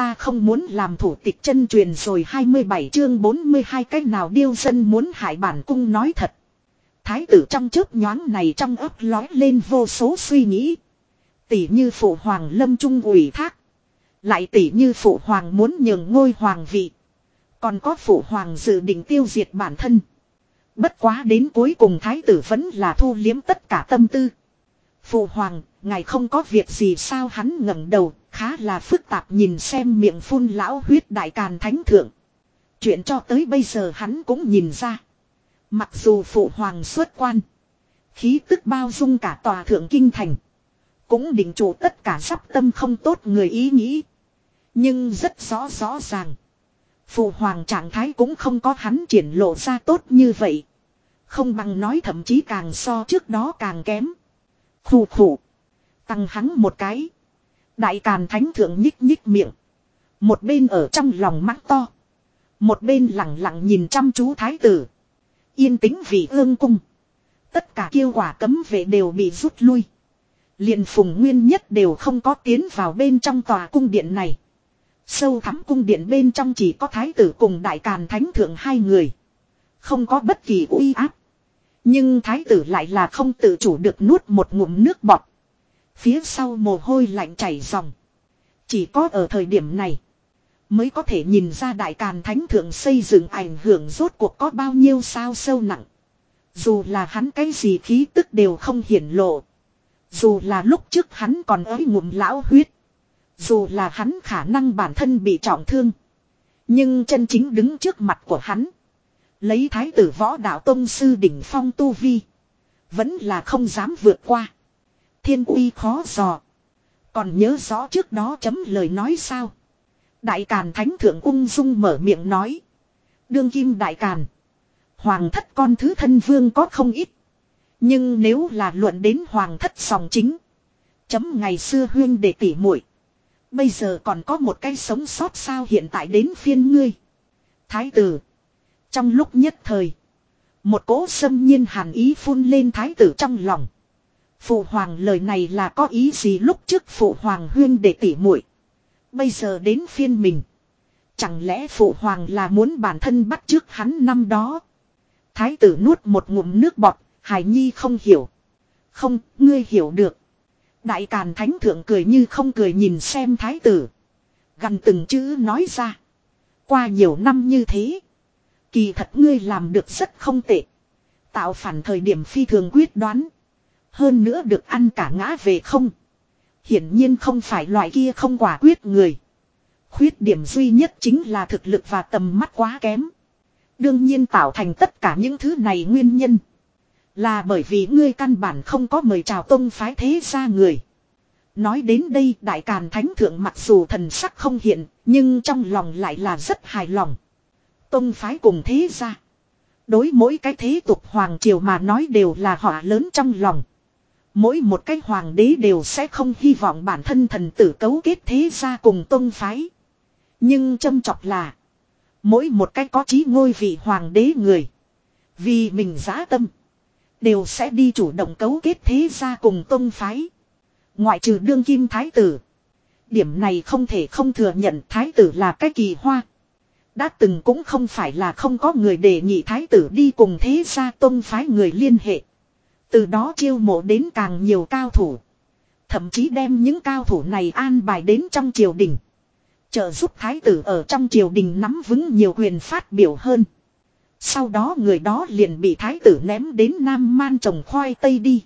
Ta không muốn làm thủ tịch chân truyền rồi 27 chương 42 cách nào điêu dân muốn hại bản cung nói thật. Thái tử trong chớp nhoáng này trong ấp lói lên vô số suy nghĩ. Tỷ như phụ hoàng lâm trung ủy thác. Lại tỷ như phụ hoàng muốn nhường ngôi hoàng vị. Còn có phụ hoàng dự định tiêu diệt bản thân. Bất quá đến cuối cùng thái tử vẫn là thu liếm tất cả tâm tư. Phụ hoàng, ngài không có việc gì sao hắn ngẩng đầu, khá là phức tạp nhìn xem miệng phun lão huyết đại càn thánh thượng. Chuyện cho tới bây giờ hắn cũng nhìn ra. Mặc dù phụ hoàng xuất quan. Khí tức bao dung cả tòa thượng kinh thành. Cũng định chủ tất cả sắp tâm không tốt người ý nghĩ. Nhưng rất rõ rõ ràng. Phụ hoàng trạng thái cũng không có hắn triển lộ ra tốt như vậy. Không bằng nói thậm chí càng so trước đó càng kém. Khủ khủ. Tăng hắn một cái. Đại càn thánh thượng nhích nhích miệng. Một bên ở trong lòng mắt to. Một bên lặng lặng nhìn chăm chú thái tử. Yên tĩnh vì ương cung. Tất cả kêu quả cấm vệ đều bị rút lui. liền phùng nguyên nhất đều không có tiến vào bên trong tòa cung điện này. Sâu thắm cung điện bên trong chỉ có thái tử cùng đại càn thánh thượng hai người. Không có bất kỳ uy áp. Nhưng thái tử lại là không tự chủ được nuốt một ngụm nước bọt. Phía sau mồ hôi lạnh chảy ròng. Chỉ có ở thời điểm này. Mới có thể nhìn ra đại càn thánh thượng xây dựng ảnh hưởng rốt cuộc có bao nhiêu sao sâu nặng. Dù là hắn cái gì khí tức đều không hiển lộ. Dù là lúc trước hắn còn ới ngụm lão huyết. Dù là hắn khả năng bản thân bị trọng thương. Nhưng chân chính đứng trước mặt của hắn. Lấy thái tử võ đạo tông sư đỉnh phong tu vi. Vẫn là không dám vượt qua. Thiên uy khó dò. Còn nhớ rõ trước đó chấm lời nói sao. Đại Càn Thánh Thượng ung dung mở miệng nói. Đương kim Đại Càn. Hoàng thất con thứ thân vương có không ít. Nhưng nếu là luận đến hoàng thất sòng chính. Chấm ngày xưa huyên để tỉ muội Bây giờ còn có một cái sống sót sao hiện tại đến phiên ngươi. Thái tử. Trong lúc nhất thời. Một cỗ xâm nhiên hàn ý phun lên thái tử trong lòng. Phụ hoàng lời này là có ý gì lúc trước phụ hoàng huyên để tỉ muội Bây giờ đến phiên mình. Chẳng lẽ phụ hoàng là muốn bản thân bắt trước hắn năm đó. Thái tử nuốt một ngụm nước bọt, Hải Nhi không hiểu. Không, ngươi hiểu được. Đại Càn Thánh Thượng cười như không cười nhìn xem thái tử. Gần từng chữ nói ra. Qua nhiều năm như thế. Kỳ thật ngươi làm được rất không tệ. Tạo phản thời điểm phi thường quyết đoán. Hơn nữa được ăn cả ngã về không. Hiển nhiên không phải loại kia không quả quyết người. Khuyết điểm duy nhất chính là thực lực và tầm mắt quá kém. Đương nhiên tạo thành tất cả những thứ này nguyên nhân. Là bởi vì ngươi căn bản không có mời chào tông phái thế ra người. Nói đến đây đại càn thánh thượng mặc dù thần sắc không hiện, nhưng trong lòng lại là rất hài lòng. Tông phái cùng thế ra. Đối mỗi cái thế tục hoàng triều mà nói đều là họa lớn trong lòng. Mỗi một cái hoàng đế đều sẽ không hy vọng bản thân thần tử cấu kết thế gia cùng tôn phái. Nhưng châm chọc là. Mỗi một cái có chí ngôi vị hoàng đế người. Vì mình giá tâm. Đều sẽ đi chủ động cấu kết thế gia cùng tôn phái. Ngoại trừ đương kim thái tử. Điểm này không thể không thừa nhận thái tử là cái kỳ hoa. Đã từng cũng không phải là không có người đề nghị thái tử đi cùng thế gia tôn phái người liên hệ. Từ đó chiêu mộ đến càng nhiều cao thủ. Thậm chí đem những cao thủ này an bài đến trong triều đình. Trợ giúp thái tử ở trong triều đình nắm vững nhiều quyền phát biểu hơn. Sau đó người đó liền bị thái tử ném đến Nam Man trồng khoai tây đi.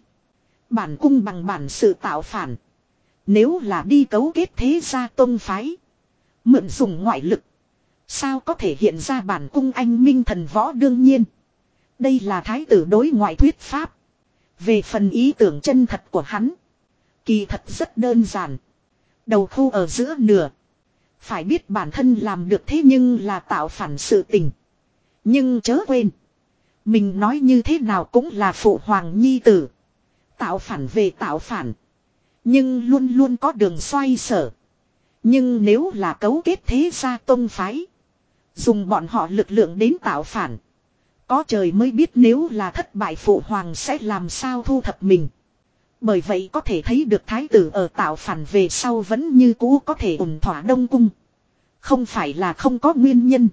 Bản cung bằng bản sự tạo phản. Nếu là đi cấu kết thế gia tôn phái. Mượn dùng ngoại lực. Sao có thể hiện ra bản cung anh minh thần võ đương nhiên. Đây là thái tử đối ngoại thuyết pháp. Về phần ý tưởng chân thật của hắn. Kỳ thật rất đơn giản. Đầu khu ở giữa nửa. Phải biết bản thân làm được thế nhưng là tạo phản sự tình. Nhưng chớ quên. Mình nói như thế nào cũng là phụ hoàng nhi tử. Tạo phản về tạo phản. Nhưng luôn luôn có đường xoay sở. Nhưng nếu là cấu kết thế gia tông phái. Dùng bọn họ lực lượng đến tạo phản. Có trời mới biết nếu là thất bại phụ hoàng sẽ làm sao thu thập mình. Bởi vậy có thể thấy được thái tử ở tạo phản về sau vẫn như cũ có thể ủng thỏa đông cung. Không phải là không có nguyên nhân.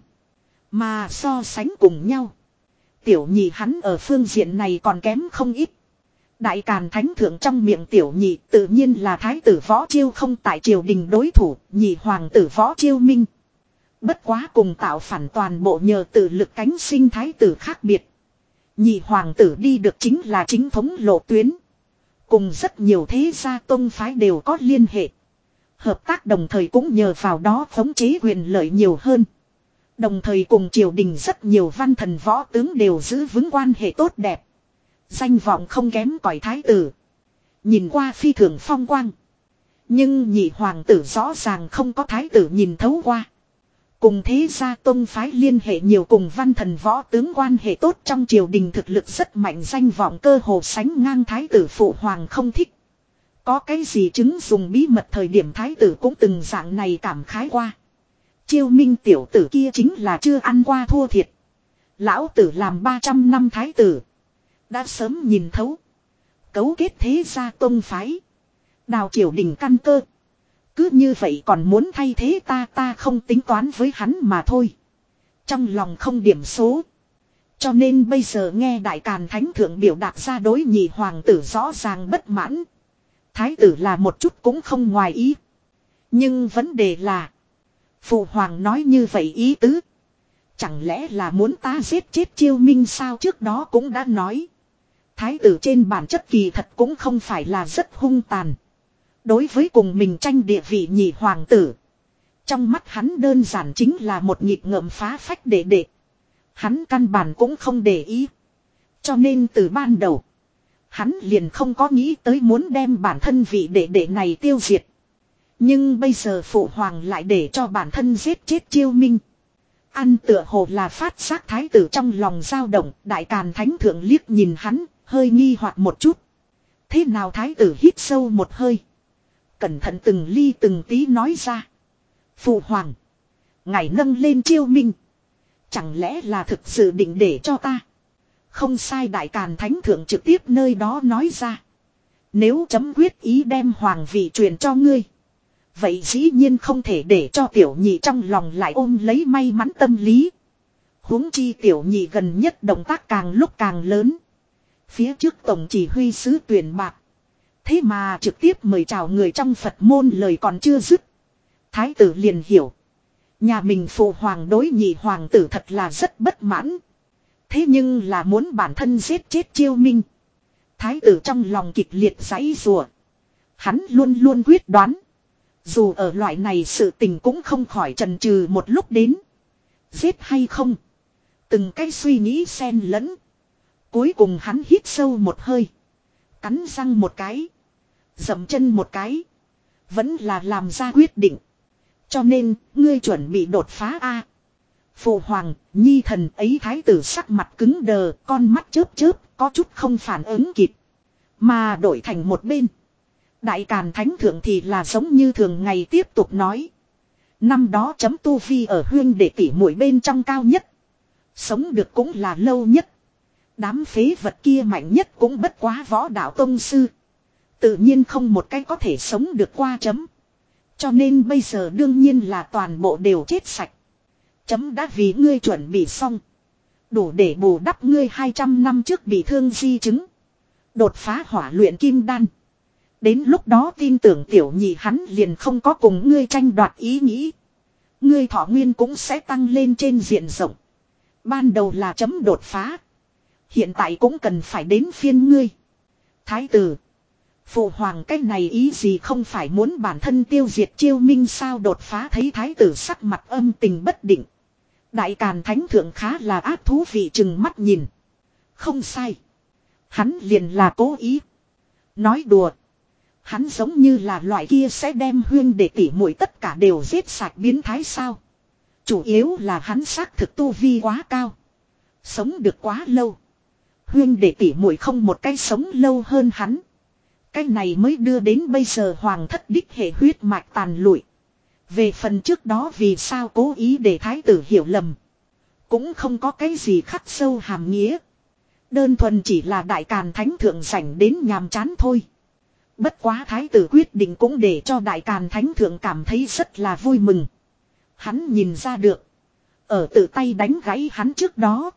Mà so sánh cùng nhau. Tiểu nhị hắn ở phương diện này còn kém không ít. Đại Càn Thánh Thượng trong miệng tiểu nhị tự nhiên là thái tử võ chiêu không tại triều đình đối thủ, nhị hoàng tử võ chiêu minh. Bất quá cùng tạo phản toàn bộ nhờ tự lực cánh sinh thái tử khác biệt. Nhị hoàng tử đi được chính là chính thống lộ tuyến. Cùng rất nhiều thế gia tông phái đều có liên hệ. Hợp tác đồng thời cũng nhờ vào đó khống chế quyền lợi nhiều hơn. Đồng thời cùng triều đình rất nhiều văn thần võ tướng đều giữ vững quan hệ tốt đẹp. Danh vọng không kém cỏi thái tử. Nhìn qua phi thường phong quang. Nhưng nhị hoàng tử rõ ràng không có thái tử nhìn thấu qua. Cùng thế gia tôn phái liên hệ nhiều cùng văn thần võ tướng quan hệ tốt trong triều đình thực lực rất mạnh danh vọng cơ hồ sánh ngang thái tử phụ hoàng không thích. Có cái gì chứng dùng bí mật thời điểm thái tử cũng từng dạng này cảm khái qua. Chiêu minh tiểu tử kia chính là chưa ăn qua thua thiệt. Lão tử làm 300 năm thái tử. Đã sớm nhìn thấu. Cấu kết thế gia tôn phái. Đào triều đình căn cơ. Cứ như vậy còn muốn thay thế ta ta không tính toán với hắn mà thôi. Trong lòng không điểm số. Cho nên bây giờ nghe Đại Càn Thánh Thượng biểu đạt ra đối nhị hoàng tử rõ ràng bất mãn. Thái tử là một chút cũng không ngoài ý. Nhưng vấn đề là. Phụ hoàng nói như vậy ý tứ. Chẳng lẽ là muốn ta giết chết chiêu minh sao trước đó cũng đã nói. Thái tử trên bản chất kỳ thật cũng không phải là rất hung tàn. Đối với cùng mình tranh địa vị nhị hoàng tử. Trong mắt hắn đơn giản chính là một nhịp ngợm phá phách đệ đệ. Hắn căn bản cũng không để ý. Cho nên từ ban đầu. Hắn liền không có nghĩ tới muốn đem bản thân vị đệ đệ này tiêu diệt. Nhưng bây giờ phụ hoàng lại để cho bản thân giết chết chiêu minh. Ăn tựa hồ là phát giác thái tử trong lòng dao động, đại càn thánh thượng liếc nhìn hắn, hơi nghi hoặc một chút. Thế nào thái tử hít sâu một hơi. Cẩn thận từng ly từng tí nói ra. Phụ hoàng. Ngài nâng lên chiêu minh. Chẳng lẽ là thực sự định để cho ta. Không sai đại càn thánh thượng trực tiếp nơi đó nói ra. Nếu chấm quyết ý đem hoàng vị truyền cho ngươi. Vậy dĩ nhiên không thể để cho tiểu nhị trong lòng lại ôm lấy may mắn tâm lý. huống chi tiểu nhị gần nhất động tác càng lúc càng lớn. Phía trước tổng chỉ huy sứ tuyển bạc. Thế mà trực tiếp mời chào người trong Phật môn lời còn chưa dứt. Thái tử liền hiểu. Nhà mình phụ hoàng đối nhị hoàng tử thật là rất bất mãn. Thế nhưng là muốn bản thân giết chết chiêu minh. Thái tử trong lòng kịch liệt giãy rùa. Hắn luôn luôn quyết đoán. Dù ở loại này sự tình cũng không khỏi trần trừ một lúc đến. Giết hay không. Từng cái suy nghĩ xen lẫn. Cuối cùng hắn hít sâu một hơi. Cắn răng một cái. Dậm chân một cái. Vẫn là làm ra quyết định. Cho nên, ngươi chuẩn bị đột phá A. Phụ hoàng, nhi thần ấy thái tử sắc mặt cứng đờ, con mắt chớp chớp, có chút không phản ứng kịp. Mà đổi thành một bên. Đại Càn Thánh Thượng thì là giống như thường ngày tiếp tục nói. Năm đó chấm tu vi ở huyên để tỉ mũi bên trong cao nhất. Sống được cũng là lâu nhất. Đám phế vật kia mạnh nhất cũng bất quá võ đạo tông sư. Tự nhiên không một cái có thể sống được qua chấm. Cho nên bây giờ đương nhiên là toàn bộ đều chết sạch. Chấm đã vì ngươi chuẩn bị xong. Đủ để bù đắp ngươi 200 năm trước bị thương di chứng. Đột phá hỏa luyện kim đan. Đến lúc đó tin tưởng tiểu nhị hắn liền không có cùng ngươi tranh đoạt ý nghĩ. Ngươi thọ nguyên cũng sẽ tăng lên trên diện rộng. Ban đầu là chấm đột phá. Hiện tại cũng cần phải đến phiên ngươi. Thái tử. Phụ hoàng cái này ý gì không phải muốn bản thân tiêu diệt chiêu minh sao đột phá thấy thái tử sắc mặt âm tình bất định. Đại càn thánh thượng khá là ác thú vị chừng mắt nhìn. Không sai. Hắn liền là cố ý. Nói đùa. Hắn giống như là loại kia sẽ đem huyên để tỉ mũi tất cả đều giết sạch biến thái sao. Chủ yếu là hắn xác thực tu vi quá cao. Sống được quá lâu. Huyên để tỉ mũi không một cái sống lâu hơn hắn. Cái này mới đưa đến bây giờ hoàng thất đích hệ huyết mạch tàn lụi. Về phần trước đó vì sao cố ý để thái tử hiểu lầm. Cũng không có cái gì khắc sâu hàm nghĩa. Đơn thuần chỉ là đại càn thánh thượng sảnh đến nhàm chán thôi. Bất quá thái tử quyết định cũng để cho đại càn thánh thượng cảm thấy rất là vui mừng. Hắn nhìn ra được. Ở tự tay đánh gãy hắn trước đó.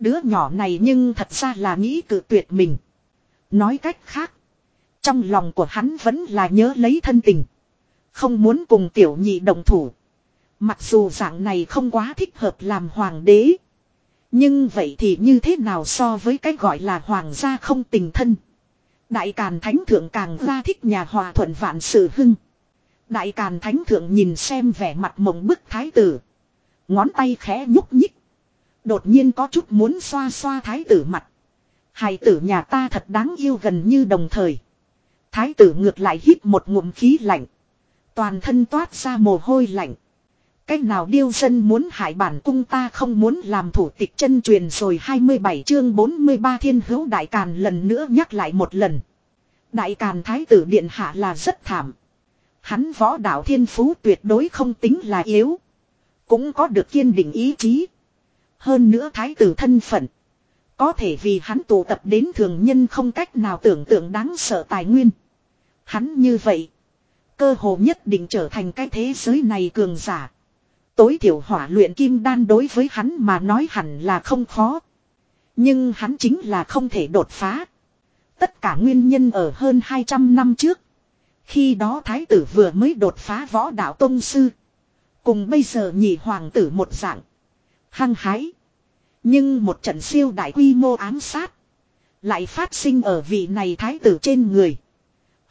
Đứa nhỏ này nhưng thật ra là nghĩ cự tuyệt mình. Nói cách khác. Trong lòng của hắn vẫn là nhớ lấy thân tình. Không muốn cùng tiểu nhị đồng thủ. Mặc dù dạng này không quá thích hợp làm hoàng đế. Nhưng vậy thì như thế nào so với cái gọi là hoàng gia không tình thân. Đại Càn Thánh Thượng càng ra thích nhà hòa thuận vạn sự hưng. Đại Càn Thánh Thượng nhìn xem vẻ mặt mộng bức thái tử. Ngón tay khẽ nhúc nhích. Đột nhiên có chút muốn xoa xoa thái tử mặt. Hài tử nhà ta thật đáng yêu gần như đồng thời. Thái tử ngược lại hít một ngụm khí lạnh. Toàn thân toát ra mồ hôi lạnh. Cách nào điêu dân muốn hại bản cung ta không muốn làm thủ tịch chân truyền rồi 27 chương 43 thiên hữu đại càn lần nữa nhắc lại một lần. Đại càn thái tử điện hạ là rất thảm. Hắn võ đạo thiên phú tuyệt đối không tính là yếu. Cũng có được kiên định ý chí. Hơn nữa thái tử thân phận. Có thể vì hắn tụ tập đến thường nhân không cách nào tưởng tượng đáng sợ tài nguyên. Hắn như vậy. Cơ hồ nhất định trở thành cái thế giới này cường giả. Tối thiểu hỏa luyện kim đan đối với hắn mà nói hẳn là không khó. Nhưng hắn chính là không thể đột phá. Tất cả nguyên nhân ở hơn 200 năm trước. Khi đó thái tử vừa mới đột phá võ đạo tông sư. Cùng bây giờ nhị hoàng tử một dạng. Hăng hái. Nhưng một trận siêu đại quy mô ám sát. Lại phát sinh ở vị này thái tử trên người.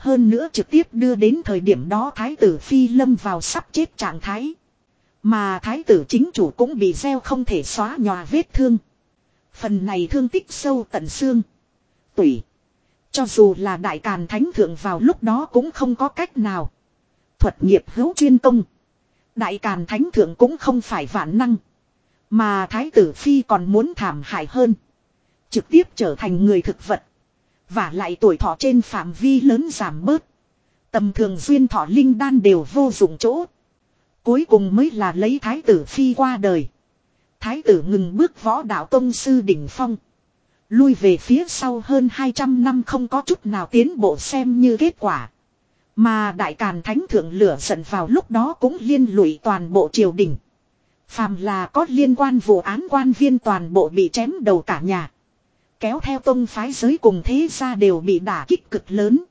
Hơn nữa trực tiếp đưa đến thời điểm đó thái tử phi lâm vào sắp chết trạng thái. Mà thái tử chính chủ cũng bị gieo không thể xóa nhòa vết thương. Phần này thương tích sâu tận xương. Tủy. Cho dù là đại càn thánh thượng vào lúc đó cũng không có cách nào. Thuật nghiệp hữu chuyên công. Đại càn thánh thượng cũng không phải vạn năng. Mà thái tử phi còn muốn thảm hại hơn. Trực tiếp trở thành người thực vật. Và lại tuổi thọ trên phạm vi lớn giảm bớt. Tầm thường duyên thọ linh đan đều vô dụng chỗ. Cuối cùng mới là lấy thái tử phi qua đời. Thái tử ngừng bước võ đạo tông sư đỉnh phong. Lui về phía sau hơn 200 năm không có chút nào tiến bộ xem như kết quả. Mà đại càn thánh thượng lửa giận vào lúc đó cũng liên lụy toàn bộ triều đình. Phàm là có liên quan vụ án quan viên toàn bộ bị chém đầu cả nhà. Kéo theo tông phái giới cùng thế gia đều bị đả kích cực lớn.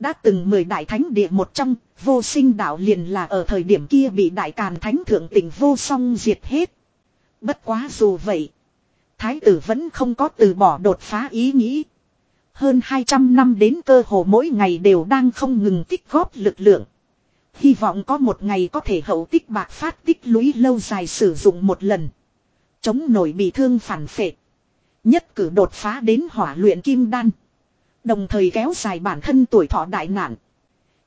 Đã từng mười đại thánh địa một trong, vô sinh đạo liền là ở thời điểm kia bị đại càn thánh thượng tỉnh vô song diệt hết. Bất quá dù vậy, thái tử vẫn không có từ bỏ đột phá ý nghĩ. Hơn 200 năm đến cơ hồ mỗi ngày đều đang không ngừng tích góp lực lượng. Hy vọng có một ngày có thể hậu tích bạc phát tích lũy lâu dài sử dụng một lần. Chống nổi bị thương phản phệ. Nhất cử đột phá đến hỏa luyện kim đan. Đồng thời kéo dài bản thân tuổi thọ đại nạn.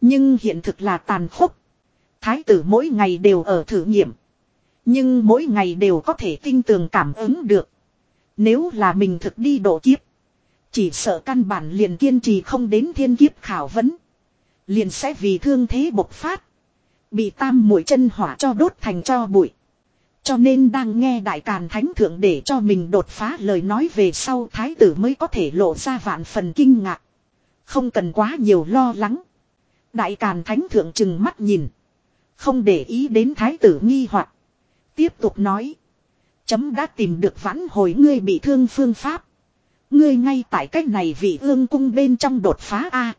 Nhưng hiện thực là tàn khốc. Thái tử mỗi ngày đều ở thử nghiệm. Nhưng mỗi ngày đều có thể tinh tường cảm ứng được. Nếu là mình thực đi độ kiếp. Chỉ sợ căn bản liền kiên trì không đến thiên kiếp khảo vấn. Liền sẽ vì thương thế bộc phát. Bị tam mũi chân hỏa cho đốt thành cho bụi. Cho nên đang nghe đại càn thánh thượng để cho mình đột phá lời nói về sau thái tử mới có thể lộ ra vạn phần kinh ngạc. Không cần quá nhiều lo lắng. Đại càn thánh thượng chừng mắt nhìn. Không để ý đến thái tử nghi hoặc Tiếp tục nói. Chấm đã tìm được vãn hồi ngươi bị thương phương pháp. Ngươi ngay tại cách này vị ương cung bên trong đột phá A.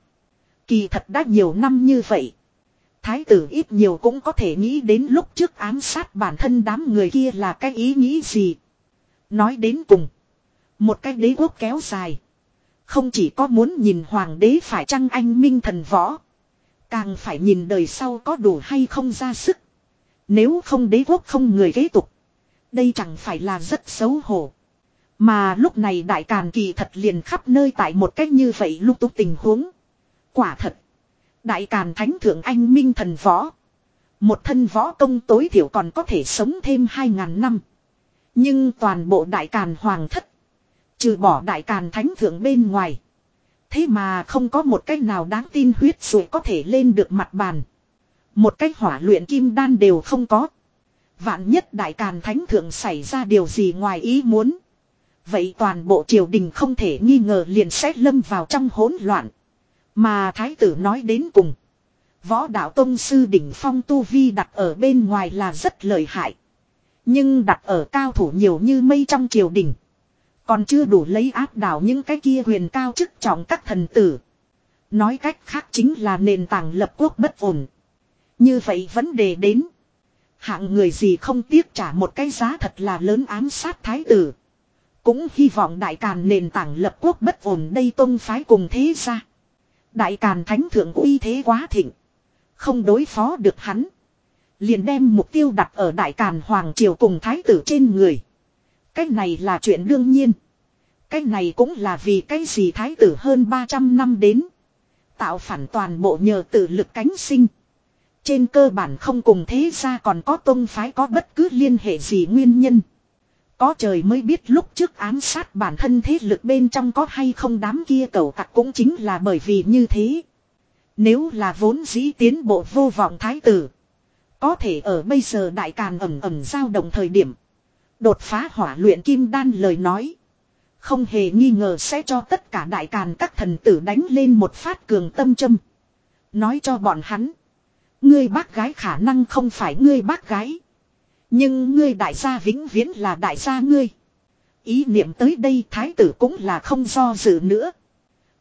Kỳ thật đã nhiều năm như vậy. Thái tử ít nhiều cũng có thể nghĩ đến lúc trước ám sát bản thân đám người kia là cái ý nghĩ gì. Nói đến cùng. Một cái đế quốc kéo dài. Không chỉ có muốn nhìn hoàng đế phải chăng anh minh thần võ. Càng phải nhìn đời sau có đủ hay không ra sức. Nếu không đế quốc không người kế tục. Đây chẳng phải là rất xấu hổ. Mà lúc này đại càn kỳ thật liền khắp nơi tại một cách như vậy lúc túc tình huống. Quả thật. Đại Càn Thánh Thượng Anh Minh Thần Võ. Một thân võ công tối thiểu còn có thể sống thêm 2.000 năm. Nhưng toàn bộ Đại Càn Hoàng thất. Trừ bỏ Đại Càn Thánh Thượng bên ngoài. Thế mà không có một cách nào đáng tin huyết rồi có thể lên được mặt bàn. Một cách hỏa luyện kim đan đều không có. Vạn nhất Đại Càn Thánh Thượng xảy ra điều gì ngoài ý muốn. Vậy toàn bộ triều đình không thể nghi ngờ liền sẽ lâm vào trong hỗn loạn. Mà thái tử nói đến cùng. Võ đạo tông sư đỉnh phong tu vi đặt ở bên ngoài là rất lợi hại. Nhưng đặt ở cao thủ nhiều như mây trong triều đình. Còn chưa đủ lấy áp đảo những cái kia huyền cao chức trọng các thần tử. Nói cách khác chính là nền tảng lập quốc bất ổn. Như vậy vấn đề đến. Hạng người gì không tiếc trả một cái giá thật là lớn ám sát thái tử. Cũng hy vọng đại càn nền tảng lập quốc bất ổn đây tôn phái cùng thế ra. Đại càn thánh thượng uy thế quá thịnh. Không đối phó được hắn. Liền đem mục tiêu đặt ở đại càn hoàng triều cùng thái tử trên người. Cái này là chuyện đương nhiên. Cái này cũng là vì cái gì thái tử hơn 300 năm đến. Tạo phản toàn bộ nhờ tự lực cánh sinh. Trên cơ bản không cùng thế ra còn có tôn phái có bất cứ liên hệ gì nguyên nhân. Có trời mới biết lúc trước ám sát bản thân thế lực bên trong có hay không đám kia cầu tặc cũng chính là bởi vì như thế. Nếu là vốn dĩ tiến bộ vô vọng thái tử. Có thể ở bây giờ đại càn ẩm ẩm giao động thời điểm. Đột phá hỏa luyện kim đan lời nói. Không hề nghi ngờ sẽ cho tất cả đại càn các thần tử đánh lên một phát cường tâm châm. Nói cho bọn hắn. Ngươi bác gái khả năng không phải ngươi bác gái. Nhưng ngươi đại gia vĩnh viễn là đại gia ngươi. Ý niệm tới đây thái tử cũng là không do dự nữa.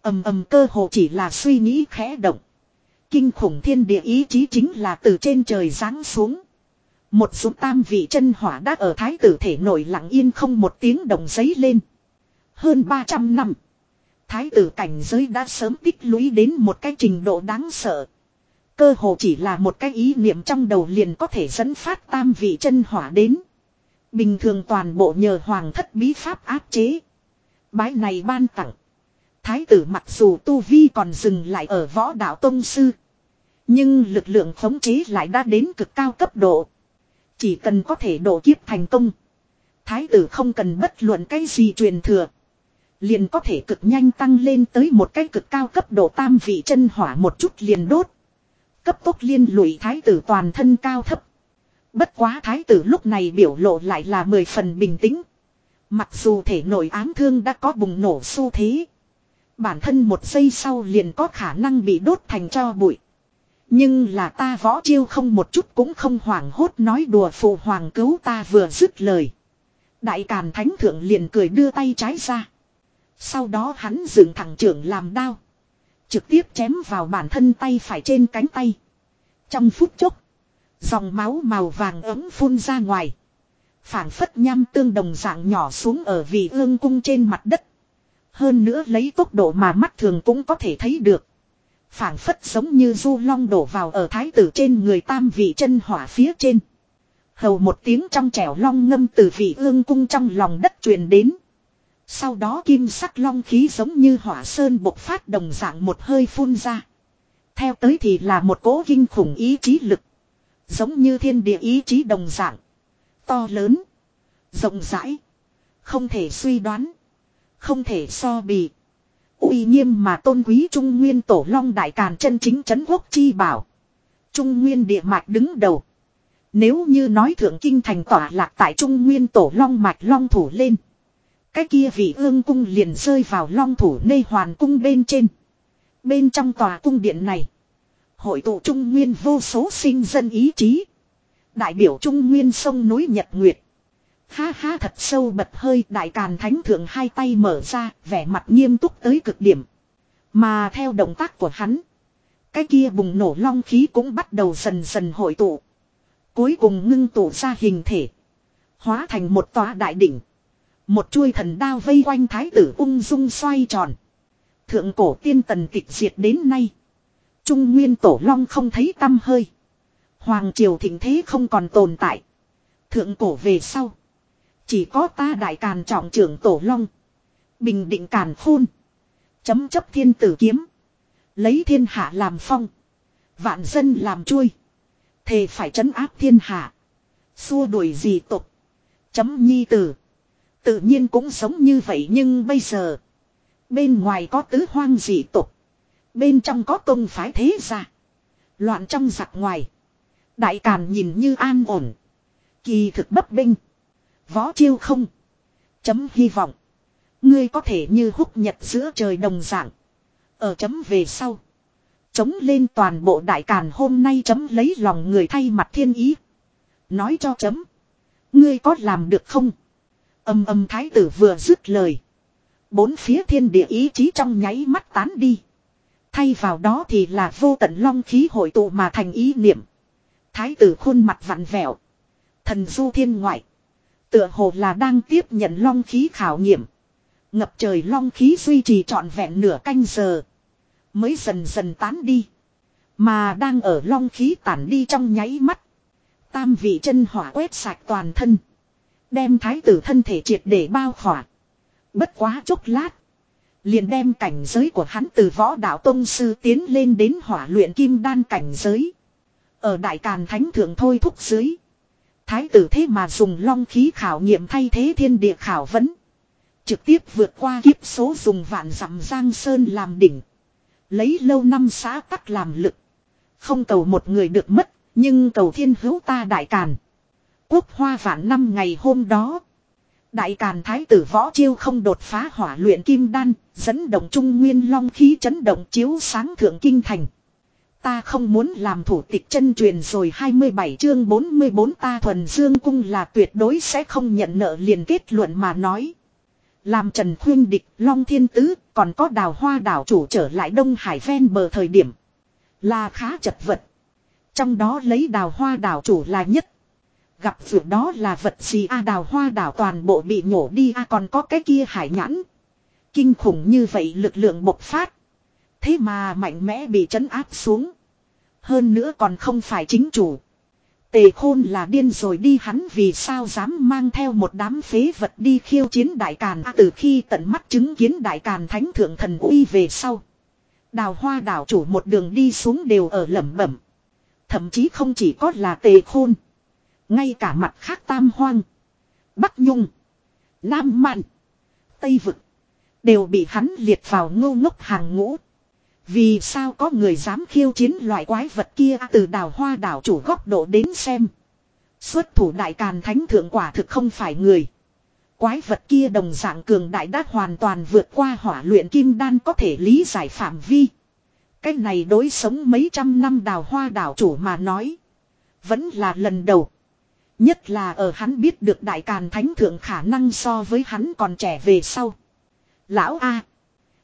ầm ầm cơ hồ chỉ là suy nghĩ khẽ động. Kinh khủng thiên địa ý chí chính là từ trên trời giáng xuống. Một số tam vị chân hỏa đã ở thái tử thể nổi lặng yên không một tiếng đồng giấy lên. Hơn 300 năm. Thái tử cảnh giới đã sớm tích lũy đến một cái trình độ đáng sợ. Cơ hồ chỉ là một cái ý niệm trong đầu liền có thể dẫn phát tam vị chân hỏa đến. Bình thường toàn bộ nhờ hoàng thất bí pháp áp chế. Bái này ban tặng. Thái tử mặc dù tu vi còn dừng lại ở võ đạo tông sư. Nhưng lực lượng khống chế lại đã đến cực cao cấp độ. Chỉ cần có thể độ kiếp thành công. Thái tử không cần bất luận cái gì truyền thừa. Liền có thể cực nhanh tăng lên tới một cái cực cao cấp độ tam vị chân hỏa một chút liền đốt. Cấp tốc liên lụy thái tử toàn thân cao thấp. Bất quá thái tử lúc này biểu lộ lại là mười phần bình tĩnh. Mặc dù thể nội ám thương đã có bùng nổ xu thế. Bản thân một giây sau liền có khả năng bị đốt thành cho bụi. Nhưng là ta võ chiêu không một chút cũng không hoảng hốt nói đùa phụ hoàng cứu ta vừa dứt lời. Đại càn thánh thượng liền cười đưa tay trái ra. Sau đó hắn dựng thẳng trưởng làm đao. Trực tiếp chém vào bản thân tay phải trên cánh tay. Trong phút chốc. Dòng máu màu vàng ấm phun ra ngoài. phảng phất nham tương đồng dạng nhỏ xuống ở vị ương cung trên mặt đất. Hơn nữa lấy tốc độ mà mắt thường cũng có thể thấy được. phảng phất giống như du long đổ vào ở thái tử trên người tam vị chân hỏa phía trên. Hầu một tiếng trong trẻo long ngâm từ vị ương cung trong lòng đất truyền đến. Sau đó kim sắc long khí giống như hỏa sơn bộc phát đồng dạng một hơi phun ra. Theo tới thì là một cố kinh khủng ý chí lực. Giống như thiên địa ý chí đồng dạng. To lớn. Rộng rãi. Không thể suy đoán. Không thể so bì. uy nghiêm mà tôn quý Trung Nguyên Tổ Long Đại Càn chân chính chấn quốc chi bảo. Trung Nguyên địa mạch đứng đầu. Nếu như nói thượng kinh thành tỏa lạc tại Trung Nguyên Tổ Long mạch Long thủ lên. Cái kia vị ương cung liền rơi vào long thủ nê hoàn cung bên trên. Bên trong tòa cung điện này. Hội tụ trung nguyên vô số sinh dân ý chí. Đại biểu trung nguyên sông núi Nhật Nguyệt. Ha ha thật sâu bật hơi, đại càn thánh thượng hai tay mở ra, vẻ mặt nghiêm túc tới cực điểm. Mà theo động tác của hắn. Cái kia bùng nổ long khí cũng bắt đầu dần dần hội tụ. Cuối cùng ngưng tụ ra hình thể. Hóa thành một tòa đại đỉnh. Một chuôi thần đao vây quanh thái tử ung dung xoay tròn. Thượng cổ tiên tần tịch diệt đến nay. Trung nguyên tổ long không thấy tâm hơi. Hoàng triều thịnh thế không còn tồn tại. Thượng cổ về sau. Chỉ có ta đại càn trọng trưởng tổ long. Bình định càn khôn. Chấm chấp thiên tử kiếm. Lấy thiên hạ làm phong. Vạn dân làm chuôi Thề phải trấn áp thiên hạ. Xua đuổi gì tục. Chấm nhi tử. Tự nhiên cũng sống như vậy nhưng bây giờ. Bên ngoài có tứ hoang dị tục. Bên trong có tôn phái thế ra. Loạn trong giặc ngoài. Đại càn nhìn như an ổn. Kỳ thực bất binh. Võ chiêu không. Chấm hy vọng. Ngươi có thể như húc nhật giữa trời đồng dạng. Ở chấm về sau. Chống lên toàn bộ đại càn hôm nay chấm lấy lòng người thay mặt thiên ý. Nói cho chấm. Ngươi có làm được không? Âm âm thái tử vừa dứt lời. Bốn phía thiên địa ý chí trong nháy mắt tán đi. Thay vào đó thì là vô tận long khí hội tụ mà thành ý niệm. Thái tử khuôn mặt vặn vẹo. Thần du thiên ngoại. Tựa hồ là đang tiếp nhận long khí khảo nghiệm. Ngập trời long khí duy trì trọn vẹn nửa canh giờ. Mới dần dần tán đi. Mà đang ở long khí tản đi trong nháy mắt. Tam vị chân hỏa quét sạch toàn thân. Đem thái tử thân thể triệt để bao khỏa. Bất quá chốc lát. Liền đem cảnh giới của hắn từ võ đạo tông sư tiến lên đến hỏa luyện kim đan cảnh giới. Ở đại càn thánh thượng thôi thúc dưới. Thái tử thế mà dùng long khí khảo nghiệm thay thế thiên địa khảo vấn. Trực tiếp vượt qua kiếp số dùng vạn dặm giang sơn làm đỉnh. Lấy lâu năm xã tắc làm lực. Không cầu một người được mất, nhưng cầu thiên hữu ta đại càn. Quốc hoa vạn năm ngày hôm đó. Đại càn thái tử võ chiêu không đột phá hỏa luyện kim đan, dẫn động trung nguyên long khí chấn động chiếu sáng thượng kinh thành. Ta không muốn làm thủ tịch chân truyền rồi 27 chương 44 ta thuần dương cung là tuyệt đối sẽ không nhận nợ liền kết luận mà nói. Làm Trần Khuyên Địch, Long Thiên Tứ, còn có đào hoa đảo chủ trở lại Đông Hải ven bờ thời điểm. Là khá chật vật. Trong đó lấy đào hoa đảo chủ là nhất. Gặp việc đó là vật gì a đào hoa đảo toàn bộ bị nhổ đi a còn có cái kia hải nhãn. Kinh khủng như vậy lực lượng bộc phát. Thế mà mạnh mẽ bị trấn áp xuống. Hơn nữa còn không phải chính chủ. Tề khôn là điên rồi đi hắn vì sao dám mang theo một đám phế vật đi khiêu chiến đại càn à, từ khi tận mắt chứng kiến đại càn thánh thượng thần uy về sau. Đào hoa đảo chủ một đường đi xuống đều ở lẩm bẩm. Thậm chí không chỉ có là tề khôn. Ngay cả mặt khác tam hoang. Bắc nhung. Nam mạn. Tây vực. Đều bị hắn liệt vào ngô ngốc hàng ngũ. Vì sao có người dám khiêu chiến loại quái vật kia từ đào hoa đảo chủ góc độ đến xem. Xuất thủ đại càn thánh thượng quả thực không phải người. Quái vật kia đồng dạng cường đại đã hoàn toàn vượt qua hỏa luyện kim đan có thể lý giải phạm vi. Cái này đối sống mấy trăm năm đào hoa đảo chủ mà nói. Vẫn là lần đầu. Nhất là ở hắn biết được đại càn thánh thượng khả năng so với hắn còn trẻ về sau. Lão A.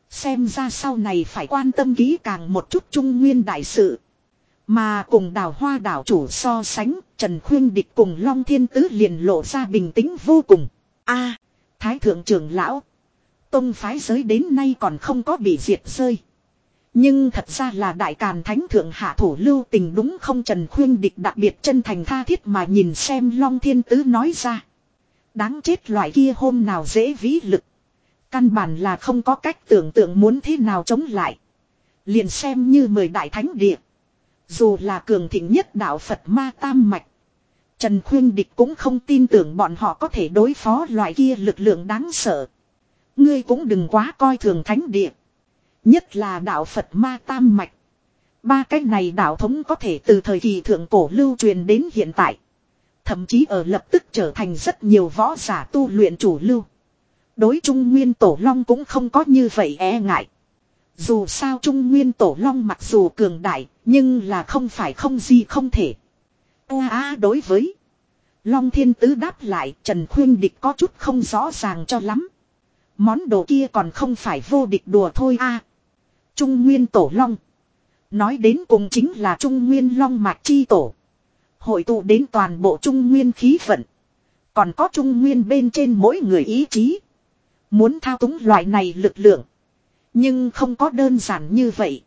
Xem ra sau này phải quan tâm kỹ càng một chút trung nguyên đại sự. Mà cùng đào hoa đảo chủ so sánh, Trần Khuyên Địch cùng Long Thiên Tứ liền lộ ra bình tĩnh vô cùng. a Thái thượng trưởng lão. Tông phái giới đến nay còn không có bị diệt rơi. Nhưng thật ra là đại càn thánh thượng hạ thủ lưu tình đúng không Trần Khuyên Địch đặc biệt chân thành tha thiết mà nhìn xem Long Thiên Tứ nói ra. Đáng chết loại kia hôm nào dễ vĩ lực. Căn bản là không có cách tưởng tượng muốn thế nào chống lại. Liền xem như mười đại thánh địa. Dù là cường thịnh nhất đạo Phật ma tam mạch. Trần Khuyên Địch cũng không tin tưởng bọn họ có thể đối phó loại kia lực lượng đáng sợ. Ngươi cũng đừng quá coi thường thánh địa. Nhất là đạo Phật ma tam mạch. Ba cái này đạo thống có thể từ thời kỳ thượng cổ lưu truyền đến hiện tại. Thậm chí ở lập tức trở thành rất nhiều võ giả tu luyện chủ lưu. Đối Trung Nguyên Tổ Long cũng không có như vậy e ngại. Dù sao Trung Nguyên Tổ Long mặc dù cường đại, nhưng là không phải không gì không thể. A à, đối với Long Thiên Tứ đáp lại Trần Khuyên Địch có chút không rõ ràng cho lắm. Món đồ kia còn không phải vô địch đùa thôi a. Trung Nguyên Tổ Long. Nói đến cùng chính là Trung Nguyên Long mạch Chi Tổ. Hội tụ đến toàn bộ Trung Nguyên khí vận. Còn có Trung Nguyên bên trên mỗi người ý chí. Muốn thao túng loại này lực lượng. Nhưng không có đơn giản như vậy.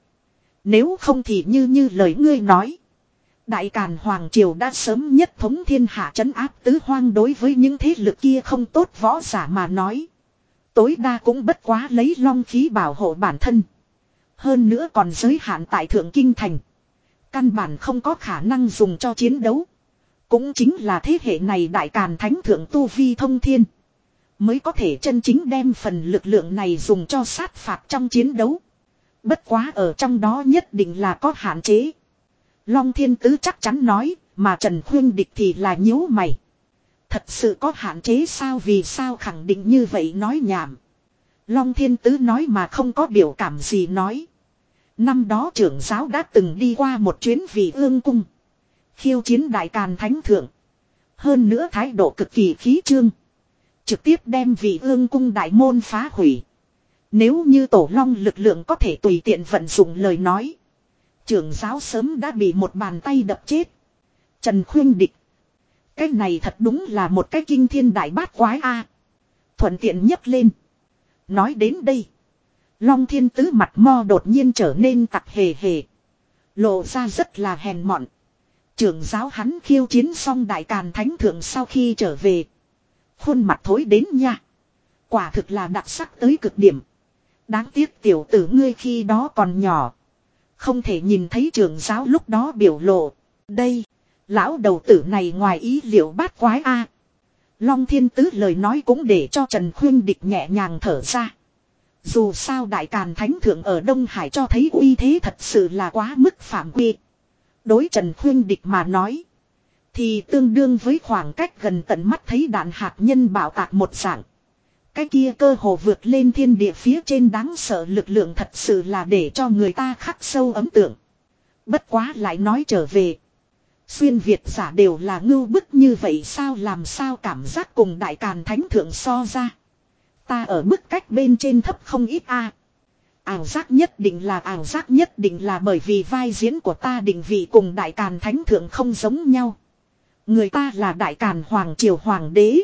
Nếu không thì như như lời ngươi nói. Đại Càn Hoàng Triều đã sớm nhất thống thiên hạ trấn áp tứ hoang đối với những thế lực kia không tốt võ giả mà nói. Tối đa cũng bất quá lấy long khí bảo hộ bản thân. Hơn nữa còn giới hạn tại Thượng Kinh Thành. Căn bản không có khả năng dùng cho chiến đấu. Cũng chính là thế hệ này Đại Càn Thánh Thượng Tu Vi Thông Thiên. Mới có thể chân chính đem phần lực lượng này dùng cho sát phạt trong chiến đấu. Bất quá ở trong đó nhất định là có hạn chế. Long Thiên Tứ chắc chắn nói, mà Trần Khuyên Địch thì là nhíu mày. Thật sự có hạn chế sao vì sao khẳng định như vậy nói nhảm. Long Thiên Tứ nói mà không có biểu cảm gì nói. Năm đó trưởng giáo đã từng đi qua một chuyến vì ương cung. Khiêu chiến đại càn thánh thượng. Hơn nữa thái độ cực kỳ khí trương. Trực tiếp đem vị ương cung đại môn phá hủy. Nếu như tổ long lực lượng có thể tùy tiện vận dụng lời nói. Trưởng giáo sớm đã bị một bàn tay đập chết. Trần khuyên địch. Cái này thật đúng là một cái kinh thiên đại bát quái a. Thuận tiện nhấc lên. Nói đến đây. Long thiên tứ mặt mo đột nhiên trở nên tặc hề hề. Lộ ra rất là hèn mọn. Trưởng giáo hắn khiêu chiến xong đại càn thánh thượng sau khi trở về. Khuôn mặt thối đến nha. Quả thực là đặc sắc tới cực điểm. Đáng tiếc tiểu tử ngươi khi đó còn nhỏ. Không thể nhìn thấy trưởng giáo lúc đó biểu lộ. Đây, lão đầu tử này ngoài ý liệu bát quái a. Long thiên tứ lời nói cũng để cho Trần Khuyên Địch nhẹ nhàng thở ra. Dù sao đại càn thánh thượng ở Đông Hải cho thấy uy thế thật sự là quá mức phạm quy. Đối Trần Khuyên Địch mà nói. Thì tương đương với khoảng cách gần tận mắt thấy đạn hạt nhân bảo tạc một dạng. Cái kia cơ hồ vượt lên thiên địa phía trên đáng sợ lực lượng thật sự là để cho người ta khắc sâu ấm tượng. Bất quá lại nói trở về. Xuyên Việt giả đều là ngưu bức như vậy sao làm sao cảm giác cùng đại càn thánh thượng so ra. Ta ở bức cách bên trên thấp không ít a. Ảo giác nhất định là ảo giác nhất định là bởi vì vai diễn của ta định vị cùng đại càn thánh thượng không giống nhau. Người ta là đại càn hoàng triều hoàng đế.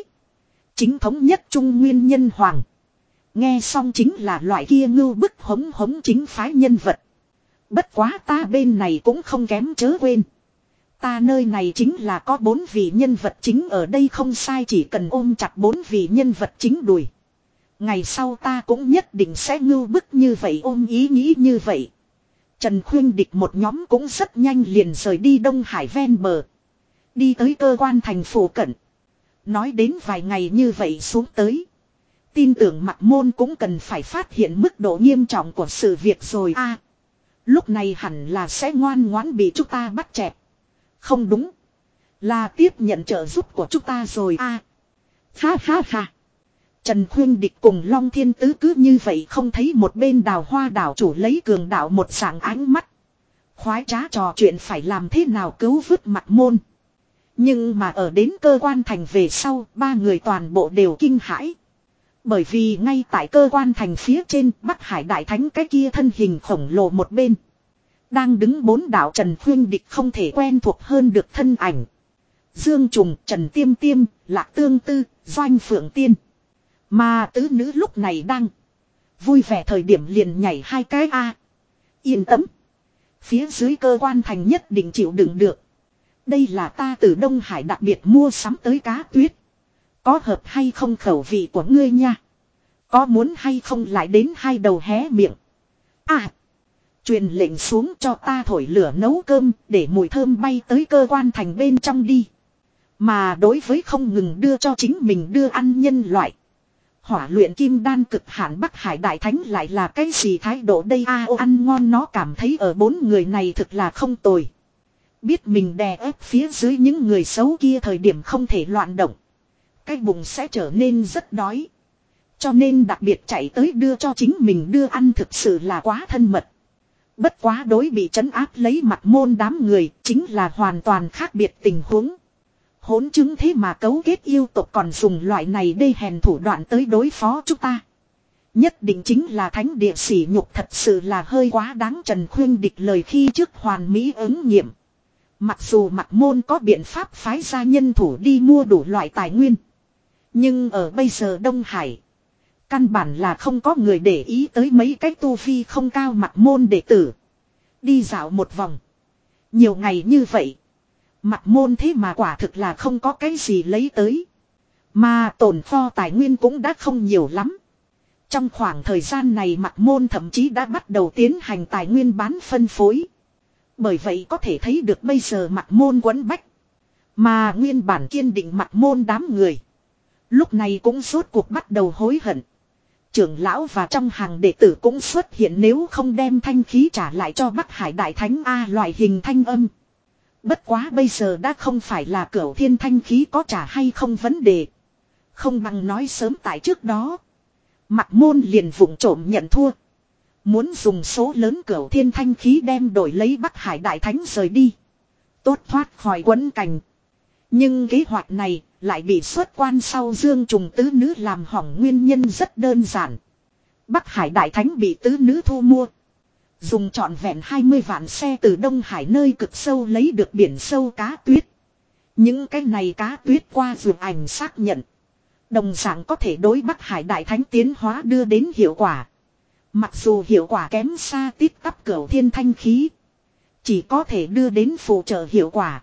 Chính thống nhất trung nguyên nhân hoàng. Nghe xong chính là loại kia ngưu bức hống hống chính phái nhân vật. Bất quá ta bên này cũng không kém chớ quên. Ta nơi này chính là có bốn vị nhân vật chính ở đây không sai chỉ cần ôm chặt bốn vị nhân vật chính đùi. Ngày sau ta cũng nhất định sẽ ngưu bức như vậy ôm ý nghĩ như vậy. Trần Khuyên Địch một nhóm cũng rất nhanh liền rời đi Đông Hải ven bờ. Đi tới cơ quan thành phố cận. Nói đến vài ngày như vậy xuống tới. Tin tưởng mặt môn cũng cần phải phát hiện mức độ nghiêm trọng của sự việc rồi a. lúc này hẳn là sẽ ngoan ngoãn bị chúng ta bắt chẹp. Không đúng. Là tiếp nhận trợ giúp của chúng ta rồi a. Ha ha ha. Trần Khuyên Địch cùng Long Thiên Tứ cứ như vậy không thấy một bên đào hoa đảo chủ lấy cường đạo một sảng ánh mắt. Khoái trá trò chuyện phải làm thế nào cứu vứt mặt môn. Nhưng mà ở đến cơ quan thành về sau, ba người toàn bộ đều kinh hãi. Bởi vì ngay tại cơ quan thành phía trên Bắc Hải Đại Thánh cái kia thân hình khổng lồ một bên. Đang đứng bốn đạo Trần Khuyên Địch không thể quen thuộc hơn được thân ảnh. Dương Trùng, Trần Tiêm Tiêm, Lạc Tương Tư, Doanh Phượng Tiên. Mà tứ nữ lúc này đang vui vẻ thời điểm liền nhảy hai cái A. Yên tâm. Phía dưới cơ quan thành nhất định chịu đựng được. Đây là ta từ Đông Hải đặc biệt mua sắm tới cá tuyết. Có hợp hay không khẩu vị của ngươi nha. Có muốn hay không lại đến hai đầu hé miệng. À. Truyền lệnh xuống cho ta thổi lửa nấu cơm để mùi thơm bay tới cơ quan thành bên trong đi. Mà đối với không ngừng đưa cho chính mình đưa ăn nhân loại. Hỏa luyện kim đan cực hạn Bắc Hải Đại Thánh lại là cái gì thái độ đây a à, ăn ngon nó cảm thấy ở bốn người này thực là không tồi. Biết mình đè ép phía dưới những người xấu kia thời điểm không thể loạn động. Cái bụng sẽ trở nên rất đói. Cho nên đặc biệt chạy tới đưa cho chính mình đưa ăn thực sự là quá thân mật. Bất quá đối bị trấn áp lấy mặt môn đám người chính là hoàn toàn khác biệt tình huống. Hỗn chứng thế mà cấu kết yêu tộc còn dùng loại này đê hèn thủ đoạn tới đối phó chúng ta. Nhất định chính là thánh địa sỉ nhục thật sự là hơi quá đáng Trần Khuyên địch lời khi trước hoàn mỹ ứng nghiệm. Mặc dù mặt môn có biện pháp phái ra nhân thủ đi mua đủ loại tài nguyên. Nhưng ở bây giờ Đông Hải. Căn bản là không có người để ý tới mấy cái tu vi không cao mặt môn đệ tử. Đi dạo một vòng. Nhiều ngày như vậy. Mặt môn thế mà quả thực là không có cái gì lấy tới. Mà tồn kho tài nguyên cũng đã không nhiều lắm. Trong khoảng thời gian này mặt môn thậm chí đã bắt đầu tiến hành tài nguyên bán phân phối. Bởi vậy có thể thấy được bây giờ mặt môn quấn bách. Mà nguyên bản kiên định mặt môn đám người. Lúc này cũng suốt cuộc bắt đầu hối hận. Trưởng lão và trong hàng đệ tử cũng xuất hiện nếu không đem thanh khí trả lại cho Bắc Hải Đại Thánh A loại hình thanh âm. Bất quá bây giờ đã không phải là cửa thiên thanh khí có trả hay không vấn đề. Không bằng nói sớm tại trước đó. Mặt môn liền vụng trộm nhận thua. Muốn dùng số lớn cửa thiên thanh khí đem đổi lấy Bắc Hải Đại Thánh rời đi. Tốt thoát khỏi quấn cảnh. Nhưng kế hoạch này lại bị xuất quan sau dương trùng tứ nữ làm hỏng nguyên nhân rất đơn giản. Bắc Hải Đại Thánh bị tứ nữ thu mua. Dùng trọn vẹn 20 vạn xe từ Đông Hải nơi cực sâu lấy được biển sâu cá tuyết. Những cái này cá tuyết qua vượt ảnh xác nhận. Đồng dạng có thể đối Bắc Hải Đại Thánh tiến hóa đưa đến hiệu quả. Mặc dù hiệu quả kém xa tít tắp cửa thiên thanh khí. Chỉ có thể đưa đến phụ trợ hiệu quả.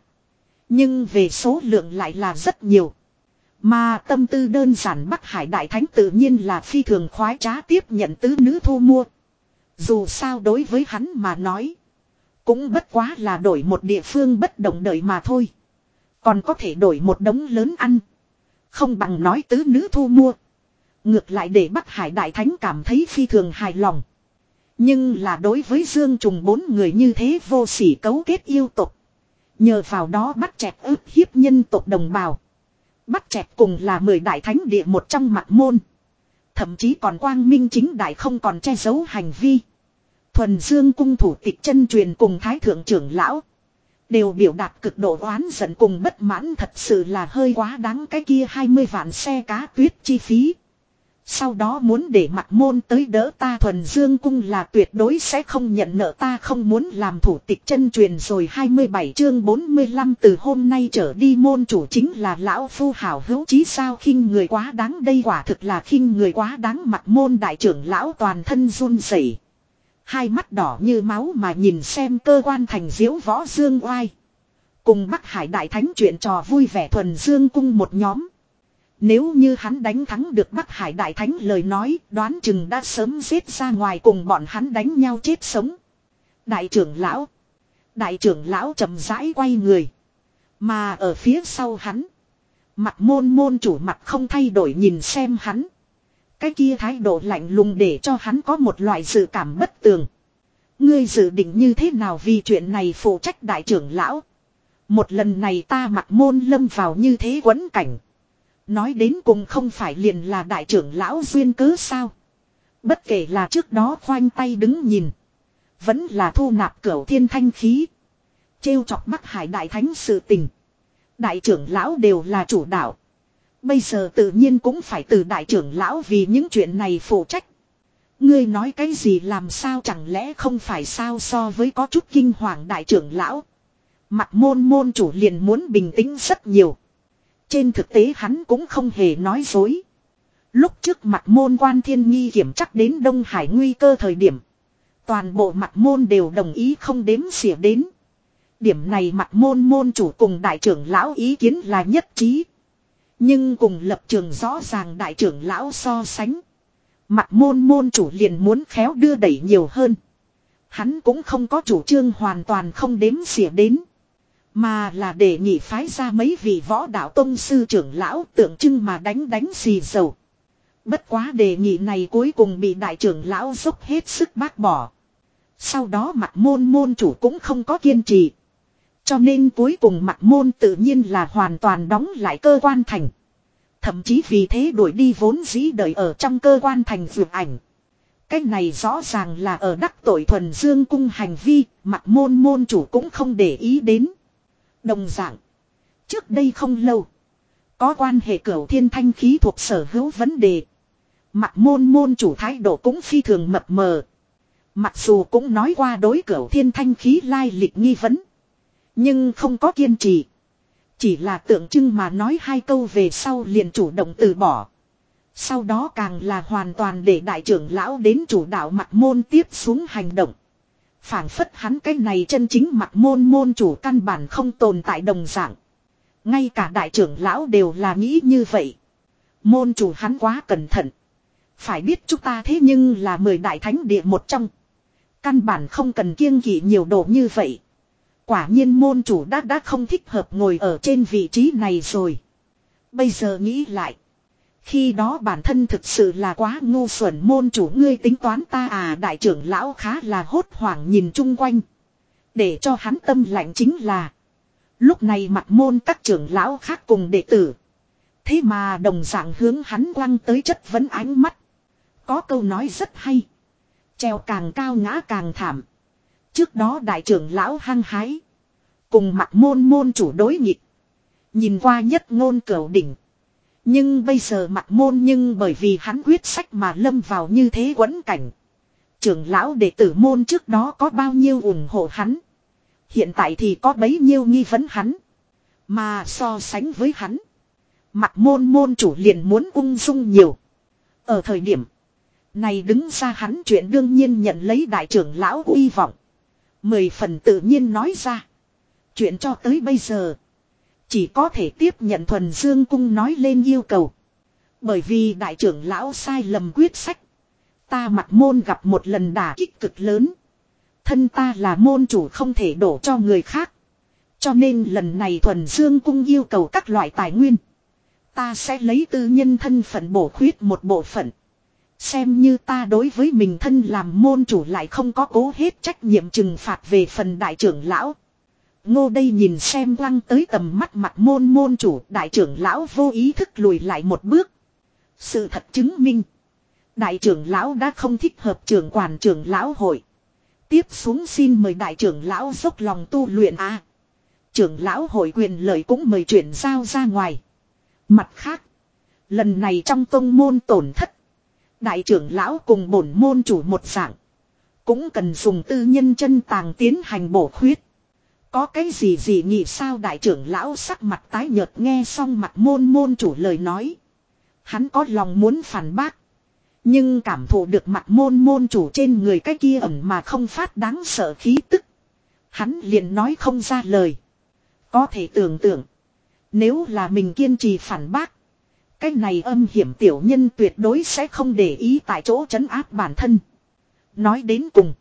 Nhưng về số lượng lại là rất nhiều. Mà tâm tư đơn giản Bắc Hải Đại Thánh tự nhiên là phi thường khoái trá tiếp nhận tứ nữ thu mua. Dù sao đối với hắn mà nói. Cũng bất quá là đổi một địa phương bất động đời mà thôi. Còn có thể đổi một đống lớn ăn. Không bằng nói tứ nữ thu mua. Ngược lại để Bắc Hải Đại Thánh cảm thấy phi thường hài lòng. Nhưng là đối với Dương Trùng bốn người như thế vô sỉ cấu kết yêu tục. Nhờ vào đó bắt chẹt ức hiếp nhân tộc đồng bào. Bắt chẹt cùng là mười đại thánh địa một trong mặt môn. Thậm chí còn quang minh chính đại không còn che giấu hành vi. Thuần Dương cung thủ tịch chân truyền cùng thái thượng trưởng lão. Đều biểu đạt cực độ oán giận cùng bất mãn thật sự là hơi quá đáng cái kia 20 vạn xe cá tuyết chi phí. Sau đó muốn để mặt môn tới đỡ ta thuần dương cung là tuyệt đối sẽ không nhận nợ ta không muốn làm thủ tịch chân truyền rồi 27 chương 45 từ hôm nay trở đi môn chủ chính là lão phu hảo hữu chí sao khinh người quá đáng đây quả thực là khinh người quá đáng mặt môn đại trưởng lão toàn thân run rẩy Hai mắt đỏ như máu mà nhìn xem cơ quan thành diễu võ dương oai. Cùng Bắc Hải Đại Thánh chuyện trò vui vẻ thuần dương cung một nhóm. Nếu như hắn đánh thắng được Bắc Hải Đại Thánh lời nói, đoán chừng đã sớm giết ra ngoài cùng bọn hắn đánh nhau chết sống. Đại trưởng lão. Đại trưởng lão chậm rãi quay người. Mà ở phía sau hắn. Mặt môn môn chủ mặt không thay đổi nhìn xem hắn. Cái kia thái độ lạnh lùng để cho hắn có một loại dự cảm bất tường. Ngươi dự định như thế nào vì chuyện này phụ trách đại trưởng lão. Một lần này ta mặc môn lâm vào như thế quấn cảnh. Nói đến cùng không phải liền là đại trưởng lão duyên cớ sao. Bất kể là trước đó khoanh tay đứng nhìn. Vẫn là thu nạp cửu thiên thanh khí. trêu chọc Bắc Hải đại thánh sự tình. Đại trưởng lão đều là chủ đạo. Bây giờ tự nhiên cũng phải từ đại trưởng lão vì những chuyện này phụ trách. Ngươi nói cái gì làm sao chẳng lẽ không phải sao so với có chút kinh hoàng đại trưởng lão. Mặt môn môn chủ liền muốn bình tĩnh rất nhiều. Trên thực tế hắn cũng không hề nói dối. Lúc trước mặt môn quan thiên nghi kiểm chắc đến Đông Hải nguy cơ thời điểm. Toàn bộ mặt môn đều đồng ý không đếm xỉa đến. Điểm này mặt môn môn chủ cùng đại trưởng lão ý kiến là nhất trí. Nhưng cùng lập trường rõ ràng đại trưởng lão so sánh. Mặt môn môn chủ liền muốn khéo đưa đẩy nhiều hơn. Hắn cũng không có chủ trương hoàn toàn không đếm xỉa đến. Mà là để nhị phái ra mấy vị võ đạo tông sư trưởng lão tượng trưng mà đánh đánh xì dầu. Bất quá đề nghị này cuối cùng bị đại trưởng lão dốc hết sức bác bỏ. Sau đó mặt môn môn chủ cũng không có kiên trì. Cho nên cuối cùng mặt môn tự nhiên là hoàn toàn đóng lại cơ quan thành. Thậm chí vì thế đuổi đi vốn dĩ đợi ở trong cơ quan thành vượt ảnh. Cái này rõ ràng là ở đắc tội thuần dương cung hành vi, mặt môn môn chủ cũng không để ý đến. Đồng dạng. Trước đây không lâu. Có quan hệ cửu thiên thanh khí thuộc sở hữu vấn đề. Mặt môn môn chủ thái độ cũng phi thường mập mờ. Mặc dù cũng nói qua đối cửu thiên thanh khí lai lịch nghi vấn. Nhưng không có kiên trì. Chỉ là tượng trưng mà nói hai câu về sau liền chủ động từ bỏ. Sau đó càng là hoàn toàn để đại trưởng lão đến chủ đạo mặt môn tiếp xuống hành động phảng phất hắn cái này chân chính mặt môn môn chủ căn bản không tồn tại đồng dạng. Ngay cả đại trưởng lão đều là nghĩ như vậy. Môn chủ hắn quá cẩn thận. Phải biết chúng ta thế nhưng là mười đại thánh địa một trong. Căn bản không cần kiêng kỵ nhiều đồ như vậy. Quả nhiên môn chủ đã đã không thích hợp ngồi ở trên vị trí này rồi. Bây giờ nghĩ lại. Khi đó bản thân thực sự là quá ngu xuẩn môn chủ ngươi tính toán ta à đại trưởng lão khá là hốt hoảng nhìn chung quanh. Để cho hắn tâm lạnh chính là. Lúc này mặt môn các trưởng lão khác cùng đệ tử. Thế mà đồng dạng hướng hắn quăng tới chất vấn ánh mắt. Có câu nói rất hay. Treo càng cao ngã càng thảm. Trước đó đại trưởng lão hăng hái. Cùng mặt môn môn chủ đối nghịch. Nhìn qua nhất ngôn cửu đỉnh. Nhưng bây giờ mặt môn nhưng bởi vì hắn quyết sách mà lâm vào như thế quẫn cảnh. Trưởng lão đệ tử môn trước đó có bao nhiêu ủng hộ hắn. Hiện tại thì có bấy nhiêu nghi vấn hắn. Mà so sánh với hắn. Mặt môn môn chủ liền muốn ung dung nhiều. Ở thời điểm này đứng ra hắn chuyện đương nhiên nhận lấy đại trưởng lão uy vọng. Mười phần tự nhiên nói ra. Chuyện cho tới bây giờ. Chỉ có thể tiếp nhận thuần dương cung nói lên yêu cầu. Bởi vì đại trưởng lão sai lầm quyết sách. Ta mặt môn gặp một lần đả kích cực lớn. Thân ta là môn chủ không thể đổ cho người khác. Cho nên lần này thuần dương cung yêu cầu các loại tài nguyên. Ta sẽ lấy tư nhân thân phận bổ khuyết một bộ phận. Xem như ta đối với mình thân làm môn chủ lại không có cố hết trách nhiệm trừng phạt về phần đại trưởng lão. Ngô đây nhìn xem lăng tới tầm mắt mặt môn môn chủ đại trưởng lão vô ý thức lùi lại một bước. Sự thật chứng minh. Đại trưởng lão đã không thích hợp trưởng quản trưởng lão hội. Tiếp xuống xin mời đại trưởng lão dốc lòng tu luyện a. À, trưởng lão hội quyền lợi cũng mời chuyển giao ra ngoài. Mặt khác. Lần này trong tông môn tổn thất. Đại trưởng lão cùng bổn môn chủ một dạng. Cũng cần dùng tư nhân chân tàng tiến hành bổ khuyết. Có cái gì gì nghĩ sao đại trưởng lão sắc mặt tái nhợt nghe xong mặt môn môn chủ lời nói. Hắn có lòng muốn phản bác. Nhưng cảm thụ được mặt môn môn chủ trên người cái kia ẩn mà không phát đáng sợ khí tức. Hắn liền nói không ra lời. Có thể tưởng tượng. Nếu là mình kiên trì phản bác. Cái này âm hiểm tiểu nhân tuyệt đối sẽ không để ý tại chỗ chấn áp bản thân. Nói đến cùng.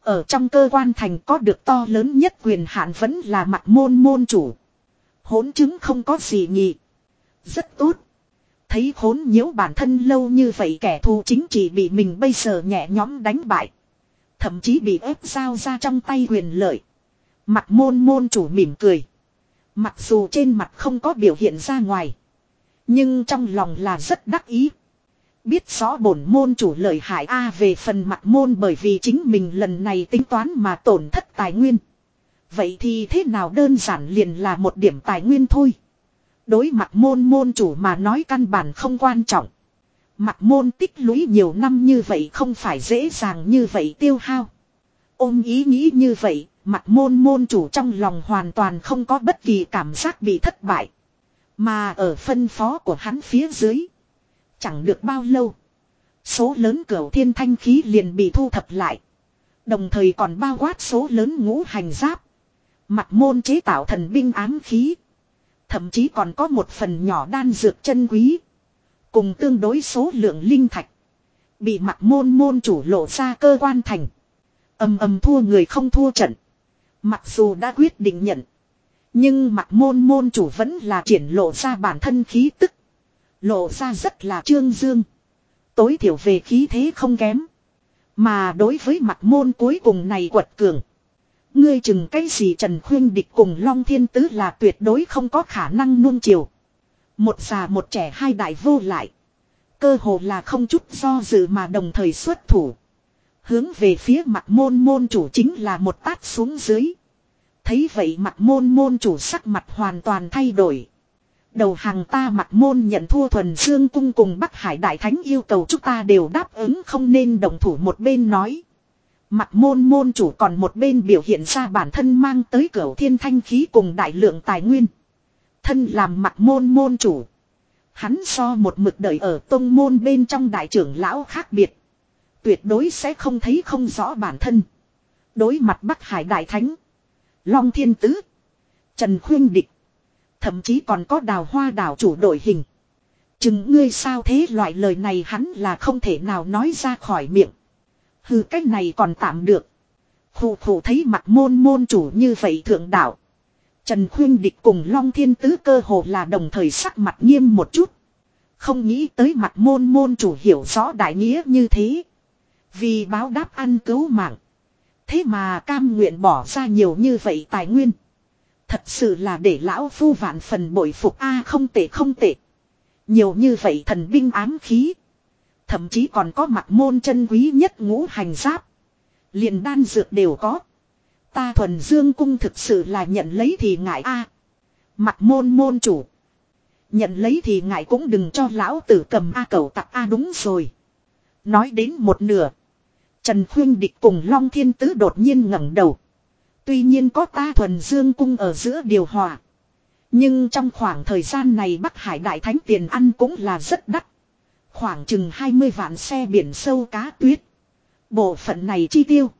Ở trong cơ quan thành có được to lớn nhất quyền hạn vẫn là mặt môn môn chủ. Hỗn chứng không có gì nhị. Rất tốt. Thấy hỗn nhiễu bản thân lâu như vậy kẻ thù chính trị bị mình bây giờ nhẹ nhõm đánh bại. Thậm chí bị ép giao ra trong tay quyền lợi. Mặt môn môn chủ mỉm cười. Mặc dù trên mặt không có biểu hiện ra ngoài. Nhưng trong lòng là rất đắc ý. Biết rõ bổn môn chủ lợi hại A về phần mặt môn bởi vì chính mình lần này tính toán mà tổn thất tài nguyên. Vậy thì thế nào đơn giản liền là một điểm tài nguyên thôi. Đối mặt môn môn chủ mà nói căn bản không quan trọng. Mặt môn tích lũy nhiều năm như vậy không phải dễ dàng như vậy tiêu hao. Ôm ý nghĩ như vậy, mặt môn môn chủ trong lòng hoàn toàn không có bất kỳ cảm giác bị thất bại. Mà ở phân phó của hắn phía dưới. Chẳng được bao lâu. Số lớn cửu thiên thanh khí liền bị thu thập lại. Đồng thời còn bao quát số lớn ngũ hành giáp. Mặt môn chế tạo thần binh ám khí. Thậm chí còn có một phần nhỏ đan dược chân quý. Cùng tương đối số lượng linh thạch. Bị mặt môn môn chủ lộ ra cơ quan thành. Âm âm thua người không thua trận. Mặc dù đã quyết định nhận. Nhưng mặt môn môn chủ vẫn là triển lộ ra bản thân khí tức. Lộ ra rất là trương dương. Tối thiểu về khí thế không kém. Mà đối với mặt môn cuối cùng này quật cường. Ngươi chừng cái gì Trần Khuyên địch cùng Long Thiên Tứ là tuyệt đối không có khả năng nuông chiều. Một già một trẻ hai đại vô lại. Cơ hồ là không chút do dự mà đồng thời xuất thủ. Hướng về phía mặt môn môn chủ chính là một tát xuống dưới. Thấy vậy mặt môn môn chủ sắc mặt hoàn toàn thay đổi. Đầu hàng ta mặt môn nhận thua thuần dương cung cùng Bắc Hải Đại Thánh yêu cầu chúng ta đều đáp ứng không nên đồng thủ một bên nói. Mặt môn môn chủ còn một bên biểu hiện ra bản thân mang tới cửa thiên thanh khí cùng đại lượng tài nguyên. Thân làm mặt môn môn chủ. Hắn so một mực đợi ở tông môn bên trong đại trưởng lão khác biệt. Tuyệt đối sẽ không thấy không rõ bản thân. Đối mặt Bắc Hải Đại Thánh. Long Thiên Tứ. Trần Khuyên Địch. Thậm chí còn có đào hoa đảo chủ đội hình. Chừng ngươi sao thế loại lời này hắn là không thể nào nói ra khỏi miệng. Hừ cách này còn tạm được. Khủ khủ thấy mặt môn môn chủ như vậy thượng đạo. Trần Khuyên Địch cùng Long Thiên Tứ cơ hồ là đồng thời sắc mặt nghiêm một chút. Không nghĩ tới mặt môn môn chủ hiểu rõ đại nghĩa như thế. Vì báo đáp ăn cứu mạng. Thế mà cam nguyện bỏ ra nhiều như vậy tài nguyên. Thật sự là để lão phu vạn phần bội phục a không tệ không tệ. Nhiều như vậy thần binh ám khí. Thậm chí còn có mặt môn chân quý nhất ngũ hành giáp. liền đan dược đều có. Ta thuần dương cung thực sự là nhận lấy thì ngại a Mặt môn môn chủ. Nhận lấy thì ngại cũng đừng cho lão tử cầm A cầu tặc A đúng rồi. Nói đến một nửa. Trần Khuyên Địch cùng Long Thiên Tứ đột nhiên ngẩng đầu. Tuy nhiên có ta thuần dương cung ở giữa điều hòa. Nhưng trong khoảng thời gian này Bắc Hải Đại Thánh tiền ăn cũng là rất đắt. Khoảng chừng 20 vạn xe biển sâu cá tuyết. Bộ phận này chi tiêu.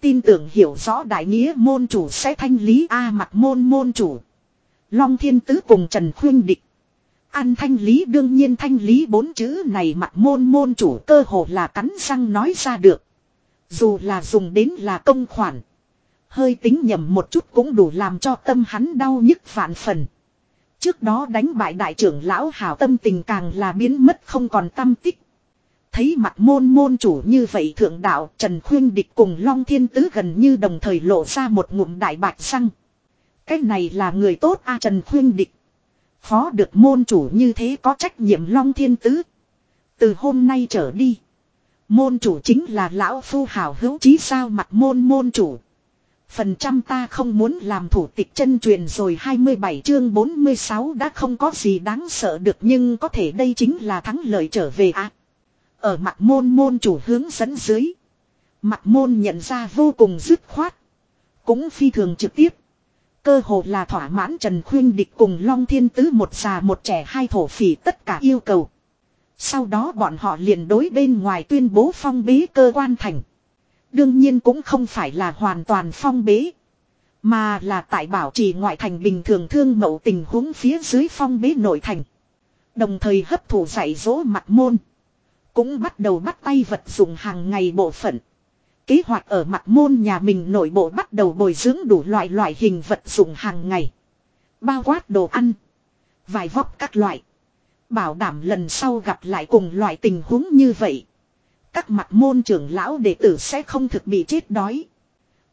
Tin tưởng hiểu rõ đại nghĩa môn chủ sẽ thanh lý A mặt môn môn chủ. Long Thiên Tứ cùng Trần Khuyên Địch. Ăn thanh lý đương nhiên thanh lý bốn chữ này mặt môn môn chủ cơ hồ là cắn răng nói ra được. Dù là dùng đến là công khoản. Hơi tính nhầm một chút cũng đủ làm cho tâm hắn đau nhức vạn phần. Trước đó đánh bại đại trưởng lão hảo tâm tình càng là biến mất không còn tâm tích. Thấy mặt môn môn chủ như vậy thượng đạo Trần Khuyên Địch cùng Long Thiên Tứ gần như đồng thời lộ ra một ngụm đại bạch răng. Cái này là người tốt a Trần Khuyên Địch. Phó được môn chủ như thế có trách nhiệm Long Thiên Tứ. Từ hôm nay trở đi. Môn chủ chính là lão phu hảo hữu chí sao mặt môn môn chủ. Phần trăm ta không muốn làm thủ tịch chân truyền rồi 27 chương 46 đã không có gì đáng sợ được nhưng có thể đây chính là thắng lợi trở về à. Ở mặt môn môn chủ hướng dẫn dưới. Mặt môn nhận ra vô cùng dứt khoát. Cũng phi thường trực tiếp. Cơ hồ là thỏa mãn Trần Khuyên Địch cùng Long Thiên Tứ một già một trẻ hai thổ phỉ tất cả yêu cầu. Sau đó bọn họ liền đối bên ngoài tuyên bố phong bế cơ quan thành. Đương nhiên cũng không phải là hoàn toàn phong bế. Mà là tại bảo trì ngoại thành bình thường thương mậu tình huống phía dưới phong bế nội thành. Đồng thời hấp thụ dạy dỗ mặt môn. Cũng bắt đầu bắt tay vật dụng hàng ngày bộ phận. Kế hoạch ở mặt môn nhà mình nội bộ bắt đầu bồi dưỡng đủ loại loại hình vật dụng hàng ngày. Bao quát đồ ăn. Vài vóc các loại. Bảo đảm lần sau gặp lại cùng loại tình huống như vậy. Các mặt môn trưởng lão đệ tử sẽ không thực bị chết đói.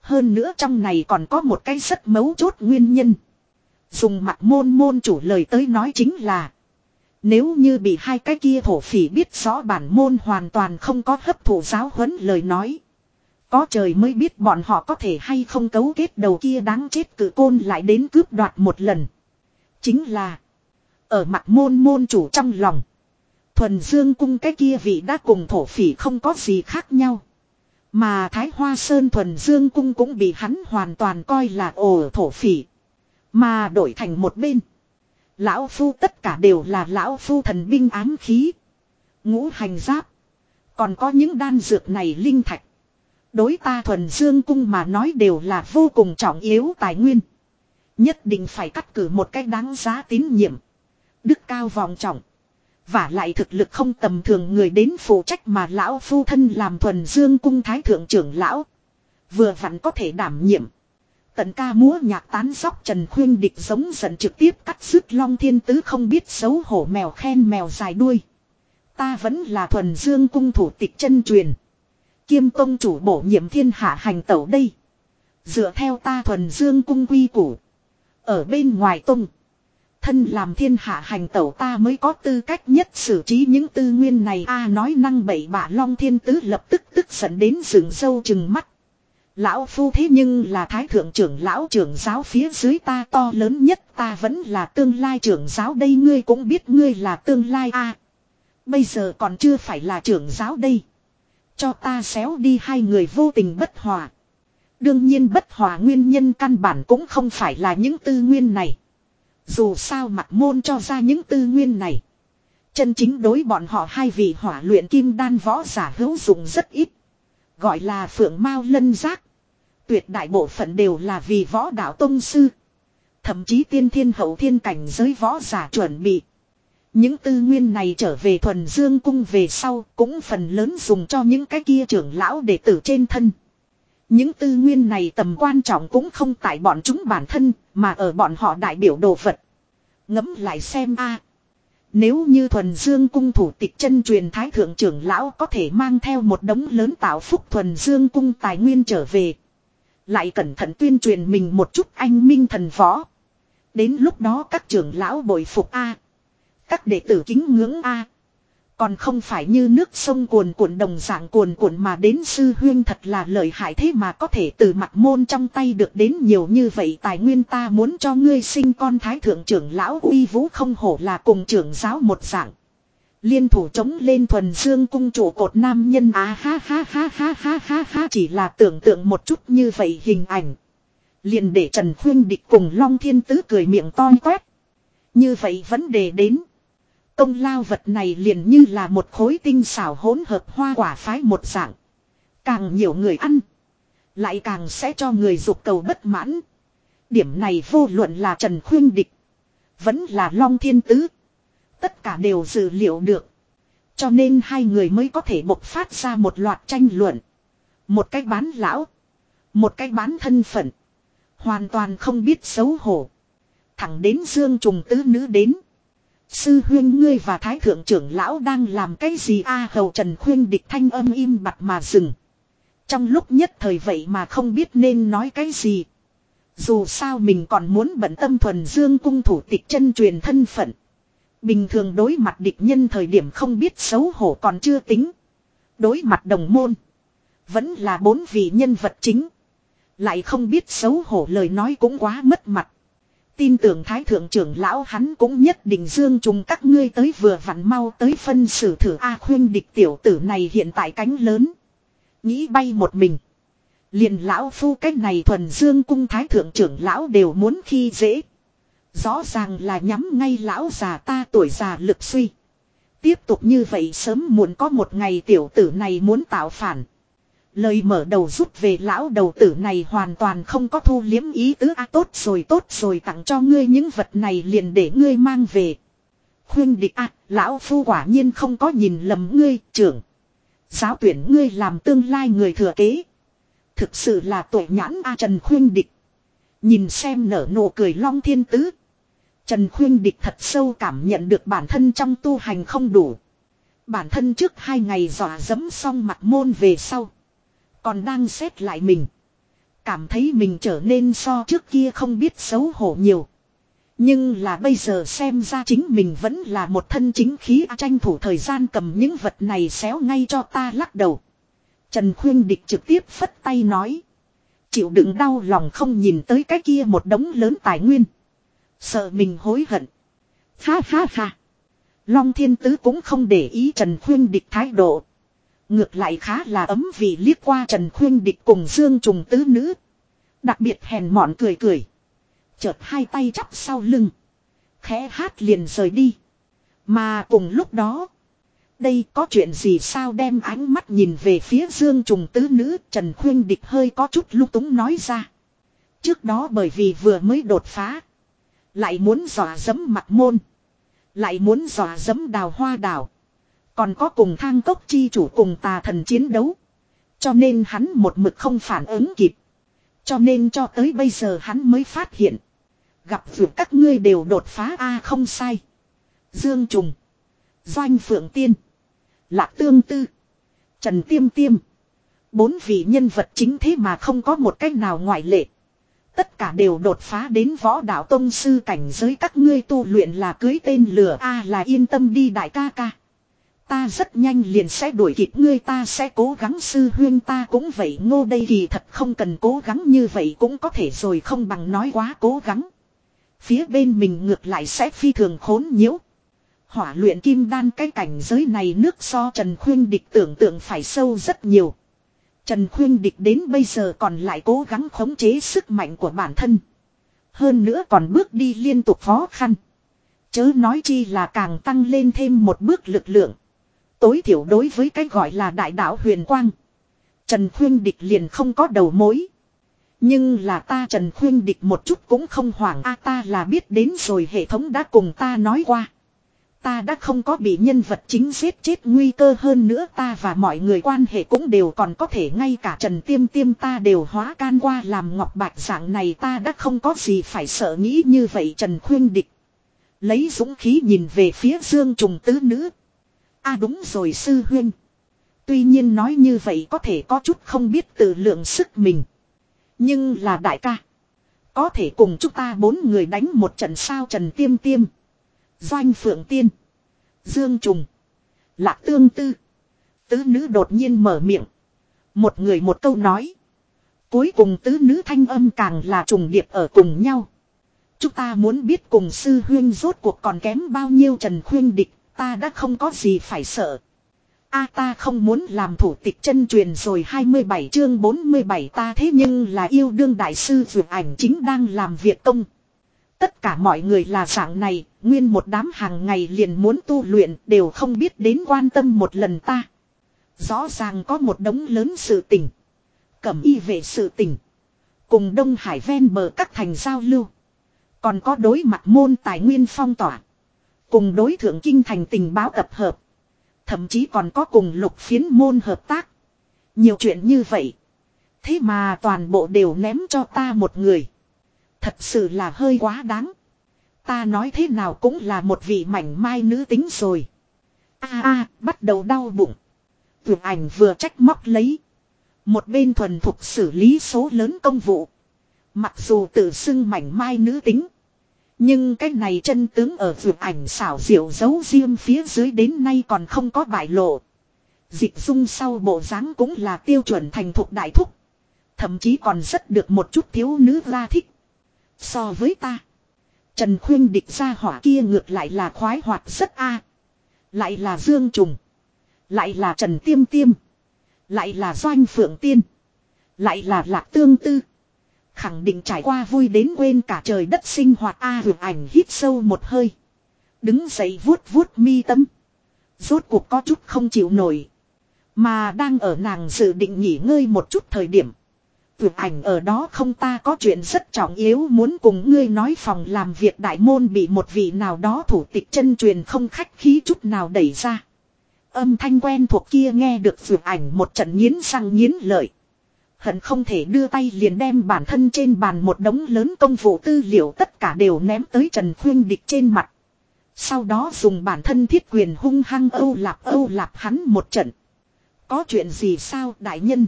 Hơn nữa trong này còn có một cái rất mấu chốt nguyên nhân. Dùng mặt môn môn chủ lời tới nói chính là. Nếu như bị hai cái kia thổ phỉ biết rõ bản môn hoàn toàn không có hấp thụ giáo huấn lời nói. Có trời mới biết bọn họ có thể hay không cấu kết đầu kia đáng chết cự côn lại đến cướp đoạt một lần. Chính là. Ở mặt môn môn chủ trong lòng. Thuần Dương cung cái kia vị đã cùng thổ phỉ không có gì khác nhau. Mà Thái Hoa Sơn Thuần Dương cung cũng bị hắn hoàn toàn coi là ổ thổ phỉ. Mà đổi thành một bên. Lão Phu tất cả đều là Lão Phu thần binh ám khí. Ngũ hành giáp. Còn có những đan dược này linh thạch. Đối ta thuần dương cung mà nói đều là vô cùng trọng yếu tài nguyên. Nhất định phải cắt cử một cách đáng giá tín nhiệm. Đức cao vòng trọng. Và lại thực lực không tầm thường người đến phụ trách mà lão phu thân làm thuần dương cung thái thượng trưởng lão. Vừa vặn có thể đảm nhiệm. Tận ca múa nhạc tán sóc Trần Khuyên Địch giống giận trực tiếp cắt dứt Long Thiên Tứ không biết xấu hổ mèo khen mèo dài đuôi. Ta vẫn là thuần dương cung thủ tịch chân truyền. Kiêm công chủ bổ nhiệm thiên hạ hành tẩu đây. Dựa theo ta thuần dương cung quy củ. Ở bên ngoài tung. Thân làm thiên hạ hành tẩu ta mới có tư cách nhất xử trí những tư nguyên này a nói năng bậy bạ long thiên tứ lập tức tức giận đến rừng sâu chừng mắt. Lão phu thế nhưng là thái thượng trưởng lão trưởng giáo phía dưới ta to lớn nhất, ta vẫn là tương lai trưởng giáo đây, ngươi cũng biết ngươi là tương lai a Bây giờ còn chưa phải là trưởng giáo đây. Cho ta xéo đi hai người vô tình bất hòa. Đương nhiên bất hòa nguyên nhân căn bản cũng không phải là những tư nguyên này. Dù sao mặt môn cho ra những tư nguyên này. Chân chính đối bọn họ hai vị hỏa luyện kim đan võ giả hữu dụng rất ít. Gọi là phượng mao lân giác. Tuyệt đại bộ phận đều là vì võ đạo tông sư. Thậm chí tiên thiên hậu thiên cảnh giới võ giả chuẩn bị. Những tư nguyên này trở về thuần dương cung về sau cũng phần lớn dùng cho những cái kia trưởng lão đệ tử trên thân. Những tư nguyên này tầm quan trọng cũng không tại bọn chúng bản thân, mà ở bọn họ đại biểu đồ vật. Ngẫm lại xem a Nếu như thuần dương cung thủ tịch chân truyền thái thượng trưởng lão có thể mang theo một đống lớn tạo phúc thuần dương cung tài nguyên trở về. Lại cẩn thận tuyên truyền mình một chút anh minh thần võ. Đến lúc đó các trưởng lão bồi phục a các đệ tử kính ngưỡng A. Còn không phải như nước sông cuồn cuộn đồng dạng cuồn cuộn mà đến sư huyên thật là lợi hại thế mà có thể từ mặt môn trong tay được đến nhiều như vậy tài nguyên ta muốn cho ngươi sinh con thái thượng trưởng lão uy vũ không hổ là cùng trưởng giáo một dạng. Liên thủ chống lên thuần dương cung chủ cột nam nhân á ha ha ha ha ha ha ha chỉ là tưởng tượng một chút như vậy hình ảnh. Liền để Trần Khuyên Địch cùng Long Thiên Tứ cười miệng to quét. Như vậy vấn đề đến. Công lao vật này liền như là một khối tinh xảo hỗn hợp hoa quả phái một dạng. Càng nhiều người ăn. Lại càng sẽ cho người dục cầu bất mãn. Điểm này vô luận là Trần Khuyên Địch. Vẫn là Long Thiên Tứ. Tất cả đều dự liệu được. Cho nên hai người mới có thể bộc phát ra một loạt tranh luận. Một cách bán lão. Một cách bán thân phận. Hoàn toàn không biết xấu hổ. Thẳng đến Dương Trùng Tứ Nữ đến. Sư huyên ngươi và Thái Thượng trưởng lão đang làm cái gì a hầu Trần Khuyên địch thanh âm im bặt mà dừng. Trong lúc nhất thời vậy mà không biết nên nói cái gì. Dù sao mình còn muốn bận tâm thuần dương cung thủ tịch chân truyền thân phận. Bình thường đối mặt địch nhân thời điểm không biết xấu hổ còn chưa tính. Đối mặt đồng môn. Vẫn là bốn vị nhân vật chính. Lại không biết xấu hổ lời nói cũng quá mất mặt. Tin tưởng thái thượng trưởng lão hắn cũng nhất định dương trùng các ngươi tới vừa vặn mau tới phân xử thử A khuyên địch tiểu tử này hiện tại cánh lớn. Nghĩ bay một mình. Liền lão phu cách này thuần dương cung thái thượng trưởng lão đều muốn khi dễ. Rõ ràng là nhắm ngay lão già ta tuổi già lực suy. Tiếp tục như vậy sớm muộn có một ngày tiểu tử này muốn tạo phản. Lời mở đầu rút về lão đầu tử này hoàn toàn không có thu liếm ý tứ a tốt rồi tốt rồi, tặng cho ngươi những vật này liền để ngươi mang về. Khuyên địch a lão phu quả nhiên không có nhìn lầm ngươi, trưởng. Giáo tuyển ngươi làm tương lai người thừa kế. Thực sự là tội nhãn a Trần khuyên địch. Nhìn xem nở nụ cười long thiên tứ. Trần khuyên địch thật sâu cảm nhận được bản thân trong tu hành không đủ. Bản thân trước hai ngày dò dẫm xong mặt môn về sau. Còn đang xét lại mình. Cảm thấy mình trở nên so trước kia không biết xấu hổ nhiều. Nhưng là bây giờ xem ra chính mình vẫn là một thân chính khí tranh thủ thời gian cầm những vật này xéo ngay cho ta lắc đầu. Trần Khuyên Địch trực tiếp phất tay nói. Chịu đựng đau lòng không nhìn tới cái kia một đống lớn tài nguyên. Sợ mình hối hận. Ha ha ha. Long Thiên Tứ cũng không để ý Trần Khuyên Địch thái độ. Ngược lại khá là ấm vì liếc qua Trần Khuyên Địch cùng Dương Trùng tứ nữ. Đặc biệt hèn mọn cười cười. Chợt hai tay chắp sau lưng. Khẽ hát liền rời đi. Mà cùng lúc đó. Đây có chuyện gì sao đem ánh mắt nhìn về phía Dương Trùng tứ nữ Trần Khuyên Địch hơi có chút lúc túng nói ra. Trước đó bởi vì vừa mới đột phá. Lại muốn dò dẫm mặt môn. Lại muốn dò dẫm đào hoa đào. Còn có cùng thang cốc chi chủ cùng tà thần chiến đấu. Cho nên hắn một mực không phản ứng kịp. Cho nên cho tới bây giờ hắn mới phát hiện. Gặp vượt các ngươi đều đột phá A không sai. Dương Trùng. Doanh Phượng Tiên. Lạc Tương Tư. Trần Tiêm Tiêm. Bốn vị nhân vật chính thế mà không có một cách nào ngoại lệ. Tất cả đều đột phá đến võ đạo tông sư cảnh giới các ngươi tu luyện là cưới tên lửa A là yên tâm đi đại ca ca. Ta rất nhanh liền sẽ đuổi kịp ngươi, ta sẽ cố gắng sư huyên ta cũng vậy, ngô đây kỳ thật không cần cố gắng như vậy cũng có thể rồi không bằng nói quá cố gắng. Phía bên mình ngược lại sẽ phi thường khốn nhiễu. Hỏa luyện kim đan cái cảnh giới này nước so Trần Khuyên Địch tưởng tượng phải sâu rất nhiều. Trần Khuyên Địch đến bây giờ còn lại cố gắng khống chế sức mạnh của bản thân. Hơn nữa còn bước đi liên tục khó khăn. Chớ nói chi là càng tăng lên thêm một bước lực lượng. Tối thiểu đối với cái gọi là đại đạo huyền quang. Trần Khuyên Địch liền không có đầu mối. Nhưng là ta Trần Khuyên Địch một chút cũng không hoảng a, ta là biết đến rồi, hệ thống đã cùng ta nói qua. Ta đã không có bị nhân vật chính giết chết, nguy cơ hơn nữa ta và mọi người quan hệ cũng đều còn có thể, ngay cả Trần Tiêm Tiêm ta đều hóa can qua làm ngọc bạch dạng này, ta đã không có gì phải sợ nghĩ như vậy Trần Khuyên Địch. Lấy dũng khí nhìn về phía Dương Trùng Tứ Nữ a à đúng rồi sư huyên. Tuy nhiên nói như vậy có thể có chút không biết tự lượng sức mình. Nhưng là đại ca. Có thể cùng chúng ta bốn người đánh một trận sao Trần Tiêm Tiêm. Doanh Phượng Tiên. Dương Trùng. Lạc tương tư. Tứ nữ đột nhiên mở miệng. Một người một câu nói. Cuối cùng tứ nữ thanh âm càng là trùng điệp ở cùng nhau. Chúng ta muốn biết cùng sư huyên rốt cuộc còn kém bao nhiêu trần khuyên địch, ta đã không có gì phải sợ. A ta không muốn làm thủ tịch chân truyền rồi 27 chương 47 ta thế nhưng là yêu đương đại sư vượt ảnh chính đang làm việc công. Tất cả mọi người là dạng này, nguyên một đám hàng ngày liền muốn tu luyện đều không biết đến quan tâm một lần ta. Rõ ràng có một đống lớn sự tình. Cẩm y về sự tình. Cùng Đông Hải ven bờ các thành giao lưu. Còn có đối mặt môn tài nguyên phong tỏa. Cùng đối thượng kinh thành tình báo tập hợp. Thậm chí còn có cùng lục phiến môn hợp tác. Nhiều chuyện như vậy. Thế mà toàn bộ đều ném cho ta một người. Thật sự là hơi quá đáng. Ta nói thế nào cũng là một vị mảnh mai nữ tính rồi. a a, bắt đầu đau bụng. vừa ảnh vừa trách móc lấy. Một bên thuần thục xử lý số lớn công vụ. Mặc dù tự xưng mảnh mai nữ tính. Nhưng cái này chân tướng ở vượt ảnh xảo diệu giấu riêng phía dưới đến nay còn không có bại lộ. Dịch dung sau bộ dáng cũng là tiêu chuẩn thành thục đại thúc. Thậm chí còn rất được một chút thiếu nữ ra thích. So với ta. Trần Khuyên địch ra hỏa kia ngược lại là khoái hoạt rất a Lại là Dương Trùng. Lại là Trần Tiêm Tiêm. Lại là Doanh Phượng Tiên. Lại là Lạc Tương Tư. Khẳng định trải qua vui đến quên cả trời đất sinh hoạt A à, ảnh hít sâu một hơi. Đứng dậy vuốt vuốt mi tâm. Rốt cuộc có chút không chịu nổi. Mà đang ở nàng dự định nghỉ ngơi một chút thời điểm. Vượt ảnh ở đó không ta có chuyện rất trọng yếu muốn cùng ngươi nói phòng làm việc đại môn bị một vị nào đó thủ tịch chân truyền không khách khí chút nào đẩy ra. Âm thanh quen thuộc kia nghe được vượt ảnh một trận nghiến răng nghiến lợi. Hận không thể đưa tay liền đem bản thân trên bàn một đống lớn công vụ tư liệu tất cả đều ném tới Trần Khuyên Địch trên mặt. Sau đó dùng bản thân thiết quyền hung hăng âu lạp âu lạp hắn một trận. Có chuyện gì sao, đại nhân?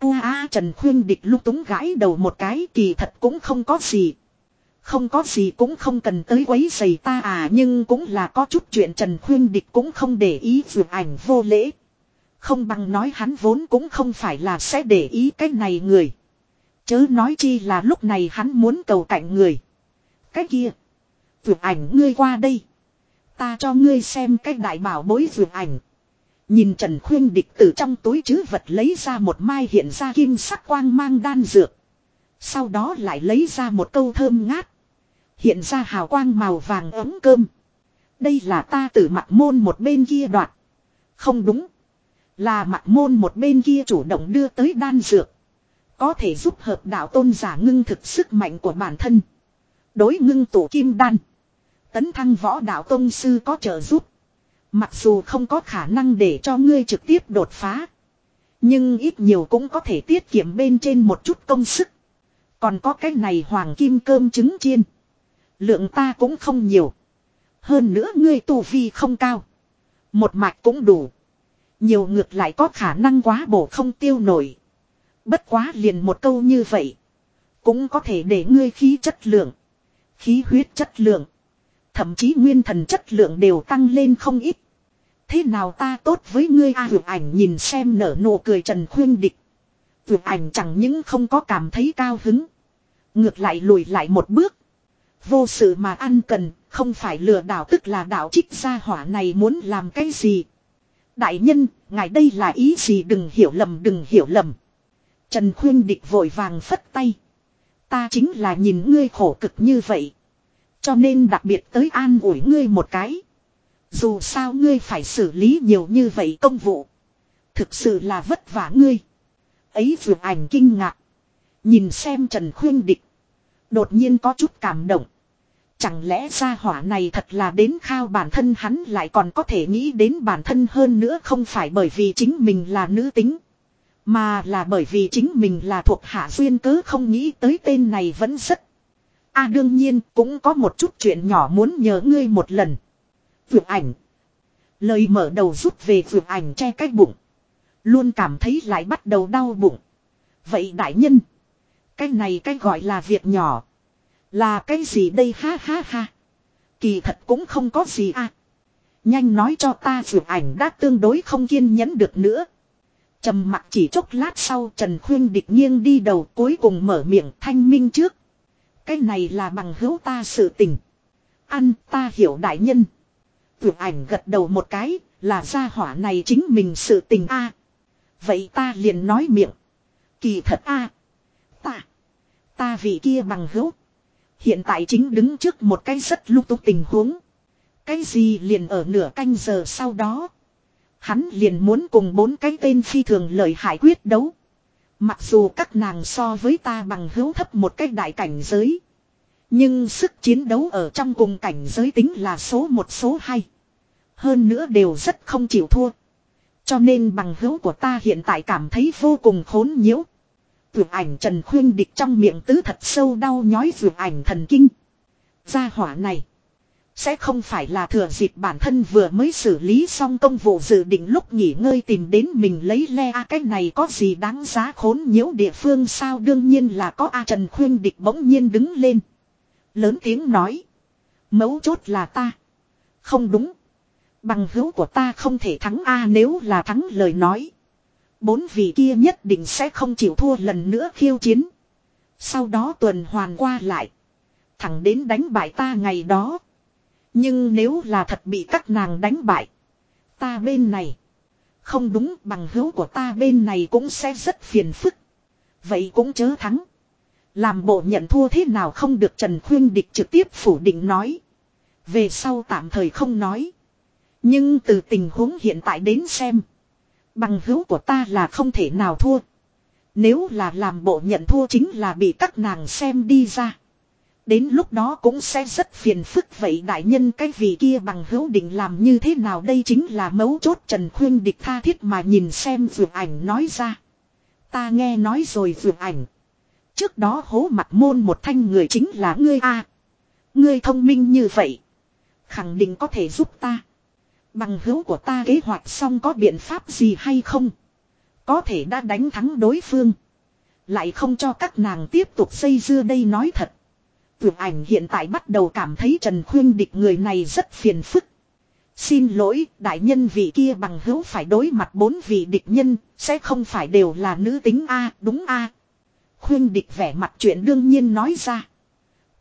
U a, Trần Khuyên Địch lúc túng gãi đầu một cái, kỳ thật cũng không có gì. Không có gì cũng không cần tới quấy giày ta à nhưng cũng là có chút chuyện Trần Khuyên Địch cũng không để ý vượt ảnh vô lễ. Không bằng nói hắn vốn cũng không phải là sẽ để ý cái này người. Chớ nói chi là lúc này hắn muốn cầu cạnh người. Cái kia. Vượt ảnh ngươi qua đây. Ta cho ngươi xem cái đại bảo bối vượt ảnh. Nhìn Trần Khuyên địch từ trong túi chứ vật lấy ra một mai hiện ra kim sắc quang mang đan dược. Sau đó lại lấy ra một câu thơm ngát. Hiện ra hào quang màu vàng ấm cơm. Đây là ta từ mặt môn một bên kia đoạt. Không đúng. Là mặt môn một bên kia chủ động đưa tới đan dược. Có thể giúp hợp đạo tôn giả ngưng thực sức mạnh của bản thân. Đối ngưng tổ kim đan. Tấn thăng võ đạo tôn sư có trợ giúp. Mặc dù không có khả năng để cho ngươi trực tiếp đột phá. Nhưng ít nhiều cũng có thể tiết kiệm bên trên một chút công sức. Còn có cái này hoàng kim cơm trứng chiên. Lượng ta cũng không nhiều. Hơn nữa ngươi tu vi không cao. Một mạch cũng đủ. Nhiều ngược lại có khả năng quá bổ không tiêu nổi. Bất quá liền một câu như vậy. Cũng có thể để ngươi khí chất lượng. Khí huyết chất lượng. Thậm chí nguyên thần chất lượng đều tăng lên không ít. Thế nào ta tốt với ngươi a à, vượt ảnh nhìn xem nở nụ cười trần khuyên địch. Vượt ảnh chẳng những không có cảm thấy cao hứng. Ngược lại lùi lại một bước. Vô sự mà ăn cần, không phải lừa đảo tức là đạo trích gia hỏa này muốn làm cái gì. Đại nhân, ngài đây là ý gì đừng hiểu lầm đừng hiểu lầm. Trần Khuyên Địch vội vàng phất tay. Ta chính là nhìn ngươi khổ cực như vậy. Cho nên đặc biệt tới an ủi ngươi một cái. Dù sao ngươi phải xử lý nhiều như vậy công vụ. Thực sự là vất vả ngươi. Ấy vừa ảnh kinh ngạc. Nhìn xem Trần Khuyên Địch. Đột nhiên có chút cảm động. Chẳng lẽ gia hỏa này thật là đến khao bản thân hắn lại còn có thể nghĩ đến bản thân hơn nữa không phải bởi vì chính mình là nữ tính. Mà là bởi vì chính mình là thuộc hạ duyên cứ không nghĩ tới tên này vẫn rất. a à, đương nhiên cũng có một chút chuyện nhỏ muốn nhớ ngươi một lần. Vượt ảnh. Lời mở đầu rút về vượt ảnh che cái bụng. Luôn cảm thấy lại bắt đầu đau bụng. Vậy đại nhân. Cái này cái gọi là việc nhỏ. Là cái gì đây ha ha ha. Kỳ thật cũng không có gì à. Nhanh nói cho ta vượt ảnh đã tương đối không kiên nhẫn được nữa. trầm mặc chỉ chốc lát sau, Trần Khuyên địch nghiêng đi đầu, cuối cùng mở miệng thanh minh trước. Cái này là bằng hữu ta sự tình. Ăn, ta hiểu đại nhân. Vượt ảnh gật đầu một cái, là gia hỏa này chính mình sự tình a Vậy ta liền nói miệng. Kỳ thật a Ta. Ta vị kia bằng hữu. Hiện tại chính đứng trước một cái rất lúc túc tình huống. Cái gì liền ở nửa canh giờ sau đó. Hắn liền muốn cùng bốn cái tên phi thường lợi hại quyết đấu. Mặc dù các nàng so với ta bằng hữu thấp một cách đại cảnh giới. Nhưng sức chiến đấu ở trong cùng cảnh giới tính là số một, số hai. Hơn nữa đều rất không chịu thua. Cho nên bằng hữu của ta hiện tại cảm thấy vô cùng khốn nhiễu. Vượt ảnh Trần Khuyên Địch trong miệng tứ thật sâu đau nhói vượt ảnh thần kinh. Gia hỏa này. Sẽ không phải là thừa dịp bản thân vừa mới xử lý xong công vụ dự định lúc nghỉ ngơi tìm đến mình lấy le a cái này có gì đáng giá khốn nhiễu địa phương sao đương nhiên là có a Trần Khuyên Địch bỗng nhiên đứng lên. Lớn tiếng nói. Mấu chốt là ta. Không đúng. Bằng hữu của ta không thể thắng A, nếu là thắng lời nói. Bốn vị kia nhất định sẽ không chịu thua lần nữa khiêu chiến. Sau đó tuần hoàn qua lại. Thẳng đến đánh bại ta ngày đó. Nhưng nếu là thật bị các nàng đánh bại. Ta bên này. Không đúng, bằng hữu của ta bên này cũng sẽ rất phiền phức. Vậy cũng chớ thắng. Làm bộ nhận thua thế nào không được Trần Khuyên Địch trực tiếp phủ định nói. Về sau tạm thời không nói. Nhưng từ tình huống hiện tại đến xem. Bằng hữu của ta là không thể nào thua. Nếu là làm bộ nhận thua chính là bị các nàng xem đi ra. Đến lúc đó cũng sẽ rất phiền phức vậy đại nhân, cái vị kia bằng hữu định làm như thế nào đây chính là mấu chốt Trần Khuyên địch tha thiết mà nhìn xem vượt ảnh nói ra. Ta nghe nói rồi vượt ảnh. Trước đó hố mặt môn một thanh người chính là ngươi a Ngươi thông minh như vậy. Khẳng định có thể giúp ta. Bằng hữu của ta kế hoạch xong có biện pháp gì hay không? Có thể đã đánh thắng đối phương. Lại không cho các nàng tiếp tục xây dưa đây nói thật. Tưởng ảnh hiện tại bắt đầu cảm thấy Trần Khuyên địch người này rất phiền phức. Xin lỗi, đại nhân vị kia bằng hữu phải đối mặt bốn vị địch nhân, sẽ không phải đều là nữ tính A, đúng A. Khuyên địch vẻ mặt chuyện đương nhiên nói ra.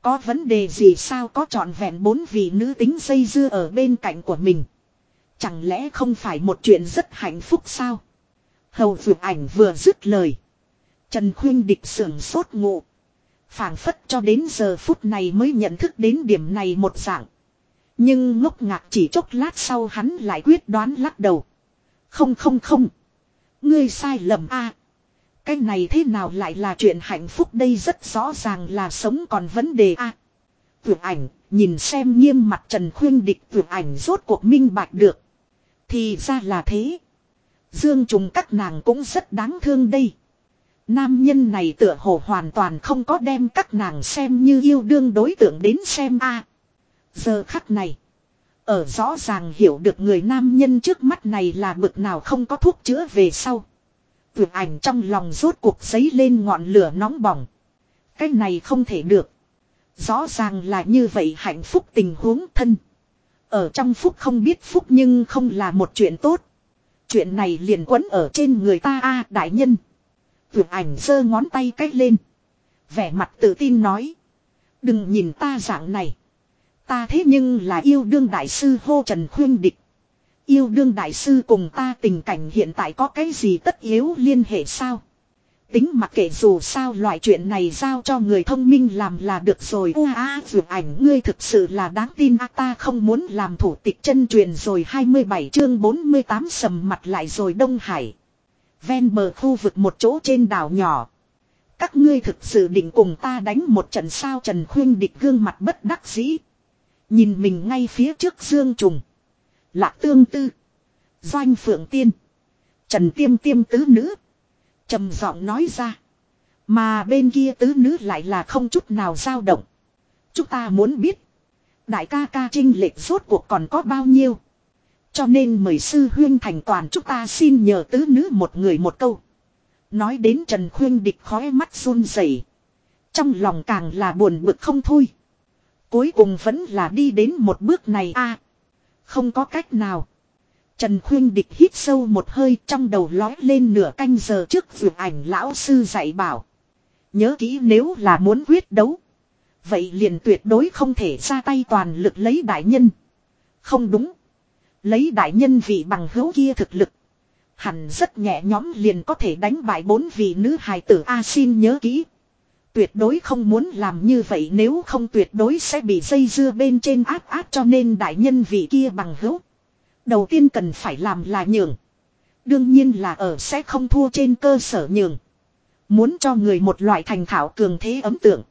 Có vấn đề gì sao có trọn vẹn bốn vị nữ tính dây dưa ở bên cạnh của mình. Chẳng lẽ không phải một chuyện rất hạnh phúc sao? Hầu vượt ảnh vừa dứt lời. Trần Khuyên địch sưởng sốt ngộ. phảng phất cho đến giờ phút này mới nhận thức đến điểm này một dạng. Nhưng ngốc ngạc chỉ chốc lát sau hắn lại quyết đoán lắc đầu. Không không không. Ngươi sai lầm a. cái này thế nào lại là chuyện hạnh phúc đây rất rõ ràng là sống còn vấn đề a. À, ảnh, nhìn xem nghiêm mặt Trần Khuyên địch vượt ảnh rốt cuộc minh bạch được. Thì ra là thế. Dương trùng các nàng cũng rất đáng thương đây. Nam nhân này tựa hồ hoàn toàn không có đem các nàng xem như yêu đương đối tượng đến xem a. giờ khắc này. Ở rõ ràng hiểu được người nam nhân trước mắt này là bực nào không có thuốc chữa về sau. Vượt ảnh trong lòng rốt cuộc giấy lên ngọn lửa nóng bỏng. Cái này không thể được. Rõ ràng là như vậy hạnh phúc tình huống thân. Ở trong phúc không biết phúc nhưng không là một chuyện tốt. Chuyện này liền quấn ở trên người ta a, đại nhân. Vượt ảnh giơ ngón tay cách lên. Vẻ mặt tự tin nói. Đừng nhìn ta dạng này. Ta thế nhưng là yêu đương đại sư hô trần khuyên địch. Yêu đương đại sư cùng ta tình cảnh hiện tại có cái gì tất yếu liên hệ sao? Tính mặc kệ dù sao loại chuyện này giao cho người thông minh làm là được rồi. Ua a dù ảnh, ngươi thực sự là đáng tin a, ta không muốn làm thủ tịch chân truyền rồi 27 chương 48 sầm mặt lại rồi Đông Hải. Ven bờ khu vực một chỗ trên đảo nhỏ. Các ngươi thực sự định cùng ta đánh một trận sao Trần Khuyên địch gương mặt bất đắc dĩ. Nhìn mình ngay phía trước Dương Trùng. Lạc Tương Tư. Doanh Phượng Tiên. Trần Tiêm Tiêm Tứ Nữ trầm giọng nói ra. Mà bên kia tứ nữ lại là không chút nào dao động. Chúng ta muốn biết. Đại ca ca trinh lệch rốt cuộc còn có bao nhiêu. Cho nên mời sư huyên thành toàn chúng ta xin nhờ tứ nữ một người một câu. Nói đến Trần Khuyên địch khói mắt run rẩy, Trong lòng càng là buồn bực không thôi. Cuối cùng vẫn là đi đến một bước này a Không có cách nào. Trần Khuyên Địch hít sâu một hơi trong đầu lói lên nửa canh giờ trước vượt ảnh lão sư dạy bảo. Nhớ kỹ nếu là muốn quyết đấu. Vậy liền tuyệt đối không thể ra tay toàn lực lấy đại nhân. Không đúng. Lấy đại nhân vị bằng hữu kia thực lực. Hẳn rất nhẹ nhóm liền có thể đánh bại bốn vị nữ hài tử A, xin nhớ kỹ. Tuyệt đối không muốn làm như vậy, nếu không tuyệt đối sẽ bị dây dưa bên trên áp áp cho nên đại nhân vị kia bằng hữu. Đầu tiên cần phải làm là nhường. Đương nhiên là ở sẽ không thua trên cơ sở nhường. Muốn cho người một loại thành thảo cường thế ấm tượng.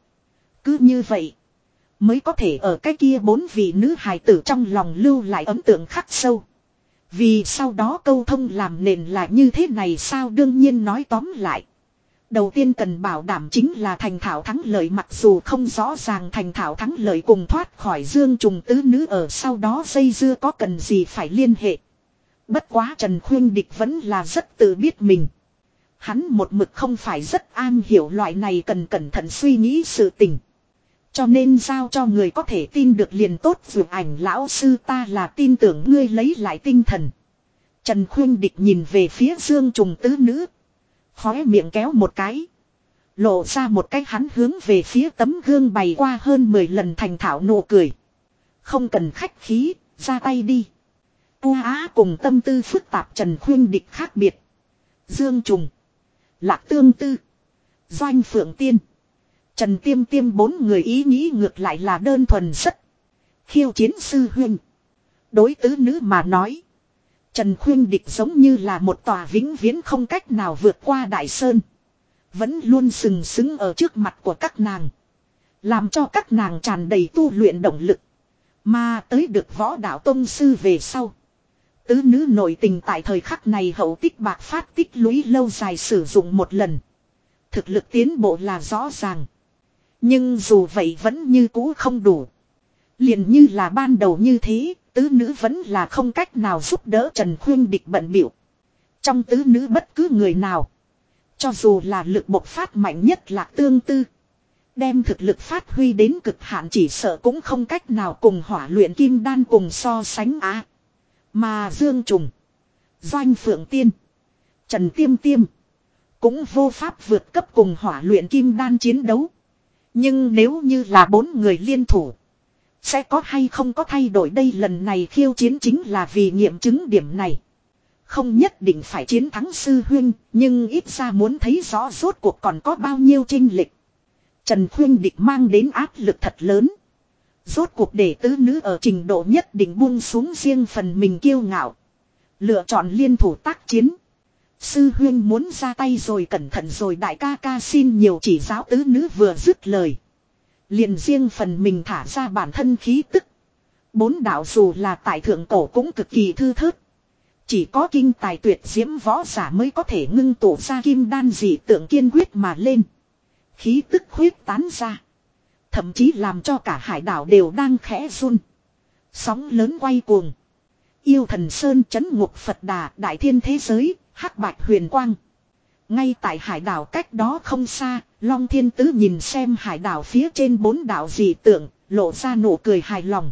Cứ như vậy. Mới có thể ở cái kia bốn vị nữ hài tử trong lòng lưu lại ấm tượng khắc sâu. Vì sau đó câu thông làm nền là như thế này sao đương nhiên nói tóm lại. Đầu tiên cần bảo đảm chính là thành thảo thắng lợi mặc dù không rõ ràng thành thảo thắng lợi cùng thoát khỏi dương trùng tứ nữ ở sau đó dây dưa có cần gì phải liên hệ. Bất quá Trần Khuyên Địch vẫn là rất tự biết mình. Hắn một mực không phải rất an hiểu loại này cần cẩn thận suy nghĩ sự tình. Cho nên giao cho người có thể tin được liền tốt dù ảnh lão sư ta là tin tưởng ngươi lấy lại tinh thần. Trần Khuyên Địch nhìn về phía Dương Trùng tứ nữ. Khóe miệng kéo một cái. Lộ ra một cái hắn hướng về phía tấm gương bày qua hơn 10 lần thành thảo nụ cười. Không cần khách khí, ra tay đi. U á cùng tâm tư phức tạp Trần Khuyên Địch khác biệt. Dương Trùng. Lạc Tương Tư. Doanh Phượng Tiên. Trần Tiêm Tiêm bốn người ý nghĩ ngược lại là đơn thuần rất. Khiêu chiến sư huynh. Đối tứ nữ mà nói. Trần Khuyên Địch giống như là một tòa vĩnh viễn không cách nào vượt qua Đại Sơn. Vẫn luôn sừng sững ở trước mặt của các nàng. Làm cho các nàng tràn đầy tu luyện động lực. Mà tới được võ đạo tông sư về sau. Tứ nữ nội tình tại thời khắc này hậu tích bạc phát tích lũy lâu dài sử dụng một lần. Thực lực tiến bộ là rõ ràng. Nhưng dù vậy vẫn như cũ không đủ liền như là ban đầu như thế, tứ nữ vẫn là không cách nào giúp đỡ Trần Khuyên địch bận biểu. Trong tứ nữ bất cứ người nào. Cho dù là lực bộc phát mạnh nhất là tương tư. Đem thực lực phát huy đến cực hạn chỉ sợ cũng không cách nào cùng hỏa luyện kim đan cùng so sánh á. Mà Dương Trùng. Doanh Phượng Tiên. Trần Tiêm Tiêm. Cũng vô pháp vượt cấp cùng hỏa luyện kim đan chiến đấu. Nhưng nếu như là bốn người liên thủ. Sẽ có hay không có thay đổi đây lần này khiêu chiến chính là vì nghiệm chứng điểm này. Không nhất định phải chiến thắng sư huyên, nhưng ít ra muốn thấy rõ rốt cuộc còn có bao nhiêu trinh lịch. Trần Khuyên Địch mang đến áp lực thật lớn. Rốt cuộc để tứ nữ ở trình độ nhất định buông xuống riêng phần mình kiêu ngạo. Lựa chọn liên thủ tác chiến. Sư huyên muốn ra tay rồi cẩn thận rồi đại ca ca xin nhiều chỉ giáo tứ nữ vừa dứt lời. Liền riêng phần mình thả ra bản thân khí tức. Bốn đạo dù là tại thượng cổ cũng cực kỳ thư thớt. Chỉ có kinh tài tuyệt diễm võ giả mới có thể ngưng tụ ra kim đan dị tượng kiên quyết mà lên. Khí tức huyết tán ra. Thậm chí làm cho cả hải đảo đều đang khẽ run. Sóng lớn quay cuồng. Yêu thần Sơn chấn ngục Phật Đà đại thiên thế giới, hắc bạch huyền quang. Ngay tại hải đảo cách đó không xa, Long Thiên Tứ nhìn xem hải đảo phía trên bốn đảo dị tượng, lộ ra nụ cười hài lòng.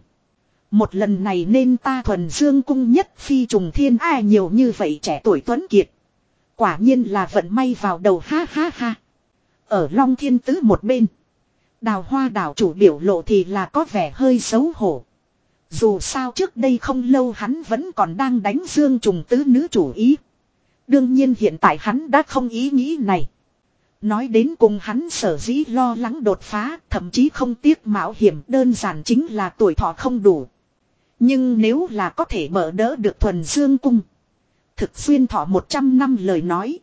Một lần này nên ta thuần dương cung nhất phi trùng thiên ai nhiều như vậy trẻ tuổi tuấn kiệt. Quả nhiên là vận may vào đầu ha ha ha. Ở Long Thiên Tứ một bên. Đào hoa đảo chủ biểu lộ thì là có vẻ hơi xấu hổ. Dù sao trước đây không lâu hắn vẫn còn đang đánh dương trùng tứ nữ chủ ý. Đương nhiên hiện tại hắn đã không ý nghĩ này. Nói đến cùng hắn sở dĩ lo lắng đột phá, thậm chí không tiếc mạo hiểm đơn giản chính là tuổi thọ không đủ. Nhưng nếu là có thể mở đỡ được thuần dương cung. Thực xuyên thọ 100 năm lời nói.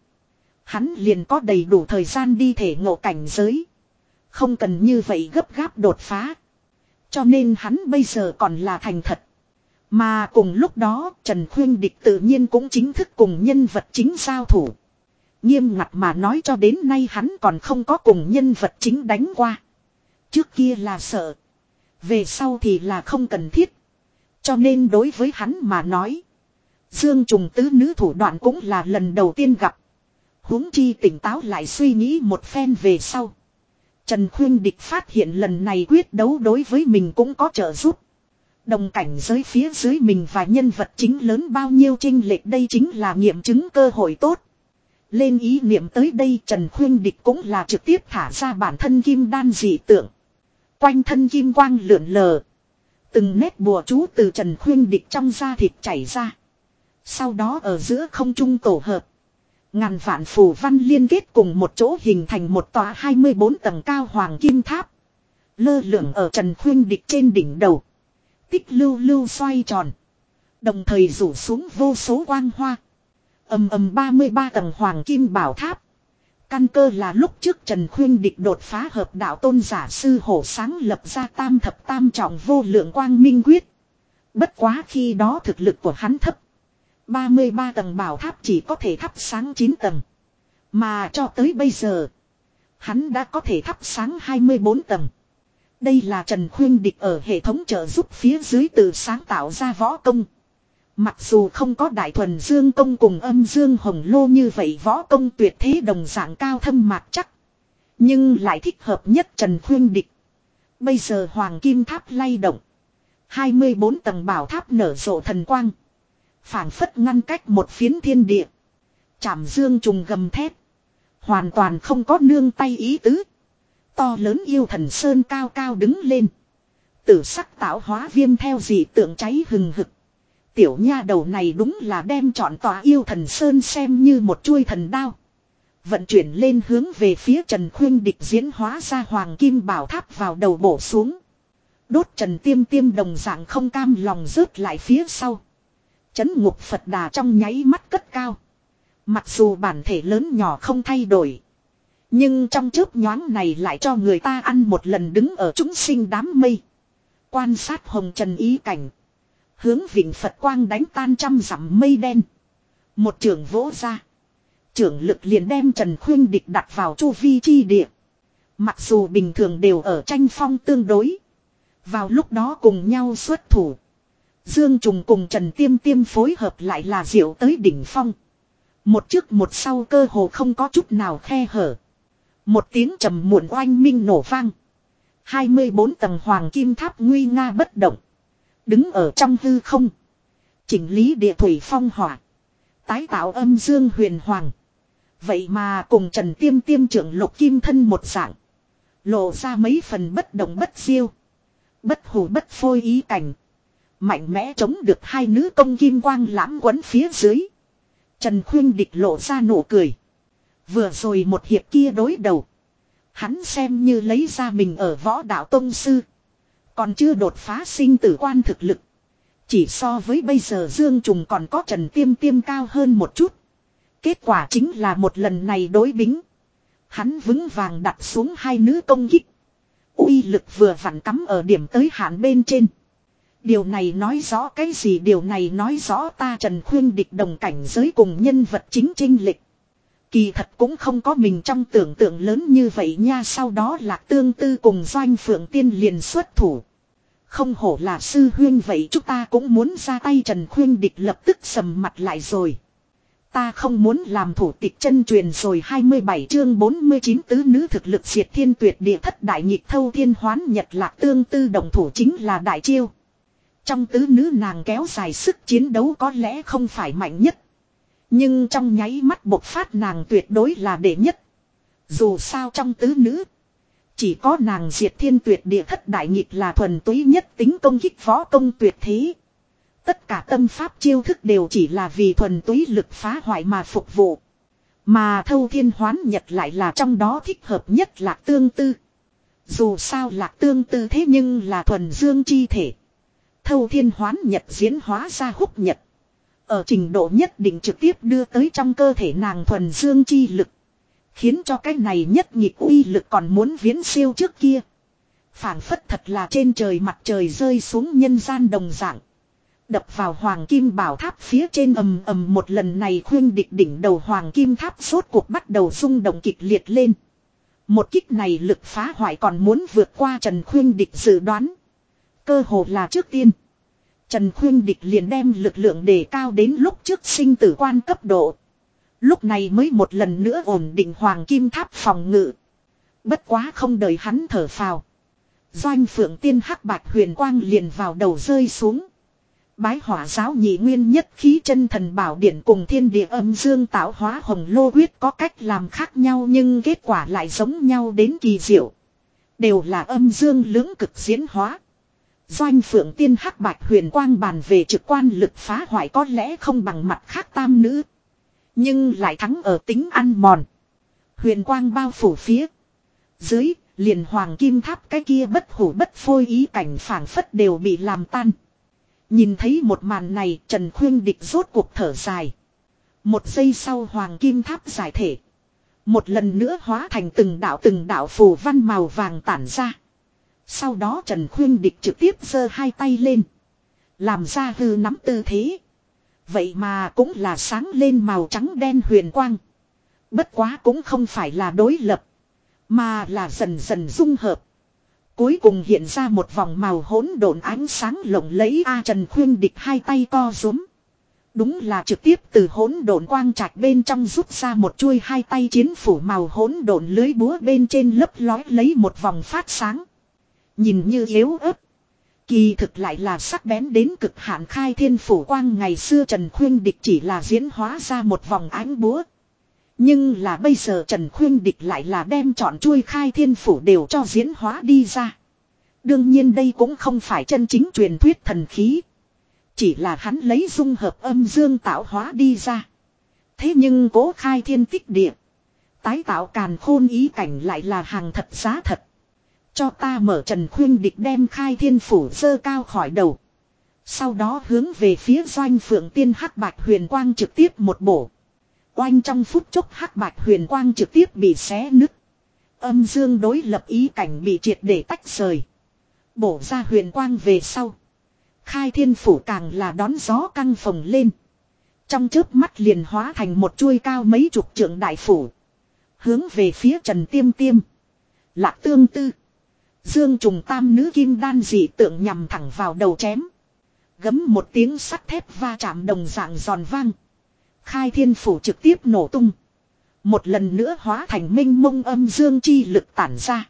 Hắn liền có đầy đủ thời gian đi thể ngộ cảnh giới. Không cần như vậy gấp gáp đột phá. Cho nên hắn bây giờ còn là thành thật. Mà cùng lúc đó, Trần Khuyên Địch tự nhiên cũng chính thức cùng nhân vật chính giao thủ. Nghiêm ngặt mà nói cho đến nay hắn còn không có cùng nhân vật chính đánh qua. Trước kia là sợ. Về sau thì là không cần thiết. Cho nên đối với hắn mà nói. Dương trùng tứ nữ thủ đoạn cũng là lần đầu tiên gặp. huống chi tỉnh táo lại suy nghĩ một phen về sau. Trần Khuyên Địch phát hiện lần này quyết đấu đối với mình cũng có trợ giúp. Đồng cảnh giới phía dưới mình và nhân vật chính lớn bao nhiêu trinh lệch đây chính là nghiệm chứng cơ hội tốt. Lên ý niệm tới đây Trần Khuyên Địch cũng là trực tiếp thả ra bản thân kim đan dị tượng. Quanh thân kim quang lượn lờ. Từng nét bùa chú từ Trần Khuyên Địch trong da thịt chảy ra. Sau đó ở giữa không trung tổ hợp. Ngàn vạn phù văn liên kết cùng một chỗ hình thành một tòa 24 tầng cao hoàng kim tháp. Lơ lửng ở Trần Khuyên Địch trên đỉnh đầu. Tích lưu lưu xoay tròn. Đồng thời rủ xuống vô số quang hoa. ầm ầm 33 tầng hoàng kim bảo tháp. Căn cơ là lúc trước Trần Khuyên Địch đột phá hợp đạo tôn giả sư hổ sáng lập ra tam thập tam trọng vô lượng quang minh quyết. Bất quá khi đó thực lực của hắn thấp. 33 tầng bảo tháp chỉ có thể thắp sáng 9 tầng. Mà cho tới bây giờ, hắn đã có thể thắp sáng 24 tầng. Đây là Trần Khuyên Địch ở hệ thống trợ giúp phía dưới từ sáng tạo ra võ công. Mặc dù không có đại thuần dương công cùng âm dương hồng lô như vậy võ công tuyệt thế đồng dạng cao thâm mạc chắc. Nhưng lại thích hợp nhất Trần Khuyên Địch. Bây giờ Hoàng Kim Tháp lay động. 24 tầng bảo tháp nở rộ thần quang, phảng phất ngăn cách một phiến thiên địa. Chảm dương trùng gầm thép. Hoàn toàn không có nương tay ý tứ. To lớn yêu thần sơn cao cao đứng lên. Tử sắc tạo hóa viêm theo dị tượng cháy hừng hực. Tiểu nha đầu này đúng là đem chọn tòa yêu thần sơn xem như một chuôi thần đao. Vận chuyển lên hướng về phía Trần Khuyên địch diễn hóa ra hoàng kim bảo tháp vào đầu bổ xuống. Đốt Trần Tiêm Tiêm đồng dạng không cam lòng rớt lại phía sau. Chấn ngục Phật đà trong nháy mắt cất cao. Mặc dù bản thể lớn nhỏ không thay đổi. Nhưng trong chớp nhoáng này lại cho người ta ăn một lần đứng ở chúng sinh đám mây. Quan sát hồng trần ý cảnh. Hướng vịnh Phật quang đánh tan trăm dặm mây đen. Một trường vỗ ra. Trưởng lực liền đem Trần Khuyên Địch đặt vào chu vi chi địa. Mặc dù bình thường đều ở tranh phong tương đối. Vào lúc đó cùng nhau xuất thủ. Dương Trùng cùng Trần Tiêm Tiêm phối hợp lại là diệu tới đỉnh phong. Một trước một sau cơ hồ không có chút nào khe hở. Một tiếng trầm muộn oanh minh nổ vang. 24 tầng hoàng kim tháp nguy nga bất động. Đứng ở trong hư không. Chỉnh lý địa thủy phong hỏa. Tái tạo âm dương huyền hoàng. Vậy mà cùng Trần Tiêm Tiêm trưởng lục kim thân một dạng. Lộ ra mấy phần bất động bất diêu. Bất hủ bất phôi ý cảnh. Mạnh mẽ chống được hai nữ công kim quang lãm quấn phía dưới. Trần Khuyên địch lộ ra nụ cười. Vừa rồi một hiệp kia đối đầu. Hắn xem như lấy ra mình ở võ đạo tông sư. Còn chưa đột phá sinh tử quan thực lực. Chỉ so với bây giờ Dương Trùng còn có Trần Tiêm Tiêm cao hơn một chút. Kết quả chính là một lần này đối bính. Hắn vững vàng đặt xuống hai nữ công kích. uy lực vừa vặn cắm ở điểm tới hạn bên trên. Điều này nói rõ cái gì điều này nói rõ ta Trần Khuyên địch đồng cảnh giới cùng nhân vật chính trinh lịch. Kỳ thật cũng không có mình trong tưởng tượng lớn như vậy nha, sau đó lạc tương tư cùng doanh phượng tiên liền xuất thủ. Không hổ là sư huyên vậy chúng ta cũng muốn ra tay, Trần Khuyên địch lập tức sầm mặt lại rồi. Ta không muốn làm thủ tịch chân truyền rồi 27 chương 49 tứ nữ thực lực diệt thiên tuyệt địa thất đại nhịp thâu thiên hoán nhật lạc tương tư đồng thủ chính là đại chiêu. Trong tứ nữ nàng kéo dài sức chiến đấu có lẽ không phải mạnh nhất. Nhưng trong nháy mắt bộc phát nàng tuyệt đối là đệ nhất. Dù sao trong tứ nữ. Chỉ có nàng diệt thiên tuyệt địa thất đại nghịch là thuần túy nhất tính công kích võ công tuyệt thế. Tất cả tâm pháp chiêu thức đều chỉ là vì thuần túy lực phá hoại mà phục vụ. Mà thâu thiên hoán nhật lại là trong đó thích hợp nhất lạc tương tư. Dù sao lạc tương tư thế nhưng là thuần dương chi thể. Thâu thiên hoán nhật diễn hóa ra húc nhật. Ở trình độ nhất định trực tiếp đưa tới trong cơ thể nàng thuần dương chi lực. Khiến cho cái này nhất nhịp uy lực còn muốn viễn siêu trước kia. phảng phất thật là trên trời mặt trời rơi xuống nhân gian đồng dạng. Đập vào hoàng kim bảo tháp phía trên ầm ầm một lần này khuyên địch đỉnh đầu hoàng kim tháp suốt cuộc bắt đầu rung động kịch liệt lên. Một kích này lực phá hoại còn muốn vượt qua Trần Khuyên địch dự đoán. Cơ hồ là trước tiên. Trần Khuyên Địch liền đem lực lượng đề cao đến lúc trước sinh tử quan cấp độ. Lúc này mới một lần nữa ổn định hoàng kim tháp phòng ngự. Bất quá không đợi hắn thở phào. Doanh phượng tiên hắc bạch huyền quang liền vào đầu rơi xuống. Bái hỏa giáo nhị nguyên nhất khí chân thần bảo điển cùng thiên địa âm dương tạo hóa hồng lô huyết có cách làm khác nhau nhưng kết quả lại giống nhau đến kỳ diệu. Đều là âm dương lưỡng cực diễn hóa. Doanh phượng tiên hắc bạch huyền quang bàn về trực quan lực phá hoại có lẽ không bằng mặt khác tam nữ. Nhưng lại thắng ở tính ăn mòn. Huyền quang bao phủ phía. Dưới, liền hoàng kim tháp cái kia bất hủ bất phôi ý cảnh phảng phất đều bị làm tan. Nhìn thấy một màn này Trần Khuyên Địch rốt cuộc thở dài. Một giây sau hoàng kim tháp giải thể. Một lần nữa hóa thành từng đạo từng đạo phù văn màu vàng tản ra. Sau đó Trần Khuyên Địch trực tiếp giơ hai tay lên. Làm ra hư nắm tư thế. Vậy mà cũng là sáng lên màu trắng đen huyền quang. Bất quá cũng không phải là đối lập. Mà là dần dần dung hợp. Cuối cùng hiện ra một vòng màu hỗn độn ánh sáng lộng lẫy A Trần Khuyên địch hai tay co rúm. Đúng là trực tiếp từ hỗn độn quang trạch bên trong rút ra một chuôi hai tay chiến phủ màu hỗn độn lưới búa bên trên lấp lói lấy một vòng phát sáng. Nhìn như yếu ớt. Kỳ thực lại là sắc bén đến cực hạn khai thiên phủ quang ngày xưa Trần Khuyên Địch chỉ là diễn hóa ra một vòng ánh búa. Nhưng là bây giờ Trần Khuyên Địch lại là đem chọn chuôi khai thiên phủ đều cho diễn hóa đi ra. Đương nhiên đây cũng không phải chân chính truyền thuyết thần khí. Chỉ là hắn lấy dung hợp âm dương tạo hóa đi ra. Thế nhưng cố khai thiên tích địa. Tái tạo càn khôn ý cảnh lại là hàng thật giá thật. Cho ta mở trần khuyên địch đem khai thiên phủ dơ cao khỏi đầu. Sau đó hướng về phía doanh phượng tiên hắc bạch huyền quang trực tiếp một bổ. Oanh trong phút chốc hắc bạch huyền quang trực tiếp bị xé nứt. Âm dương đối lập ý cảnh bị triệt để tách rời. Bổ ra huyền quang về sau. Khai thiên phủ càng là đón gió căng phồng lên. Trong chớp mắt liền hóa thành một chuôi cao mấy chục trượng đại phủ. Hướng về phía trần tiêm tiêm. Lạc tương tư. Dương trùng tam nữ kim đan dị tượng nhằm thẳng vào đầu chém. Gấm một tiếng sắt thép va chạm đồng dạng giòn vang. Khai thiên phủ trực tiếp nổ tung. Một lần nữa hóa thành minh mông âm dương chi lực tản ra.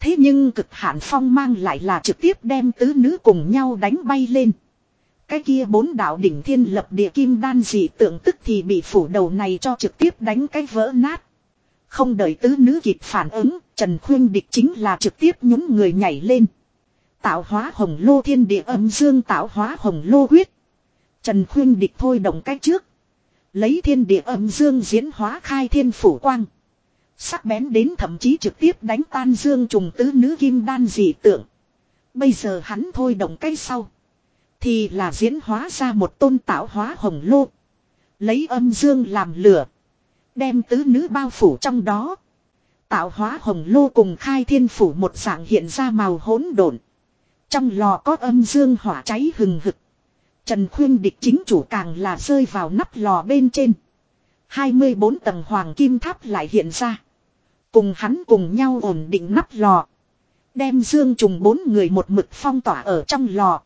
Thế nhưng cực hạn phong mang lại là trực tiếp đem tứ nữ cùng nhau đánh bay lên. Cái kia bốn đạo đỉnh thiên lập địa kim đan dị tượng tức thì bị phủ đầu này cho trực tiếp đánh cái vỡ nát. Không đợi tứ nữ kịp phản ứng, Trần Khuyên Địch chính là trực tiếp nhúng người nhảy lên. Tạo hóa hồng lô thiên địa âm dương tạo hóa hồng lô huyết. Trần Khuyên Địch thôi động cách trước. Lấy thiên địa âm dương diễn hóa khai thiên phủ quang. Sắc bén đến thậm chí trực tiếp đánh tan dương trùng tứ nữ kim đan dị tượng. Bây giờ hắn thôi động cách sau. Thì là diễn hóa ra một tôn tạo hóa hồng lô. Lấy âm dương làm lửa. Đem tứ nữ bao phủ trong đó. Tạo hóa hồng lô cùng khai thiên phủ một dạng hiện ra màu hỗn độn. Trong lò có âm dương hỏa cháy hừng hực. Trần khuyên địch chính chủ càng là rơi vào nắp lò bên trên. 24 tầng hoàng kim tháp lại hiện ra. Cùng hắn cùng nhau ổn định nắp lò. Đem dương trùng bốn người một mực phong tỏa ở trong lò.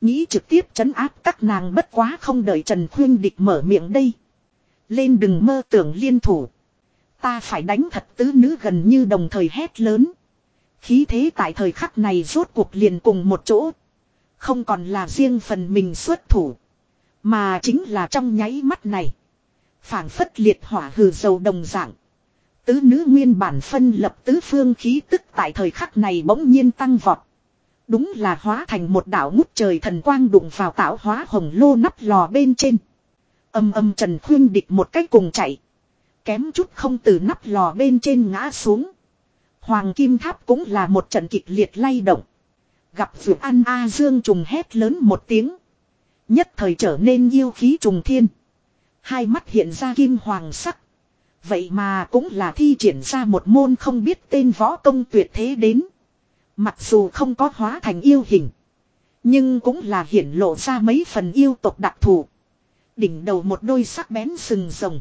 Nghĩ trực tiếp chấn áp các nàng bất quá không đợi Trần Khuyên Địch mở miệng đây. Lên đừng mơ tưởng liên thủ. Ta phải đánh thật tứ nữ gần như đồng thời hét lớn. Khí thế tại thời khắc này rốt cuộc liền cùng một chỗ. Không còn là riêng phần mình xuất thủ. Mà chính là trong nháy mắt này. phảng phất liệt hỏa hừ dầu đồng dạng. Tứ nữ nguyên bản phân lập tứ phương khí tức tại thời khắc này bỗng nhiên tăng vọt. Đúng là hóa thành một đảo ngút trời thần quang đụng vào tạo hóa hồng lô nắp lò bên trên. Âm âm trần khuyên địch một cách cùng chạy. Kém chút không từ nắp lò bên trên ngã xuống. Hoàng kim tháp cũng là một trận kịch liệt lay động. Gặp vượt ăn A Dương trùng hét lớn một tiếng. Nhất thời trở nên yêu khí trùng thiên. Hai mắt hiện ra kim hoàng sắc. Vậy mà cũng là thi triển ra một môn không biết tên võ công tuyệt thế đến. Mặc dù không có hóa thành yêu hình. Nhưng cũng là hiển lộ ra mấy phần yêu tộc đặc thù. Đỉnh đầu một đôi sắc bén sừng rồng.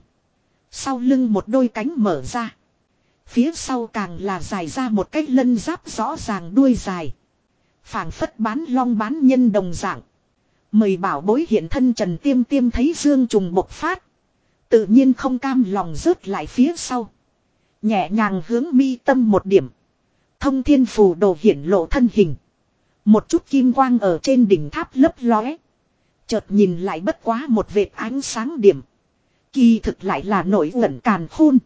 Sau lưng một đôi cánh mở ra. Phía sau càng là dài ra một cái lân giáp rõ ràng đuôi dài. phảng phất bán long bán nhân đồng dạng. Mời bảo bối hiện thân Trần Tiêm Tiêm thấy Dương Trùng bộc phát. Tự nhiên không cam lòng rớt lại phía sau. Nhẹ nhàng hướng mi tâm một điểm. Thông thiên phù đồ hiển lộ thân hình. Một chút kim quang ở trên đỉnh tháp lấp lóe. Chợt nhìn lại bất quá một vệt ánh sáng điểm. Kỳ thực lại là nổi uẩn càn khôn.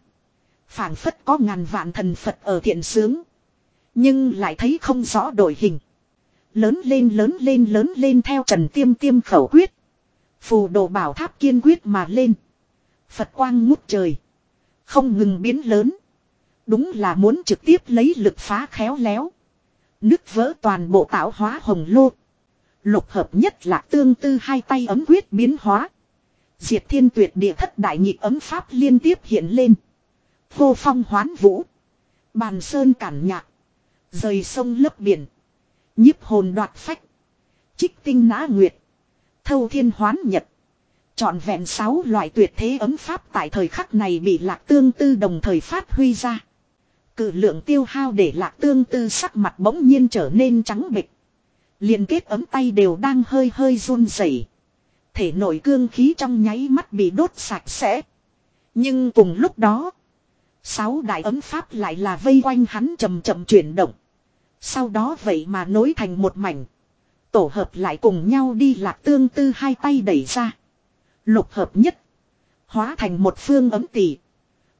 phảng phất có ngàn vạn thần Phật ở thiện sướng. Nhưng lại thấy không rõ đổi hình. Lớn lên lớn lên lớn lên theo trần tiêm tiêm khẩu quyết. Phù đồ bảo tháp kiên quyết mà lên. Phật quang ngút trời. Không ngừng biến lớn. Đúng là muốn trực tiếp lấy lực phá khéo léo. Nứt vỡ toàn bộ tạo hóa hồng lô. Lục hợp nhất là tương tư hai tay ấm quyết biến hóa. Diệt thiên tuyệt địa thất đại nhịp ấm pháp liên tiếp hiện lên. Vô phong hoán vũ. Bàn sơn cản nhạc. Rời sông lấp biển. nhiếp hồn đoạt phách. Trích tinh nã nguyệt. Thâu thiên hoán nhật. Chọn vẹn sáu loại tuyệt thế ấm pháp tại thời khắc này bị lạc tương tư đồng thời phát huy ra. cử lượng tiêu hao để lạc tương tư sắc mặt bỗng nhiên trở nên trắng bịch. Liên kết ấm tay đều đang hơi hơi run rẩy. Thể nội cương khí trong nháy mắt bị đốt sạch sẽ. Nhưng cùng lúc đó. Sáu đại ấm pháp lại là vây quanh hắn chậm chậm chuyển động. Sau đó vậy mà nối thành một mảnh. Tổ hợp lại cùng nhau đi lạc tương tư hai tay đẩy ra. Lục hợp nhất. Hóa thành một phương ấm tỷ.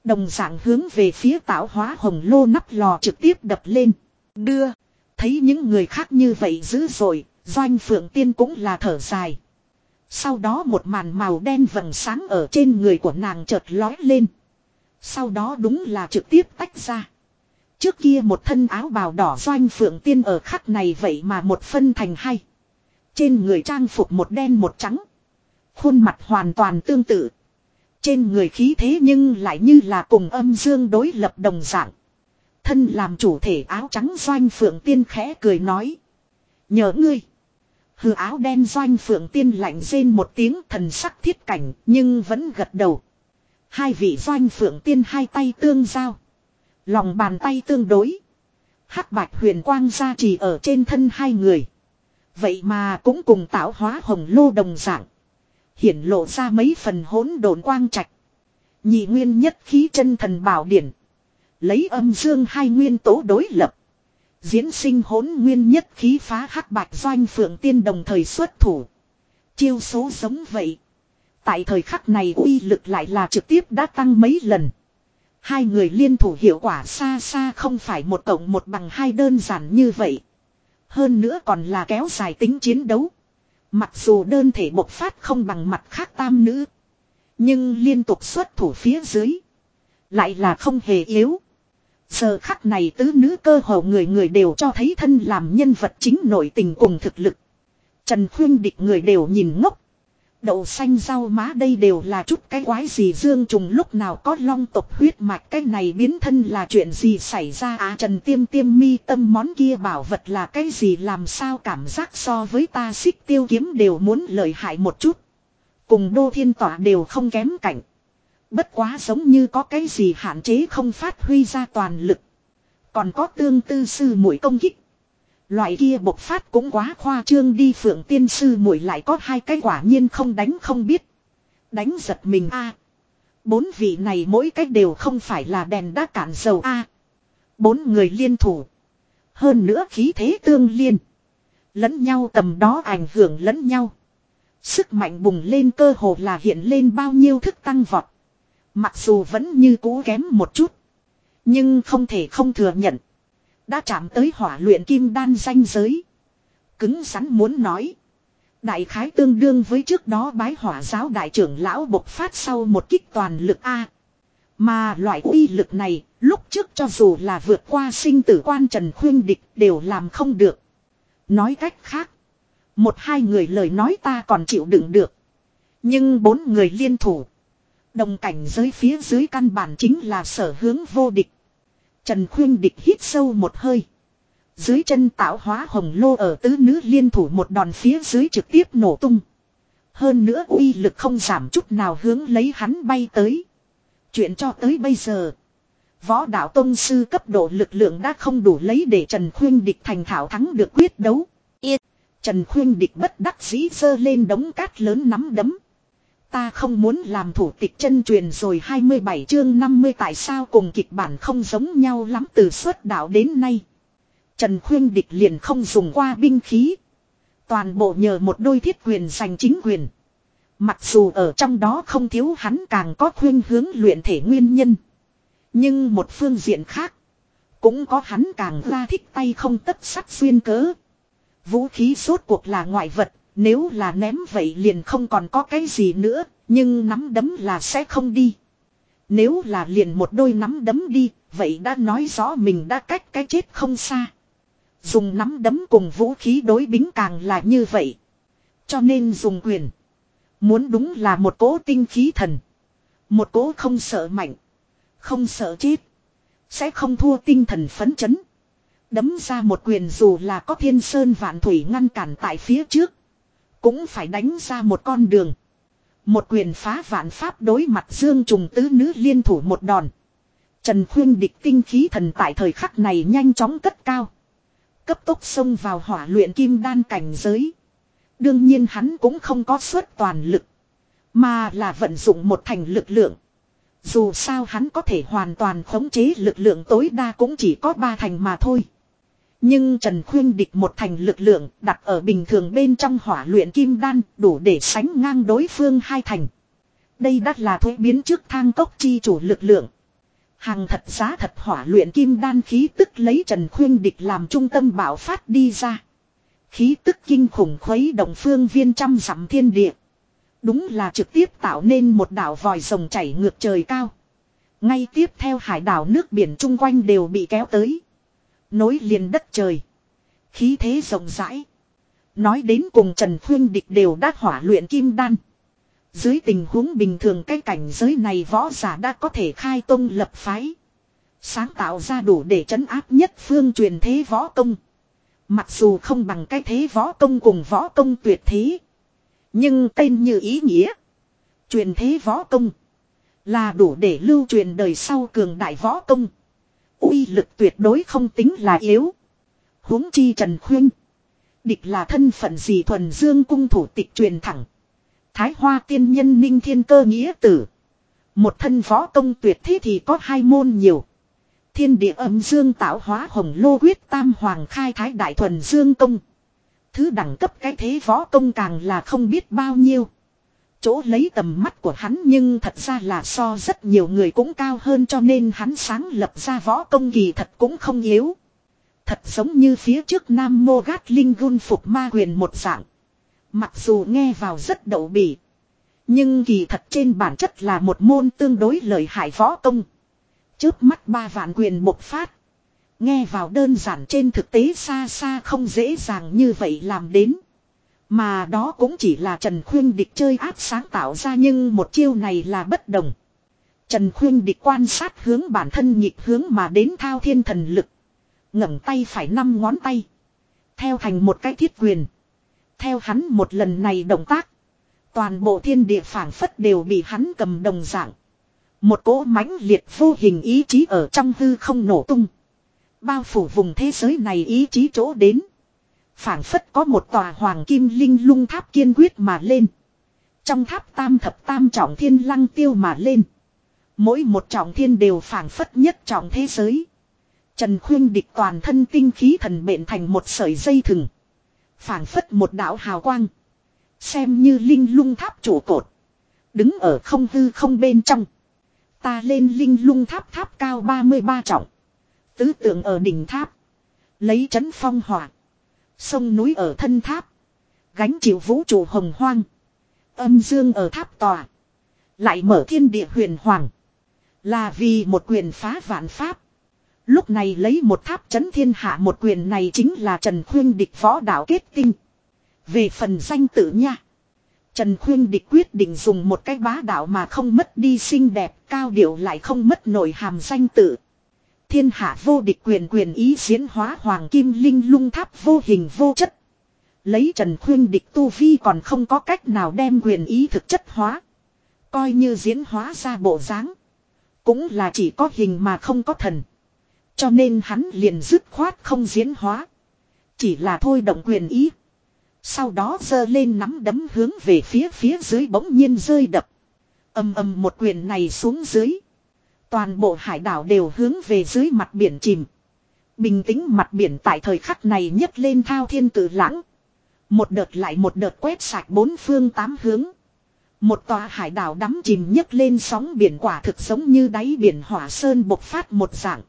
Đồng dạng hướng về phía tạo hóa hồng lô nắp lò trực tiếp đập lên. Đưa. Thấy những người khác như vậy dữ rồi. Doanh phượng tiên cũng là thở dài. Sau đó một màn màu đen vầng sáng ở trên người của nàng chợt lói lên. Sau đó đúng là trực tiếp tách ra. Trước kia một thân áo bào đỏ doanh phượng tiên ở khắc này vậy mà một phân thành hai. Trên người trang phục một đen một trắng. Khuôn mặt hoàn toàn tương tự. Trên người khí thế nhưng lại như là cùng âm dương đối lập đồng dạng. Thân làm chủ thể áo trắng doanh phượng tiên khẽ cười nói. Nhờ ngươi. hừ áo đen doanh phượng tiên lạnh rên một tiếng thần sắc thiết cảnh nhưng vẫn gật đầu. Hai vị doanh phượng tiên hai tay tương giao. Lòng bàn tay tương đối. hắc bạch huyền quang ra chỉ ở trên thân hai người. Vậy mà cũng cùng tạo hóa hồng lô đồng dạng. Hiển lộ ra mấy phần hỗn độn quang trạch. Nhị nguyên nhất khí chân thần bảo điển. Lấy âm dương hai nguyên tố đối lập. Diễn sinh hỗn nguyên nhất khí phá hắc bạch doanh phượng tiên đồng thời xuất thủ. Chiêu số giống vậy. Tại thời khắc này uy lực lại là trực tiếp đã tăng mấy lần. Hai người liên thủ hiệu quả xa xa không phải một cộng một bằng hai đơn giản như vậy. Hơn nữa còn là kéo dài tính chiến đấu. Mặc dù đơn thể bộc phát không bằng mặt khác tam nữ. Nhưng liên tục xuất thủ phía dưới. Lại là không hề yếu. Giờ khắc này tứ nữ cơ hồ người người đều cho thấy thân làm nhân vật chính nổi tình cùng thực lực. Trần Khuyên địch người đều nhìn ngốc. Đậu xanh rau má đây đều là chút cái quái gì dương trùng lúc nào có long tộc huyết mạch, cái này biến thân là chuyện gì xảy ra à trần tiêm tiêm mi tâm món kia bảo vật là cái gì làm sao cảm giác so với ta xích tiêu kiếm đều muốn lợi hại một chút. Cùng đô thiên tỏa đều không kém cảnh. Bất quá giống như có cái gì hạn chế không phát huy ra toàn lực. Còn có tương tư sư mũi công kích. Loại kia bộc phát cũng quá khoa trương đi phượng tiên sư mũi lại có hai cái quả nhiên không đánh không biết. Đánh giật mình a Bốn vị này mỗi cách đều không phải là đèn đã cản dầu a Bốn người liên thủ. Hơn nữa khí thế tương liên. Lẫn nhau tầm đó ảnh hưởng lẫn nhau. Sức mạnh bùng lên cơ hồ là hiện lên bao nhiêu thức tăng vọt. Mặc dù vẫn như cũ kém một chút. Nhưng không thể không thừa nhận. Đã chạm tới hỏa luyện kim đan danh giới. Cứng rắn muốn nói. Đại khái tương đương với trước đó bái hỏa giáo đại trưởng lão bộc phát sau một kích toàn lực A. Mà loại uy lực này, lúc trước cho dù là vượt qua sinh tử quan trần khuyên địch đều làm không được. Nói cách khác. Một hai người lời nói ta còn chịu đựng được. Nhưng bốn người liên thủ. Đồng cảnh giới phía dưới căn bản chính là sở hướng vô địch. Trần Khuyên Địch hít sâu một hơi. Dưới chân tạo hóa hồng lô ở tứ nữ liên thủ một đòn phía dưới trực tiếp nổ tung. Hơn nữa uy lực không giảm chút nào hướng lấy hắn bay tới. Chuyện cho tới bây giờ. Võ đạo tông sư cấp độ lực lượng đã không đủ lấy để Trần Khuyên Địch thành thảo thắng được quyết đấu. Yên. Trần Khuyên Địch bất đắc dĩ dơ lên đống cát lớn nắm đấm. Ta không muốn làm thủ tịch chân truyền rồi 27 chương 50 tại sao cùng kịch bản không giống nhau lắm từ xuất đạo đến nay. Trần Khuyên Địch liền không dùng qua binh khí. Toàn bộ nhờ một đôi thiết quyền giành chính quyền. Mặc dù ở trong đó không thiếu hắn càng có khuyên hướng luyện thể nguyên nhân. Nhưng một phương diện khác. Cũng có hắn càng ra thích tay không tất sắt xuyên cớ. Vũ khí rốt cuộc là ngoại vật. Nếu là ném vậy liền không còn có cái gì nữa. Nhưng nắm đấm là sẽ không đi. Nếu là liền một đôi nắm đấm đi. Vậy đã nói rõ mình đã cách cái chết không xa. Dùng nắm đấm cùng vũ khí đối bính càng là như vậy. Cho nên dùng quyền. Muốn đúng là một cố tinh khí thần. Một cố không sợ mạnh. Không sợ chết. Sẽ không thua tinh thần phấn chấn. Đấm ra một quyền dù là có thiên sơn vạn thủy ngăn cản tại phía trước. Cũng phải đánh ra một con đường. Một quyền phá vạn pháp đối mặt dương trùng tứ nữ liên thủ một đòn. Trần khuyên địch tinh khí thần tại thời khắc này nhanh chóng cất cao. Cấp tốc xông vào hỏa luyện kim đan cảnh giới. Đương nhiên hắn cũng không có suất toàn lực. Mà là vận dụng một thành lực lượng. Dù sao hắn có thể hoàn toàn khống chế lực lượng tối đa cũng chỉ có ba thành mà thôi. Nhưng Trần Khuyên địch một thành lực lượng đặt ở bình thường bên trong hỏa luyện kim đan đủ để sánh ngang đối phương hai thành. Đây đắt là thuế biến trước thang cốc chi chủ lực lượng. Hàng thật giá thật hỏa luyện kim đan khí tức lấy Trần Khuyên địch làm trung tâm bảo phát đi ra. Khí tức kinh khủng khuấy động phương viên trăm dặm thiên địa. Đúng là trực tiếp tạo nên một đảo vòi rồng chảy ngược trời cao. Ngay tiếp theo hải đảo nước biển chung quanh đều bị kéo tới. Nối liền đất trời. Khí thế rộng rãi. Nói đến cùng Trần Khuyên Địch đều đã hỏa luyện kim đan. Dưới tình huống bình thường cái cảnh giới này võ giả đã có thể khai tông lập phái. Sáng tạo ra đủ để trấn áp nhất phương truyền thế võ công. Mặc dù không bằng cái thế võ công cùng võ công tuyệt thế. Nhưng tên như ý nghĩa. Truyền thế võ công. Là đủ để lưu truyền đời sau cường đại võ công uy lực tuyệt đối không tính là yếu. huống chi Trần Khuyên. Địch là thân phận gì thuần dương cung thủ tịch truyền thẳng. Thái hoa tiên nhân ninh thiên cơ nghĩa tử. Một thân võ công tuyệt thế thì có hai môn nhiều. Thiên địa âm dương tạo hóa hồng lô quyết tam hoàng khai thái đại thuần dương công. Thứ đẳng cấp cái thế võ công càng là không biết bao nhiêu. Chỗ lấy tầm mắt của hắn nhưng thật ra là so rất nhiều người cũng cao hơn cho nên hắn sáng lập ra võ công kỳ thật cũng không yếu. Thật giống như phía trước Nam Mô Gát Linh gun phục ma quyền một dạng. Mặc dù nghe vào rất đậu bỉ. Nhưng kỳ thật trên bản chất là một môn tương đối lợi hại võ công. Trước mắt ba vạn quyền bộc phát. Nghe vào đơn giản trên thực tế xa xa không dễ dàng như vậy làm đến. Mà đó cũng chỉ là Trần Khuyên Địch chơi áp sáng tạo ra nhưng một chiêu này là bất đồng. Trần Khuyên Địch quan sát hướng bản thân nhịp hướng mà đến thao thiên thần lực. ngẩng tay phải năm ngón tay. Theo thành một cái thiết quyền. Theo hắn một lần này động tác. Toàn bộ thiên địa phảng phất đều bị hắn cầm đồng dạng. Một cỗ mãnh liệt vô hình ý chí ở trong hư không nổ tung. Bao phủ vùng thế giới này ý chí chỗ đến phảng phất có một tòa hoàng kim linh lung tháp kiên quyết mà lên. Trong tháp tam thập tam trọng thiên lăng tiêu mà lên. Mỗi một trọng thiên đều phảng phất nhất trọng thế giới. Trần khuyên địch toàn thân tinh khí thần bệnh thành một sợi dây thừng phảng phất một đạo hào quang. Xem như linh lung tháp trụ cột. Đứng ở không hư không bên trong. Ta lên linh lung tháp tháp cao 33 trọng. Tứ tượng ở đỉnh tháp. Lấy chấn phong hỏa. Sông núi ở thân tháp. Gánh chịu vũ trụ hồng hoang. Âm dương ở tháp tòa. Lại mở thiên địa huyền hoàng. Là vì một quyền phá vạn pháp. Lúc này lấy một tháp chấn thiên hạ một quyền này chính là Trần Khuyên Địch võ đạo kết tinh. Về phần danh tự nha. Trần Khuyên Địch quyết định dùng một cái bá đạo mà không mất đi xinh đẹp, cao điệu lại không mất nổi hàm danh tự. Thiên hạ vô địch quyền quyền ý diễn hóa hoàng kim linh lung tháp vô hình vô chất. Lấy Trần Khuyên Địch tu vi còn không có cách nào đem quyền ý thực chất hóa. Coi như diễn hóa ra bộ dáng. Cũng là chỉ có hình mà không có thần. Cho nên hắn liền dứt khoát không diễn hóa. Chỉ là thôi động quyền ý. Sau đó giơ lên nắm đấm hướng về phía phía dưới bỗng nhiên rơi đập. ầm ầm một quyền này xuống dưới. Toàn bộ hải đảo đều hướng về dưới mặt biển chìm. Bình tĩnh mặt biển tại thời khắc này nhấc lên thao thiên cử lãng. Một đợt lại một đợt quét sạch bốn phương tám hướng. Một tòa hải đảo đắm chìm nhấc lên sóng biển quả thực giống như đáy biển hỏa sơn bộc phát một dạng.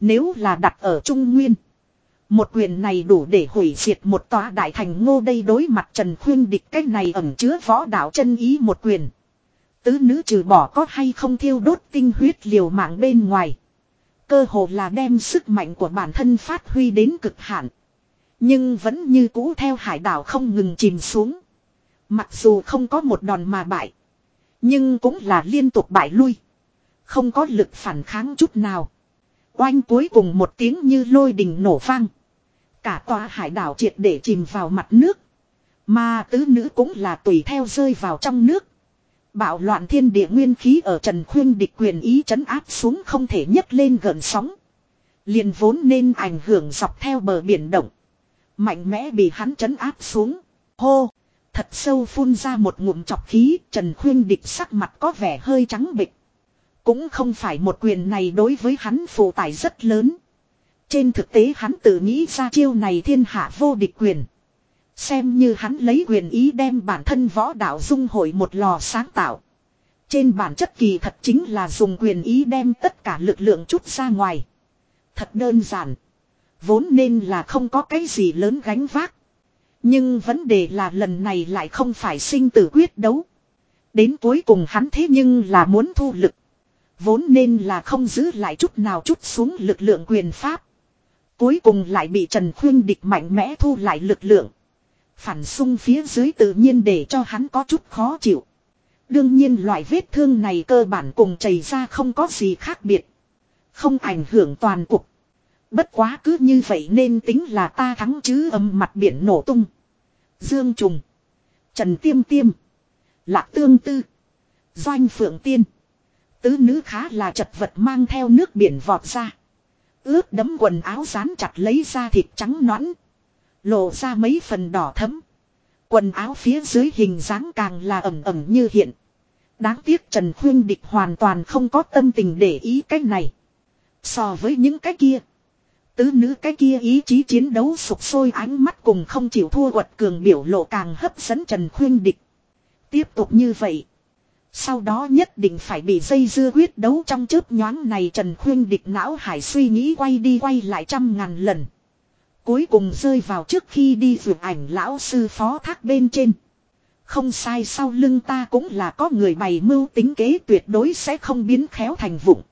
Nếu là đặt ở Trung Nguyên. Một quyền này đủ để hủy diệt một tòa đại thành ngô đây đối mặt Trần Khuyên địch cách này ẩn chứa võ đạo chân ý một quyền. Tứ nữ trừ bỏ có hay không thiêu đốt tinh huyết liều mạng bên ngoài. Cơ hồ là đem sức mạnh của bản thân phát huy đến cực hạn. Nhưng vẫn như cũ theo hải đảo không ngừng chìm xuống. Mặc dù không có một đòn mà bại. Nhưng cũng là liên tục bại lui. Không có lực phản kháng chút nào. Oanh cuối cùng một tiếng như lôi đình nổ vang. Cả tòa hải đảo triệt để chìm vào mặt nước. Mà tứ nữ cũng là tùy theo rơi vào trong nước. Bạo loạn thiên địa nguyên khí ở Trần Khuyên địch quyền ý chấn áp xuống không thể nhấc lên gần sóng. liền vốn nên ảnh hưởng dọc theo bờ biển động. Mạnh mẽ bị hắn chấn áp xuống. Hô! Thật sâu phun ra một ngụm chọc khí, Trần Khuyên địch sắc mặt có vẻ hơi trắng bịch. Cũng không phải một quyền này đối với hắn phụ tải rất lớn. Trên thực tế hắn tự nghĩ ra chiêu này thiên hạ vô địch quyền. Xem như hắn lấy quyền ý đem bản thân võ đạo dung hội một lò sáng tạo. Trên bản chất kỳ thật chính là dùng quyền ý đem tất cả lực lượng chút ra ngoài. Thật đơn giản. Vốn nên là không có cái gì lớn gánh vác. Nhưng vấn đề là lần này lại không phải sinh tử quyết đấu. Đến cuối cùng hắn thế nhưng là muốn thu lực. Vốn nên là không giữ lại chút nào chút xuống lực lượng quyền pháp. Cuối cùng lại bị Trần Khuyên địch mạnh mẽ thu lại lực lượng. Phản xung phía dưới tự nhiên để cho hắn có chút khó chịu. Đương nhiên loại vết thương này cơ bản cùng chảy ra không có gì khác biệt. Không ảnh hưởng toàn cục. Bất quá cứ như vậy nên tính là ta thắng chứ âm mặt biển nổ tung. Dương Trùng. Trần Tiêm Tiêm. Lạc Tương Tư. Doanh Phượng Tiên. Tứ nữ khá là chật vật mang theo nước biển vọt ra. Ướt đấm quần áo dán chặt lấy ra thịt trắng nõn. Lộ ra mấy phần đỏ thấm. Quần áo phía dưới hình dáng càng là ẩm ẩm như hiện. Đáng tiếc Trần Khuyên Địch hoàn toàn không có tâm tình để ý cái này. So với những cái kia. Tứ nữ cái kia ý chí chiến đấu sụp sôi ánh mắt cùng không chịu thua quật cường biểu lộ càng hấp dẫn Trần Khuyên Địch. Tiếp tục như vậy. Sau đó nhất định phải bị dây dưa quyết đấu trong chớp nhoáng này Trần Khuyên Địch não hải suy nghĩ quay đi quay lại trăm ngàn lần. Cuối cùng rơi vào trước khi đi vượt ảnh lão sư phó thác bên trên. Không sai sau lưng ta cũng là có người bày mưu tính kế tuyệt đối sẽ không biến khéo thành vụng.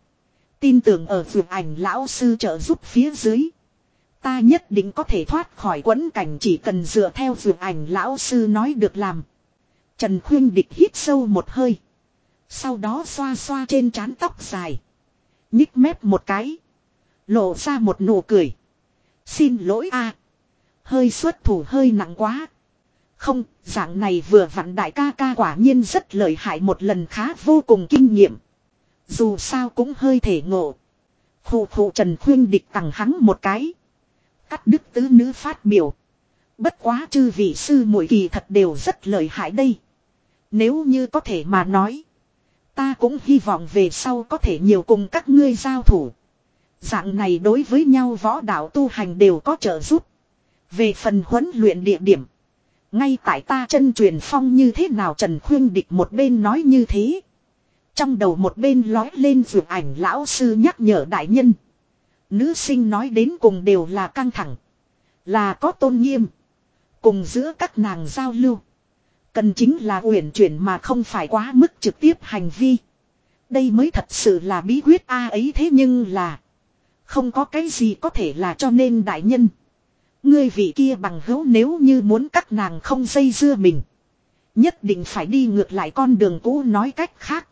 Tin tưởng ở vượt ảnh lão sư trợ giúp phía dưới. Ta nhất định có thể thoát khỏi quẫn cảnh chỉ cần dựa theo vượt ảnh lão sư nói được làm. Trần Khuyên Địch hít sâu một hơi. Sau đó xoa xoa trên trán tóc dài. Nhích mép một cái. Lộ ra một nụ cười. Xin lỗi a Hơi xuất thủ hơi nặng quá. Không, dạng này vừa vặn đại ca ca quả nhiên rất lợi hại một lần khá vô cùng kinh nghiệm. Dù sao cũng hơi thể ngộ. Khủ khủ Trần Khuyên địch tặng hắn một cái. Cắt đức tứ nữ phát biểu. Bất quá chư vị sư mỗi kỳ thật đều rất lợi hại đây. Nếu như có thể mà nói. Ta cũng hy vọng về sau có thể nhiều cùng các ngươi giao thủ. Dạng này đối với nhau võ đạo tu hành đều có trợ giúp. Về phần huấn luyện địa điểm. Ngay tại ta chân truyền phong như thế nào Trần Khuyên Địch một bên nói như thế. Trong đầu một bên lói lên vượt ảnh lão sư nhắc nhở đại nhân. Nữ sinh nói đến cùng đều là căng thẳng. Là có tôn nghiêm. Cùng giữa các nàng giao lưu. Cần chính là uyển chuyển mà không phải quá mức trực tiếp hành vi. Đây mới thật sự là bí quyết A ấy thế nhưng là. Không có cái gì có thể là cho nên đại nhân. Ngươi vị kia bằng hữu nếu như muốn các nàng không dây dưa mình. Nhất định phải đi ngược lại con đường cũ nói cách khác.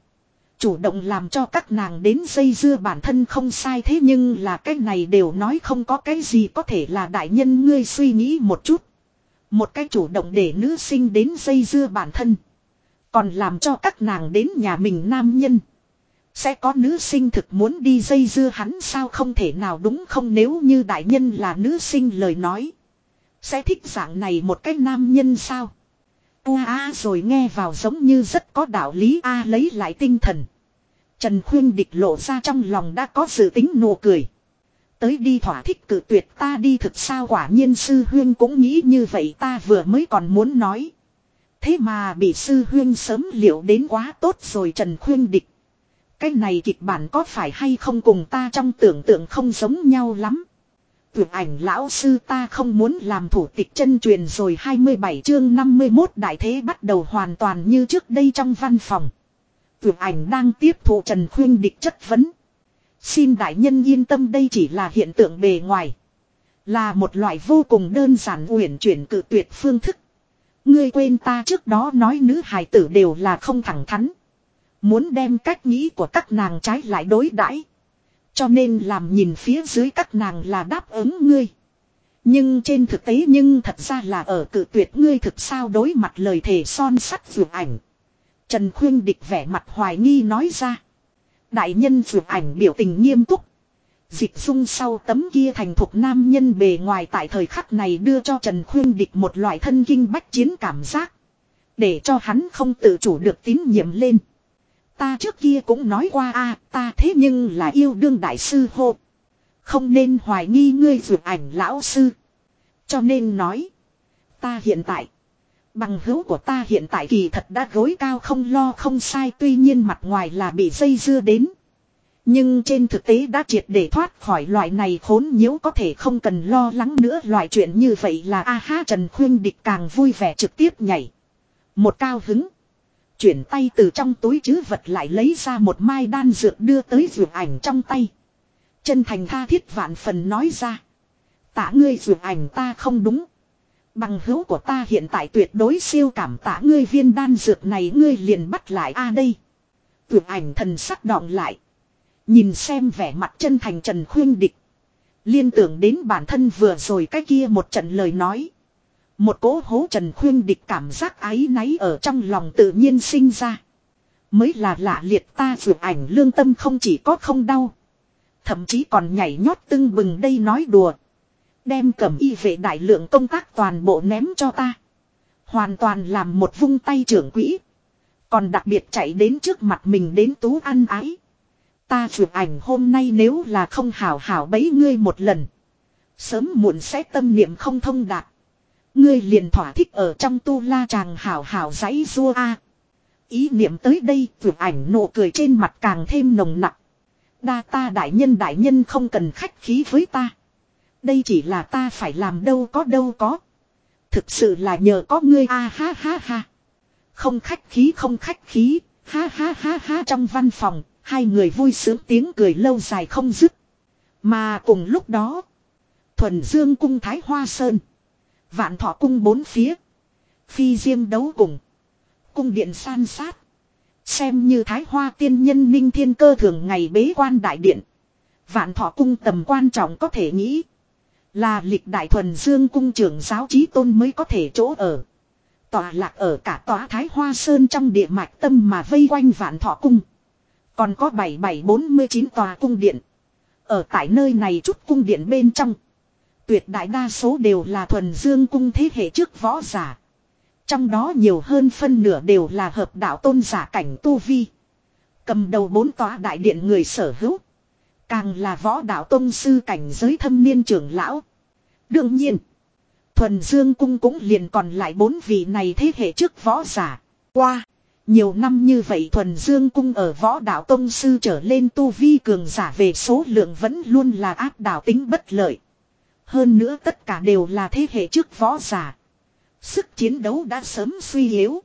Chủ động làm cho các nàng đến dây dưa bản thân không sai thế nhưng là cái này đều nói không có cái gì có thể là đại nhân ngươi suy nghĩ một chút. Một cái chủ động để nữ sinh đến dây dưa bản thân. Còn làm cho các nàng đến nhà mình nam nhân. Sẽ có nữ sinh thực muốn đi dây dưa hắn sao không thể nào đúng không nếu như đại nhân là nữ sinh lời nói. Sẽ thích dạng này một cái nam nhân sao. A a rồi nghe vào giống như rất có đạo lý, a lấy lại tinh thần. Trần Khuyên địch lộ ra trong lòng đã có sự tính nụ cười. Tới đi thỏa thích cử tuyệt ta đi thực sao quả nhiên sư huyên cũng nghĩ như vậy, ta vừa mới còn muốn nói. Thế mà bị sư huyên sớm liệu đến quá tốt rồi, Trần Khuyên địch. Cái này kịch bản có phải hay không cùng ta trong tưởng tượng không giống nhau lắm. Tuyệt ảnh lão sư ta không muốn làm thủ tịch chân truyền rồi 27 chương 51 đại thế bắt đầu hoàn toàn như trước đây trong văn phòng. Tuyệt ảnh đang tiếp thụ Trần Khuyên địch chất vấn. Xin đại nhân yên tâm đây chỉ là hiện tượng bề ngoài. Là một loại vô cùng đơn giản uyển chuyển cự tuyệt phương thức. Ngươi quên ta trước đó nói nữ hài tử đều là không thẳng thắn. Muốn đem cách nghĩ của các nàng trái lại đối đãi Cho nên làm nhìn phía dưới các nàng là đáp ứng ngươi. Nhưng trên thực tế nhưng thật ra là ở cự tuyệt ngươi thực sao đối mặt lời thề son sắt vượt ảnh. Trần Khuyên Địch vẻ mặt hoài nghi nói ra. Đại nhân vượt ảnh biểu tình nghiêm túc. Dịch dung sau tấm kia thành thuộc nam nhân bề ngoài tại thời khắc này đưa cho Trần Khuyên Địch một loại thân kinh bách chiến cảm giác. Để cho hắn không tự chủ được tín nhiệm lên. Ta trước kia cũng nói qua a, ta thế nhưng là yêu đương đại sư hô. Không nên hoài nghi ngươi dược ảnh lão sư. Cho nên nói. Ta hiện tại. Bằng hữu của ta hiện tại kỳ thật đã gối cao không lo không sai, tuy nhiên mặt ngoài là bị dây dưa đến. Nhưng trên thực tế đã triệt để thoát khỏi loại này khốn nhiễu có thể không cần lo lắng nữa loại chuyện như vậy là a ha Trần Khuyên Địch càng vui vẻ trực tiếp nhảy. Một cao hứng. Chuyển tay từ trong túi chứ vật lại lấy ra một mai đan dược đưa tới dược ảnh trong tay. Chân thành tha thiết vạn phần nói ra. Tả ngươi dược ảnh ta không đúng. Bằng hữu của ta hiện tại tuyệt đối siêu cảm tạ ngươi viên đan dược này ngươi liền bắt lại a đây. Dược ảnh thần sắc đọng lại. Nhìn xem vẻ mặt chân thành Trần Khuyên Địch. Liên tưởng đến bản thân vừa rồi cái kia một trận lời nói. Một cố hố Trần Khuyên Địch cảm giác ái náy ở trong lòng tự nhiên sinh ra. Mới là lạ liệt ta vượt ảnh lương tâm không chỉ có không đau. Thậm chí còn nhảy nhót tưng bừng đây nói đùa. Đem cẩm y vệ đại lượng công tác toàn bộ ném cho ta. Hoàn toàn làm một vung tay trưởng quỹ. Còn đặc biệt chạy đến trước mặt mình đến tú ăn ái. Ta vượt ảnh hôm nay nếu là không hảo hảo bấy ngươi một lần. Sớm muộn sẽ tâm niệm không thông đạt. Ngươi liền thỏa thích ở trong tu la chàng hảo hảo giấy rua a. Ý niệm tới đây vượt ảnh nụ cười trên mặt càng thêm nồng nặng. Đa ta đại nhân đại nhân không cần khách khí với ta. Đây chỉ là ta phải làm đâu có đâu có. Thực sự là nhờ có ngươi a ha ha ha. Không khách khí không khách khí, ha ha ha ha trong văn phòng, hai người vui sướng tiếng cười lâu dài không dứt. Mà cùng lúc đó, thuần dương cung thái hoa sơn. Vạn thọ cung bốn phía. Phi diêm đấu cùng. Cung điện san sát. Xem như thái hoa tiên nhân ninh thiên cơ thường ngày bế quan đại điện. Vạn thọ cung tầm quan trọng có thể nghĩ. Là lịch đại thuần dương cung trưởng giáo trí tôn mới có thể chỗ ở. Tòa lạc ở cả tòa thái hoa sơn trong địa mạch tâm mà vây quanh vạn thọ cung. Còn có 7749 tòa cung điện. Ở tại nơi này chút cung điện bên trong. Tuyệt đại đa số đều là thuần dương cung thế hệ trước võ giả. Trong đó nhiều hơn phân nửa đều là hợp đạo tôn giả cảnh tu vi. Cầm đầu bốn tòa đại điện người sở hữu. Càng là võ đạo tôn sư cảnh giới thâm niên trưởng lão. Đương nhiên. Thuần Dương Cung cũng liền còn lại bốn vị này thế hệ trước võ giả. Qua. Nhiều năm như vậy Thuần Dương Cung ở võ đạo tôn sư trở lên tu vi cường giả về số lượng vẫn luôn là áp đảo tính bất lợi. Hơn nữa tất cả đều là thế hệ trước võ giả. Sức chiến đấu đã sớm suy yếu.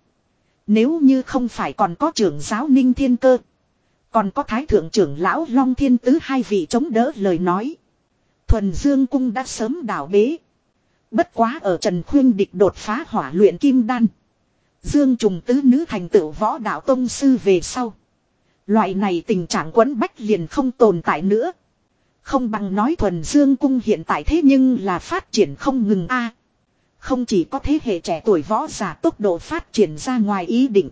Nếu như không phải còn có trưởng giáo ninh thiên cơ. Còn có thái thượng trưởng lão Long Thiên Tứ hai vị chống đỡ lời nói. Thuần Dương Cung đã sớm đảo bế. Bất quá ở Trần Khuyên địch đột phá hỏa luyện kim đan. Dương trùng tứ nữ thành tựu võ đạo tông sư về sau. Loại này tình trạng quấn bách liền không tồn tại nữa. Không bằng nói thuần dương cung hiện tại thế nhưng là phát triển không ngừng a. không chỉ có thế hệ trẻ tuổi võ giả tốc độ phát triển ra ngoài ý định.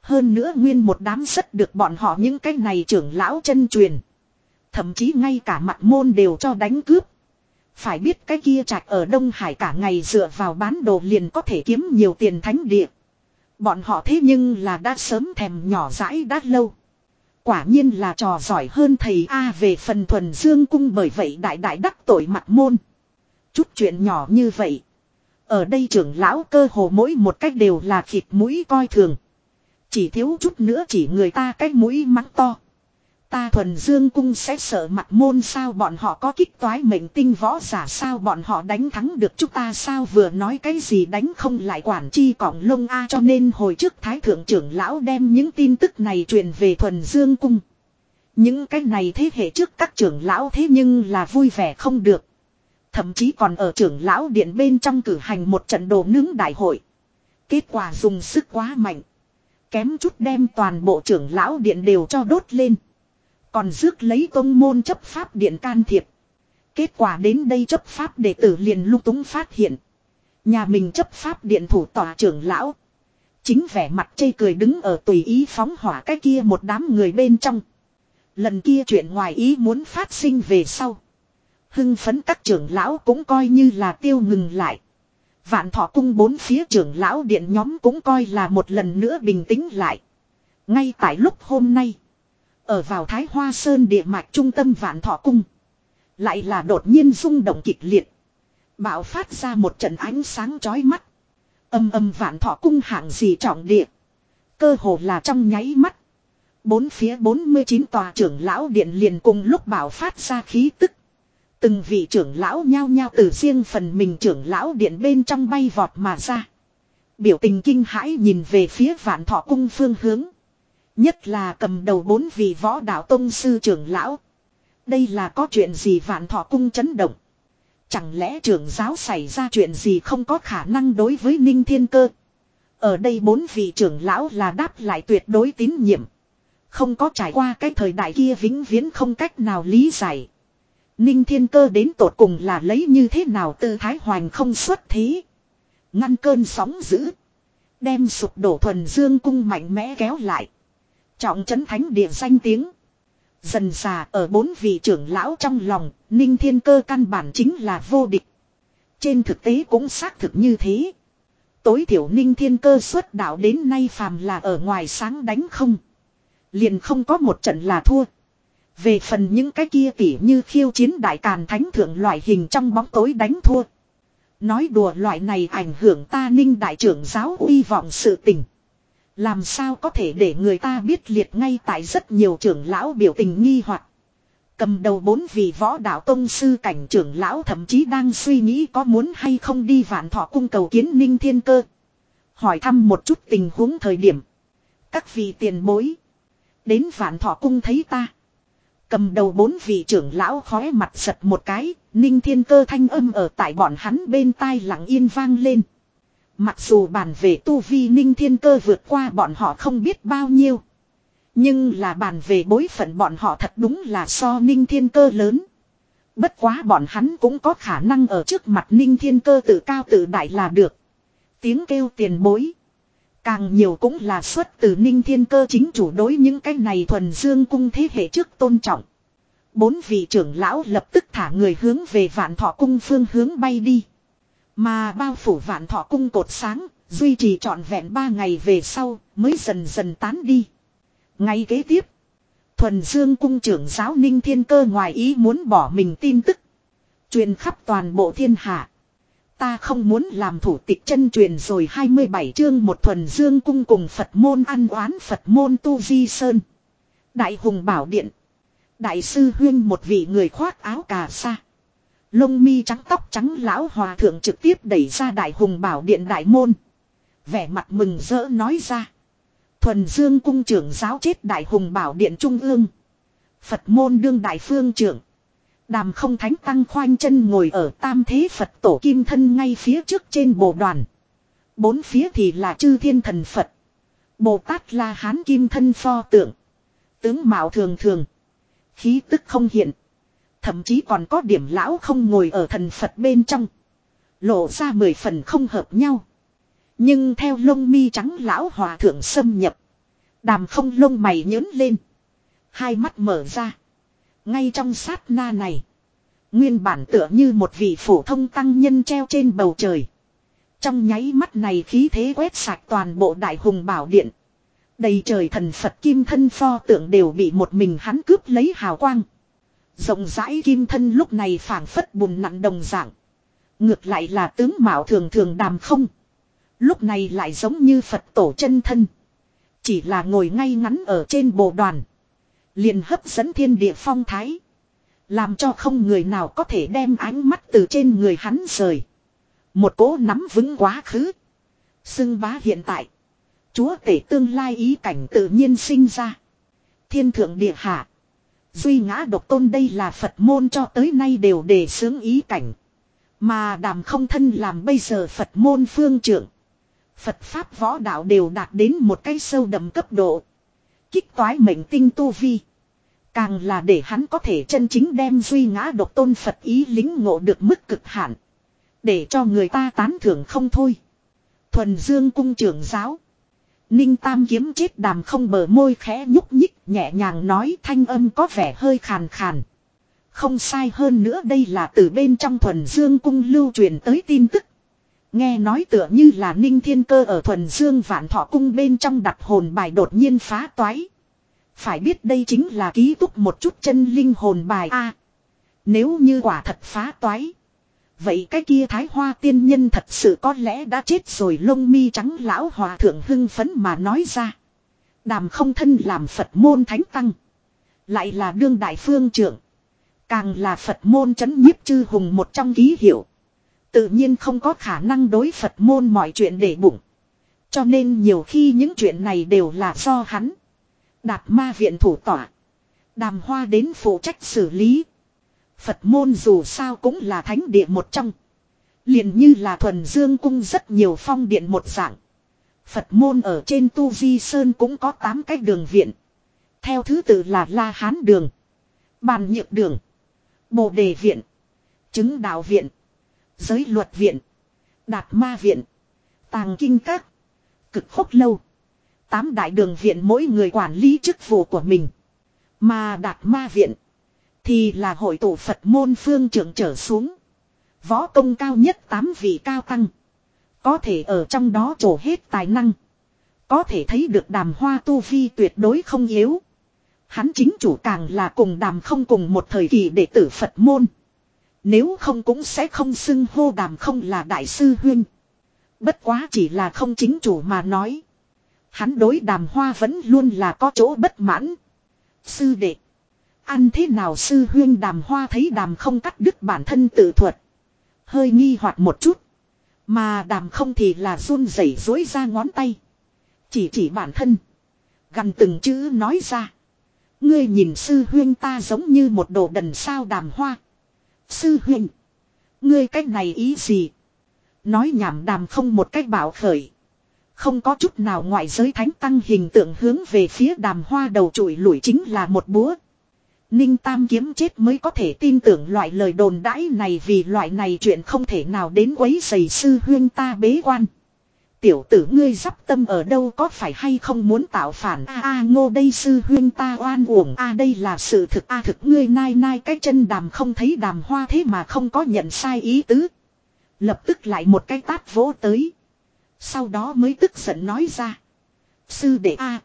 Hơn nữa nguyên một đám rất được bọn họ những cái này trưởng lão chân truyền. Thậm chí ngay cả mặt môn đều cho đánh cướp. Phải biết cái kia trạch ở Đông Hải cả ngày dựa vào bán đồ liền có thể kiếm nhiều tiền thánh địa. Bọn họ thế nhưng là đã sớm thèm nhỏ dãi đã lâu. Quả nhiên là trò giỏi hơn thầy A về phần thuần dương cung bởi vậy đại đại đắc tội mặt môn. Chút chuyện nhỏ như vậy. Ở đây trưởng lão cơ hồ mỗi một cách đều là thịt mũi coi thường. Chỉ thiếu chút nữa chỉ người ta cái mũi mắng to. Ta thuần dương cung sẽ sợ mặt môn sao bọn họ có kích toái mệnh tinh võ giả sao bọn họ đánh thắng được chúng ta sao vừa nói cái gì đánh không lại quản chi cỏng lông a cho nên hồi trước thái thượng trưởng lão đem những tin tức này truyền về thuần dương cung. Những cái này thế hệ trước các trưởng lão thế nhưng là vui vẻ không được. Thậm chí còn ở trưởng lão điện bên trong cử hành một trận đồ nướng đại hội. Kết quả dùng sức quá mạnh. Kém chút đem toàn bộ trưởng lão điện đều cho đốt lên. Còn rước lấy tôn môn chấp pháp điện can thiệp. Kết quả đến đây chấp pháp đệ tử liền lung túng phát hiện. Nhà mình chấp pháp điện thủ tòa trưởng lão. Chính vẻ mặt chê cười đứng ở tùy ý phóng hỏa cái kia một đám người bên trong. Lần kia chuyện ngoài ý muốn phát sinh về sau. Hưng phấn các trưởng lão cũng coi như là tiêu ngừng lại. Vạn thọ cung bốn phía trưởng lão điện nhóm cũng coi là một lần nữa bình tĩnh lại. Ngay tại lúc hôm nay. Ở vào Thái Hoa Sơn địa mạch trung tâm vạn thọ cung. Lại là đột nhiên rung động kịch liệt. Bạo phát ra một trận ánh sáng chói mắt. Âm âm vạn thọ cung hạng gì trọng địa. Cơ hồ là trong nháy mắt. Bốn phía 49 tòa trưởng lão điện liền cùng lúc bạo phát ra khí tức. Từng vị trưởng lão nhao nhao từ riêng phần mình trưởng lão điện bên trong bay vọt mà ra. Biểu tình kinh hãi nhìn về phía vạn thọ cung phương hướng. Nhất là cầm đầu bốn vị võ đạo tông sư trưởng lão. Đây là có chuyện gì vạn thọ cung chấn động. Chẳng lẽ trưởng giáo xảy ra chuyện gì không có khả năng đối với ninh thiên cơ. Ở đây bốn vị trưởng lão là đáp lại tuyệt đối tín nhiệm. Không có trải qua cái thời đại kia vĩnh viễn không cách nào lý giải. Ninh thiên cơ đến tột cùng là lấy như thế nào tư thái hoành không xuất thế. Ngăn cơn sóng dữ. Đem sụp đổ thuần dương cung mạnh mẽ kéo lại. Trọng trấn thánh địa danh tiếng. Dần già ở bốn vị trưởng lão trong lòng, Ninh Thiên Cơ căn bản chính là vô địch. Trên thực tế cũng xác thực như thế. Tối thiểu Ninh Thiên Cơ xuất đạo đến nay phàm là ở ngoài sáng đánh không. Liền không có một trận là thua. Về phần những cái kia tỉ như khiêu chiến đại càn thánh thượng loại hình trong bóng tối đánh thua. Nói đùa loại này ảnh hưởng ta ninh đại trưởng giáo uy vọng sự tình. Làm sao có thể để người ta biết liệt ngay tại rất nhiều trưởng lão biểu tình nghi hoặc Cầm đầu bốn vị võ đạo tông sư cảnh trưởng lão thậm chí đang suy nghĩ có muốn hay không đi vạn thọ cung cầu kiến ninh thiên cơ. Hỏi thăm một chút tình huống thời điểm. Các vị tiền bối. Đến vạn thọ cung thấy ta. Cầm đầu bốn vị trưởng lão khói mặt giật một cái, ninh thiên cơ thanh âm ở tại bọn hắn bên tai lặng yên vang lên. Mặc dù bàn về tu vi ninh thiên cơ vượt qua bọn họ không biết bao nhiêu. Nhưng là bàn về bối phận bọn họ thật đúng là so ninh thiên cơ lớn. Bất quá bọn hắn cũng có khả năng ở trước mặt ninh thiên cơ tự cao tự đại là được. Tiếng kêu tiền bối. Càng nhiều cũng là xuất từ ninh thiên cơ chính chủ đối những cái này thuần dương cung thế hệ trước tôn trọng. Bốn vị trưởng lão lập tức thả người hướng về vạn thọ cung phương hướng bay đi. Mà bao phủ vạn thọ cung cột sáng, duy trì trọn vẹn ba ngày về sau, mới dần dần tán đi. Ngay kế tiếp, thuần dương cung trưởng giáo ninh thiên cơ ngoài ý muốn bỏ mình tin tức. Truyền khắp toàn bộ thiên hạ. Ta không muốn làm thủ tịch chân truyền rồi 27 chương một thuần dương cung cùng Phật môn ăn oán Phật môn tu di sơn. Đại hùng bảo điện. Đại sư huyên một vị người khoác áo cà sa. Lông mi trắng, tóc trắng, lão hòa thượng trực tiếp đẩy ra đại hùng bảo điện đại môn. Vẻ mặt mừng rỡ nói ra. Thuần dương cung trưởng giáo chết đại hùng bảo điện trung ương. Phật môn đương đại phương trưởng. Đàm không thánh tăng khoanh chân ngồi ở tam thế Phật tổ kim thân ngay phía trước trên bồ đoàn. Bốn phía thì là chư thiên thần Phật. Bồ Tát la hán kim thân pho tượng. Tướng mạo thường thường. Khí tức không hiện. Thậm chí còn có điểm lão không ngồi ở thần Phật bên trong. Lộ ra mười phần không hợp nhau. Nhưng theo lông mi trắng lão hòa thượng xâm nhập. Đàm không lông mày nhớn lên. Hai mắt mở ra. Ngay trong sát na này. Nguyên bản tựa như một vị phổ thông tăng nhân treo trên bầu trời. Trong nháy mắt này khí thế quét sạch toàn bộ đại hùng bảo điện. Đầy trời thần Phật kim thân pho tượng đều bị một mình hắn cướp lấy hào quang. Rộng rãi kim thân lúc này phảng phất bùn nặng đồng dạng. Ngược lại là tướng mạo thường thường đàm không. Lúc này lại giống như Phật tổ chân thân. Chỉ là ngồi ngay ngắn ở trên bồ đoàn. Liền hấp dẫn thiên địa phong thái. Làm cho không người nào có thể đem ánh mắt từ trên người hắn rời. Một cố nắm vững quá khứ. Xưng bá hiện tại. Chúa tể tương lai ý cảnh tự nhiên sinh ra. Thiên thượng địa hạ. Duy ngã độc tôn đây là Phật môn cho tới nay đều để sướng ý cảnh. Mà đàm không thân làm bây giờ Phật môn phương trưởng. Phật Pháp võ đạo đều đạt đến một cái sâu đậm cấp độ. Kích toái mệnh tinh tu vi. Càng là để hắn có thể chân chính đem duy ngã độc tôn Phật ý lính ngộ được mức cực hạn. Để cho người ta tán thưởng không thôi. Thuần Dương cung trưởng giáo. Ninh Tam kiếm chết đàm không bờ môi khẽ nhúc nhích nhẹ nhàng nói thanh âm có vẻ hơi khàn khàn. Không sai hơn nữa đây là từ bên trong thuần dương cung lưu truyền tới tin tức. Nghe nói tựa như là ninh thiên cơ ở thuần dương vạn thọ cung bên trong đặt hồn bài đột nhiên phá toái. Phải biết đây chính là ký túc một chút chân linh hồn bài a. nếu như quả thật phá toái. Vậy cái kia thái hoa tiên nhân thật sự có lẽ đã chết rồi lông mi trắng lão hòa thượng hưng phấn mà nói ra. Đàm không thân làm Phật môn thánh tăng. Lại là đương đại phương trưởng. Càng là Phật môn chấn nhiếp chư hùng một trong ký hiệu. Tự nhiên không có khả năng đối Phật môn mọi chuyện để bụng. Cho nên nhiều khi những chuyện này đều là do hắn. Đạt ma viện thủ tỏa. Đàm hoa đến phụ trách xử lý. Phật môn dù sao cũng là thánh địa một trong. liền như là thuần dương cung rất nhiều phong điện một dạng. Phật môn ở trên Tu Di Sơn cũng có 8 cái đường viện. Theo thứ tự là La Hán Đường. Bàn Nhược Đường. Bồ Đề Viện. Chứng Đạo Viện. Giới Luật Viện. Đạt Ma Viện. Tàng Kinh Các. Cực khốc lâu. Tám đại đường viện mỗi người quản lý chức vụ của mình. Mà Đạt Ma Viện. Thì là hội tụ Phật môn phương trưởng trở xuống. Võ công cao nhất tám vị cao tăng. Có thể ở trong đó trổ hết tài năng. Có thể thấy được đàm hoa tu vi tuyệt đối không yếu. Hắn chính chủ càng là cùng đàm không cùng một thời kỳ đệ tử Phật môn. Nếu không cũng sẽ không xưng hô đàm không là đại sư huyên. Bất quá chỉ là không chính chủ mà nói. Hắn đối đàm hoa vẫn luôn là có chỗ bất mãn. Sư đệ. Ăn thế nào sư huyên đàm hoa thấy đàm không cắt đứt bản thân tự thuật. Hơi nghi hoặc một chút. Mà đàm không thì là run rẩy dối ra ngón tay. Chỉ chỉ bản thân. Gần từng chữ nói ra. Ngươi nhìn sư huyên ta giống như một đồ đần sao đàm hoa. Sư huyên. Ngươi cách này ý gì? Nói nhảm đàm không một cách bảo khởi. Không có chút nào ngoại giới thánh tăng hình tượng hướng về phía đàm hoa đầu trụi lủi chính là một búa. Ninh Tam kiếm chết mới có thể tin tưởng loại lời đồn đãi này vì loại này chuyện không thể nào đến quấy giày sư huyên ta bế quan. Tiểu tử ngươi dắp tâm ở đâu có phải hay không muốn tạo phản a a, ngô đây sư huyên ta oan uổng a, đây là sự thực a, thực ngươi nai nai cái chân đàm không thấy đàm hoa thế mà không có nhận sai ý tứ. Lập tức lại một cái tát vỗ tới. Sau đó mới tức giận nói ra. Sư đệ a,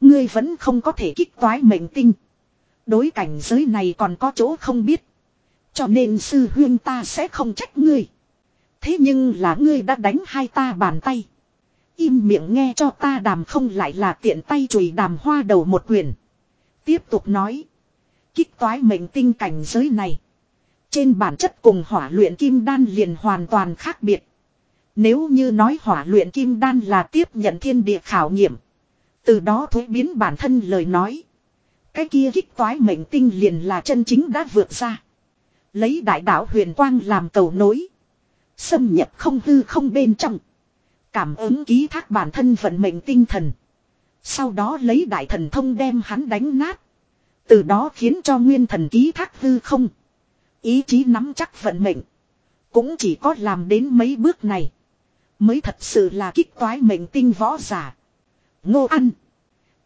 Ngươi vẫn không có thể kích toái mệnh tinh. Đối cảnh giới này còn có chỗ không biết. Cho nên sư huyên ta sẽ không trách ngươi. Thế nhưng là ngươi đã đánh hai ta bàn tay. Im miệng nghe cho ta đàm không lại là tiện tay chùi đàm hoa đầu một quyền. Tiếp tục nói. Kích toái mệnh tinh cảnh giới này. Trên bản chất cùng hỏa luyện kim đan liền hoàn toàn khác biệt. Nếu như nói hỏa luyện kim đan là tiếp nhận thiên địa khảo nghiệm. Từ đó thuế biến bản thân lời nói. Cái kia kích toái mệnh tinh liền là chân chính đã vượt ra. Lấy đại đạo huyền quang làm cầu nối. Xâm nhập không hư không bên trong. Cảm ứng ký thác bản thân vận mệnh tinh thần. Sau đó lấy đại thần thông đem hắn đánh nát. Từ đó khiến cho nguyên thần ký thác hư không. Ý chí nắm chắc vận mệnh. Cũng chỉ có làm đến mấy bước này. Mới thật sự là kích toái mệnh tinh võ giả. Ngô ăn.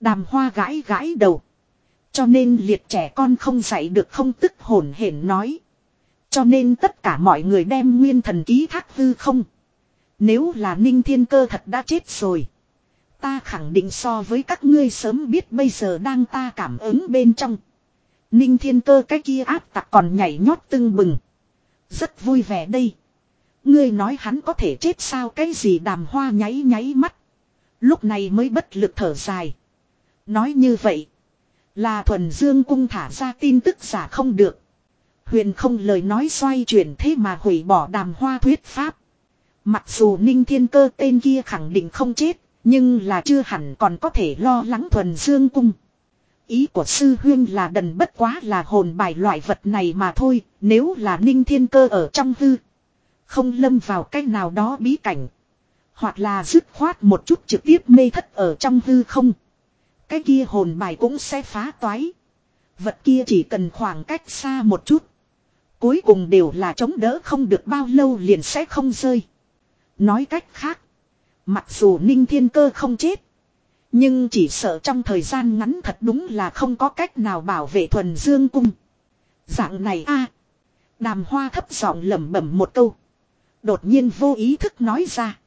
Đàm hoa gãi gãi đầu. Cho nên liệt trẻ con không dạy được không tức hồn hển nói. Cho nên tất cả mọi người đem nguyên thần ký thác hư không. Nếu là ninh thiên cơ thật đã chết rồi. Ta khẳng định so với các ngươi sớm biết bây giờ đang ta cảm ứng bên trong. Ninh thiên cơ cái kia áp tặc còn nhảy nhót tưng bừng. Rất vui vẻ đây. Ngươi nói hắn có thể chết sao cái gì đàm hoa nháy nháy mắt. Lúc này mới bất lực thở dài. Nói như vậy. Là thuần dương cung thả ra tin tức giả không được. Huyền không lời nói xoay chuyển thế mà hủy bỏ đàm hoa thuyết pháp. Mặc dù ninh thiên cơ tên kia khẳng định không chết. Nhưng là chưa hẳn còn có thể lo lắng thuần dương cung. Ý của sư huyên là đần bất quá là hồn bài loại vật này mà thôi. Nếu là ninh thiên cơ ở trong hư. Không lâm vào cách nào đó bí cảnh. Hoặc là dứt khoát một chút trực tiếp mê thất ở trong hư không. Cái kia hồn bài cũng sẽ phá toái. Vật kia chỉ cần khoảng cách xa một chút. Cuối cùng đều là chống đỡ không được bao lâu liền sẽ không rơi. Nói cách khác. Mặc dù Ninh Thiên Cơ không chết. Nhưng chỉ sợ trong thời gian ngắn thật đúng là không có cách nào bảo vệ thuần dương cung. Dạng này a, Đàm hoa thấp giọng lẩm bẩm một câu. Đột nhiên vô ý thức nói ra.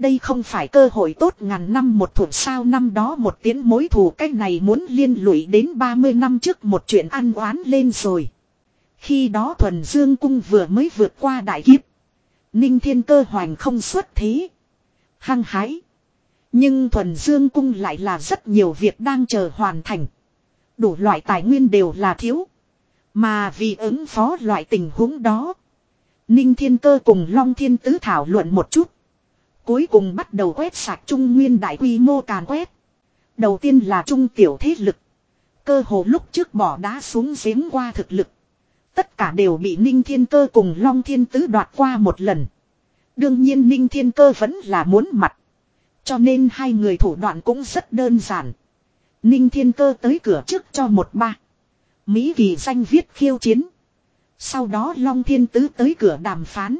Đây không phải cơ hội tốt ngàn năm một thủ sao năm đó một tiếng mối thù cách này muốn liên lụy đến 30 năm trước một chuyện ăn oán lên rồi. Khi đó thuần dương cung vừa mới vượt qua đại kiếp. Ninh thiên cơ hoành không xuất thế. Hăng hái. Nhưng thuần dương cung lại là rất nhiều việc đang chờ hoàn thành. Đủ loại tài nguyên đều là thiếu. Mà vì ứng phó loại tình huống đó. Ninh thiên cơ cùng Long thiên tứ thảo luận một chút. Cuối cùng bắt đầu quét sạch trung nguyên đại quy mô càn quét. Đầu tiên là trung tiểu thế lực. Cơ hồ lúc trước bỏ đá xuống giếng qua thực lực. Tất cả đều bị Ninh Thiên Cơ cùng Long Thiên Tứ đoạt qua một lần. Đương nhiên Ninh Thiên Cơ vẫn là muốn mặt. Cho nên hai người thủ đoạn cũng rất đơn giản. Ninh Thiên Cơ tới cửa trước cho một ba. Mỹ kỳ danh viết khiêu chiến. Sau đó Long Thiên Tứ tới cửa đàm phán.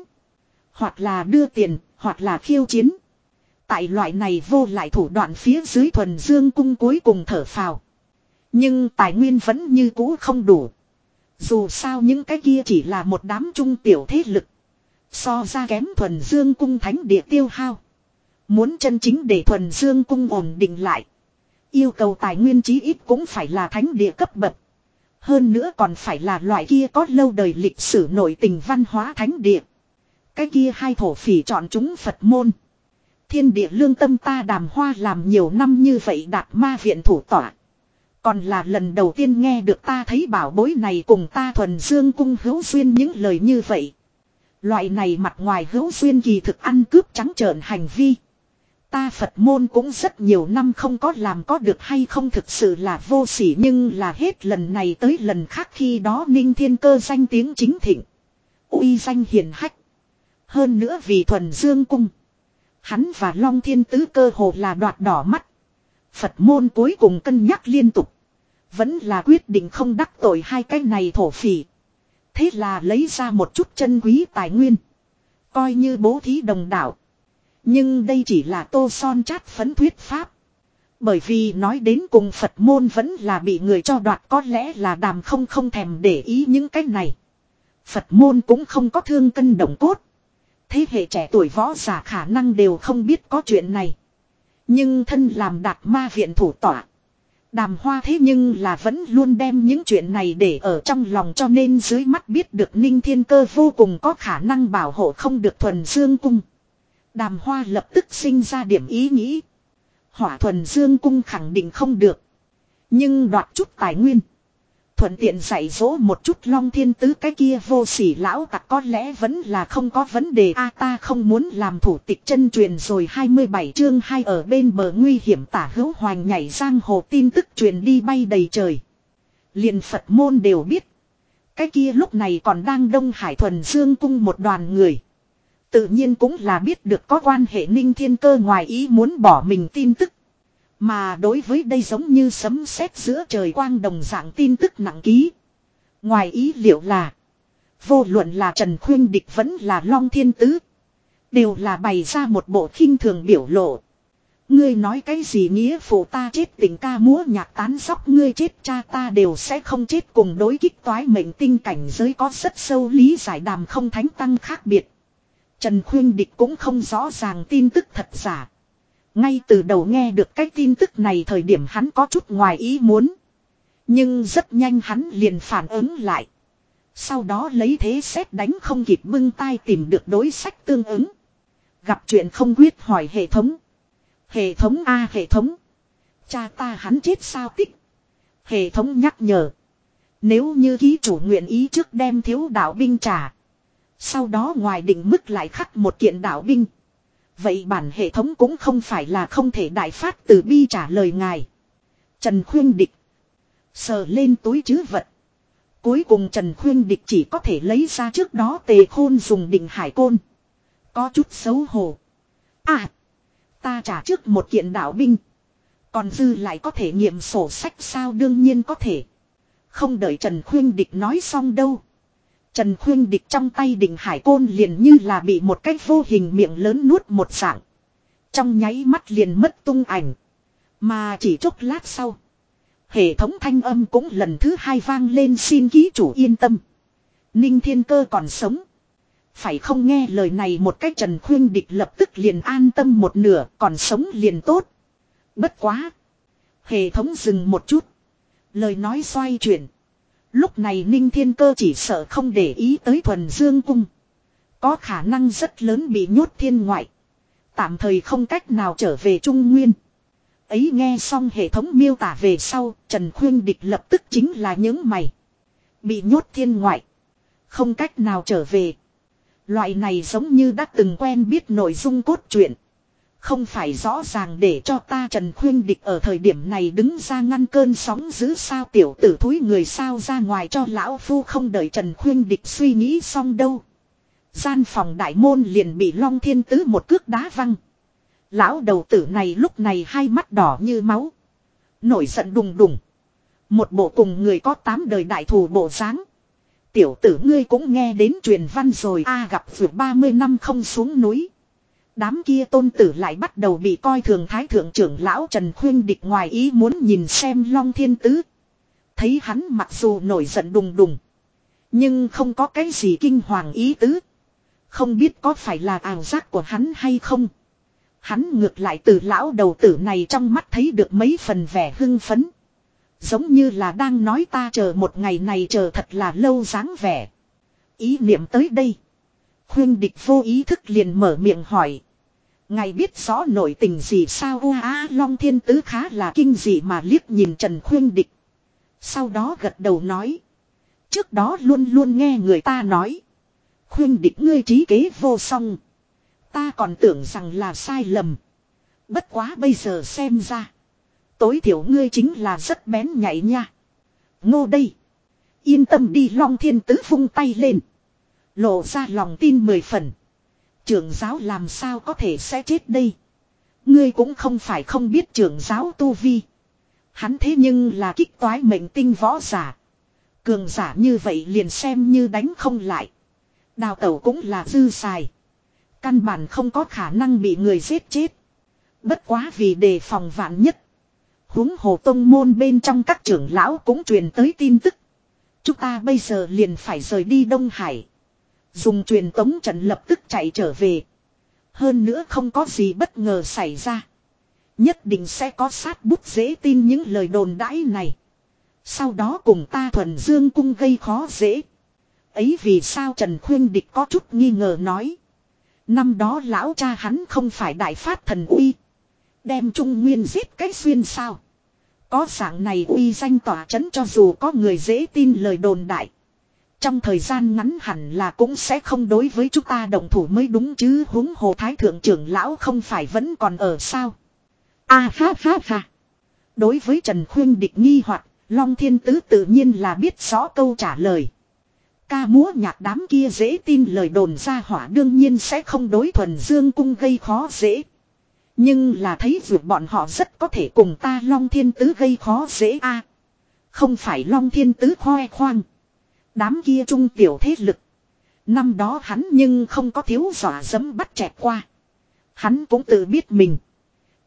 Hoặc là đưa tiền, hoặc là khiêu chiến. Tại loại này vô lại thủ đoạn phía dưới thuần dương cung cuối cùng thở phào. Nhưng tài nguyên vẫn như cũ không đủ. Dù sao những cái kia chỉ là một đám trung tiểu thế lực. So ra kém thuần dương cung thánh địa tiêu hao. Muốn chân chính để thuần dương cung ổn định lại. Yêu cầu tài nguyên chí ít cũng phải là thánh địa cấp bậc. Hơn nữa còn phải là loại kia có lâu đời lịch sử nổi tình văn hóa thánh địa. Cái kia hai thổ phỉ chọn chúng Phật môn. Thiên địa lương tâm ta đàm hoa làm nhiều năm như vậy đạt ma viện thủ tỏa. Còn là lần đầu tiên nghe được ta thấy bảo bối này cùng ta thuần dương cung hữu duyên những lời như vậy. Loại này mặt ngoài hữu duyên kỳ thực ăn cướp trắng trợn hành vi. Ta Phật môn cũng rất nhiều năm không có làm có được hay không thực sự là vô sỉ nhưng là hết lần này tới lần khác khi đó ninh thiên cơ danh tiếng chính thịnh. uy danh hiền hách. Hơn nữa vì thuần dương cung. Hắn và Long Thiên Tứ cơ hồ là đoạt đỏ mắt. Phật môn cuối cùng cân nhắc liên tục. Vẫn là quyết định không đắc tội hai cái này thổ phỉ. Thế là lấy ra một chút chân quý tài nguyên. Coi như bố thí đồng đạo. Nhưng đây chỉ là tô son chát phấn thuyết pháp. Bởi vì nói đến cùng Phật môn vẫn là bị người cho đoạt có lẽ là đàm không không thèm để ý những cái này. Phật môn cũng không có thương cân động cốt. Thế hệ trẻ tuổi võ giả khả năng đều không biết có chuyện này. Nhưng thân làm đạt ma viện thủ tỏa. Đàm hoa thế nhưng là vẫn luôn đem những chuyện này để ở trong lòng cho nên dưới mắt biết được ninh thiên cơ vô cùng có khả năng bảo hộ không được thuần dương cung. Đàm hoa lập tức sinh ra điểm ý nghĩ. Hỏa thuần dương cung khẳng định không được. Nhưng đoạt chút tài nguyên thuận tiện dạy dỗ một chút long thiên tứ cái kia vô sỉ lão tặc, có lẽ vẫn là không có vấn đề a ta không muốn làm thủ tịch chân truyền rồi 27 chương hai ở bên bờ nguy hiểm tả hữu hoành nhảy giang hồ, tin tức truyền đi bay đầy trời. liền Phật môn đều biết. Cái kia lúc này còn đang Đông Hải thuần dương cung một đoàn người. Tự nhiên cũng là biết được có quan hệ ninh thiên cơ ngoài ý muốn bỏ mình tin tức. Mà đối với đây giống như sấm sét giữa trời quang đồng dạng tin tức nặng ký. Ngoài ý liệu là. Vô luận là Trần Khuyên Địch vẫn là Long Thiên Tứ. Đều là bày ra một bộ khinh thường biểu lộ. Ngươi nói cái gì nghĩa phụ ta chết tình ca múa nhạc tán sóc ngươi chết cha ta đều sẽ không chết cùng đối kích toái mệnh tinh cảnh giới có rất sâu lý giải đàm không thánh tăng khác biệt. Trần Khuyên Địch cũng không rõ ràng tin tức thật giả. Ngay từ đầu nghe được cái tin tức này thời điểm hắn có chút ngoài ý muốn. Nhưng rất nhanh hắn liền phản ứng lại. Sau đó lấy thế xét đánh không kịp bưng tay tìm được đối sách tương ứng. Gặp chuyện không quyết hỏi hệ thống. Hệ thống A, hệ thống. Cha ta hắn chết sao tích. Hệ thống nhắc nhở. Nếu như ký chủ nguyện ý trước đem thiếu đạo binh trả. Sau đó ngoài định mức lại khắc một kiện đạo binh. Vậy bản hệ thống cũng không phải là không thể đại phát từ bi trả lời ngài. Trần Khuyên Địch. Sờ lên túi chứ vật. Cuối cùng Trần Khuyên Địch chỉ có thể lấy ra trước đó tề khôn dùng định hải côn. Có chút xấu hổ. À. Ta trả trước một kiện đạo binh. Còn dư lại có thể nghiệm sổ sách sao đương nhiên có thể. Không đợi Trần Khuyên Địch nói xong đâu. Trần Khuyên Địch trong tay đỉnh hải côn liền như là bị một cái vô hình miệng lớn nuốt một dạng. Trong nháy mắt liền mất tung ảnh. Mà chỉ chốc lát sau. Hệ thống thanh âm cũng lần thứ hai vang lên xin ký chủ yên tâm. Ninh Thiên Cơ còn sống. Phải không nghe lời này một cách Trần Khuyên Địch lập tức liền an tâm một nửa, còn sống liền tốt. Bất quá. Hệ thống dừng một chút. Lời nói xoay chuyển. Lúc này Ninh Thiên Cơ chỉ sợ không để ý tới thuần dương cung. Có khả năng rất lớn bị nhốt thiên ngoại. Tạm thời không cách nào trở về Trung Nguyên. Ấy nghe xong hệ thống miêu tả về sau, Trần Khuyên Địch lập tức chính là những mày. Bị nhốt thiên ngoại. Không cách nào trở về. Loại này giống như đã từng quen biết nội dung cốt truyện. Không phải rõ ràng để cho ta Trần Khuyên Địch ở thời điểm này đứng ra ngăn cơn sóng giữ sao tiểu tử thúi người sao ra ngoài cho lão phu không đợi Trần Khuyên Địch suy nghĩ xong đâu. Gian phòng đại môn liền bị Long Thiên Tứ một cước đá văng. Lão đầu tử này lúc này hai mắt đỏ như máu. Nổi giận đùng đùng. Một bộ cùng người có tám đời đại thù bộ dáng. Tiểu tử ngươi cũng nghe đến truyền văn rồi, a gặp vượt 30 năm không xuống núi. Đám kia tôn tử lại bắt đầu bị coi thường thái thượng trưởng lão Trần Khuyên địch ngoài ý muốn nhìn xem Long Thiên Tứ. Thấy hắn mặc dù nổi giận đùng đùng. Nhưng không có cái gì kinh hoàng ý tứ. Không biết có phải là ảo giác của hắn hay không. Hắn ngược lại từ lão đầu tử này trong mắt thấy được mấy phần vẻ hưng phấn. Giống như là đang nói ta chờ một ngày này chờ thật là lâu dáng vẻ. Ý niệm tới đây. Khuyên địch vô ý thức liền mở miệng hỏi. Ngài biết rõ nổi tình gì sao u a long thiên tứ khá là kinh dị mà liếc nhìn Trần Khuyên địch. Sau đó gật đầu nói. Trước đó luôn luôn nghe người ta nói. Khuyên địch ngươi trí kế vô song. Ta còn tưởng rằng là sai lầm. Bất quá bây giờ xem ra. Tối thiểu ngươi chính là rất bén nhạy nha. Ngô đây. Yên tâm đi, long thiên tứ vung tay lên. Lộ ra lòng tin mười phần. Trưởng giáo làm sao có thể sẽ chết đây. Ngươi cũng không phải không biết trưởng giáo tu vi. Hắn thế nhưng là kích toái mệnh tinh võ giả. Cường giả như vậy liền xem như đánh không lại. Đào tẩu cũng là dư xài. Căn bản không có khả năng bị người giết chết. Bất quá vì đề phòng vạn nhất. huống hồ tông môn bên trong các trưởng lão cũng truyền tới tin tức. Chúng ta bây giờ liền phải rời đi Đông Hải. Dùng truyền tống trận lập tức chạy trở về. Hơn nữa không có gì bất ngờ xảy ra. Nhất định sẽ có sát bút dễ tin những lời đồn đãi này. Sau đó cùng ta thuần dương cung gây khó dễ. Ấy vì sao Trần Khuyên Địch có chút nghi ngờ nói. Năm đó lão cha hắn không phải đại phát thần uy. Đem Trung Nguyên giết cái xuyên sao. Có dạng này uy danh tỏa chấn cho dù có người dễ tin lời đồn đại. Trong thời gian ngắn hẳn là cũng sẽ không đối với chúng ta động thủ mới đúng chứ, huống hồ thái thượng trưởng lão không phải vẫn còn ở sao. a ha ha ha. Đối với Trần Khuyên địch nghi hoặc, Long Thiên Tứ tự nhiên là biết rõ câu trả lời. Ca múa nhạc đám kia dễ tin lời đồn ra hỏa đương nhiên sẽ không đối thuần dương cung gây khó dễ. Nhưng là thấy vượt bọn họ rất có thể cùng ta Long Thiên Tứ gây khó dễ a Không phải Long Thiên Tứ khoe khoang. Đám kia trung tiểu thế lực. Năm đó hắn nhưng không có thiếu dọa dẫm bắt chẹt qua. Hắn cũng tự biết mình.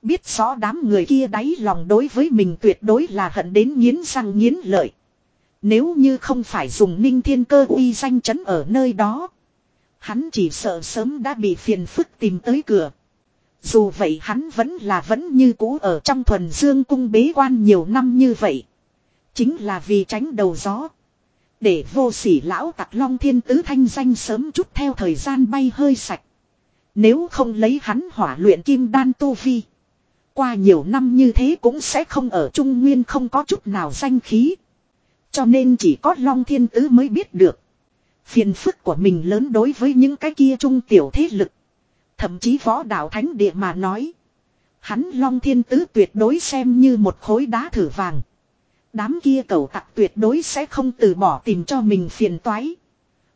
Biết rõ đám người kia đáy lòng đối với mình tuyệt đối là hận đến nghiến răng nghiến lợi. Nếu như không phải dùng ninh thiên cơ uy danh chấn ở nơi đó. Hắn chỉ sợ sớm đã bị phiền phức tìm tới cửa. Dù vậy hắn vẫn là vẫn như cũ ở trong thuần dương cung bế quan nhiều năm như vậy. Chính là vì tránh đầu gió. Để vô sỉ lão tặc long thiên tứ thanh danh sớm chút theo thời gian bay hơi sạch. Nếu không lấy hắn hỏa luyện kim đan tu vi. Qua nhiều năm như thế cũng sẽ không ở Trung Nguyên không có chút nào danh khí. Cho nên chỉ có Long Thiên Tứ mới biết được. Phiền phức của mình lớn đối với những cái kia trung tiểu thế lực. Thậm chí võ đạo thánh địa mà nói. Hắn Long Thiên Tứ tuyệt đối xem như một khối đá thử vàng. Đám kia cầu tặc tuyệt đối sẽ không từ bỏ tìm cho mình phiền toái.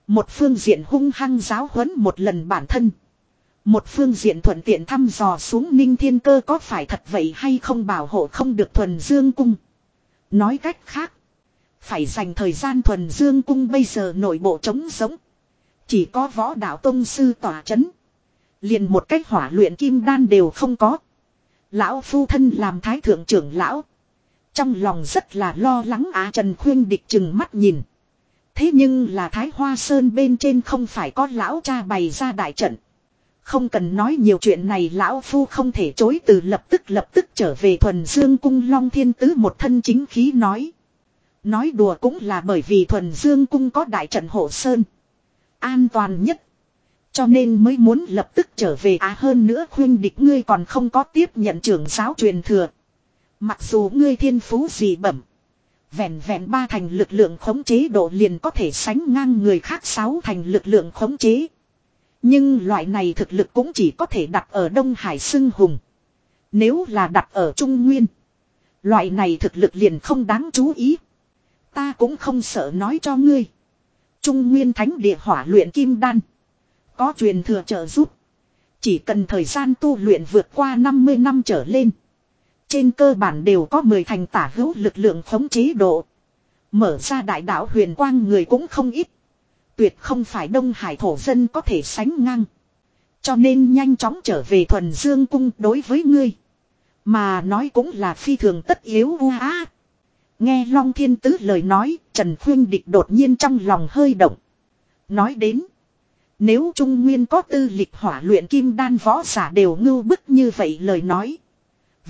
Một phương diện hung hăng giáo huấn một lần bản thân. Một phương diện thuận tiện thăm dò xuống ninh thiên cơ có phải thật vậy hay không bảo hộ không được thuần dương cung. Nói cách khác. Phải dành thời gian thuần dương cung bây giờ nội bộ trống giống. Chỉ có võ đạo tông sư tỏa chấn. Liền một cách hỏa luyện kim đan đều không có. Lão phu thân làm thái thượng trưởng lão. Trong lòng rất là lo lắng á, Trần Khuyên địch chừng mắt nhìn. Thế nhưng là Thái Hoa Sơn bên trên không phải có lão cha bày ra đại trận. Không cần nói nhiều chuyện này, lão phu không thể chối từ, lập tức lập tức trở về thuần dương cung long thiên tứ một thân chính khí nói. Nói đùa cũng là bởi vì thuần dương cung có đại trận hộ sơn. An toàn nhất. Cho nên mới muốn lập tức trở về á hơn nữa khuyên địch ngươi còn không có tiếp nhận trưởng giáo truyền thừa. Mặc dù ngươi thiên phú gì bẩm. Vẹn vẹn ba thành lực lượng khống chế độ liền có thể sánh ngang người khác sáu thành lực lượng khống chế. Nhưng loại này thực lực cũng chỉ có thể đặt ở Đông Hải Sưng Hùng. Nếu là đặt ở Trung Nguyên. Loại này thực lực liền không đáng chú ý. Ta cũng không sợ nói cho ngươi. Trung Nguyên Thánh Địa hỏa luyện kim đan. Có truyền thừa trợ giúp. Chỉ cần thời gian tu luyện vượt qua 50 năm trở lên. Trên cơ bản đều có 10 thành tả hữu lực lượng khống chế độ. Mở ra đại đạo huyền quang người cũng không ít. Tuyệt không phải Đông Hải thổ dân có thể sánh ngang. Cho nên nhanh chóng trở về thuần dương cung đối với ngươi. Mà nói cũng là phi thường tất yếu u á. Nghe Long Thiên Tứ lời nói, Trần Khuyên Địch đột nhiên trong lòng hơi động. Nói đến, nếu Trung Nguyên có tư lịch hỏa luyện kim đan võ giả đều ngưu bức như vậy lời nói.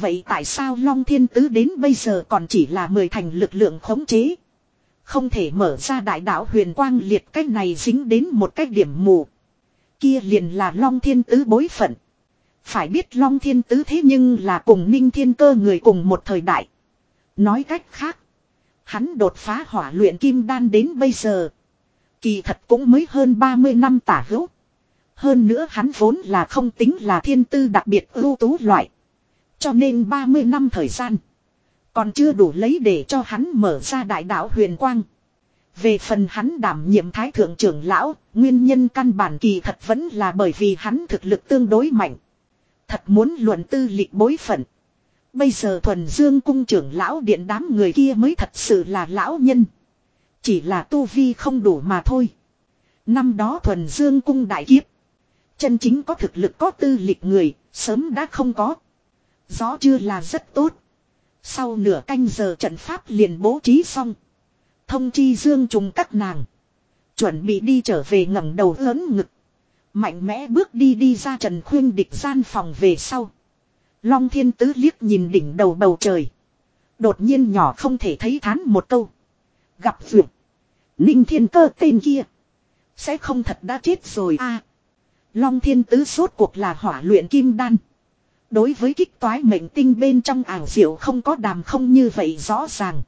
Vậy tại sao Long Thiên Tứ đến bây giờ còn chỉ là mười thành lực lượng khống chế? Không thể mở ra đại đạo huyền quang liệt cách này dính đến một cách điểm mù. Kia liền là Long Thiên Tứ bối phận. Phải biết Long Thiên Tứ thế nhưng là cùng Ninh Thiên Cơ người cùng một thời đại. Nói cách khác. Hắn đột phá hỏa luyện kim đan đến bây giờ. Kỳ thật cũng mới hơn 30 năm tả hữu. Hơn nữa hắn vốn là không tính là thiên tư đặc biệt ưu tú loại. Cho nên 30 năm thời gian. Còn chưa đủ lấy để cho hắn mở ra đại đạo huyền quang. Về phần hắn đảm nhiệm thái thượng trưởng lão, nguyên nhân căn bản kỳ thật vẫn là bởi vì hắn thực lực tương đối mạnh. Thật muốn luận tư lịch bối phận. Bây giờ thuần dương cung trưởng lão điện đám người kia mới thật sự là lão nhân. Chỉ là tu vi không đủ mà thôi. Năm đó thuần dương cung đại kiếp. Chân chính có thực lực có tư lịch người, sớm đã không có. Gió chưa là rất tốt. Sau nửa canh giờ trận pháp liền bố trí xong. Thông chi dương trùng các nàng. Chuẩn bị đi trở về ngẩng đầu lớn ngực. Mạnh mẽ bước đi đi ra trần khuyên địch gian phòng về sau. Long thiên tứ liếc nhìn đỉnh đầu bầu trời. Đột nhiên nhỏ không thể thấy thán một câu. Gặp vượt. Ninh thiên cơ tên kia. Sẽ không thật đã chết rồi a Long thiên tứ suốt cuộc là hỏa luyện kim đan. Đối với kích toái mệnh tinh bên trong ảo diệu không có đàm không như vậy rõ ràng.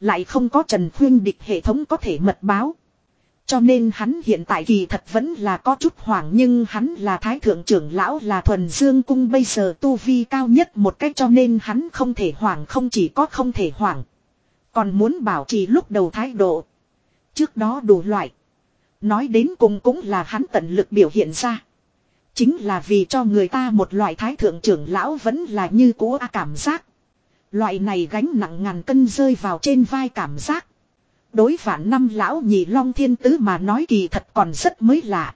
Lại không có trần khuyên địch hệ thống có thể mật báo. Cho nên hắn hiện tại kỳ thật vẫn là có chút hoảng nhưng hắn là thái thượng trưởng lão là thuần dương cung bây giờ tu vi cao nhất một cách cho nên hắn không thể hoảng không chỉ có không thể hoảng. Còn muốn bảo trì lúc đầu thái độ. Trước đó đủ loại. Nói đến cùng cũng là hắn tận lực biểu hiện ra. Chính là vì cho người ta một loại thái thượng trưởng lão vẫn là như cũ a cảm giác. Loại này gánh nặng ngàn cân rơi vào trên vai cảm giác. Đối phản năm lão nhị long thiên tứ mà nói kỳ thật còn rất mới lạ.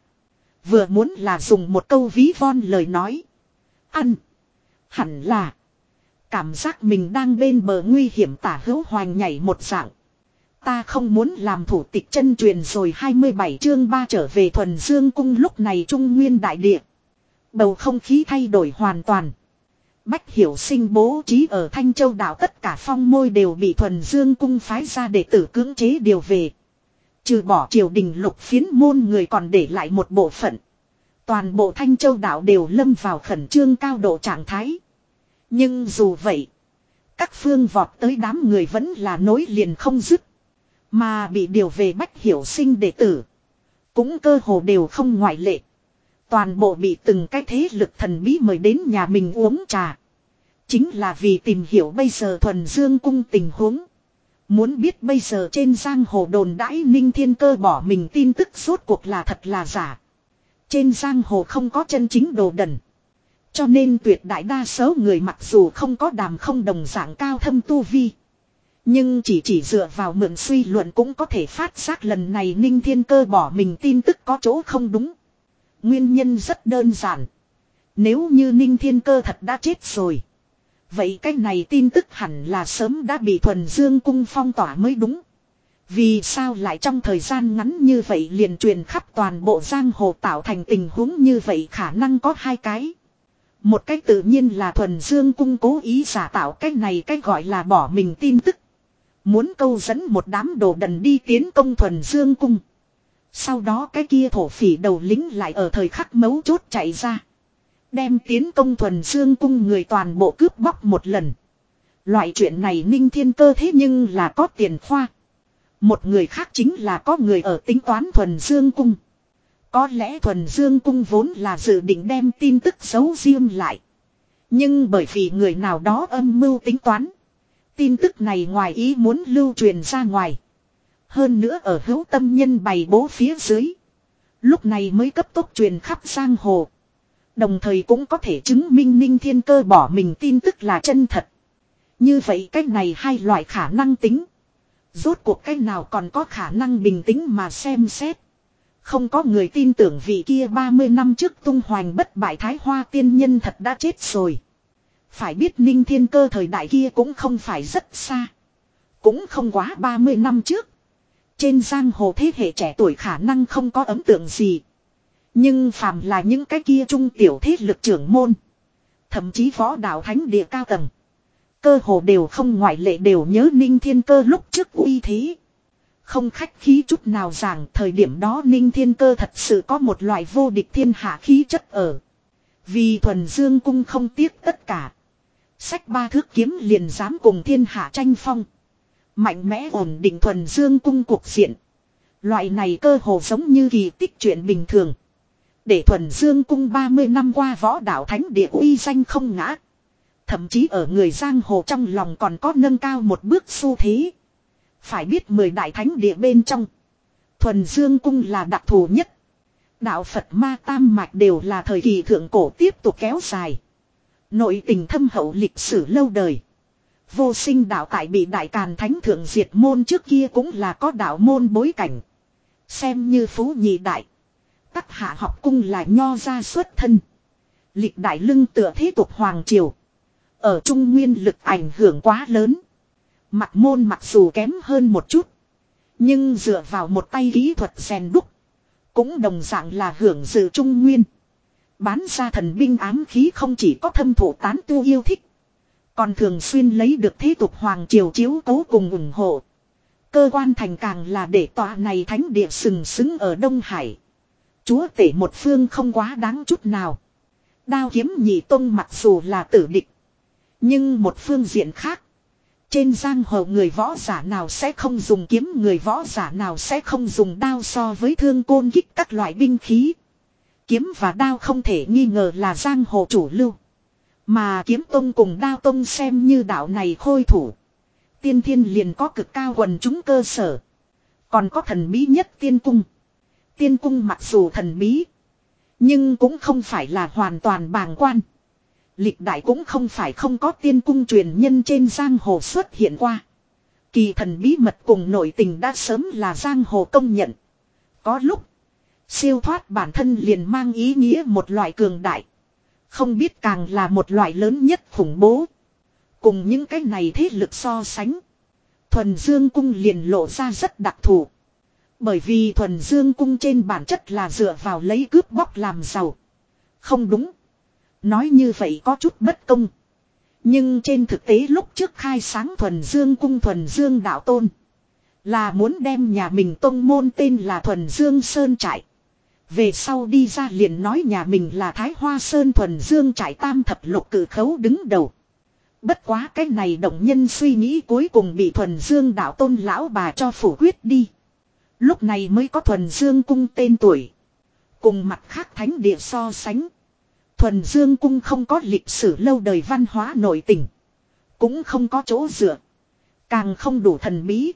Vừa muốn là dùng một câu ví von lời nói. Ăn. Hẳn là. Cảm giác mình đang bên bờ nguy hiểm tả hữu hoành nhảy một dạng. Ta không muốn làm thủ tịch chân truyền rồi 27 chương 3 trở về thuần dương cung lúc này trung nguyên đại địa. Bầu không khí thay đổi hoàn toàn. Bách hiểu sinh bố trí ở Thanh Châu đảo tất cả phong môi đều bị thuần dương cung phái ra để tử cưỡng chế điều về. Trừ bỏ triều đình lục phiến môn người còn để lại một bộ phận. Toàn bộ Thanh Châu đảo đều lâm vào khẩn trương cao độ trạng thái. Nhưng dù vậy, các phương vọt tới đám người vẫn là nối liền không dứt. Mà bị điều về bách hiểu sinh đệ tử. Cũng cơ hồ đều không ngoại lệ. Toàn bộ bị từng cái thế lực thần bí mời đến nhà mình uống trà. Chính là vì tìm hiểu bây giờ thuần dương cung tình huống. Muốn biết bây giờ trên giang hồ đồn đãi ninh thiên cơ bỏ mình tin tức suốt cuộc là thật là giả. Trên giang hồ không có chân chính đồ đần. Cho nên tuyệt đại đa số người mặc dù không có đàm không đồng dạng cao thâm tu vi. Nhưng chỉ chỉ dựa vào mượn suy luận cũng có thể phát giác lần này ninh thiên cơ bỏ mình tin tức có chỗ không đúng. Nguyên nhân rất đơn giản. Nếu như ninh thiên cơ thật đã chết rồi. Vậy cái này tin tức hẳn là sớm đã bị thuần dương cung phong tỏa mới đúng. Vì sao lại trong thời gian ngắn như vậy liền truyền khắp toàn bộ giang hồ tạo thành tình huống như vậy khả năng có hai cái. Một cách tự nhiên là thuần dương cung cố ý giả tạo cái này cách gọi là bỏ mình tin tức. Muốn câu dẫn một đám đồ đần đi tiến công thuần dương cung. Sau đó cái kia thổ phỉ đầu lính lại ở thời khắc mấu chốt chạy ra. Đem tiến công thuần dương cung người toàn bộ cướp bóc một lần. Loại chuyện này ninh thiên cơ thế nhưng là có tiền khoa. Một người khác chính là có người ở tính toán thuần dương cung. Có lẽ thuần dương cung vốn là dự định đem tin tức xấu riêng lại. Nhưng bởi vì người nào đó âm mưu tính toán. Tin tức này ngoài ý muốn lưu truyền ra ngoài. Hơn nữa ở hữu tâm nhân bày bố phía dưới. Lúc này mới cấp tốc truyền khắp sang hồ. Đồng thời cũng có thể chứng minh Ninh Thiên Cơ bỏ mình tin tức là chân thật. Như vậy cách này hai loại khả năng tính. Rốt cuộc cách nào còn có khả năng bình tĩnh mà xem xét. Không có người tin tưởng vị kia 30 năm trước tung hoành bất bại thái hoa tiên nhân thật đã chết rồi. Phải biết ninh thiên cơ thời đại kia cũng không phải rất xa. Cũng không quá 30 năm trước. Trên giang hồ thế hệ trẻ tuổi khả năng không có ấn tượng gì. Nhưng phàm là những cái kia trung tiểu thế lực trưởng môn. Thậm chí võ đạo thánh địa cao tầng. Cơ hồ đều không ngoại lệ đều nhớ ninh thiên cơ lúc trước uy thế. Không khách khí chút nào rằng thời điểm đó ninh thiên cơ thật sự có một loại vô địch thiên hạ khí chất ở. Vì thuần dương cung không tiếc tất cả. Sách ba thước kiếm liền dám cùng thiên hạ tranh phong. Mạnh mẽ ổn định thuần dương cung cục diện. Loại này cơ hồ giống như kỳ tích chuyện bình thường. Để thuần dương cung 30 năm qua võ đạo thánh địa uy danh không ngã. Thậm chí ở người giang hồ trong lòng còn có nâng cao một bước xu thế. Phải biết mười đại thánh địa bên trong. Thuần Dương Cung là đặc thù nhất. Đạo Phật Ma Tam Mạch đều là thời kỳ thượng cổ tiếp tục kéo dài. Nội tình thâm hậu lịch sử lâu đời. Vô sinh đạo tại bị đại càn thánh thượng diệt môn trước kia cũng là có đạo môn bối cảnh. Xem như phú nhị đại. Tắc hạ học cung là nho gia xuất thân. Lịch đại lưng tựa thế tục hoàng triều. Ở Trung Nguyên lực ảnh hưởng quá lớn. Mặt môn mặc dù kém hơn một chút. Nhưng dựa vào một tay kỹ thuật rèn đúc. Cũng đồng dạng là hưởng dự trung nguyên. Bán ra thần binh ám khí không chỉ có thâm thụ tán tu yêu thích. Còn thường xuyên lấy được thế tục hoàng triều chiếu cố cùng ủng hộ. Cơ quan thành càng là để tòa này thánh địa sừng sững ở Đông Hải. Chúa tể một phương không quá đáng chút nào. Đao kiếm nhị tông mặc dù là tử địch. Nhưng một phương diện khác. Trên giang hồ người võ giả nào sẽ không dùng kiếm, người võ giả nào sẽ không dùng đao so với thương côn kích các loại binh khí. Kiếm và đao không thể nghi ngờ là giang hồ chủ lưu. Mà kiếm tông cùng đao tông xem như đạo này khôi thủ. Tiên thiên liền có cực cao quần chúng cơ sở. Còn có thần bí nhất tiên cung. Tiên cung mặc dù thần bí. Nhưng cũng không phải là hoàn toàn bàng quan. Lịch đại cũng không phải không có tiên cung truyền nhân trên giang hồ xuất hiện qua. Kỳ thần bí mật cùng nội tình đã sớm là giang hồ công nhận. Có lúc, siêu thoát bản thân liền mang ý nghĩa một loại cường đại. Không biết càng là một loại lớn nhất khủng bố. Cùng những cái này thế lực so sánh. Thuần Dương Cung liền lộ ra rất đặc thù. Bởi vì Thuần Dương Cung trên bản chất là dựa vào lấy cướp bóc làm giàu. Không đúng. Nói như vậy có chút bất công. Nhưng trên thực tế lúc trước khai sáng thuần dương cung thuần dương đạo tôn. Là muốn đem nhà mình tông môn tên là thuần dương sơn trại. Về sau đi ra liền nói nhà mình là Thái Hoa Sơn thuần dương trại tam thập lục cử khấu đứng đầu. Bất quá cái này động nhân suy nghĩ cuối cùng bị thuần dương đạo tôn lão bà cho phủ quyết đi. Lúc này mới có thuần dương cung tên tuổi. Cùng mặt khác thánh địa so sánh. Thuần Dương Cung không có lịch sử lâu đời văn hóa nội tình. Cũng không có chỗ dựa. Càng không đủ thần bí.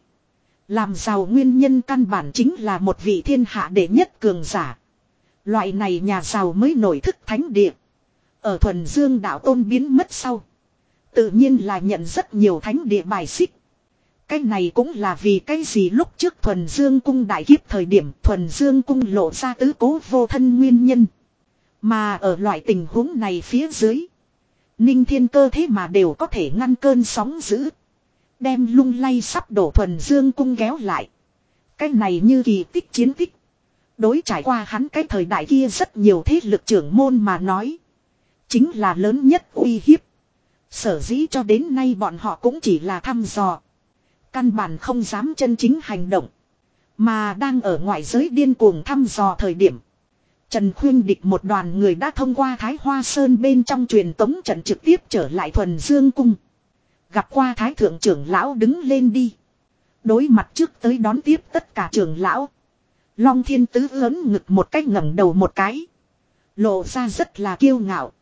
Làm giàu nguyên nhân căn bản chính là một vị thiên hạ đệ nhất cường giả. Loại này nhà giàu mới nổi thức thánh địa. Ở thuần dương đạo tôn biến mất sau. Tự nhiên là nhận rất nhiều thánh địa bài xích. Cái này cũng là vì cái gì lúc trước thuần dương cung đại kiếp thời điểm thuần dương cung lộ ra tứ cố vô thân nguyên nhân. Mà ở loại tình huống này phía dưới. Ninh thiên cơ thế mà đều có thể ngăn cơn sóng dữ. Đem lung lay sắp đổ thuần dương cung kéo lại. Cái này như kỳ tích chiến tích. Đối trải qua hắn cái thời đại kia rất nhiều thế lực trưởng môn mà nói. Chính là lớn nhất uy hiếp. Sở dĩ cho đến nay bọn họ cũng chỉ là thăm dò. Căn bản không dám chân chính hành động. Mà đang ở ngoại giới điên cuồng thăm dò thời điểm. Trần Khuyên Địch một đoàn người đã thông qua Thái Hoa Sơn bên trong truyền tống trận trực tiếp trở lại thuần dương cung. Gặp qua Thái Thượng trưởng lão đứng lên đi. Đối mặt trước tới đón tiếp tất cả trưởng lão. Long Thiên Tứ lớn ngực một cách ngẩng đầu một cái. Lộ ra rất là kiêu ngạo.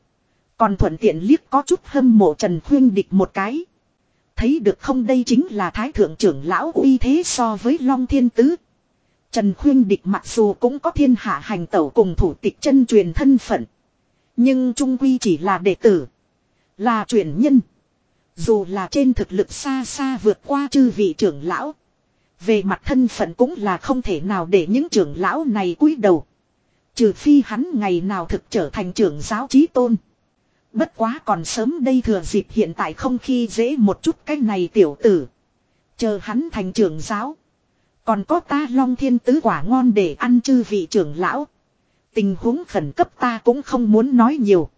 Còn thuận tiện liếc có chút hâm mộ Trần Khuyên Địch một cái. Thấy được không đây chính là Thái Thượng trưởng lão uy thế so với Long Thiên Tứ. Trần Khuyên Địch mặc dù cũng có thiên hạ hành tẩu cùng thủ tịch chân truyền thân phận. Nhưng trung quy chỉ là đệ tử. Là truyền nhân. Dù là trên thực lực xa xa vượt qua chư vị trưởng lão. Về mặt thân phận cũng là không thể nào để những trưởng lão này cúi đầu. Trừ phi hắn ngày nào thực trở thành trưởng giáo trí tôn. Bất quá còn sớm đây thừa dịp hiện tại không khi dễ một chút cái này tiểu tử. Chờ hắn thành trưởng giáo. Còn có ta long thiên tứ quả ngon để ăn chư vị trưởng lão. Tình huống khẩn cấp ta cũng không muốn nói nhiều.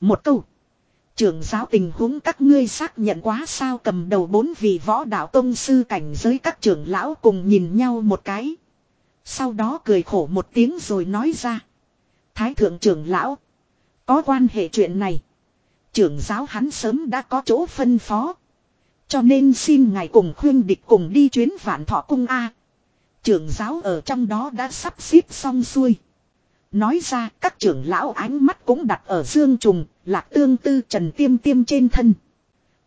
Một câu. Trưởng giáo tình huống các ngươi xác nhận quá sao cầm đầu bốn vị võ đạo tông sư cảnh giới các trưởng lão cùng nhìn nhau một cái. Sau đó cười khổ một tiếng rồi nói ra. Thái thượng trưởng lão. Có quan hệ chuyện này. Trưởng giáo hắn sớm đã có chỗ phân phó. Cho nên xin ngài cùng khuyên địch cùng đi chuyến vạn thọ cung A. Trưởng giáo ở trong đó đã sắp xếp xong xuôi. Nói ra các trưởng lão ánh mắt cũng đặt ở Dương Trùng, Lạc Tương Tư Trần Tiêm Tiêm trên thân.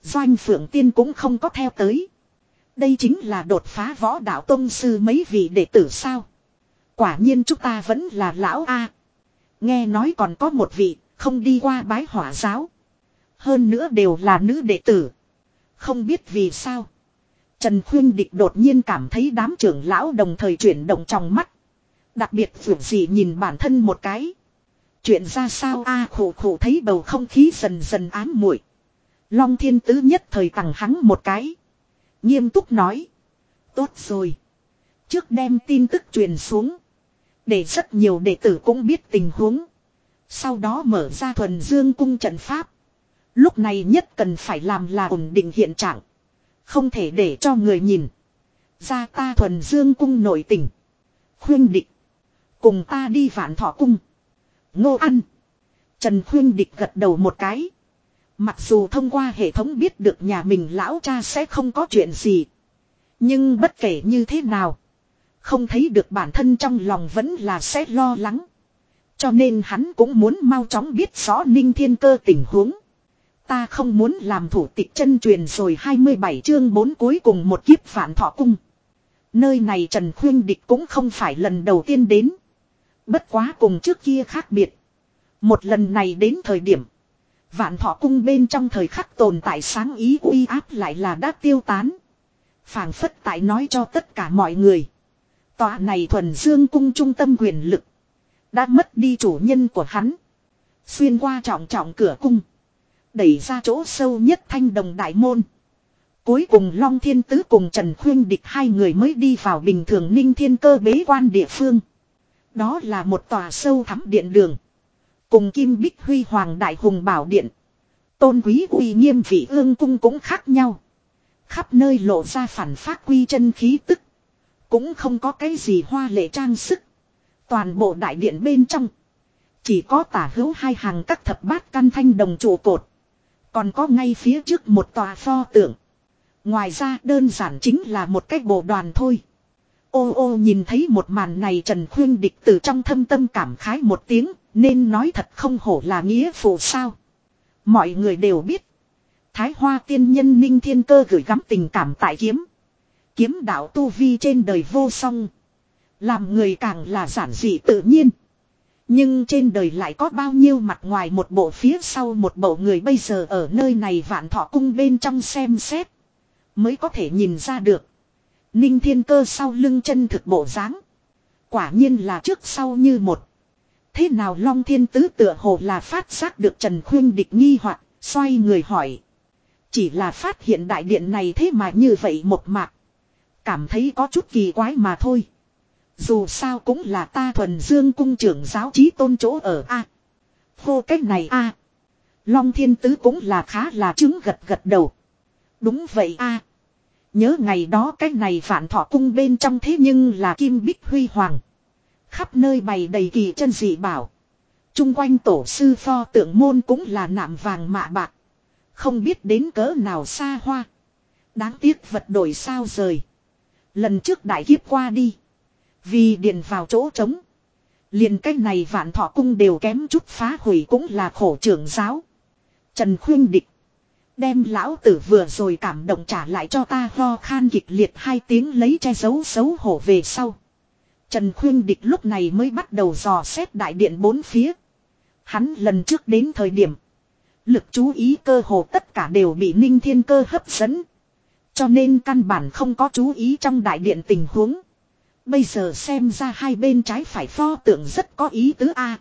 Doanh Phượng Tiên cũng không có theo tới. Đây chính là đột phá võ đạo tông sư mấy vị đệ tử sao. Quả nhiên chúng ta vẫn là lão A. Nghe nói còn có một vị, không đi qua bái hỏa giáo. Hơn nữa đều là nữ đệ tử. Không biết vì sao. Trần Khuyên Địch đột nhiên cảm thấy đám trưởng lão đồng thời chuyển động trong mắt. Đặc biệt vượt gì nhìn bản thân một cái. Chuyện ra sao a à, khổ khổ thấy bầu không khí dần dần ám muội. Long thiên tứ nhất thời tặng hắn một cái. Nghiêm túc nói. Tốt rồi. Trước đem tin tức truyền xuống. Để rất nhiều đệ tử cũng biết tình huống. Sau đó mở ra thuần dương cung trận pháp. Lúc này nhất cần phải làm là ổn định hiện trạng. Không thể để cho người nhìn. Ra ta thuần dương cung nội tình. Khuyên định Cùng ta đi vạn thọ cung. Ngô ăn. Trần khuyên địch gật đầu một cái. Mặc dù thông qua hệ thống biết được nhà mình lão cha sẽ không có chuyện gì. Nhưng bất kể như thế nào. Không thấy được bản thân trong lòng vẫn là sẽ lo lắng. Cho nên hắn cũng muốn mau chóng biết rõ ninh thiên cơ tình huống. Ta không muốn làm thủ tịch chân truyền rồi 27 chương 4 cuối cùng một kiếp phản thọ cung. Nơi này Trần Khuyên Địch cũng không phải lần đầu tiên đến. Bất quá cùng trước kia khác biệt. Một lần này đến thời điểm. Vạn thọ cung bên trong thời khắc tồn tại sáng ý uy áp lại là đã tiêu tán. phảng phất tại nói cho tất cả mọi người. Tòa này thuần dương cung trung tâm quyền lực. Đã mất đi chủ nhân của hắn. Xuyên qua trọng trọng cửa cung, đẩy ra chỗ sâu nhất thanh đồng đại môn. Cuối cùng Long Thiên Tứ cùng Trần Khuyên Địch hai người mới đi vào bình thường ninh thiên cơ bế quan địa phương. Đó là một tòa sâu thắm điện đường. Cùng Kim Bích Huy Hoàng Đại Hùng Bảo Điện. Tôn quý uy nghiêm vị ương cung cũng khác nhau. Khắp nơi lộ ra phản phát quy chân khí tức. Cũng không có cái gì hoa lệ trang sức. Toàn bộ đại điện bên trong. Chỉ có tả hữu hai hàng các thập bát căn thanh đồng trụ cột. Còn có ngay phía trước một tòa pho tượng. Ngoài ra đơn giản chính là một cái bộ đoàn thôi. Ô ô nhìn thấy một màn này Trần Khuyên Địch từ trong thâm tâm cảm khái một tiếng, nên nói thật không hổ là nghĩa phụ sao. Mọi người đều biết. Thái Hoa tiên nhân Ninh Thiên Cơ gửi gắm tình cảm tại kiếm. Kiếm đạo tu vi trên đời vô song. Làm người càng là giản dị tự nhiên. Nhưng trên đời lại có bao nhiêu mặt ngoài một bộ phía sau một bộ người bây giờ ở nơi này vạn thọ cung bên trong xem xét. Mới có thể nhìn ra được. Ninh thiên cơ sau lưng chân thực bộ dáng Quả nhiên là trước sau như một. Thế nào Long Thiên Tứ tựa hồ là phát giác được Trần Khuyên địch nghi hoặc, xoay người hỏi. Chỉ là phát hiện đại điện này thế mà như vậy một mạc. Cảm thấy có chút kỳ quái mà thôi. Dù sao cũng là ta thuần dương cung trưởng giáo trí tôn chỗ ở A. Khô cách này A. Long thiên tứ cũng là khá là chứng gật gật đầu. Đúng vậy A. Nhớ ngày đó cái này phản thọ cung bên trong thế nhưng là kim bích huy hoàng. Khắp nơi bày đầy kỳ chân dị bảo. Trung quanh tổ sư pho tượng môn cũng là nạm vàng mạ bạc. Không biết đến cỡ nào xa hoa. Đáng tiếc vật đổi sao rời. Lần trước đại kiếp qua đi. Vì điền vào chỗ trống. liền cái này vạn thọ cung đều kém chút phá hủy cũng là khổ trưởng giáo. Trần khuyên địch. Đem lão tử vừa rồi cảm động trả lại cho ta ho khan kịch liệt hai tiếng lấy che giấu xấu hổ về sau. Trần khuyên địch lúc này mới bắt đầu dò xét đại điện bốn phía. Hắn lần trước đến thời điểm. Lực chú ý cơ hồ tất cả đều bị ninh thiên cơ hấp dẫn. Cho nên căn bản không có chú ý trong đại điện tình huống. Bây giờ xem ra hai bên trái phải pho tượng rất có ý tứ a.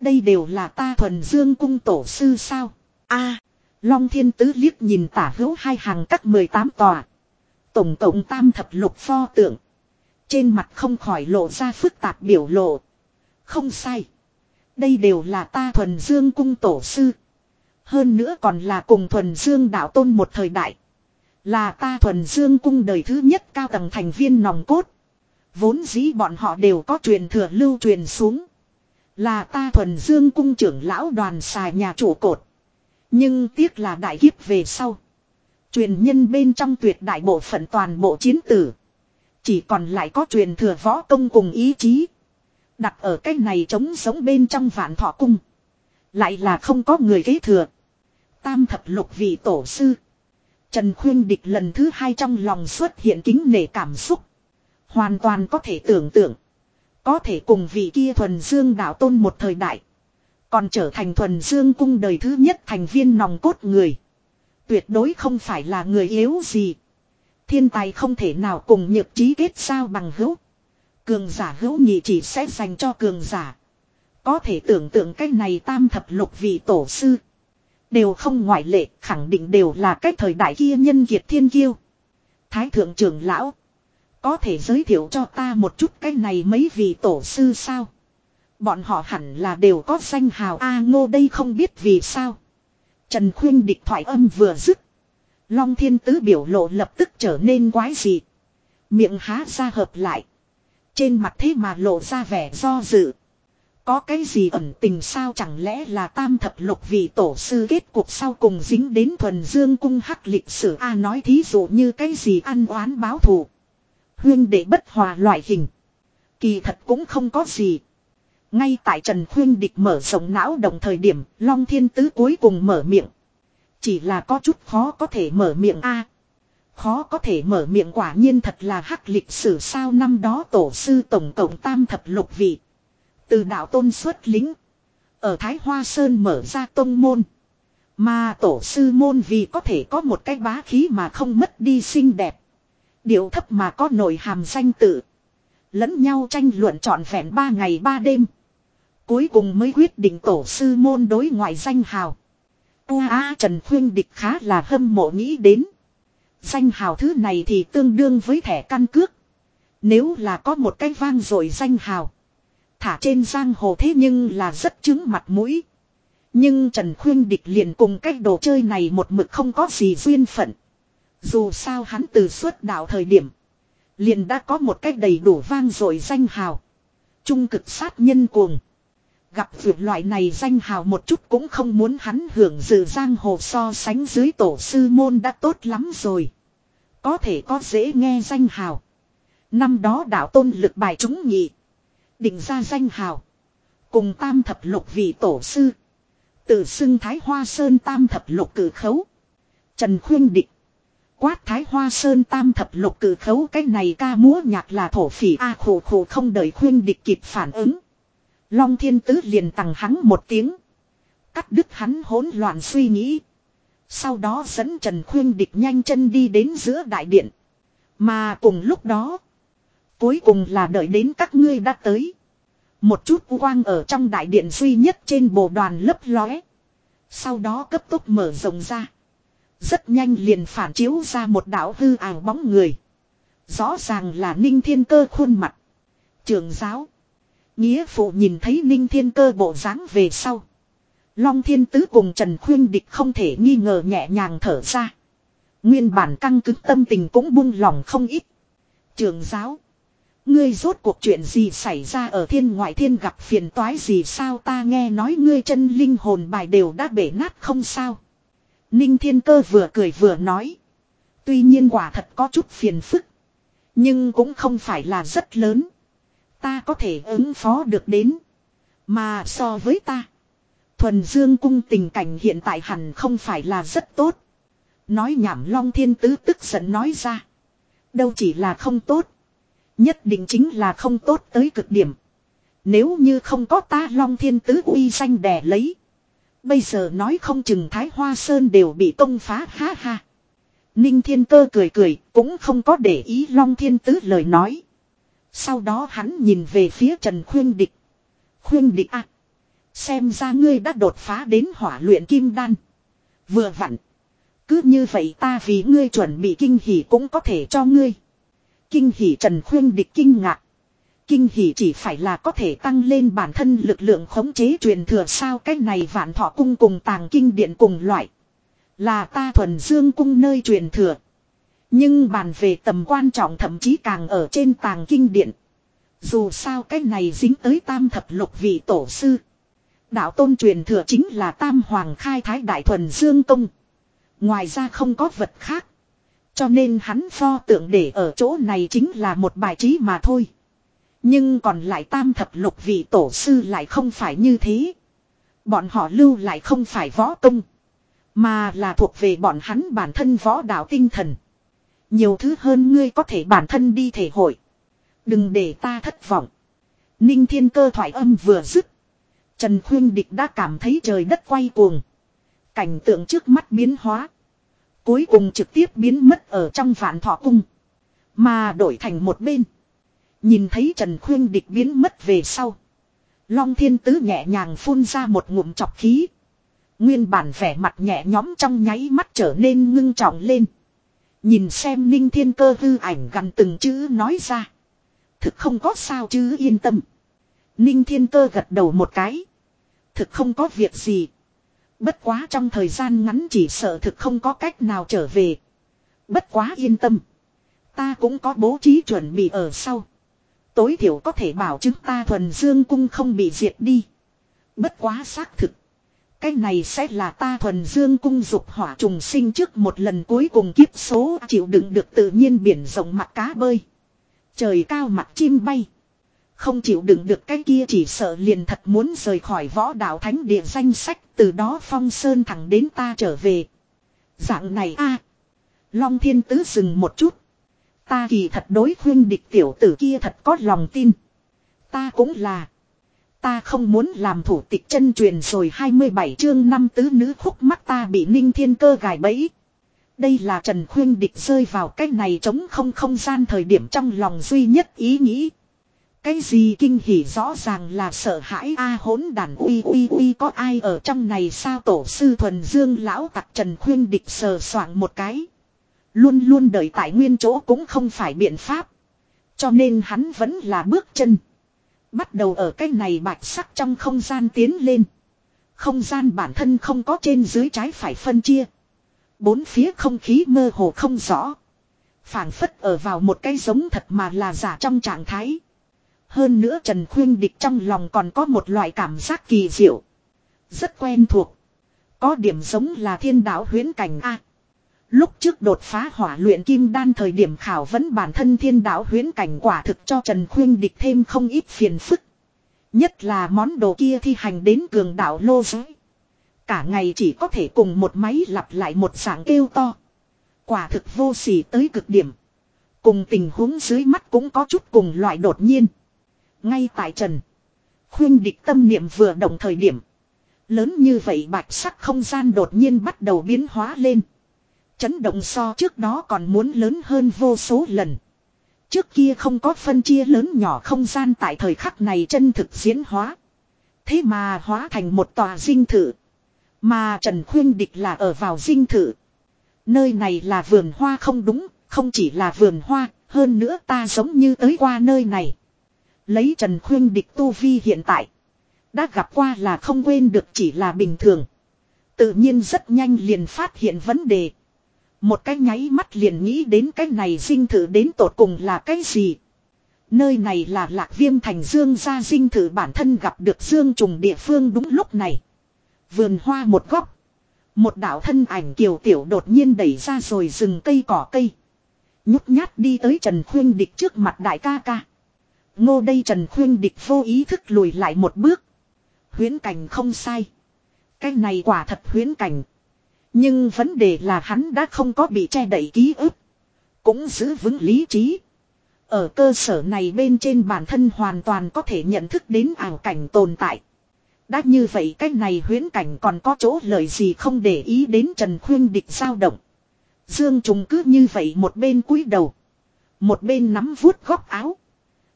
Đây đều là ta thuần dương cung tổ sư sao? A. Long thiên tứ liếc nhìn tả hữu hai hàng các 18 tòa. Tổng cộng tam thập lục pho tượng. Trên mặt không khỏi lộ ra phức tạp biểu lộ. Không sai. Đây đều là ta thuần dương cung tổ sư. Hơn nữa còn là cùng thuần dương đạo tôn một thời đại. Là ta thuần dương cung đời thứ nhất cao tầng thành viên nòng cốt. Vốn dĩ bọn họ đều có truyền thừa lưu truyền xuống. Là ta thuần dương cung trưởng lão đoàn xài nhà chủ cột. Nhưng tiếc là đại kiếp về sau. Truyền nhân bên trong tuyệt đại bộ phận toàn bộ chiến tử. Chỉ còn lại có truyền thừa võ công cùng ý chí. Đặt ở cái này trống sống bên trong vạn thọ cung. Lại là không có người kế thừa. Tam thập lục vị tổ sư. Trần Khuyên Địch lần thứ hai trong lòng xuất hiện kính nể cảm xúc. Hoàn toàn có thể tưởng tượng. Có thể cùng vị kia thuần dương đạo tôn một thời đại. Còn trở thành thuần dương cung đời thứ nhất thành viên nòng cốt người. Tuyệt đối không phải là người yếu gì. Thiên tài không thể nào cùng nhược trí kết sao bằng hữu. Cường giả hữu nhị chỉ sẽ dành cho cường giả. Có thể tưởng tượng cách này tam thập lục vị tổ sư. Đều không ngoại lệ, khẳng định đều là cách thời đại kia nhân kiệt thiên kiêu. Thái thượng trưởng lão. Có thể giới thiệu cho ta một chút cái này mấy vị tổ sư sao? Bọn họ hẳn là đều có danh hào A ngô đây không biết vì sao. Trần khuyên địch thoại âm vừa dứt. Long thiên tứ biểu lộ lập tức trở nên quái dị. Miệng há ra hợp lại. Trên mặt thế mà lộ ra vẻ do dự. Có cái gì ẩn tình sao chẳng lẽ là tam thập lục vị tổ sư kết cuộc sau cùng dính đến thuần dương cung hắc lịch sử A nói thí dụ như cái gì ăn oán báo thù. Huyên để bất hòa loại hình. Kỳ thật cũng không có gì. Ngay tại Trần Khuyên Địch mở rộng não đồng thời điểm, Long Thiên Tứ cuối cùng mở miệng. Chỉ là có chút khó có thể mở miệng a. khó có thể mở miệng quả nhiên thật là hắc lịch sử sao năm đó tổ sư tổng cộng tam thập lục vị. Từ đạo tôn xuất lính. Ở Thái Hoa Sơn mở ra tông môn. Mà tổ sư môn vì có thể có một cái bá khí mà không mất đi xinh đẹp. Điệu thấp mà có nội hàm danh tự. Lẫn nhau tranh luận trọn vẹn ba ngày ba đêm. Cuối cùng mới quyết định tổ sư môn đối ngoại danh hào. Ua a Trần Khuyên Địch khá là hâm mộ nghĩ đến. Danh hào thứ này thì tương đương với thẻ căn cước. Nếu là có một cái vang rồi danh hào. thả trên giang hồ thế nhưng là rất chứng mặt mũi. Nhưng Trần Khuyên Địch liền cùng cách đồ chơi này một mực không có gì duyên phận. Dù sao hắn từ suốt đạo thời điểm. Liền đã có một cách đầy đủ vang dội danh hào. Trung cực sát nhân cuồng. Gặp vượt loại này danh hào một chút cũng không muốn hắn hưởng dự giang hồ so sánh dưới tổ sư môn đã tốt lắm rồi. Có thể có dễ nghe danh hào. Năm đó đạo tôn lực bài chúng nhị. Định ra danh hào. Cùng tam thập lục vị tổ sư. Từ xưng Thái Hoa Sơn tam thập lục cử khấu. Trần Khuyên Định. Quát Thái Hoa Sơn tam thập lục cử khấu cái này ca múa nhạc là thổ phỉ A khổ khổ không đợi Khuyên Địch kịp phản ứng. Long Thiên Tứ liền tặng hắn một tiếng. Cắt đứt hắn hỗn loạn suy nghĩ. Sau đó dẫn Trần Khuyên Địch nhanh chân đi đến giữa đại điện. Mà cùng lúc đó. Cuối cùng là đợi đến các ngươi đã tới. Một chút quang ở trong đại điện duy nhất trên bộ đoàn lấp lóe. Sau đó cấp tốc mở rộng ra. Rất nhanh liền phản chiếu ra một đạo hư ảo bóng người. Rõ ràng là Ninh Thiên Cơ khuôn mặt. Trường giáo. Nghĩa phụ nhìn thấy Ninh Thiên Cơ bộ dáng về sau. Long Thiên Tứ cùng Trần Khuyên Địch không thể nghi ngờ nhẹ nhàng thở ra. Nguyên bản căng cứng tâm tình cũng buông lỏng không ít. Trường giáo. Ngươi rốt cuộc chuyện gì xảy ra ở thiên ngoại thiên gặp phiền toái gì sao ta nghe nói ngươi chân linh hồn bài đều đã bể nát không sao. Ninh thiên cơ vừa cười vừa nói. Tuy nhiên quả thật có chút phiền phức. Nhưng cũng không phải là rất lớn. Ta có thể ứng phó được đến. Mà so với ta. Thuần Dương cung tình cảnh hiện tại hẳn không phải là rất tốt. Nói nhảm Long Thiên Tứ tức giận nói ra. Đâu chỉ là không tốt. Nhất định chính là không tốt tới cực điểm. Nếu như không có ta Long Thiên Tứ uy danh đè lấy. Bây giờ nói không chừng Thái Hoa Sơn đều bị công phá, ha ha. Ninh Thiên Cơ cười cười, cũng không có để ý Long Thiên Tứ lời nói. Sau đó hắn nhìn về phía Trần Khuyên Địch. Khuyên Địch à. Xem ra ngươi đã đột phá đến hỏa luyện kim đan. Vừa vặn. Cứ như vậy ta vì ngươi chuẩn bị kinh hỉ cũng có thể cho ngươi. Kinh hỉ Trần Khuyên địch kinh ngạc. Kinh hỉ chỉ phải là có thể tăng lên bản thân lực lượng khống chế truyền thừa sao cái này vạn thọ cung cùng tàng kinh điện cùng loại. Là ta thuần dương cung nơi truyền thừa. Nhưng bàn về tầm quan trọng thậm chí càng ở trên tàng kinh điện. Dù sao cái này dính tới tam thập lục vị tổ sư. Đạo tôn truyền thừa chính là tam hoàng khai thái đại thuần dương công. Ngoài ra không có vật khác. Cho nên hắn pho tượng để ở chỗ này chính là một bài trí mà thôi. Nhưng còn lại tam thập lục vị tổ sư lại không phải như thế. Bọn họ lưu lại không phải võ công. Mà là thuộc về bọn hắn bản thân võ đạo tinh thần. Nhiều thứ hơn ngươi có thể bản thân đi thể hội. Đừng để ta thất vọng. Ninh thiên cơ thoại âm vừa dứt. Trần Khuyên Địch đã cảm thấy trời đất quay cuồng. Cảnh tượng trước mắt biến hóa. Cuối cùng trực tiếp biến mất ở trong vạn thọ cung. Mà đổi thành một bên. Nhìn thấy Trần Khuyên Địch biến mất về sau. Long Thiên Tứ nhẹ nhàng phun ra một ngụm chọc khí. Nguyên bản vẻ mặt nhẹ nhõm trong nháy mắt trở nên ngưng trọng lên. Nhìn xem Ninh Thiên Cơ hư ảnh gần từng chữ nói ra. Thực không có sao chứ yên tâm. Ninh Thiên Cơ gật đầu một cái. Thực không có việc gì. Bất quá trong thời gian ngắn chỉ sợ thực không có cách nào trở về. Bất quá yên tâm. Ta cũng có bố trí chuẩn bị ở sau. Tối thiểu có thể bảo chứng ta thuần dương cung không bị diệt đi. Bất quá xác thực. Cái này sẽ là ta thuần dương cung dục hỏa trùng sinh trước một lần cuối cùng kiếp số, chịu đựng được tự nhiên biển rộng mặt cá bơi. Trời cao mặt chim bay. Không chịu đựng được cái kia chỉ sợ liền thật muốn rời khỏi võ đạo thánh địa danh sách, từ đó phong sơn thẳng đến ta trở về. Dạng này a Long thiên tứ dừng một chút. Ta kỳ thật đối khuyên địch tiểu tử kia thật có lòng tin. Ta cũng là. Ta không muốn làm thủ tịch chân truyền rồi 27 chương năm tứ nữ khúc mắt ta bị ninh thiên cơ gài bẫy. Đây là Trần Khuyên Địch rơi vào cái này chống không không gian thời điểm trong lòng duy nhất ý nghĩ. Cái gì kinh hỉ rõ ràng là sợ hãi a hỗn đàn uy uy uy có ai ở trong này sao tổ sư thuần dương lão tặc trần khuyên địch sờ soạng một cái. Luôn luôn đợi tại nguyên chỗ cũng không phải biện pháp. Cho nên hắn vẫn là bước chân. Bắt đầu ở cái này bạch sắc trong không gian tiến lên. Không gian bản thân không có trên dưới trái phải phân chia. Bốn phía không khí mơ hồ không rõ. phảng phất ở vào một cái giống thật mà là giả trong trạng thái. Hơn nữa Trần Khuyên Địch trong lòng còn có một loại cảm giác kỳ diệu. Rất quen thuộc. Có điểm giống là thiên đạo huyến cảnh A. Lúc trước đột phá hỏa luyện kim đan thời điểm khảo vấn bản thân thiên đạo huyến cảnh quả thực cho Trần Khuyên Địch thêm không ít phiền phức. Nhất là món đồ kia thi hành đến cường đạo lô giới. Cả ngày chỉ có thể cùng một máy lặp lại một sáng kêu to. Quả thực vô sỉ tới cực điểm. Cùng tình huống dưới mắt cũng có chút cùng loại đột nhiên. Ngay tại trần. Khuyên địch tâm niệm vừa động thời điểm. Lớn như vậy bạch sắc không gian đột nhiên bắt đầu biến hóa lên. Chấn động so trước đó còn muốn lớn hơn vô số lần. Trước kia không có phân chia lớn nhỏ không gian tại thời khắc này chân thực diễn hóa. Thế mà hóa thành một tòa dinh thự. Mà Trần Khuyên Địch là ở vào dinh thự. Nơi này là vườn hoa không đúng, không chỉ là vườn hoa, hơn nữa ta giống như tới qua nơi này. Lấy Trần Khuyên Địch tu vi hiện tại. Đã gặp qua là không quên được chỉ là bình thường. Tự nhiên rất nhanh liền phát hiện vấn đề. Một cái nháy mắt liền nghĩ đến cái này dinh thự đến tột cùng là cái gì. Nơi này là lạc viêm thành dương gia dinh thự bản thân gặp được dương trùng địa phương đúng lúc này. Vườn hoa một góc. Một đạo thân ảnh kiều tiểu đột nhiên đẩy ra rồi rừng cây cỏ cây. Nhút nhát đi tới Trần Khuyên Địch trước mặt đại ca ca. Ngô đây Trần Khuyên Địch vô ý thức lùi lại một bước. Huyến cảnh không sai. Cái này quả thật huyến cảnh. Nhưng vấn đề là hắn đã không có bị che đậy ký ức. Cũng giữ vững lý trí. Ở cơ sở này bên trên bản thân hoàn toàn có thể nhận thức đến ảo cảnh tồn tại. Đã như vậy cách này huyễn cảnh còn có chỗ lời gì không để ý đến Trần Khuyên địch dao động. Dương Trùng cứ như vậy một bên cúi đầu. Một bên nắm vuốt góc áo.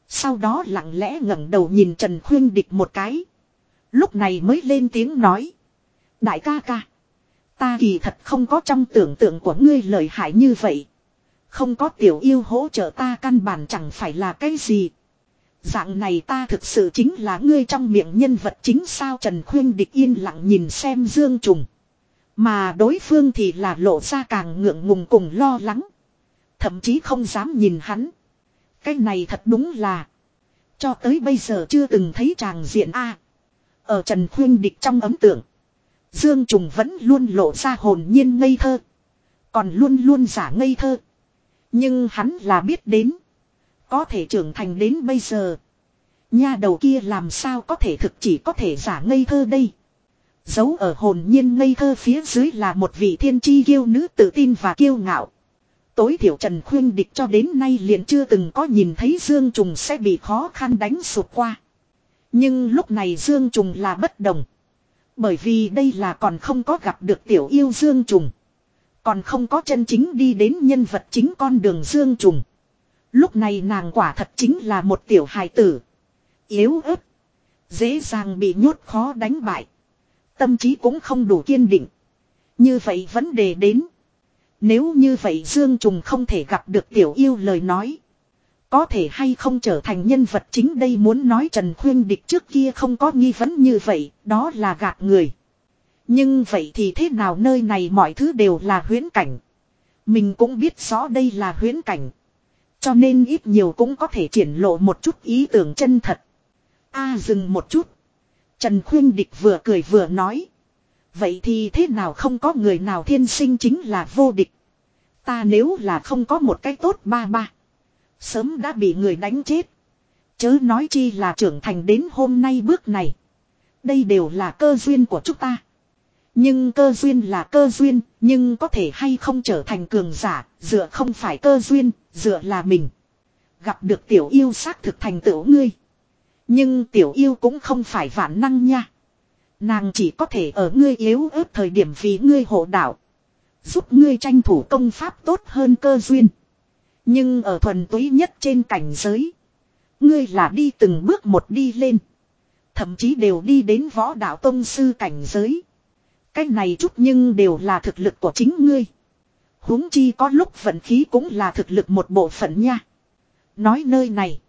Sau đó lặng lẽ ngẩng đầu nhìn Trần Khuyên địch một cái. Lúc này mới lên tiếng nói. Đại ca ca. Ta kỳ thật không có trong tưởng tượng của ngươi lợi hại như vậy. Không có tiểu yêu hỗ trợ ta căn bản chẳng phải là cái gì. Dạng này ta thực sự chính là ngươi trong miệng nhân vật chính sao Trần Khuyên địch yên lặng nhìn xem Dương Trùng. Mà đối phương thì là lộ ra càng ngượng ngùng cùng lo lắng. Thậm chí không dám nhìn hắn. Cái này thật đúng là. Cho tới bây giờ chưa từng thấy chàng diện A. Ở Trần Khuyên địch trong ấm tượng. Dương Trùng vẫn luôn lộ ra hồn nhiên ngây thơ. Còn luôn luôn giả ngây thơ. Nhưng hắn là biết đến. Có thể trưởng thành đến bây giờ. Nha đầu kia làm sao có thể thực chỉ có thể giả ngây thơ đây. Giấu ở hồn nhiên ngây thơ phía dưới là một vị thiên chi kiêu nữ tự tin và kiêu ngạo. Tối thiểu Trần Khuyên Địch cho đến nay liền chưa từng có nhìn thấy Dương Trùng sẽ bị khó khăn đánh sụp qua. Nhưng lúc này Dương Trùng là bất đồng. Bởi vì đây là còn không có gặp được tiểu yêu Dương Trùng. Còn không có chân chính đi đến nhân vật chính con đường Dương Trùng. Lúc này nàng quả thật chính là một tiểu hài tử. Yếu ớt. Dễ dàng bị nhốt khó đánh bại. Tâm trí cũng không đủ kiên định. Như vậy vấn đề đến. Nếu như vậy Dương Trùng không thể gặp được tiểu yêu lời nói. Có thể hay không trở thành nhân vật chính đây muốn nói Trần Khuyên Địch trước kia không có nghi vấn như vậy, đó là gạt người. Nhưng vậy thì thế nào nơi này mọi thứ đều là huyễn cảnh. Mình cũng biết rõ đây là huyễn cảnh. Cho nên ít nhiều cũng có thể triển lộ một chút ý tưởng chân thật. a à, dừng một chút. Trần Khuyên Địch vừa cười vừa nói. Vậy thì thế nào không có người nào thiên sinh chính là vô địch. Ta nếu là không có một cái tốt ba ba. Sớm đã bị người đánh chết. Chớ nói chi là trưởng thành đến hôm nay bước này. Đây đều là cơ duyên của chúng ta. Nhưng cơ duyên là cơ duyên, nhưng có thể hay không trở thành cường giả, dựa không phải cơ duyên, dựa là mình. Gặp được tiểu yêu xác thực thành tựu ngươi. Nhưng tiểu yêu cũng không phải vạn năng nha. Nàng chỉ có thể ở ngươi yếu ớt thời điểm vì ngươi hộ đạo. Giúp ngươi tranh thủ công pháp tốt hơn cơ duyên. Nhưng ở thuần túy nhất trên cảnh giới. Ngươi là đi từng bước một đi lên. Thậm chí đều đi đến võ đạo tông sư cảnh giới. Cái này chút nhưng đều là thực lực của chính ngươi. huống chi có lúc vận khí cũng là thực lực một bộ phận nha. Nói nơi này.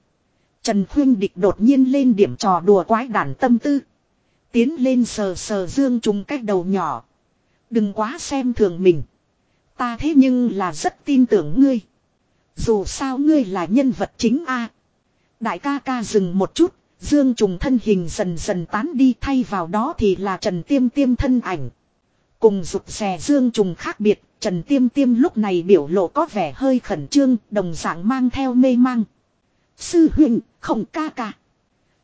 Trần Khuyên Địch đột nhiên lên điểm trò đùa quái đản tâm tư. Tiến lên sờ sờ Dương Trùng cách đầu nhỏ. Đừng quá xem thường mình. Ta thế nhưng là rất tin tưởng ngươi. Dù sao ngươi là nhân vật chính a. Đại ca ca dừng một chút, Dương Trùng thân hình dần dần tán đi thay vào đó thì là Trần Tiêm Tiêm thân ảnh. Cùng rụt rè Dương Trùng khác biệt, Trần Tiêm Tiêm lúc này biểu lộ có vẻ hơi khẩn trương, đồng dạng mang theo mê mang. Sư huynh, không ca ca.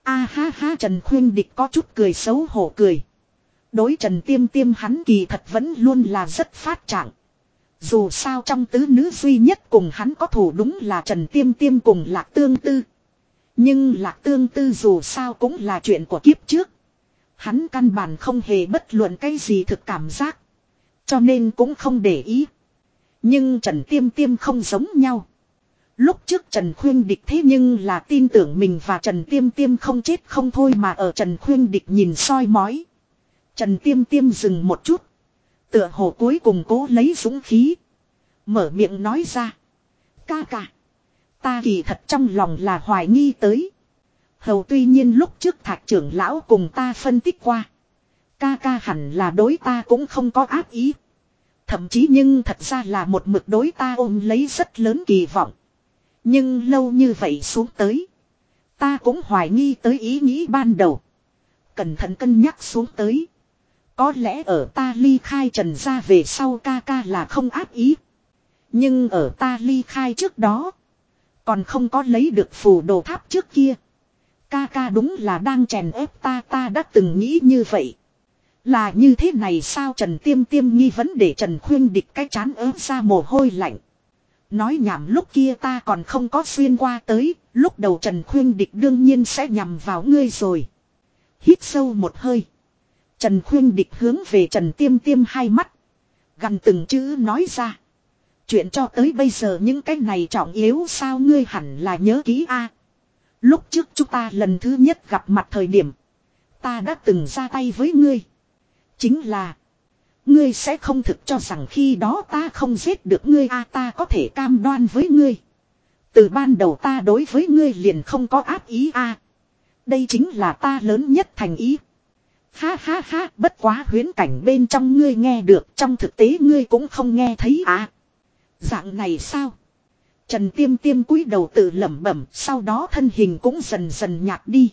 A ha ha Trần Khuyên Địch có chút cười xấu hổ cười. Đối Trần Tiêm Tiêm hắn kỳ thật vẫn luôn là rất phát trạng. Dù sao trong tứ nữ duy nhất cùng hắn có thủ đúng là Trần Tiêm Tiêm cùng Lạc Tương Tư. Nhưng Lạc Tương Tư dù sao cũng là chuyện của kiếp trước. Hắn căn bản không hề bất luận cái gì thực cảm giác. Cho nên cũng không để ý. Nhưng Trần Tiêm Tiêm không giống nhau. Lúc trước Trần Khuyên Địch thế nhưng là tin tưởng mình và Trần Tiêm Tiêm không chết không thôi mà ở Trần Khuyên Địch nhìn soi mói. Trần Tiêm Tiêm dừng một chút. Tựa hồ cuối cùng cố lấy dũng khí. Mở miệng nói ra. Ca ca. Ta kỳ thật trong lòng là hoài nghi tới. Hầu tuy nhiên lúc trước thạc trưởng lão cùng ta phân tích qua. Ca ca hẳn là đối ta cũng không có ác ý. Thậm chí nhưng thật ra là một mực đối ta ôm lấy rất lớn kỳ vọng. Nhưng lâu như vậy xuống tới. Ta cũng hoài nghi tới ý nghĩ ban đầu. Cẩn thận cân nhắc xuống tới. Có lẽ ở ta ly khai trần ra về sau ca ca là không áp ý. Nhưng ở ta ly khai trước đó. Còn không có lấy được phù đồ tháp trước kia. Ca ca đúng là đang chèn ép ta ta đã từng nghĩ như vậy. Là như thế này sao Trần Tiêm Tiêm nghi vấn để Trần Khuyên địch cái chán ớt ra mồ hôi lạnh. Nói nhảm lúc kia ta còn không có xuyên qua tới, lúc đầu Trần Khuyên địch đương nhiên sẽ nhằm vào ngươi rồi. Hít sâu một hơi. Trần Khuyên địch hướng về Trần Tiêm Tiêm hai mắt. Gần từng chữ nói ra. Chuyện cho tới bây giờ những cái này trọng yếu sao ngươi hẳn là nhớ kỹ a. Lúc trước chúng ta lần thứ nhất gặp mặt thời điểm. Ta đã từng ra tay với ngươi. Chính là. Ngươi sẽ không thực cho rằng khi đó ta không giết được ngươi a, ta có thể cam đoan với ngươi. Từ ban đầu ta đối với ngươi liền không có áp ý a. Đây chính là ta lớn nhất thành ý. Ha ha ha, bất quá huyến cảnh bên trong ngươi nghe được, trong thực tế ngươi cũng không nghe thấy à. Dạng này sao? Trần Tiêm Tiêm cúi đầu tự lẩm bẩm, sau đó thân hình cũng dần dần nhạt đi.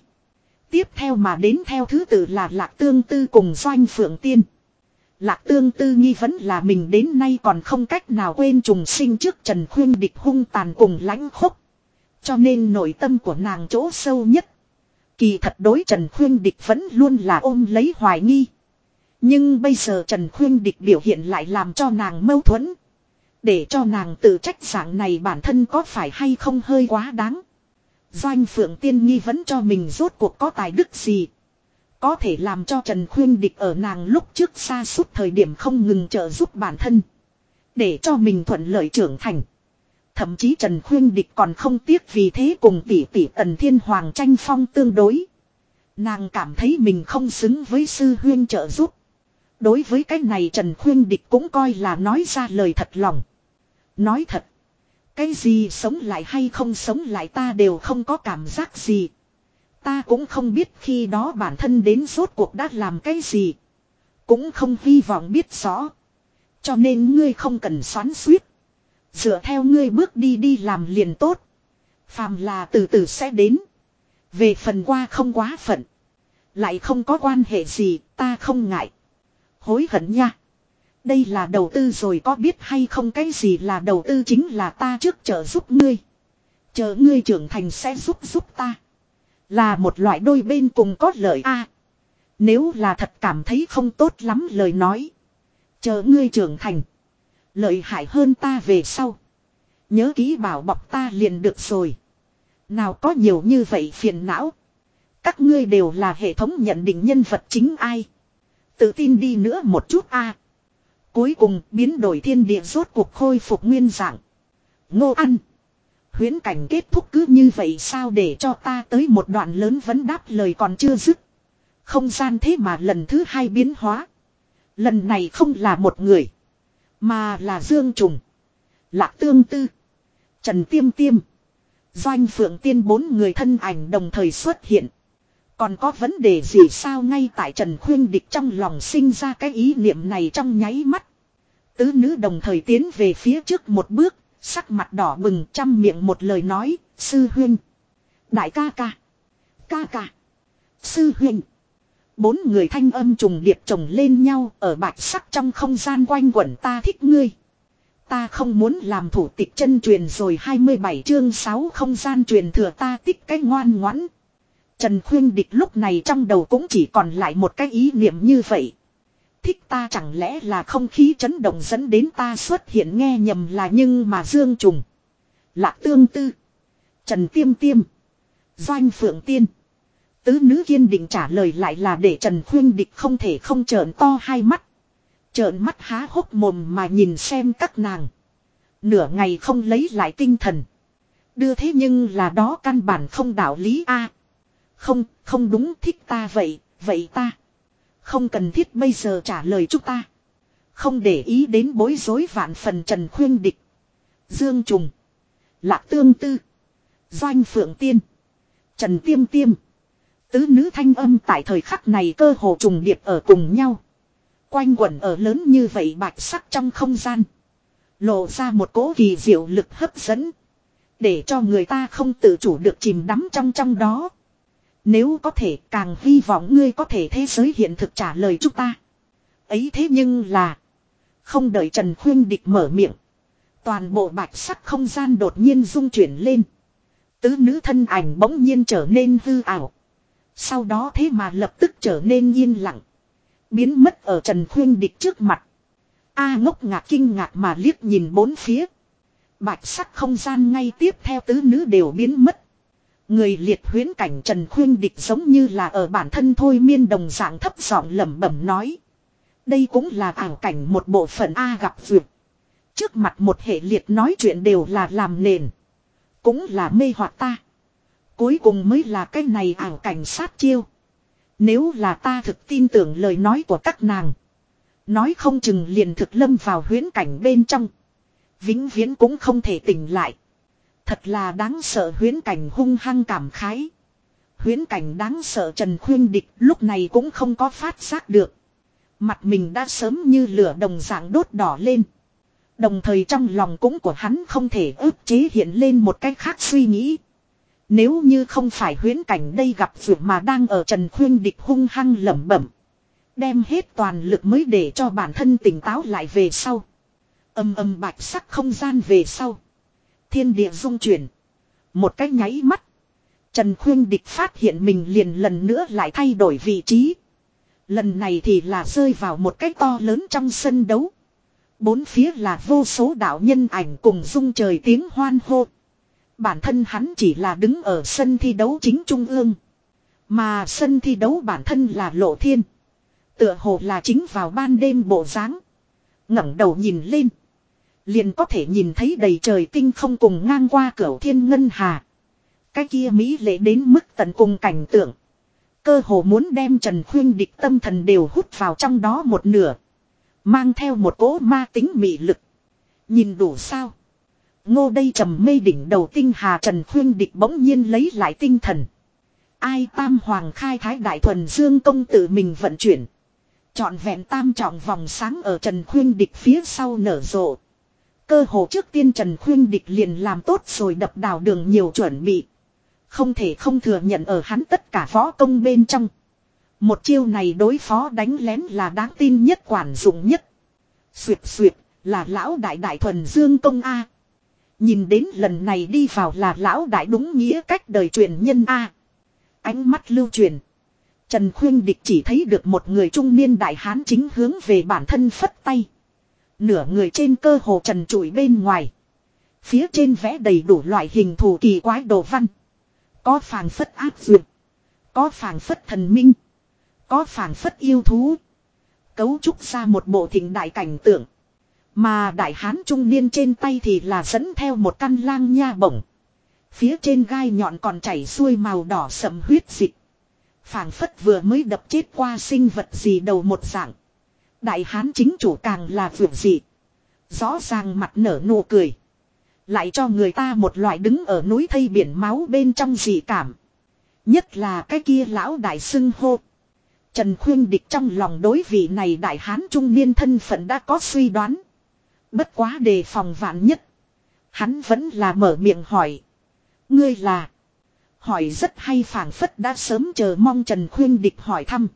Tiếp theo mà đến theo thứ tự là Lạc Tương Tư cùng Doanh Phượng Tiên. Lạc Tương Tư nghi vấn là mình đến nay còn không cách nào quên trùng sinh trước Trần Khuyên địch hung tàn cùng lãnh khốc. Cho nên nội tâm của nàng chỗ sâu nhất Kỳ thật đối Trần Khuyên Địch vẫn luôn là ôm lấy hoài nghi. Nhưng bây giờ Trần Khuyên Địch biểu hiện lại làm cho nàng mâu thuẫn. Để cho nàng tự trách dạng này bản thân có phải hay không hơi quá đáng. Doanh Phượng Tiên nghi vẫn cho mình rốt cuộc có tài đức gì. Có thể làm cho Trần Khuyên Địch ở nàng lúc trước xa suốt thời điểm không ngừng trợ giúp bản thân. Để cho mình thuận lợi trưởng thành. Thậm chí Trần Khuyên Địch còn không tiếc vì thế cùng tỷ tỷ Tần Thiên Hoàng tranh phong tương đối. Nàng cảm thấy mình không xứng với sư huyên trợ giúp. Đối với cái này Trần Khuyên Địch cũng coi là nói ra lời thật lòng. Nói thật. Cái gì sống lại hay không sống lại ta đều không có cảm giác gì. Ta cũng không biết khi đó bản thân đến rốt cuộc đã làm cái gì. Cũng không hy vọng biết rõ. Cho nên ngươi không cần xoắn suýt. Dựa theo ngươi bước đi đi làm liền tốt. Phàm là từ từ sẽ đến. Về phần qua không quá phận. Lại không có quan hệ gì, ta không ngại. Hối hận nha. Đây là đầu tư rồi có biết hay không cái gì là đầu tư chính là ta trước trợ giúp ngươi. Chờ ngươi trưởng thành sẽ giúp giúp ta. Là một loại đôi bên cùng có lợi a. nếu là thật cảm thấy không tốt lắm lời nói. Chờ ngươi trưởng thành. Lợi hại hơn ta về sau. Nhớ ký bảo bọc ta liền được rồi. Nào có nhiều như vậy phiền não. Các ngươi đều là hệ thống nhận định nhân vật chính ai. Tự tin đi nữa một chút a. Cuối cùng, biến đổi thiên địa rốt cuộc khôi phục nguyên dạng. Ngô ăn. Huyến cảnh kết thúc cứ như vậy sao để cho ta tới một đoạn lớn vẫn đáp lời còn chưa dứt. Không gian thế mà lần thứ hai biến hóa. Lần này không là một người. Mà là Dương Trùng. Lạc Tương Tư. Trần Tiêm Tiêm. Doanh Phượng Tiên bốn người thân ảnh đồng thời xuất hiện. Còn có vấn đề gì sao ngay tại Trần Khuyên Địch trong lòng sinh ra cái ý niệm này trong nháy mắt. Tứ nữ đồng thời tiến về phía trước một bước, sắc mặt đỏ bừng chăm miệng một lời nói, sư huynh. Đại ca ca. Ca ca. Sư huynh. Bốn người thanh âm trùng điệp chồng lên nhau ở bạch sắc trong không gian quanh quẩn ta thích ngươi. Ta không muốn làm thủ tịch chân truyền rồi 27 chương 6 không gian truyền thừa ta tích cái ngoan ngoãn. Trần Khuyên Địch lúc này trong đầu cũng chỉ còn lại một cái ý niệm như vậy. Thích ta chẳng lẽ là không khí chấn động dẫn đến ta xuất hiện nghe nhầm là nhưng mà Dương Trùng. Lạc Tương Tư. Trần Tiêm Tiêm. Doanh Phượng Tiên. Tứ nữ kiên định trả lời lại là để Trần Khuyên Địch không thể không trợn to hai mắt. Trợn mắt há hốc mồm mà nhìn xem các nàng. Nửa ngày không lấy lại tinh thần. Đưa thế nhưng là đó căn bản không đạo lý a à, Không, không đúng thích ta vậy, vậy ta. Không cần thiết bây giờ trả lời chúng ta. Không để ý đến bối rối vạn phần Trần Khuyên Địch. Dương Trùng. Lạc Tương Tư. Doanh Phượng Tiên. Trần Tiêm Tiêm. Tứ nữ thanh âm tại thời khắc này cơ hồ trùng điệp ở cùng nhau. Quanh quẩn ở lớn như vậy bạch sắc trong không gian. Lộ ra một cố kỳ diệu lực hấp dẫn. Để cho người ta không tự chủ được chìm đắm trong trong đó. Nếu có thể, càng hy vọng ngươi có thể thế giới hiện thực trả lời chúng ta. Ấy thế nhưng là. Không đợi Trần Khuyên Địch mở miệng. Toàn bộ bạch sắc không gian đột nhiên rung chuyển lên. Tứ nữ thân ảnh bỗng nhiên trở nên hư ảo. Sau đó thế mà lập tức trở nên yên lặng. Biến mất ở Trần Khuyên Địch trước mặt. A ngốc ngạc kinh ngạc mà liếc nhìn bốn phía. Bạch sắc không gian ngay tiếp theo tứ nữ đều biến mất. Người liệt huyến cảnh Trần Khuyên Địch giống như là ở bản thân thôi miên đồng dạng thấp giọng lẩm bẩm nói. Đây cũng là ảo cảnh một bộ phận A gặp vượt. Trước mặt một hệ liệt nói chuyện đều là làm nền. Cũng là mê hoặc ta. Cuối cùng mới là cái này ảo cảnh sát chiêu. Nếu là ta thực tin tưởng lời nói của các nàng. Nói không chừng liền thực lâm vào huyến cảnh bên trong. Vĩnh viễn cũng không thể tỉnh lại. Thật là đáng sợ huyến cảnh hung hăng cảm khái. Huyến cảnh đáng sợ Trần Khuyên Địch lúc này cũng không có phát giác được. Mặt mình đã sớm như lửa đồng dạng đốt đỏ lên. Đồng thời trong lòng cũng của hắn không thể ức chế hiện lên một cách khác suy nghĩ. Nếu như không phải huyến cảnh đây gặp vượt mà đang ở Trần Khuyên Địch hung hăng lẩm bẩm. Đem hết toàn lực mới để cho bản thân tỉnh táo lại về sau. Âm âm bạch sắc không gian về sau. Thiên địa dung chuyển. Một cách nháy mắt. Trần Khuyên Địch phát hiện mình liền lần nữa lại thay đổi vị trí. Lần này thì là rơi vào một cái to lớn trong sân đấu. Bốn phía là vô số đạo nhân ảnh cùng dung trời tiếng hoan hô. Bản thân hắn chỉ là đứng ở sân thi đấu chính trung ương. Mà sân thi đấu bản thân là lộ thiên. Tựa hồ là chính vào ban đêm bộ dáng ngẩng đầu nhìn lên. Liền có thể nhìn thấy đầy trời tinh không cùng ngang qua cửa thiên ngân hà. Cái kia Mỹ lệ đến mức tận cùng cảnh tượng. Cơ hồ muốn đem Trần Khuyên địch tâm thần đều hút vào trong đó một nửa. Mang theo một cỗ ma tính mị lực. Nhìn đủ sao. Ngô đây trầm mê đỉnh đầu tinh hà Trần Khuyên địch bỗng nhiên lấy lại tinh thần. Ai tam hoàng khai thái đại thuần dương công tự mình vận chuyển. Chọn vẹn tam trọng vòng sáng ở Trần Khuyên địch phía sau nở rộ. Cơ hồ trước tiên Trần Khuyên địch liền làm tốt rồi đập đào đường nhiều chuẩn bị. Không thể không thừa nhận ở hắn tất cả võ công bên trong. Một chiêu này đối phó đánh lén là đáng tin nhất, quản dụng nhất. Xuyệt xuyệt, là lão đại đại thuần dương công A. Nhìn đến lần này đi vào là lão đại đúng nghĩa cách đời truyền nhân A. Ánh mắt lưu truyền. Trần Khuyên Địch chỉ thấy được một người trung niên đại hán chính hướng về bản thân phất tay. Nửa người trên cơ hồ trần trụi bên ngoài. Phía trên vẽ đầy đủ loại hình thù kỳ quái đồ văn. Có phàng phất áp duyệt. Có phàng phất thần minh. Có phàng phất yêu thú. Cấu trúc ra một bộ thịnh đại cảnh tượng. Mà đại hán trung niên trên tay thì là dẫn theo một căn lang nha bổng. Phía trên gai nhọn còn chảy xuôi màu đỏ sầm huyết dịch. phảng phất vừa mới đập chết qua sinh vật gì đầu một dạng. Đại hán chính chủ càng là vượt dị. Rõ ràng mặt nở nụ cười. Lại cho người ta một loại đứng ở núi thây biển máu bên trong dị cảm. Nhất là cái kia lão đại xưng hô. Trần Khuyên Địch trong lòng đối vị này đại hán trung niên thân phận đã có suy đoán. Bất quá đề phòng vạn nhất. Hắn vẫn là mở miệng hỏi. Ngươi là. Hỏi rất hay phảng phất đã sớm chờ mong Trần Khuyên Địch hỏi thăm.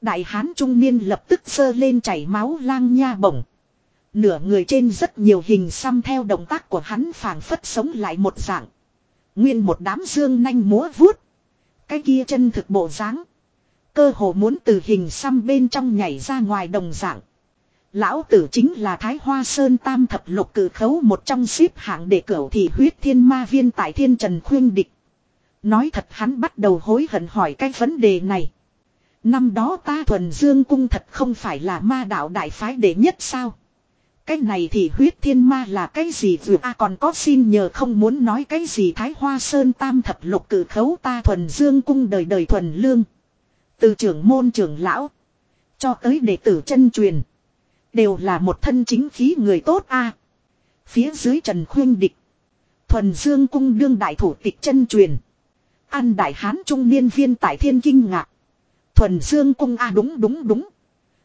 Đại hán trung niên lập tức sơ lên chảy máu lang nha bổng. Nửa người trên rất nhiều hình xăm theo động tác của hắn phảng phất sống lại một dạng. Nguyên một đám dương nanh múa vuốt. Cái kia chân thực bộ dáng Cơ hồ muốn từ hình xăm bên trong nhảy ra ngoài đồng dạng. Lão tử chính là Thái Hoa Sơn Tam Thập Lục cử khấu một trong xếp hạng để cửu thị huyết thiên ma viên tại thiên trần khuyên địch. Nói thật hắn bắt đầu hối hận hỏi cái vấn đề này. Năm đó ta thuần dương cung thật không phải là ma đạo đại phái đệ nhất sao. Cái này thì huyết thiên ma là cái gì vừa a còn có xin nhờ không muốn nói cái gì thái hoa sơn tam thập lục cử khấu ta thuần dương cung đời đời thuần lương. Từ trưởng môn trưởng lão. Cho tới đệ tử chân truyền. Đều là một thân chính khí người tốt a Phía dưới trần khuyên địch. Thuần dương cung đương đại thủ tịch chân truyền. An đại hán trung niên viên tại thiên kinh ngạc. Thuần dương cung a đúng đúng đúng.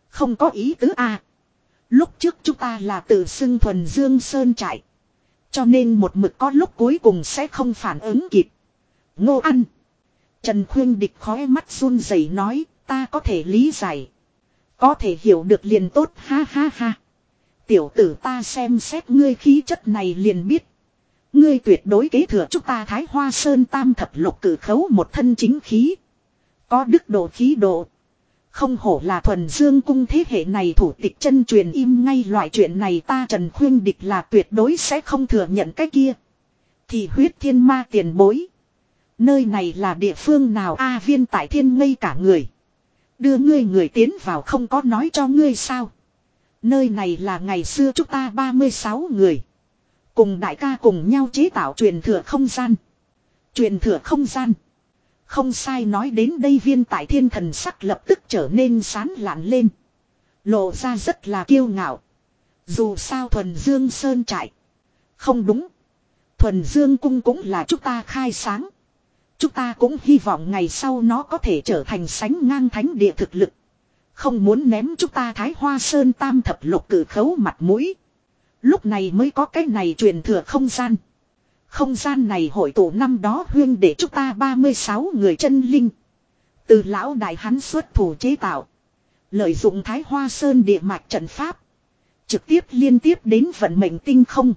Không có ý tứ a Lúc trước chúng ta là tự xưng thuần dương sơn trại. Cho nên một mực có lúc cuối cùng sẽ không phản ứng kịp. Ngô ăn. Trần Khuyên Địch khói mắt run rẩy nói, ta có thể lý giải. Có thể hiểu được liền tốt, ha ha ha. Tiểu tử ta xem xét ngươi khí chất này liền biết. Ngươi tuyệt đối kế thừa chúng ta thái hoa sơn tam thập lục cử khấu một thân chính khí. Có đức độ khí độ. Không hổ là thuần dương cung thế hệ này thủ tịch chân truyền im ngay loại chuyện này ta trần khuyên địch là tuyệt đối sẽ không thừa nhận cái kia. Thì huyết thiên ma tiền bối. Nơi này là địa phương nào A viên tại thiên ngây cả người. Đưa ngươi người tiến vào không có nói cho ngươi sao. Nơi này là ngày xưa chúng ta 36 người. Cùng đại ca cùng nhau chế tạo truyền thừa không gian. Truyền thừa không gian. Không sai nói đến đây viên tại thiên thần sắc lập tức trở nên sán lạn lên. Lộ ra rất là kiêu ngạo. Dù sao thuần dương sơn trại. Không đúng. Thuần dương cung cũng là chúng ta khai sáng. Chúng ta cũng hy vọng ngày sau nó có thể trở thành sánh ngang thánh địa thực lực. Không muốn ném chúng ta thái hoa sơn tam thập lục cử khấu mặt mũi. Lúc này mới có cái này truyền thừa không gian. Không gian này hội tụ năm đó huyên để chúng ta 36 người chân linh. Từ lão đại hắn xuất thủ chế tạo. Lợi dụng thái hoa sơn địa mạch trận pháp. Trực tiếp liên tiếp đến vận mệnh tinh không.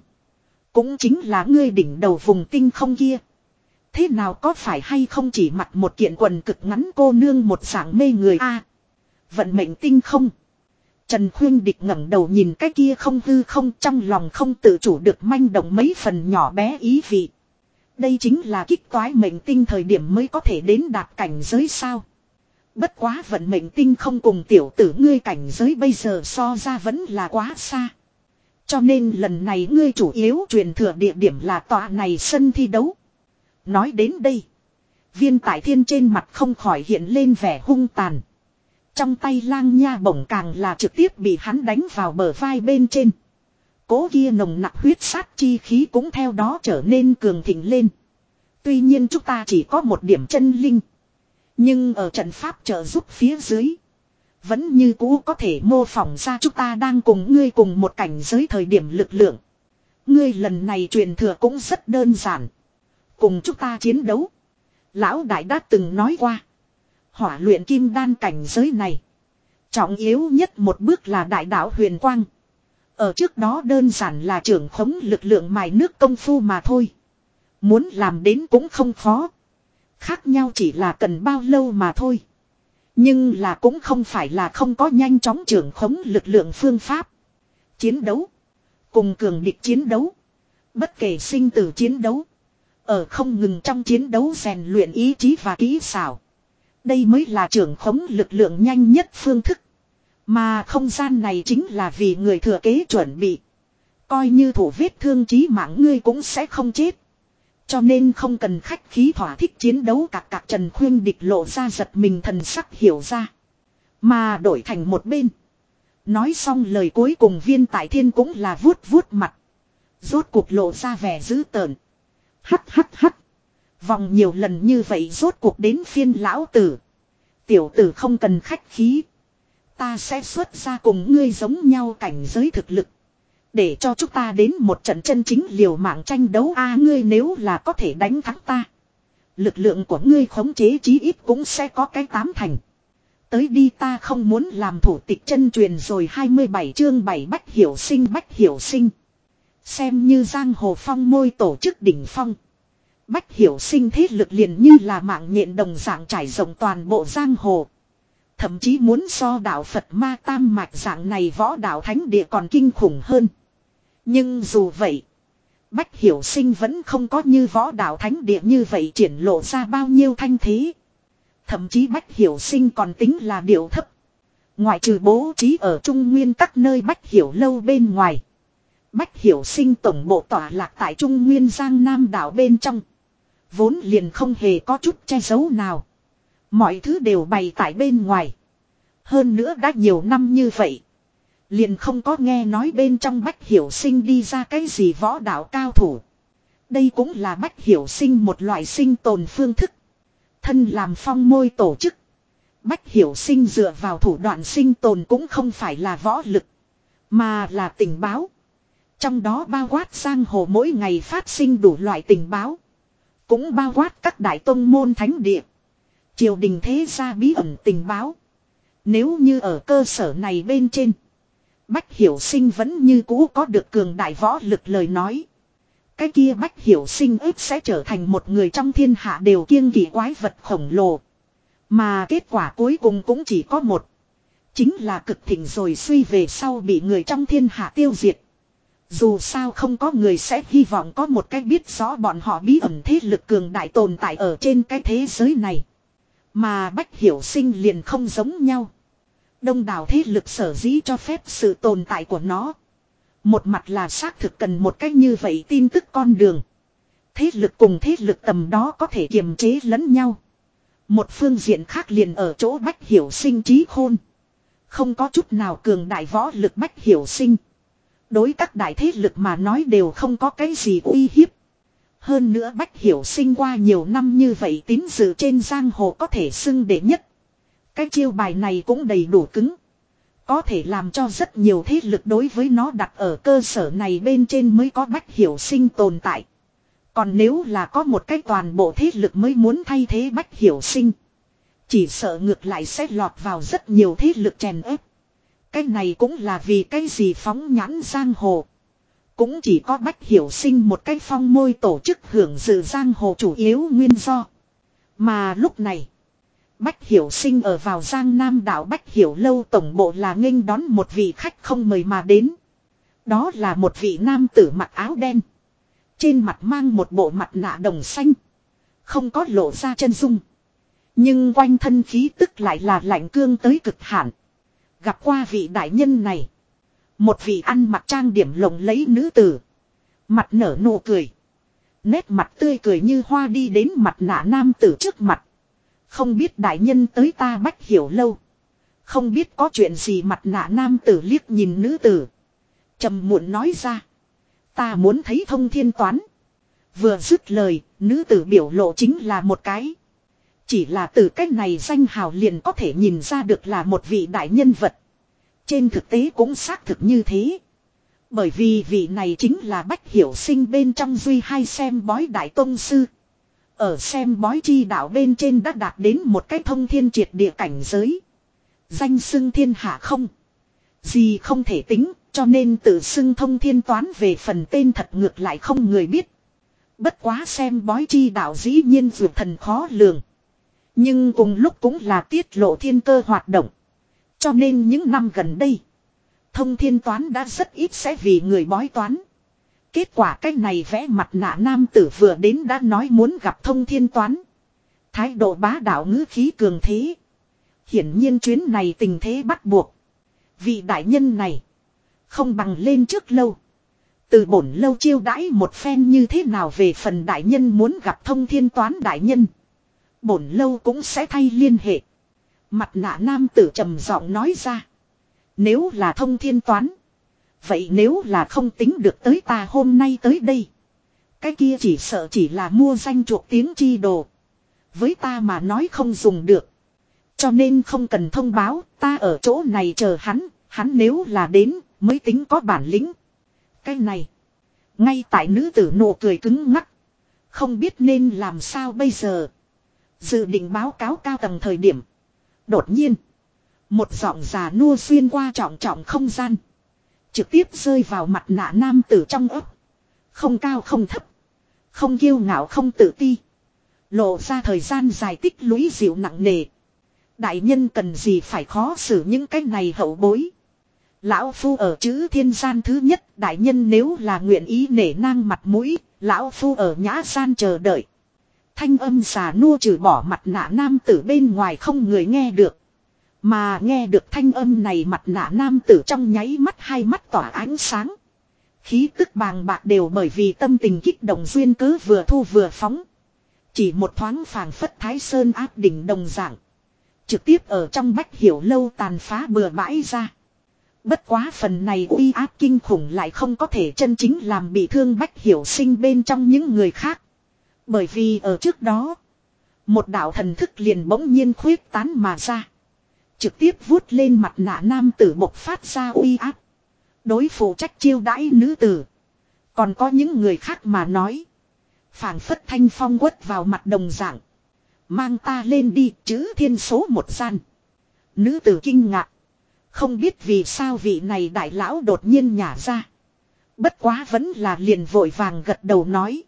Cũng chính là ngươi đỉnh đầu vùng tinh không kia. Thế nào có phải hay không chỉ mặc một kiện quần cực ngắn cô nương một dạng mê người a Vận mệnh tinh không. Trần Khuyên Địch ngẩng đầu nhìn cái kia không hư không trong lòng không tự chủ được manh động mấy phần nhỏ bé ý vị. Đây chính là kích toái mệnh tinh thời điểm mới có thể đến đạt cảnh giới sao. Bất quá vận mệnh tinh không cùng tiểu tử ngươi cảnh giới bây giờ so ra vẫn là quá xa. Cho nên lần này ngươi chủ yếu truyền thừa địa điểm là tòa này sân thi đấu. Nói đến đây. Viên tại thiên trên mặt không khỏi hiện lên vẻ hung tàn. Trong tay lang nha bổng càng là trực tiếp bị hắn đánh vào bờ vai bên trên. Cố kia nồng nặc huyết sát chi khí cũng theo đó trở nên cường thịnh lên. Tuy nhiên chúng ta chỉ có một điểm chân linh. Nhưng ở trận pháp trợ giúp phía dưới. Vẫn như cũ có thể mô phỏng ra chúng ta đang cùng ngươi cùng một cảnh giới thời điểm lực lượng. Ngươi lần này truyền thừa cũng rất đơn giản. Cùng chúng ta chiến đấu. Lão đại đã từng nói qua. Hỏa luyện kim đan cảnh giới này. Trọng yếu nhất một bước là đại đạo huyền quang. Ở trước đó đơn giản là trưởng khống lực lượng mài nước công phu mà thôi. Muốn làm đến cũng không khó. Khác nhau chỉ là cần bao lâu mà thôi. Nhưng là cũng không phải là không có nhanh chóng trưởng khống lực lượng phương pháp. Chiến đấu. Cùng cường địch chiến đấu. Bất kể sinh tử chiến đấu. Ở không ngừng trong chiến đấu rèn luyện ý chí và kỹ xảo. Đây mới là trưởng khống lực lượng nhanh nhất phương thức. Mà không gian này chính là vì người thừa kế chuẩn bị. Coi như thủ vết thương chí mạng ngươi cũng sẽ không chết. Cho nên không cần khách khí thỏa thích chiến đấu cạc cạc Trần Khuyên địch lộ ra giật mình thần sắc hiểu ra. Mà đổi thành một bên. Nói xong lời cuối cùng viên tại thiên cũng là vuốt vuốt mặt. Rốt cuộc lộ ra vẻ dữ tợn. Hắt hắt hắt. Vòng nhiều lần như vậy rốt cuộc đến phiên lão tử. Tiểu tử không cần khách khí. Ta sẽ xuất ra cùng ngươi giống nhau cảnh giới thực lực. Để cho chúng ta đến một trận chân chính liều mạng tranh đấu a, ngươi nếu là có thể đánh thắng ta. Lực lượng của ngươi khống chế chí ít cũng sẽ có cái tám thành. Tới đi ta không muốn làm thủ tịch chân truyền rồi 27 chương 7 bách hiểu sinh, bách hiểu sinh. Xem như giang hồ phong môi tổ chức đỉnh phong. Bách hiểu sinh thế lực liền như là mạng nhện đồng dạng trải rộng toàn bộ giang hồ. Thậm chí muốn so đạo Phật ma tam mạch dạng này võ đạo thánh địa còn kinh khủng hơn. Nhưng dù vậy, Bách Hiểu Sinh vẫn không có như võ đạo thánh địa như vậy triển lộ ra bao nhiêu thanh thế. Thậm chí Bách Hiểu Sinh còn tính là điều thấp. Ngoại trừ bố trí ở Trung Nguyên các nơi Bách Hiểu lâu bên ngoài. Bách Hiểu Sinh tổng bộ tỏa lạc tại Trung Nguyên Giang Nam đảo bên trong. Vốn liền không hề có chút che giấu nào. Mọi thứ đều bày tại bên ngoài. Hơn nữa đã nhiều năm như vậy. Liền không có nghe nói bên trong Bách Hiểu Sinh đi ra cái gì võ đạo cao thủ. Đây cũng là Bách Hiểu Sinh một loại sinh tồn phương thức. Thân làm phong môi tổ chức. Bách Hiểu Sinh dựa vào thủ đoạn sinh tồn cũng không phải là võ lực. Mà là tình báo. Trong đó bao quát sang hồ mỗi ngày phát sinh đủ loại tình báo. Cũng bao quát các đại tông môn thánh địa. Triều đình thế gia bí ẩn tình báo. Nếu như ở cơ sở này bên trên. Bách hiểu sinh vẫn như cũ có được cường đại võ lực lời nói. Cái kia bách hiểu sinh ước sẽ trở thành một người trong thiên hạ đều kiêng kỵ quái vật khổng lồ. Mà kết quả cuối cùng cũng chỉ có một. Chính là cực thịnh rồi suy về sau bị người trong thiên hạ tiêu diệt. Dù sao không có người sẽ hy vọng có một cách biết rõ bọn họ bí ẩn thế lực cường đại tồn tại ở trên cái thế giới này. Mà Bách Hiểu Sinh liền không giống nhau. Đông đảo thế lực sở dĩ cho phép sự tồn tại của nó. Một mặt là xác thực cần một cách như vậy tin tức con đường. Thế lực cùng thế lực tầm đó có thể kiềm chế lẫn nhau. Một phương diện khác liền ở chỗ Bách Hiểu Sinh trí khôn. Không có chút nào cường đại võ lực Bách Hiểu Sinh. Đối các đại thế lực mà nói đều không có cái gì uy hiếp. Hơn nữa Bách Hiểu sinh qua nhiều năm như vậy tín dự trên giang hồ có thể xưng đệ nhất. Cái chiêu bài này cũng đầy đủ cứng. Có thể làm cho rất nhiều thế lực đối với nó đặt ở cơ sở này bên trên mới có Bách Hiểu sinh tồn tại. Còn nếu là có một cái toàn bộ thế lực mới muốn thay thế Bách Hiểu sinh. Chỉ sợ ngược lại sẽ lọt vào rất nhiều thế lực chèn ép. Cái này cũng là vì cái gì phóng nhãn giang hồ. Cũng chỉ có Bách Hiểu sinh một cái phong môi tổ chức hưởng dự giang hồ chủ yếu nguyên do. Mà lúc này, Bách Hiểu sinh ở vào giang nam đảo Bách Hiểu lâu tổng bộ là nghênh đón một vị khách không mời mà đến. Đó là một vị nam tử mặc áo đen. Trên mặt mang một bộ mặt nạ đồng xanh. Không có lộ ra chân dung. Nhưng quanh thân khí tức lại là lạnh cương tới cực hạn. Gặp qua vị đại nhân này. Một vị ăn mặc trang điểm lộng lấy nữ tử. Mặt nở nụ cười. Nét mặt tươi cười như hoa đi đến mặt nạ nam tử trước mặt. Không biết đại nhân tới ta bách hiểu lâu. Không biết có chuyện gì mặt nạ nam tử liếc nhìn nữ tử. trầm muộn nói ra. Ta muốn thấy thông thiên toán. Vừa dứt lời, nữ tử biểu lộ chính là một cái. Chỉ là từ cách này danh hào liền có thể nhìn ra được là một vị đại nhân vật. Trên thực tế cũng xác thực như thế. Bởi vì vị này chính là Bách Hiểu Sinh bên trong duy hai xem bói đại tông sư. Ở xem bói chi đạo bên trên đã đạt đến một cái thông thiên triệt địa cảnh giới. Danh xưng thiên hạ không. Gì không thể tính, cho nên tự xưng thông thiên toán về phần tên thật ngược lại không người biết. Bất quá xem bói chi đạo dĩ nhiên vượt thần khó lường. Nhưng cùng lúc cũng là tiết lộ thiên cơ hoạt động. Cho nên những năm gần đây, thông thiên toán đã rất ít sẽ vì người bói toán. Kết quả cái này vẽ mặt nạ nam tử vừa đến đã nói muốn gặp thông thiên toán. Thái độ bá đạo ngữ khí cường thế. Hiển nhiên chuyến này tình thế bắt buộc. Vị đại nhân này, không bằng lên trước lâu. Từ bổn lâu chiêu đãi một phen như thế nào về phần đại nhân muốn gặp thông thiên toán đại nhân. Bổn lâu cũng sẽ thay liên hệ. Mặt nạ nam tử trầm giọng nói ra. Nếu là thông thiên toán. Vậy nếu là không tính được tới ta hôm nay tới đây. Cái kia chỉ sợ chỉ là mua danh chuộc tiếng chi đồ. Với ta mà nói không dùng được. Cho nên không cần thông báo, ta ở chỗ này chờ hắn, hắn nếu là đến, mới tính có bản lĩnh. Cái này, ngay tại nữ tử nụ cười cứng ngắc. Không biết nên làm sao bây giờ. Dự định báo cáo cao tầng thời điểm. Đột nhiên, một giọng già nua xuyên qua trọng trọng không gian. Trực tiếp rơi vào mặt nạ nam tử trong ấp. Không cao không thấp. Không kiêu ngạo không tự ti. Lộ ra thời gian dài tích lũy dịu nặng nề. Đại nhân cần gì phải khó xử những cái này hậu bối. Lão Phu ở chữ thiên gian thứ nhất, đại nhân nếu là nguyện ý nể nang mặt mũi, Lão Phu ở nhã gian chờ đợi. Thanh âm xà nua trừ bỏ mặt nạ nam tử bên ngoài không người nghe được. Mà nghe được thanh âm này mặt nạ nam tử trong nháy mắt hai mắt tỏa ánh sáng. Khí tức bàng bạc đều bởi vì tâm tình kích động duyên cứ vừa thu vừa phóng. Chỉ một thoáng phàng phất thái sơn áp đỉnh đồng dạng. Trực tiếp ở trong bách hiểu lâu tàn phá bừa bãi ra. Bất quá phần này uy áp kinh khủng lại không có thể chân chính làm bị thương bách hiểu sinh bên trong những người khác. Bởi vì ở trước đó, một đạo thần thức liền bỗng nhiên khuyết tán mà ra. Trực tiếp vuốt lên mặt nạ nam tử bộc phát ra uy áp. Đối phụ trách chiêu đãi nữ tử. Còn có những người khác mà nói. phảng phất thanh phong quất vào mặt đồng dạng. Mang ta lên đi chứ thiên số một gian. Nữ tử kinh ngạc. Không biết vì sao vị này đại lão đột nhiên nhả ra. Bất quá vẫn là liền vội vàng gật đầu nói.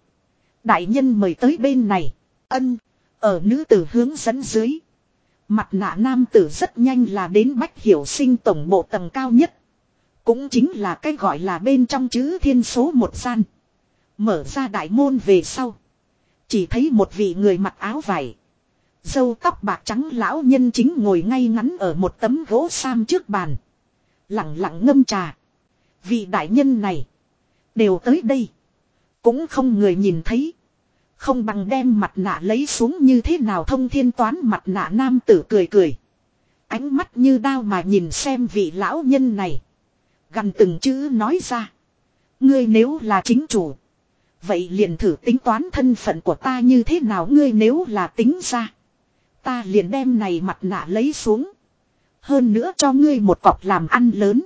Đại nhân mời tới bên này. Ân. Ở nữ tử hướng dẫn dưới. Mặt nạ nam tử rất nhanh là đến bách hiểu sinh tổng bộ tầng cao nhất. Cũng chính là cái gọi là bên trong chữ thiên số một gian. Mở ra đại môn về sau. Chỉ thấy một vị người mặc áo vải. Dâu tóc bạc trắng lão nhân chính ngồi ngay ngắn ở một tấm gỗ sam trước bàn. Lặng lặng ngâm trà. Vị đại nhân này. Đều tới đây. Cũng không người nhìn thấy. Không bằng đem mặt nạ lấy xuống như thế nào thông thiên toán mặt nạ nam tử cười cười. Ánh mắt như đao mà nhìn xem vị lão nhân này. Gần từng chữ nói ra. Ngươi nếu là chính chủ. Vậy liền thử tính toán thân phận của ta như thế nào ngươi nếu là tính ra. Ta liền đem này mặt nạ lấy xuống. Hơn nữa cho ngươi một cọc làm ăn lớn.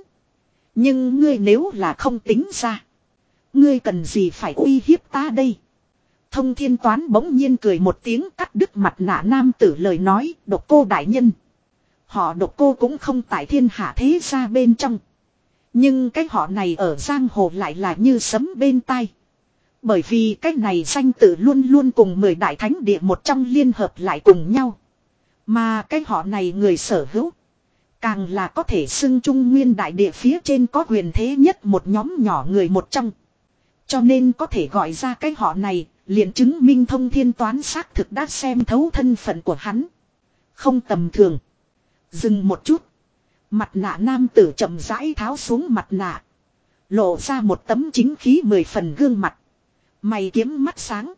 Nhưng ngươi nếu là không tính ra. Ngươi cần gì phải uy hiếp ta đây. Thông thiên toán bỗng nhiên cười một tiếng cắt đứt mặt nạ nam tử lời nói độc cô đại nhân. Họ độc cô cũng không tại thiên hạ thế ra bên trong. Nhưng cái họ này ở giang hồ lại là như sấm bên tai. Bởi vì cái này danh tử luôn luôn cùng mười đại thánh địa một trong liên hợp lại cùng nhau. Mà cái họ này người sở hữu. Càng là có thể xưng trung nguyên đại địa phía trên có quyền thế nhất một nhóm nhỏ người một trong. Cho nên có thể gọi ra cái họ này, liền chứng minh thông thiên toán xác thực đã xem thấu thân phận của hắn. Không tầm thường. Dừng một chút. Mặt nạ nam tử chậm rãi tháo xuống mặt nạ. Lộ ra một tấm chính khí mười phần gương mặt. Mày kiếm mắt sáng.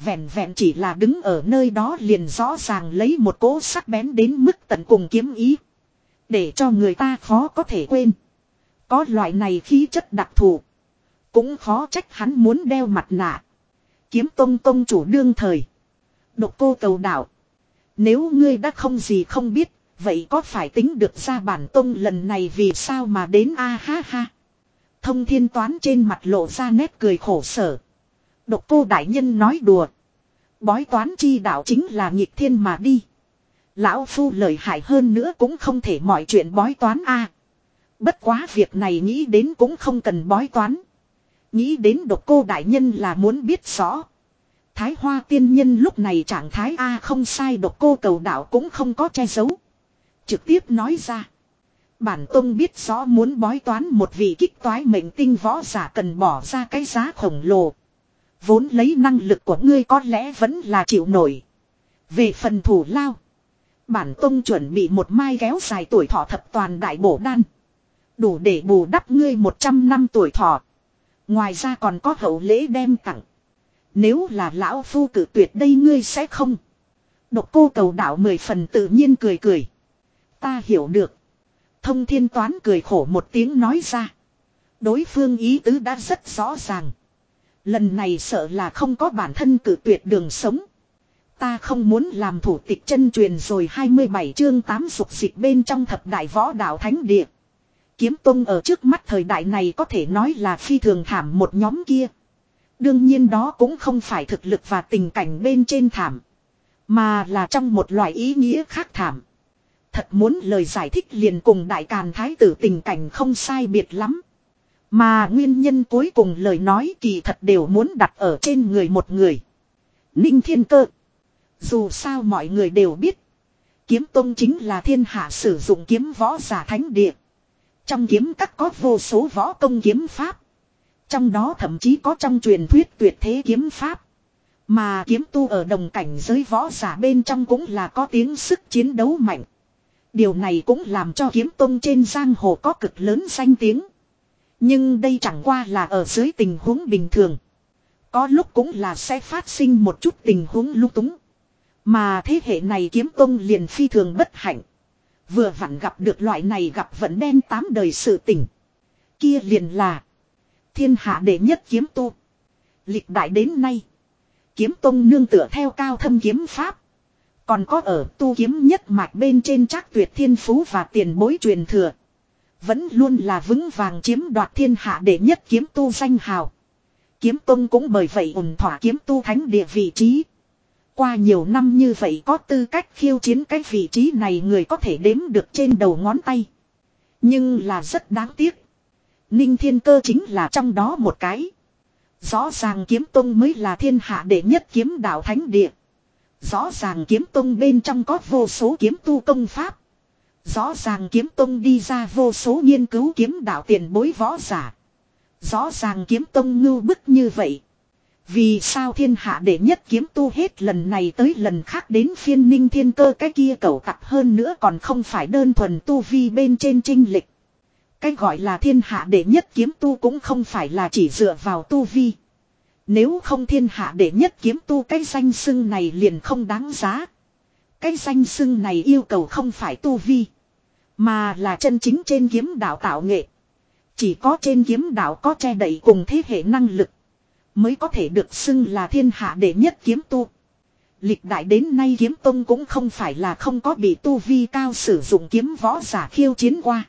Vẹn vẹn chỉ là đứng ở nơi đó liền rõ ràng lấy một cỗ sắc bén đến mức tận cùng kiếm ý. Để cho người ta khó có thể quên. Có loại này khí chất đặc thù. Cũng khó trách hắn muốn đeo mặt nạ. Kiếm tông tông chủ đương thời. Độc cô cầu đạo. Nếu ngươi đã không gì không biết, vậy có phải tính được ra bản tông lần này vì sao mà đến a ha ha. Thông thiên toán trên mặt lộ ra nét cười khổ sở. Độc cô đại nhân nói đùa. Bói toán chi đạo chính là nhịp thiên mà đi. Lão phu lợi hại hơn nữa cũng không thể mọi chuyện bói toán a. Bất quá việc này nghĩ đến cũng không cần bói toán. Nghĩ đến độc cô đại nhân là muốn biết rõ. Thái hoa tiên nhân lúc này trạng thái A không sai, độc cô cầu đạo cũng không có che giấu. Trực tiếp nói ra. Bản tông biết rõ muốn bói toán một vị kích toái mệnh tinh võ giả cần bỏ ra cái giá khổng lồ. Vốn lấy năng lực của ngươi có lẽ vẫn là chịu nổi. Về phần thủ lao. Bản tông chuẩn bị một mai kéo dài tuổi thọ thập toàn đại bổ đan. Đủ để bù đắp ngươi 100 năm tuổi thọ. Ngoài ra còn có hậu lễ đem tặng. Nếu là lão phu cử tuyệt đây ngươi sẽ không. Độc cô cầu đạo mười phần tự nhiên cười cười. Ta hiểu được. Thông thiên toán cười khổ một tiếng nói ra. Đối phương ý tứ đã rất rõ ràng. Lần này sợ là không có bản thân cử tuyệt đường sống. Ta không muốn làm thủ tịch chân truyền rồi 27 chương 8 dục dịch bên trong thập đại võ đạo thánh địa. Kiếm Tông ở trước mắt thời đại này có thể nói là phi thường thảm một nhóm kia. Đương nhiên đó cũng không phải thực lực và tình cảnh bên trên thảm. Mà là trong một loại ý nghĩa khác thảm. Thật muốn lời giải thích liền cùng đại càn thái tử tình cảnh không sai biệt lắm. Mà nguyên nhân cuối cùng lời nói kỳ thật đều muốn đặt ở trên người một người. Ninh thiên cơ. Dù sao mọi người đều biết. Kiếm tông chính là thiên hạ sử dụng kiếm võ giả thánh địa. Trong kiếm các có vô số võ công kiếm pháp. Trong đó thậm chí có trong truyền thuyết tuyệt thế kiếm pháp. Mà kiếm tu ở đồng cảnh giới võ giả bên trong cũng là có tiếng sức chiến đấu mạnh. Điều này cũng làm cho kiếm tông trên giang hồ có cực lớn danh tiếng. Nhưng đây chẳng qua là ở dưới tình huống bình thường. Có lúc cũng là sẽ phát sinh một chút tình huống lung túng. Mà thế hệ này kiếm tông liền phi thường bất hạnh. Vừa vặn gặp được loại này gặp vận đen tám đời sự tình. Kia liền là. Thiên hạ đệ nhất kiếm tu. Lịch đại đến nay. Kiếm tông nương tựa theo cao thâm kiếm pháp. Còn có ở tu kiếm nhất mạch bên trên chắc tuyệt thiên phú và tiền bối truyền thừa. Vẫn luôn là vững vàng chiếm đoạt thiên hạ đệ nhất kiếm tu danh hào. Kiếm tông cũng bởi vậy ủng thỏa kiếm tu thánh địa vị trí. Qua nhiều năm như vậy có tư cách khiêu chiến cái vị trí này người có thể đếm được trên đầu ngón tay. Nhưng là rất đáng tiếc. Ninh thiên cơ chính là trong đó một cái. Rõ ràng kiếm tông mới là thiên hạ đệ nhất kiếm đạo thánh địa. Rõ ràng kiếm tông bên trong có vô số kiếm tu công pháp. Rõ ràng kiếm tông đi ra vô số nghiên cứu kiếm đạo tiền bối võ giả. Rõ ràng kiếm tông ngưu bức như vậy. Vì sao thiên hạ đệ nhất kiếm tu hết lần này tới lần khác đến phiên ninh thiên cơ cái kia cầu tặc hơn nữa còn không phải đơn thuần tu vi bên trên trinh lịch. Cái gọi là thiên hạ đệ nhất kiếm tu cũng không phải là chỉ dựa vào tu vi. Nếu không thiên hạ đệ nhất kiếm tu cái danh xưng này liền không đáng giá. Cái danh xưng này yêu cầu không phải tu vi. Mà là chân chính trên kiếm đạo tạo nghệ. Chỉ có trên kiếm đạo có che đậy cùng thế hệ năng lực. Mới có thể được xưng là thiên hạ đệ nhất kiếm tu. Lịch đại đến nay kiếm tông cũng không phải là không có bị tu vi cao sử dụng kiếm võ giả khiêu chiến qua.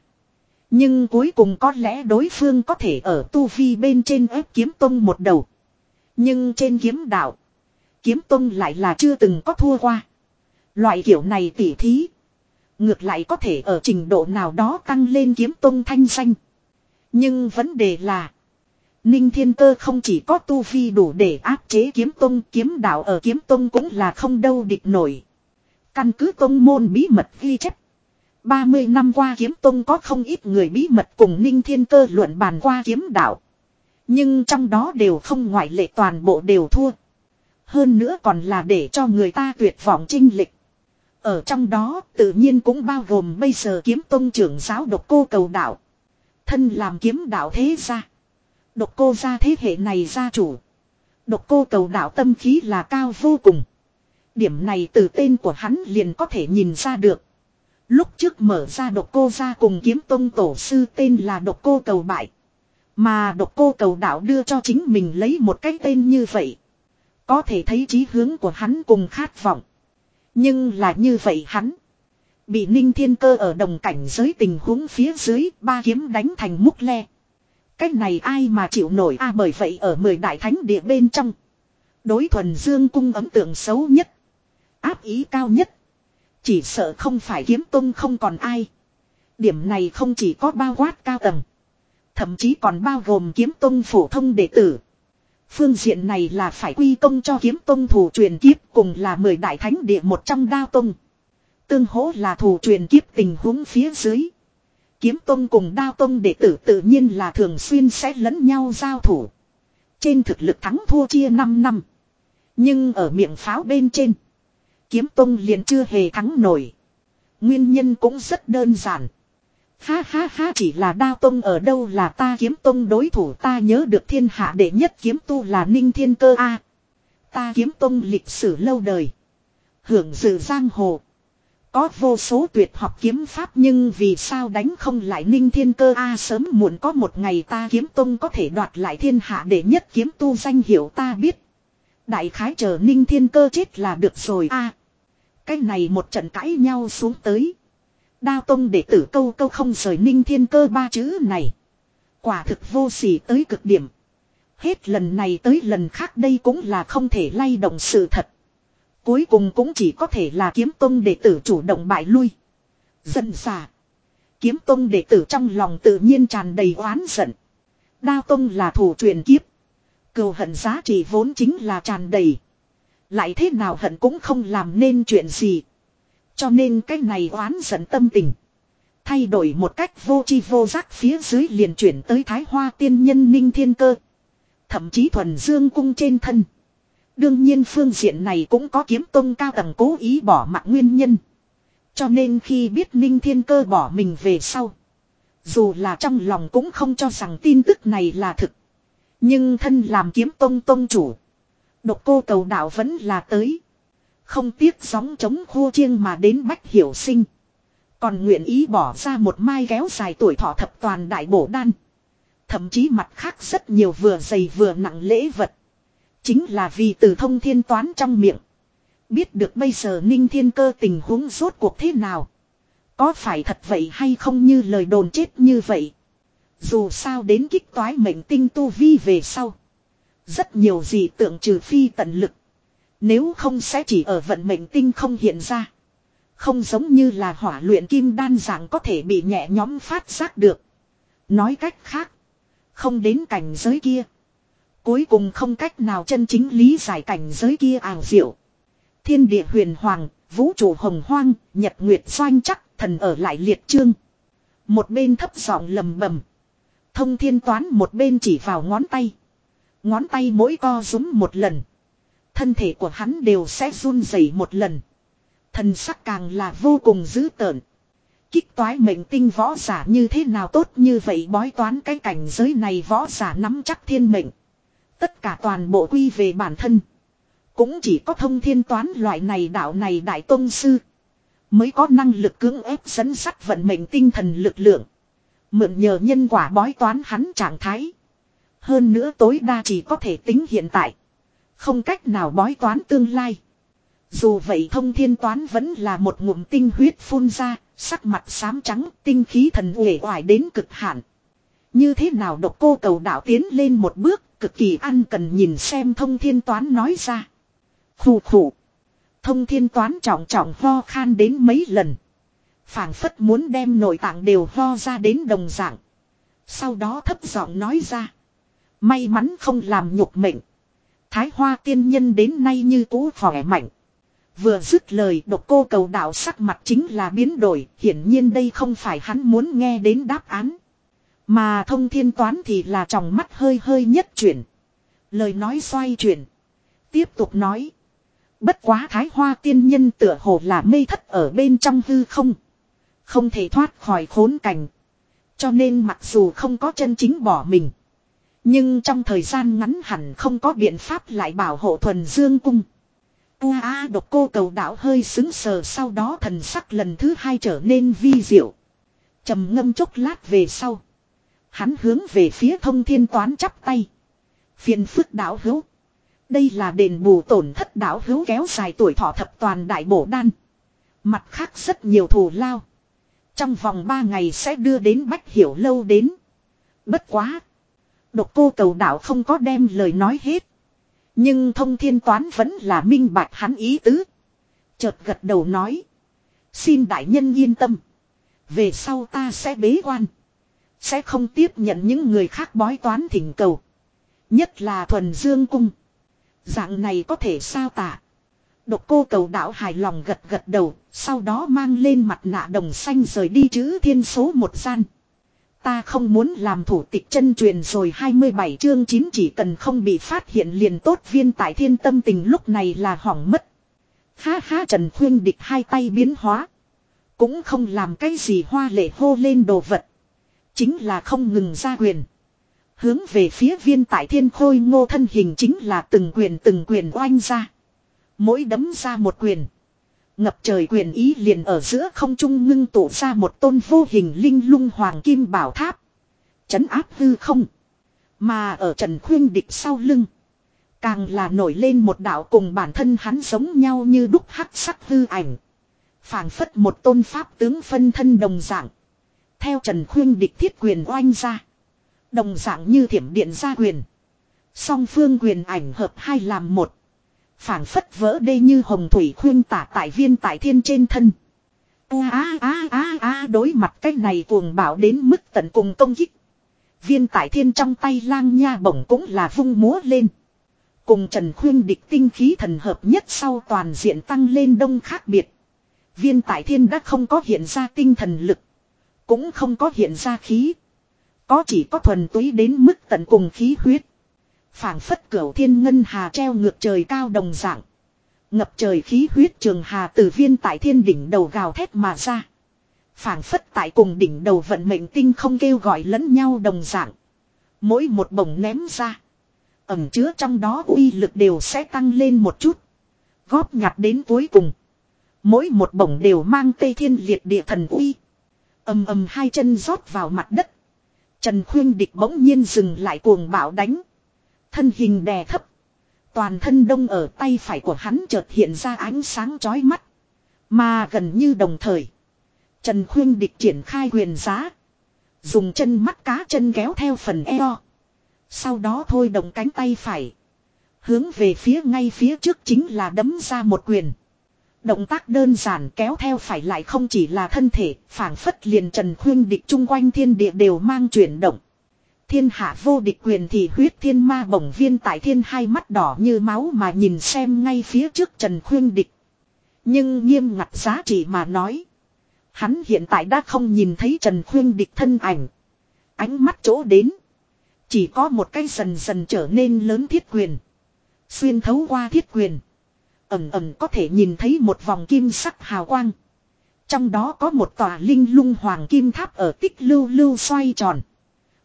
Nhưng cuối cùng có lẽ đối phương có thể ở tu vi bên trên ép kiếm tông một đầu. Nhưng trên kiếm đạo, kiếm tông lại là chưa từng có thua qua. Loại kiểu này tỉ thí. Ngược lại có thể ở trình độ nào đó tăng lên kiếm tông thanh danh. Nhưng vấn đề là. Ninh Thiên Cơ không chỉ có tu vi đủ để áp chế kiếm tông, kiếm đạo ở kiếm tông cũng là không đâu địch nổi. Căn cứ tông môn bí mật ghi chép. 30 năm qua kiếm tông có không ít người bí mật cùng Ninh Thiên Cơ luận bàn qua kiếm đạo. Nhưng trong đó đều không ngoại lệ toàn bộ đều thua. Hơn nữa còn là để cho người ta tuyệt vọng trinh lịch. Ở trong đó tự nhiên cũng bao gồm bây giờ kiếm tông trưởng giáo độc cô cầu đạo. Thân làm kiếm đạo thế ra. Độc cô gia thế hệ này gia chủ. Độc cô cầu đạo tâm khí là cao vô cùng. Điểm này từ tên của hắn liền có thể nhìn ra được. Lúc trước mở ra độc cô gia cùng kiếm tông tổ sư tên là độc cô cầu bại. Mà độc cô cầu đạo đưa cho chính mình lấy một cái tên như vậy. Có thể thấy chí hướng của hắn cùng khát vọng. Nhưng là như vậy hắn. Bị ninh thiên cơ ở đồng cảnh giới tình huống phía dưới ba kiếm đánh thành múc le. Cách này ai mà chịu nổi a bởi vậy ở mười đại thánh địa bên trong. Đối thuần dương cung ấn tượng xấu nhất. Áp ý cao nhất. Chỉ sợ không phải kiếm tung không còn ai. Điểm này không chỉ có bao quát cao tầng. Thậm chí còn bao gồm kiếm tung phổ thông đệ tử. Phương diện này là phải quy công cho kiếm tông thủ truyền kiếp cùng là mười đại thánh địa một trong đao tông. Tương hỗ là thủ truyền kiếp tình huống phía dưới. Kiếm tông cùng đao tông đệ tử tự nhiên là thường xuyên sẽ lẫn nhau giao thủ. Trên thực lực thắng thua chia 5 năm. Nhưng ở miệng pháo bên trên. Kiếm tông liền chưa hề thắng nổi. Nguyên nhân cũng rất đơn giản. Ha ha ha, chỉ là đao tông ở đâu là ta kiếm tông đối thủ, ta nhớ được thiên hạ đệ nhất kiếm tu là ninh thiên cơ a Ta kiếm tông lịch sử lâu đời. Hưởng dự giang hồ. Có vô số tuyệt học kiếm pháp nhưng vì sao đánh không lại ninh thiên cơ a, sớm muộn có một ngày ta kiếm tông có thể đoạt lại thiên hạ để nhất kiếm tu danh hiệu ta biết. Đại khái chờ ninh thiên cơ chết là được rồi, a Cái này một trận cãi nhau xuống tới. Đao tông đệ tử câu câu không rời ninh thiên cơ ba chữ này. Quả thực vô sỉ tới cực điểm. Hết lần này tới lần khác đây cũng là không thể lay động sự thật. Cuối cùng cũng chỉ có thể là kiếm tông đệ tử chủ động bại lui. Dần xả. Kiếm tông đệ tử trong lòng tự nhiên tràn đầy oán giận. Đao tông là thủ truyền kiếp. Cừu hận giá trị vốn chính là tràn đầy. Lại thế nào hận cũng không làm nên chuyện gì. Cho nên cái này oán giận tâm tình. Thay đổi một cách vô chi vô giác phía dưới liền chuyển tới thái hoa tiên nhân ninh thiên cơ. Thậm chí thuần dương cung trên thân. Đương nhiên phương diện này cũng có kiếm tông cao tầng cố ý bỏ mặt nguyên nhân. Cho nên khi biết Ninh Thiên Cơ bỏ mình về sau. Dù là trong lòng cũng không cho rằng tin tức này là thực. Nhưng thân làm kiếm tông tông chủ. Độc cô cầu đạo vẫn là tới. Không tiếc gióng chống khô chiêng mà đến bách hiểu sinh. Còn nguyện ý bỏ ra một mai kéo dài tuổi thọ thập toàn đại bổ đan. Thậm chí mặt khác rất nhiều vừa dày vừa nặng lễ vật. Chính là vì từ thông thiên toán trong miệng. Biết được bây giờ ninh thiên cơ tình huống rốt cuộc thế nào. Có phải thật vậy hay không như lời đồn chết như vậy. Dù sao đến kích toái mệnh tinh tu vi về sau. Rất nhiều gì tượng trừ phi tận lực. Nếu không sẽ chỉ ở vận mệnh tinh không hiện ra. Không giống như là hỏa luyện kim đan dạng có thể bị nhẹ nhóm phát giác được. Nói cách khác. Không đến cảnh giới kia. Cuối cùng không cách nào chân chính lý giải cảnh giới kia ảo diệu. Thiên địa huyền hoàng, vũ trụ hồng hoang, nhật nguyệt doanh chắc, thần ở lại liệt trương. Một bên thấp giọng lầm bầm. Thông thiên toán một bên chỉ vào ngón tay. Ngón tay mỗi co rúm một lần. Thân thể của hắn đều sẽ run rẩy một lần. Thần sắc càng là vô cùng dữ tợn. Kích toái mệnh tinh võ giả như thế nào tốt như vậy bói toán cái cảnh giới này võ giả nắm chắc thiên mệnh. Tất cả toàn bộ quy về bản thân. Cũng chỉ có thông thiên toán loại này đạo này đại tôn sư. Mới có năng lực cưỡng ép dẫn sắt vận mệnh tinh thần lực lượng. Mượn nhờ nhân quả bói toán hắn trạng thái. Hơn nữa tối đa chỉ có thể tính hiện tại. Không cách nào bói toán tương lai. Dù vậy thông thiên toán vẫn là một ngụm tinh huyết phun ra, sắc mặt xám trắng, tinh khí thần uể oải đến cực hạn. Như thế nào độc cô cầu đạo tiến lên một bước, cực kỳ ăn cần nhìn xem thông thiên toán nói ra. Khủ khủ. Thông thiên toán trọng trọng ho khan đến mấy lần. phảng phất muốn đem nội tạng đều ho ra đến đồng dạng. Sau đó thấp giọng nói ra. May mắn không làm nhục mệnh. Thái hoa tiên nhân đến nay như cũ khỏe mạnh. Vừa dứt lời, độc cô cầu đạo sắc mặt chính là biến đổi. Hiển nhiên đây không phải hắn muốn nghe đến đáp án. Mà thông thiên toán thì là tròng mắt hơi hơi nhất chuyển. Lời nói xoay chuyển. Tiếp tục nói. Bất quá thái hoa tiên nhân tựa hồ là mê thất ở bên trong hư không. Không thể thoát khỏi khốn cảnh. Cho nên mặc dù không có chân chính bỏ mình. Nhưng trong thời gian ngắn hẳn không có biện pháp lại bảo hộ thuần dương cung. Ua a độc cô cầu đạo hơi xứng sờ sau đó thần sắc lần thứ hai trở nên vi diệu. trầm ngâm chốc lát về sau. Hắn hướng về phía thông thiên toán chắp tay. Phiền phức đạo hữu. Đây là đền bù tổn thất đạo hữu kéo dài tuổi thọ thập toàn đại bổ đan. Mặt khác rất nhiều thù lao. Trong vòng 3 ngày sẽ đưa đến bách hiểu lâu đến. Bất quá. Độc cô cầu đạo không có đem lời nói hết. Nhưng thông thiên toán vẫn là minh bạch hắn ý tứ. Chợt gật đầu nói. Xin đại nhân yên tâm. Về sau ta sẽ bế quan. Sẽ không tiếp nhận những người khác bói toán thỉnh cầu. Nhất là thuần dương cung. Dạng này có thể sao tả Độc cô cầu đạo hài lòng gật gật đầu. Sau đó mang lên mặt nạ đồng xanh rời đi chữ thiên số một gian. Ta không muốn làm thủ tịch chân truyền rồi 27 chương 9 chỉ cần không bị phát hiện liền tốt viên tại thiên tâm tình lúc này là hỏng mất. Ha ha, Trần Khuyên địch hai tay biến hóa. Cũng không làm cái gì hoa lệ hô lên đồ vật. Chính là không ngừng ra quyền. Hướng về phía viên tại thiên khôi ngô thân hình chính là từng quyền từng quyền oanh ra. Mỗi đấm ra một quyền. Ngập trời quyền ý liền ở giữa không trung ngưng tụ ra một tôn vô hình linh lung hoàng kim bảo tháp. Chấn áp hư không. Mà ở Trần Khuyên Địch sau lưng. Càng là nổi lên một đạo cùng bản thân hắn giống nhau như đúc hắc sắc hư ảnh. phảng phất một tôn pháp tướng phân thân đồng dạng. Theo Trần Khuyên Địch thiết quyền oanh ra. Đồng dạng như thiểm điện gia quyền. Song phương quyền ảnh hợp hai làm một phảng phất vỡ đê như hồng thủy khuyên tả tại viên tại thiên trên thân. a a a a đối mặt cái này cuồng bảo đến mức tận cùng công kích. Viên tại thiên trong tay lang nha bổng cũng là vung múa lên. Cùng Trần Khuyên địch tinh khí thần hợp nhất sau toàn diện tăng lên đông khác biệt. Viên tại thiên đã không có hiện ra tinh thần lực. Cũng không có hiện ra khí. Có chỉ có thuần túy đến mức tận cùng khí huyết phảng phất cửu thiên ngân hà treo ngược trời cao đồng dạng. Ngập trời khí huyết trường hà từ viên tại thiên đỉnh đầu gào thét mà ra. phảng phất tại cùng đỉnh đầu vận mệnh tinh không kêu gọi lẫn nhau đồng dạng. Mỗi một bổng ném ra. Ẩm chứa trong đó uy lực đều sẽ tăng lên một chút. Góp nhặt đến cuối cùng. Mỗi một bổng đều mang tây thiên liệt địa thần uy ầm ầm hai chân rót vào mặt đất. Trần Khuyên Địch bỗng nhiên dừng lại cuồng bạo đánh. Thân hình đè thấp. Toàn thân đông ở tay phải của hắn chợt hiện ra ánh sáng chói mắt. Mà gần như đồng thời. Trần Khuyên địch triển khai quyền giá. Dùng chân mắt cá chân kéo theo phần eo. Sau đó thôi động cánh tay phải. Hướng về phía ngay phía trước chính là đấm ra một quyền. Động tác đơn giản kéo theo phải lại không chỉ là thân thể, phảng phất liền Trần Khuyên địch chung quanh thiên địa đều mang chuyển động. Thiên hạ vô địch quyền thì huyết thiên ma bổng viên tại thiên hai mắt đỏ như máu mà nhìn xem ngay phía trước Trần Khuyên Địch. Nhưng nghiêm ngặt giá trị mà nói. Hắn hiện tại đã không nhìn thấy Trần Khuyên Địch thân ảnh. Ánh mắt chỗ đến. Chỉ có một cái dần dần trở nên lớn thiết quyền. Xuyên thấu qua thiết quyền. Ẩm ẩm có thể nhìn thấy một vòng kim sắc hào quang. Trong đó có một tòa linh lung hoàng kim tháp ở tích lưu lưu xoay tròn.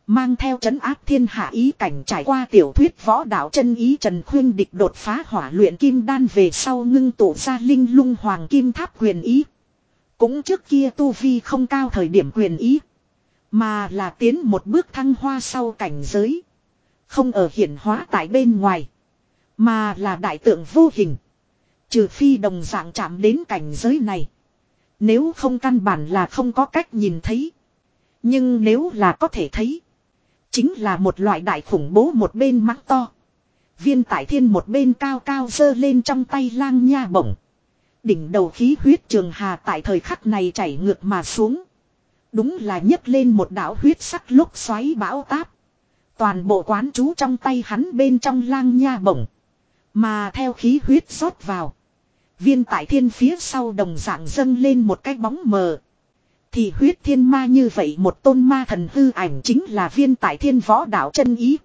Mang theo trấn áp thiên hạ ý cảnh trải qua tiểu thuyết võ đạo chân ý Trần Khuyên địch đột phá hỏa luyện kim đan về sau ngưng tụ ra linh lung hoàng kim tháp quyền ý. Cũng trước kia tu vi không cao thời điểm quyền ý. Mà là tiến một bước thăng hoa sau cảnh giới. Không ở hiển hóa tại bên ngoài. Mà là đại tượng vô hình. Trừ phi đồng dạng chạm đến cảnh giới này. Nếu không căn bản là không có cách nhìn thấy. Nhưng nếu là có thể thấy. Chính là một loại đại khủng bố một bên mắt to. Viên tại thiên một bên cao cao dơ lên trong tay lang nha bổng. Đỉnh đầu khí huyết trường hà tại thời khắc này chảy ngược mà xuống. Đúng là nhấc lên một đạo huyết sắc lúc xoáy bão táp. Toàn bộ quán chú trong tay hắn bên trong lang nha bổng. Mà theo khí huyết rót vào. Viên tại thiên phía sau đồng dạng dâng lên một cái bóng mờ. Thì huyết thiên ma như vậy một tôn ma thần hư ảnh chính là viên tại thiên võ đạo chân ý.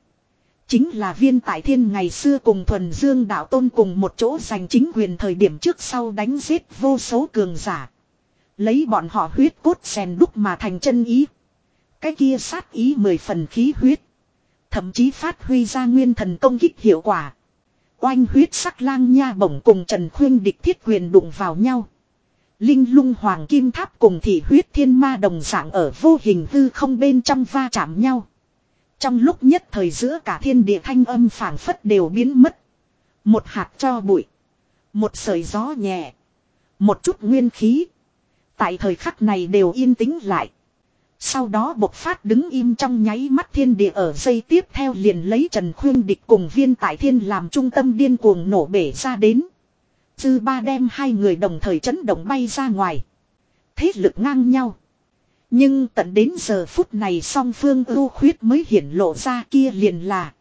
Chính là viên tại thiên ngày xưa cùng thuần dương đạo tôn cùng một chỗ giành chính quyền thời điểm trước sau đánh giết vô số cường giả. Lấy bọn họ huyết cốt xèn đúc mà thành chân ý. Cái kia sát ý mười phần khí huyết. Thậm chí phát huy ra nguyên thần công kích hiệu quả. Oanh huyết sắc lang nha bổng cùng Trần Khuyên địch thiết quyền đụng vào nhau. Linh lung hoàng kim tháp cùng thị huyết thiên ma đồng dạng ở vô hình hư không bên trong va chạm nhau. Trong lúc nhất thời giữa cả thiên địa thanh âm phảng phất đều biến mất. Một hạt cho bụi. Một sợi gió nhẹ. Một chút nguyên khí. Tại thời khắc này đều yên tĩnh lại. Sau đó bộc phát đứng im trong nháy mắt thiên địa ở dây tiếp theo liền lấy Trần Khuyên Địch cùng viên tại thiên làm trung tâm điên cuồng nổ bể ra đến. Dư ba đem hai người đồng thời chấn động bay ra ngoài. Thế lực ngang nhau. Nhưng tận đến giờ phút này song phương ưu khuyết mới hiển lộ ra kia liền là.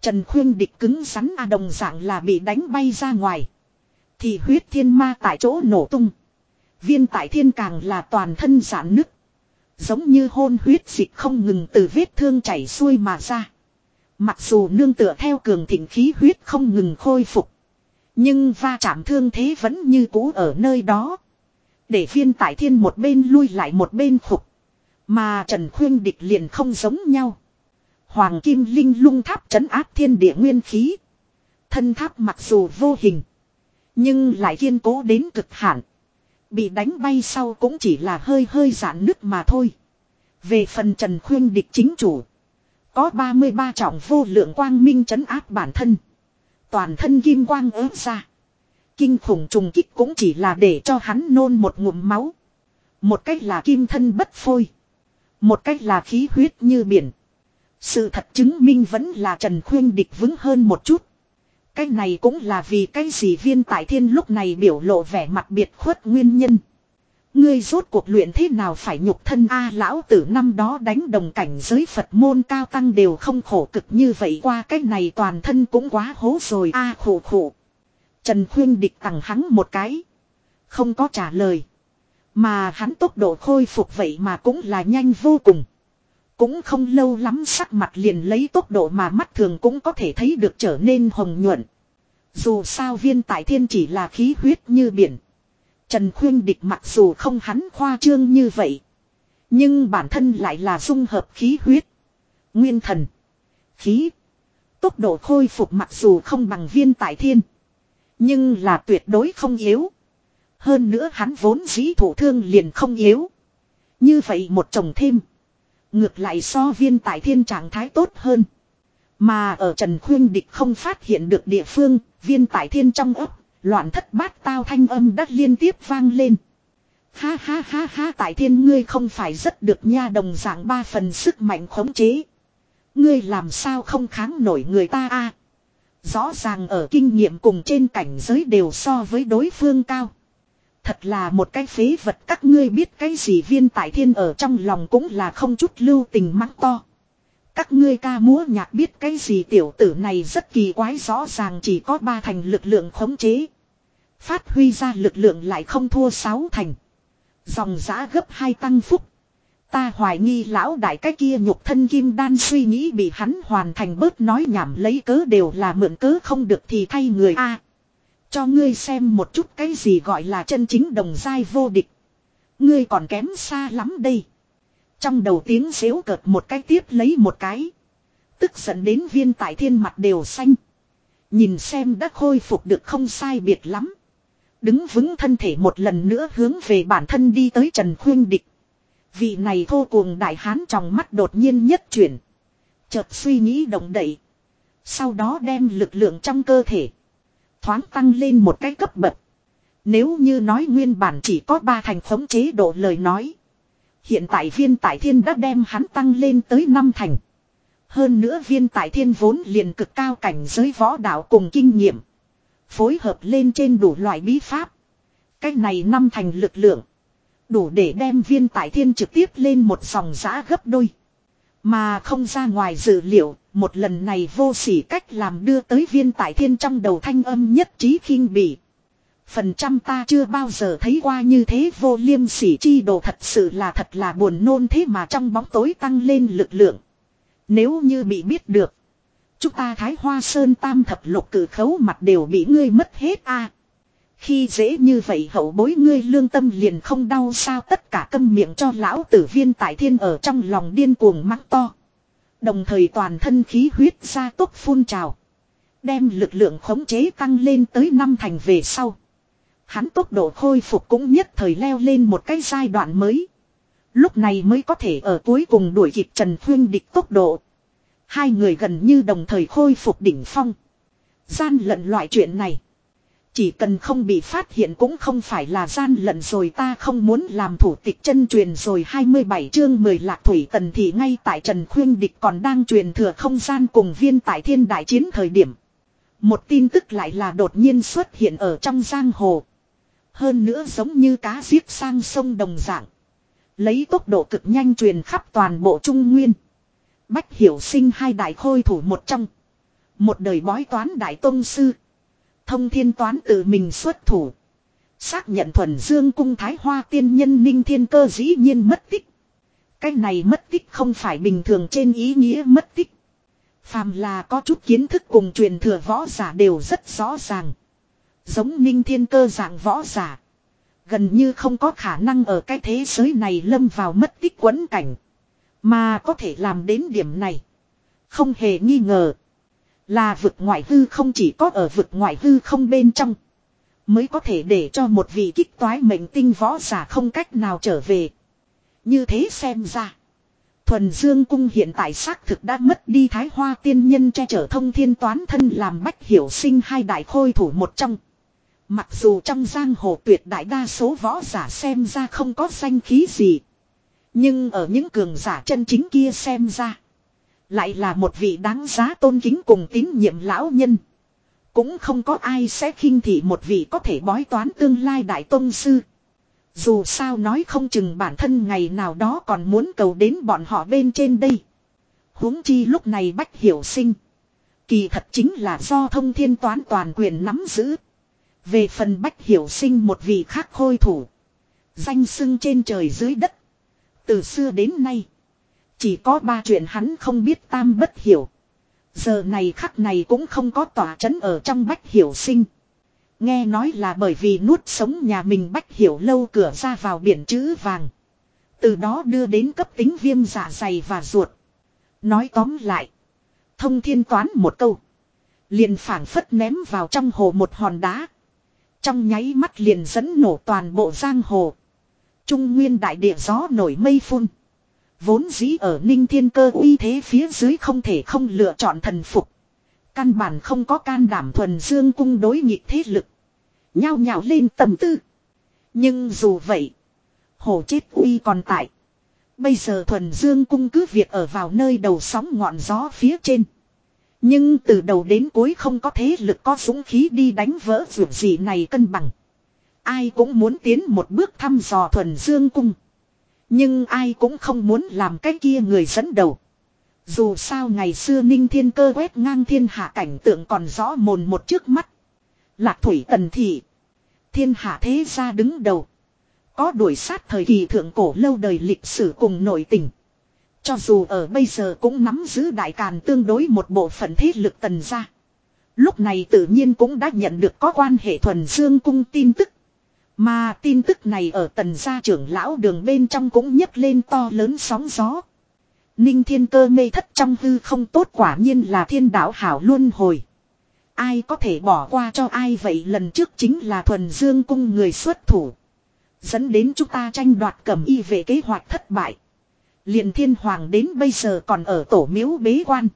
Trần khuyên địch cứng rắn a đồng dạng là bị đánh bay ra ngoài. Thì huyết thiên ma tại chỗ nổ tung. Viên tại thiên càng là toàn thân giãn nứt. Giống như hôn huyết dịch không ngừng từ vết thương chảy xuôi mà ra. Mặc dù nương tựa theo cường thịnh khí huyết không ngừng khôi phục. Nhưng va chạm thương thế vẫn như cũ ở nơi đó. Để viên tại thiên một bên lui lại một bên phục. Mà Trần Khuyên địch liền không giống nhau. Hoàng Kim Linh lung tháp trấn áp thiên địa nguyên khí. Thân tháp mặc dù vô hình. Nhưng lại kiên cố đến cực hạn. Bị đánh bay sau cũng chỉ là hơi hơi giãn nứt mà thôi. Về phần Trần Khuyên địch chính chủ. Có 33 trọng vô lượng quang minh trấn áp bản thân. Toàn thân kim quang ớt ra. Kinh khủng trùng kích cũng chỉ là để cho hắn nôn một ngụm máu. Một cách là kim thân bất phôi. Một cách là khí huyết như biển. Sự thật chứng minh vẫn là Trần Khuyên địch vững hơn một chút. Cái này cũng là vì cái gì viên tại thiên lúc này biểu lộ vẻ mặt biệt khuất nguyên nhân. Ngươi rốt cuộc luyện thế nào phải nhục thân A lão tử năm đó đánh đồng cảnh giới Phật môn cao tăng đều không khổ cực như vậy qua cái này toàn thân cũng quá hố rồi A à, khổ khổ. Trần Khuyên địch tặng hắn một cái. Không có trả lời. Mà hắn tốc độ khôi phục vậy mà cũng là nhanh vô cùng. Cũng không lâu lắm sắc mặt liền lấy tốc độ mà mắt thường cũng có thể thấy được trở nên hồng nhuận. Dù sao viên tại thiên chỉ là khí huyết như biển. Trần Khuyên Địch mặc dù không hắn khoa trương như vậy. Nhưng bản thân lại là dung hợp khí huyết. Nguyên thần. Khí. Tốc độ khôi phục mặc dù không bằng viên tại thiên. Nhưng là tuyệt đối không yếu. Hơn nữa hắn vốn dĩ thủ thương liền không yếu. Như vậy một chồng thêm. Ngược lại so viên tại thiên trạng thái tốt hơn. Mà ở Trần Khuyên Địch không phát hiện được địa phương, viên tại thiên trong ấp, loạn thất bát tao thanh âm đất liên tiếp vang lên. Ha ha ha ha tại thiên ngươi không phải rất được nha đồng dạng ba phần sức mạnh khống chế. Ngươi làm sao không kháng nổi người ta a Rõ ràng ở kinh nghiệm cùng trên cảnh giới đều so với đối phương cao. Thật là một cái phế vật, các ngươi biết cái gì viên tại thiên ở trong lòng cũng là không chút lưu tình mắng to. Các ngươi ca múa nhạc biết cái gì tiểu tử này rất kỳ quái, rõ ràng chỉ có ba thành lực lượng khống chế. Phát huy ra lực lượng lại không thua sáu thành. Dòng giã gấp hai tăng phúc. Ta hoài nghi lão đại cái kia nhục thân kim đan suy nghĩ bị hắn hoàn thành bớt nói nhảm lấy cớ đều là mượn cớ không được thì thay người a cho ngươi xem một chút cái gì gọi là chân chính đồng giai vô địch. Ngươi còn kém xa lắm đây. Trong đầu tiếng xếu cợt một cái tiếp lấy một cái. Tức giận đến viên tại thiên mặt đều xanh. Nhìn xem đã khôi phục được không sai biệt lắm. Đứng vững thân thể một lần nữa hướng về bản thân đi tới Trần Khuyên Địch. Vị này thô cuồng đại hán trong mắt đột nhiên nhất chuyển. Chợt suy nghĩ động đậy. Sau đó đem lực lượng trong cơ thể. Thoáng tăng lên một cái cấp bậc. Nếu như nói nguyên bản chỉ có ba thành khống chế độ lời nói. Hiện tại viên tại thiên đã đem hắn tăng lên tới năm thành. Hơn nữa viên tại thiên vốn liền cực cao cảnh giới võ đạo cùng kinh nghiệm. Phối hợp lên trên đủ loại bí pháp. Cách này năm thành lực lượng. Đủ để đem viên tại thiên trực tiếp lên một dòng giã gấp đôi. Mà không ra ngoài dự liệu, một lần này vô sỉ cách làm đưa tới viên tại thiên trong đầu thanh âm nhất trí khinh bỉ. Phần trăm ta chưa bao giờ thấy qua như thế vô liêm sỉ chi đồ thật sự là thật là buồn nôn thế mà trong bóng tối tăng lên lực lượng. Nếu như bị biết được. Chúng ta thái hoa sơn tam thập lục cử khấu mặt đều bị ngươi mất hết a khi dễ như vậy hậu bối ngươi lương tâm liền không đau sao tất cả câm miệng cho lão tử viên tại thiên ở trong lòng điên cuồng mắng to. Đồng thời toàn thân khí huyết ra tốc phun trào. Đem lực lượng khống chế tăng lên tới năm thành về sau. Hắn tốc độ khôi phục cũng nhất thời leo lên một cái giai đoạn mới. Lúc này mới có thể ở cuối cùng đuổi kịp Trần Khuyên địch tốc độ. Hai người gần như đồng thời khôi phục đỉnh phong. Gian lận loại chuyện này. Chỉ cần không bị phát hiện cũng không phải là gian lận rồi ta không muốn làm thủ tịch chân truyền rồi 27 chương 10 lạc thủy tần thì ngay tại Trần Khuyên Địch còn đang truyền thừa không gian cùng viên tại thiên đại chiến thời điểm. Một tin tức lại là đột nhiên xuất hiện ở trong giang hồ. Hơn nữa giống như cá giết sang sông đồng dạng. Lấy tốc độ cực nhanh truyền khắp toàn bộ Trung Nguyên. Bách hiểu sinh hai đại khôi thủ một trong. Một đời bói toán đại tôn sư. Thông thiên toán tự mình xuất thủ. Xác nhận thuần dương cung thái hoa tiên nhân ninh thiên cơ dĩ nhiên mất tích. Cái này mất tích không phải bình thường trên ý nghĩa mất tích. Phàm là có chút kiến thức cùng truyền thừa võ giả đều rất rõ ràng. Giống ninh thiên cơ dạng võ giả. Gần như không có khả năng ở cái thế giới này lâm vào mất tích quấn cảnh. Mà có thể làm đến điểm này. Không hề nghi ngờ. Là vực ngoại hư không chỉ có ở vực ngoại hư không bên trong. Mới có thể để cho một vị kích toái mệnh tinh võ giả không cách nào trở về. Như thế xem ra. Thuần Dương Cung hiện tại xác thực đã mất đi Thái Hoa tiên nhân che chở thông thiên toán thân làm bách hiểu sinh hai đại khôi thủ một trong. Mặc dù trong giang hồ tuyệt đại đa số võ giả xem ra không có danh khí gì. Nhưng ở những cường giả chân chính kia xem ra. Lại là một vị đáng giá tôn kính cùng tín nhiệm lão nhân. Cũng không có ai sẽ khinh thị một vị có thể bói toán tương lai đại tôn sư. Dù sao nói không chừng bản thân ngày nào đó còn muốn cầu đến bọn họ bên trên đây. huống chi lúc này bách hiểu sinh. Kỳ thật chính là do thông thiên toán toàn quyền nắm giữ. Về phần bách hiểu sinh một vị khác khôi thủ. Danh sưng trên trời dưới đất. Từ xưa đến nay. Chỉ có ba chuyện hắn không biết tam bất hiểu. Giờ này khắc này cũng không có tỏa chấn ở trong bách hiểu sinh. Nghe nói là bởi vì nuốt sống nhà mình bách hiểu lâu cửa ra vào biển chữ vàng. Từ đó đưa đến cấp tính viêm dạ dày và ruột. Nói tóm lại. Thông thiên toán một câu. Liền phảng phất ném vào trong hồ một hòn đá. Trong nháy mắt liền dẫn nổ toàn bộ giang hồ. Trung nguyên đại địa gió nổi mây phun. Vốn dĩ ở ninh thiên cơ uy thế phía dưới không thể không lựa chọn thần phục. Căn bản không có can đảm thuần dương cung đối nghịch thế lực. Nhao nhao lên tầm tư. Nhưng dù vậy. Hồ chết uy còn tại. Bây giờ thuần dương cung cứ việc ở vào nơi đầu sóng ngọn gió phía trên. Nhưng từ đầu đến cuối không có thế lực có dũng khí đi đánh vỡ vượt gì này cân bằng. Ai cũng muốn tiến một bước thăm dò thuần dương cung. Nhưng ai cũng không muốn làm cái kia người dẫn đầu. Dù sao ngày xưa ninh thiên cơ quét ngang thiên hạ cảnh tượng còn rõ mồn một trước mắt. Lạc thủy tần thị. Thiên hạ thế gia đứng đầu. Có đuổi sát thời kỳ thượng cổ lâu đời lịch sử cùng nội tình. Cho dù ở bây giờ cũng nắm giữ đại càn tương đối một bộ phận thế lực tần gia. Lúc này tự nhiên cũng đã nhận được có quan hệ thuần dương cung tin tức. Mà tin tức này ở tần gia trưởng lão đường bên trong cũng nhấc lên to lớn sóng gió. Ninh thiên cơ mê thất trong hư không tốt quả nhiên là thiên đạo hảo luôn hồi. Ai có thể bỏ qua cho ai vậy lần trước chính là thuần dương cung người xuất thủ. Dẫn đến chúng ta tranh đoạt cầm y về kế hoạch thất bại. liền thiên hoàng đến bây giờ còn ở tổ miếu bế quan.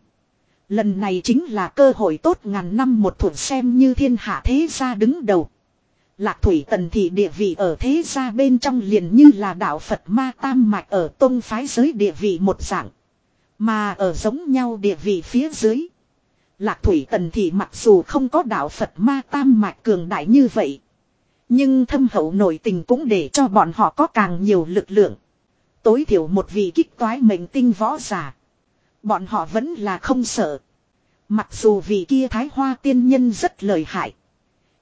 Lần này chính là cơ hội tốt ngàn năm một thuộc xem như thiên hạ thế gia đứng đầu. Lạc thủy tần thị địa vị ở thế gia bên trong liền như là đạo Phật ma tam mạch ở tôn phái giới địa vị một dạng. Mà ở giống nhau địa vị phía dưới. Lạc thủy tần thị mặc dù không có đạo Phật ma tam mạch cường đại như vậy. Nhưng thâm hậu nội tình cũng để cho bọn họ có càng nhiều lực lượng. Tối thiểu một vị kích toái mệnh tinh võ giả. Bọn họ vẫn là không sợ. Mặc dù vị kia thái hoa tiên nhân rất lợi hại.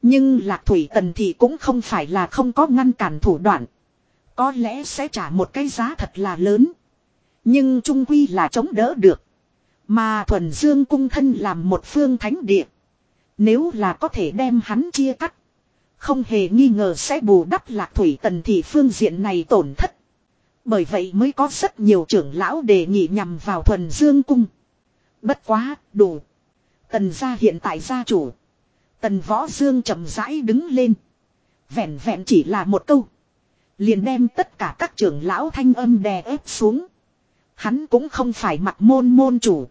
Nhưng lạc thủy tần thì cũng không phải là không có ngăn cản thủ đoạn. Có lẽ sẽ trả một cái giá thật là lớn. Nhưng trung quy là chống đỡ được. Mà thuần dương cung thân làm một phương thánh địa. Nếu là có thể đem hắn chia cắt. Không hề nghi ngờ sẽ bù đắp lạc thủy tần thị phương diện này tổn thất. Bởi vậy mới có rất nhiều trưởng lão đề nghị nhằm vào thuần dương cung. Bất quá, đủ. Tần gia hiện tại gia chủ. Tần võ dương chậm rãi đứng lên. Vẹn vẹn chỉ là một câu. Liền đem tất cả các trưởng lão thanh âm đè ép xuống. Hắn cũng không phải mặt môn môn chủ.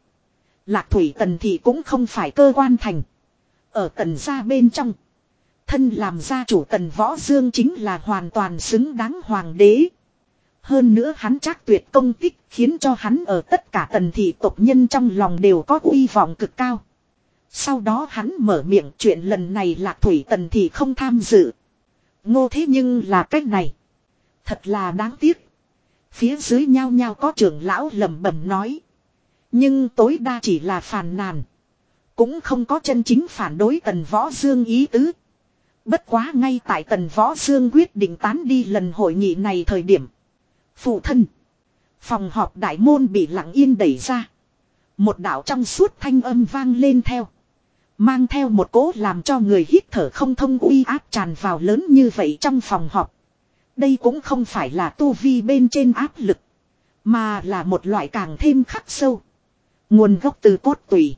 Lạc thủy tần thì cũng không phải cơ quan thành. Ở tần gia bên trong. Thân làm gia chủ tần võ dương chính là hoàn toàn xứng đáng hoàng đế. Hơn nữa hắn chắc tuyệt công tích khiến cho hắn ở tất cả tần thị tộc nhân trong lòng đều có uy vọng cực cao. Sau đó hắn mở miệng chuyện lần này lạc thủy tần thì không tham dự. Ngô thế nhưng là cách này. Thật là đáng tiếc. Phía dưới nhao nhao có trưởng lão lẩm bẩm nói. Nhưng tối đa chỉ là phàn nàn. Cũng không có chân chính phản đối tần võ dương ý tứ. Bất quá ngay tại tần võ dương quyết định tán đi lần hội nghị này thời điểm. Phụ thân. Phòng họp đại môn bị lặng yên đẩy ra. Một đạo trong suốt thanh âm vang lên theo. Mang theo một cố làm cho người hít thở không thông uy áp tràn vào lớn như vậy trong phòng họp. Đây cũng không phải là tu vi bên trên áp lực. Mà là một loại càng thêm khắc sâu. Nguồn gốc từ cốt tủy.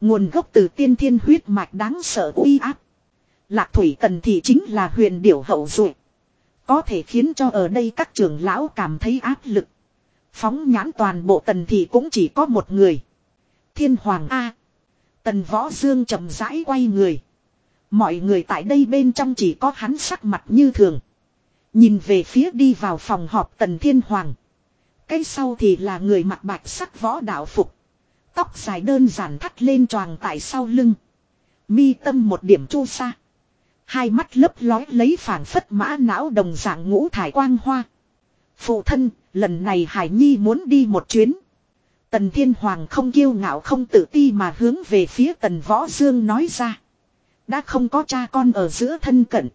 Nguồn gốc từ tiên thiên huyết mạch đáng sợ uy áp. Lạc thủy tần thì chính là huyền điểu hậu duệ, Có thể khiến cho ở đây các trưởng lão cảm thấy áp lực. Phóng nhãn toàn bộ tần thì cũng chỉ có một người. Thiên Hoàng A. Tần Võ Dương chậm rãi quay người. Mọi người tại đây bên trong chỉ có hắn sắc mặt như thường. Nhìn về phía đi vào phòng họp Tần Thiên Hoàng. Cái sau thì là người mặc bạch sắc võ đạo phục. Tóc dài đơn giản thắt lên choàng tại sau lưng. Mi tâm một điểm chu sa. Hai mắt lấp lói lấy phản phất mã não đồng dạng ngũ thải quang hoa. Phụ thân, lần này Hải Nhi muốn đi một chuyến. Tần Thiên Hoàng không kiêu ngạo không tự ti mà hướng về phía Tần Võ Dương nói ra. Đã không có cha con ở giữa thân cận.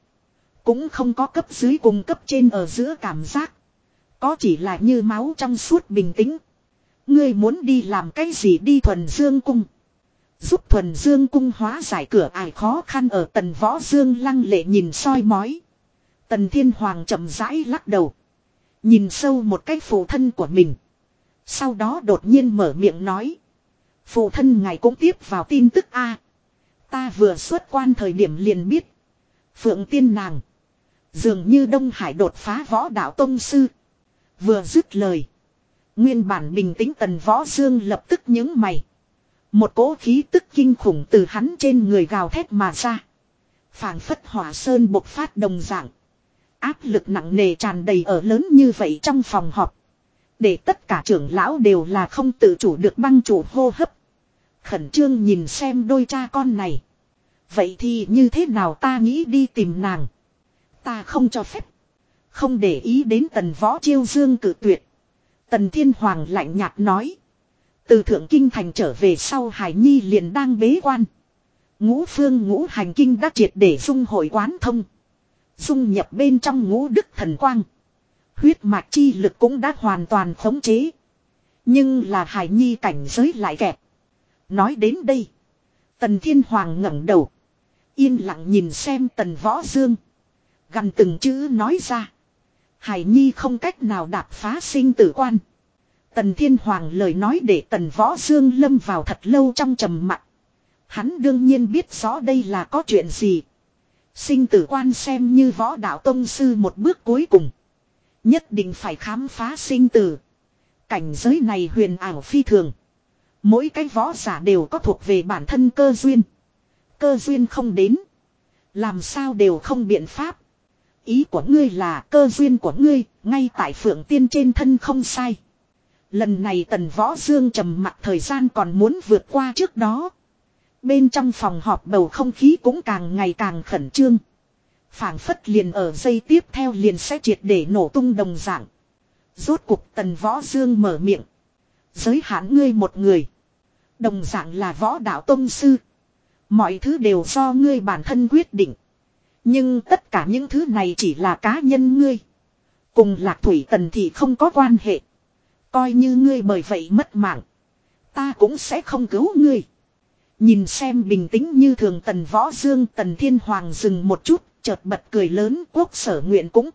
Cũng không có cấp dưới cùng cấp trên ở giữa cảm giác. Có chỉ là như máu trong suốt bình tĩnh. Ngươi muốn đi làm cái gì đi thuần dương cung. Giúp thuần dương cung hóa giải cửa ải khó khăn ở tần võ dương lăng lệ nhìn soi mói. Tần thiên hoàng chậm rãi lắc đầu. Nhìn sâu một cái phụ thân của mình. Sau đó đột nhiên mở miệng nói. Phụ thân ngài cũng tiếp vào tin tức A. Ta vừa xuất quan thời điểm liền biết. Phượng tiên nàng. Dường như Đông Hải đột phá võ đạo tông sư. Vừa dứt lời. Nguyên bản bình tĩnh tần võ dương lập tức những mày. Một cỗ khí tức kinh khủng từ hắn trên người gào thét mà ra. phảng phất hỏa sơn bộc phát đồng dạng. Áp lực nặng nề tràn đầy ở lớn như vậy trong phòng họp. Để tất cả trưởng lão đều là không tự chủ được băng chủ hô hấp. Khẩn trương nhìn xem đôi cha con này. Vậy thì như thế nào ta nghĩ đi tìm nàng. Ta không cho phép. Không để ý đến tần võ chiêu dương cử tuyệt. Tần thiên hoàng lạnh nhạt nói. Từ thượng kinh thành trở về sau hải nhi liền đang bế quan. Ngũ phương ngũ hành kinh đã triệt để dung hội quán thông. Dung nhập bên trong ngũ đức thần quang. Huyết mạch chi lực cũng đã hoàn toàn khống chế. Nhưng là hải nhi cảnh giới lại kẹp. Nói đến đây. Tần thiên hoàng ngẩng đầu. Yên lặng nhìn xem tần võ dương. Gần từng chữ nói ra. Hải nhi không cách nào đạp phá sinh tử quan. Tần Thiên Hoàng lời nói để Tần Võ Dương lâm vào thật lâu trong trầm mặc. Hắn đương nhiên biết rõ đây là có chuyện gì. Sinh tử quan xem như võ đạo tông sư một bước cuối cùng. Nhất định phải khám phá sinh tử. Cảnh giới này huyền ảo phi thường. Mỗi cái võ giả đều có thuộc về bản thân cơ duyên. Cơ duyên không đến. Làm sao đều không biện pháp. Ý của ngươi là cơ duyên của ngươi, ngay tại phượng tiên trên thân không sai. Lần này tần võ dương trầm mặt thời gian còn muốn vượt qua trước đó. Bên trong phòng họp bầu không khí cũng càng ngày càng khẩn trương phảng phất liền ở dây tiếp theo liền sẽ triệt để nổ tung đồng dạng. Rốt cục tần võ dương mở miệng. Giới hạn ngươi một người. Đồng dạng là võ đạo tông sư. Mọi thứ đều do ngươi bản thân quyết định. Nhưng tất cả những thứ này chỉ là cá nhân ngươi. Cùng lạc thủy tần thì không có quan hệ. Coi như ngươi bởi vậy mất mạng. Ta cũng sẽ không cứu ngươi. Nhìn xem bình tĩnh như thường tần võ dương tần thiên hoàng dừng một chút, chợt bật cười lớn quốc sở nguyện cũng.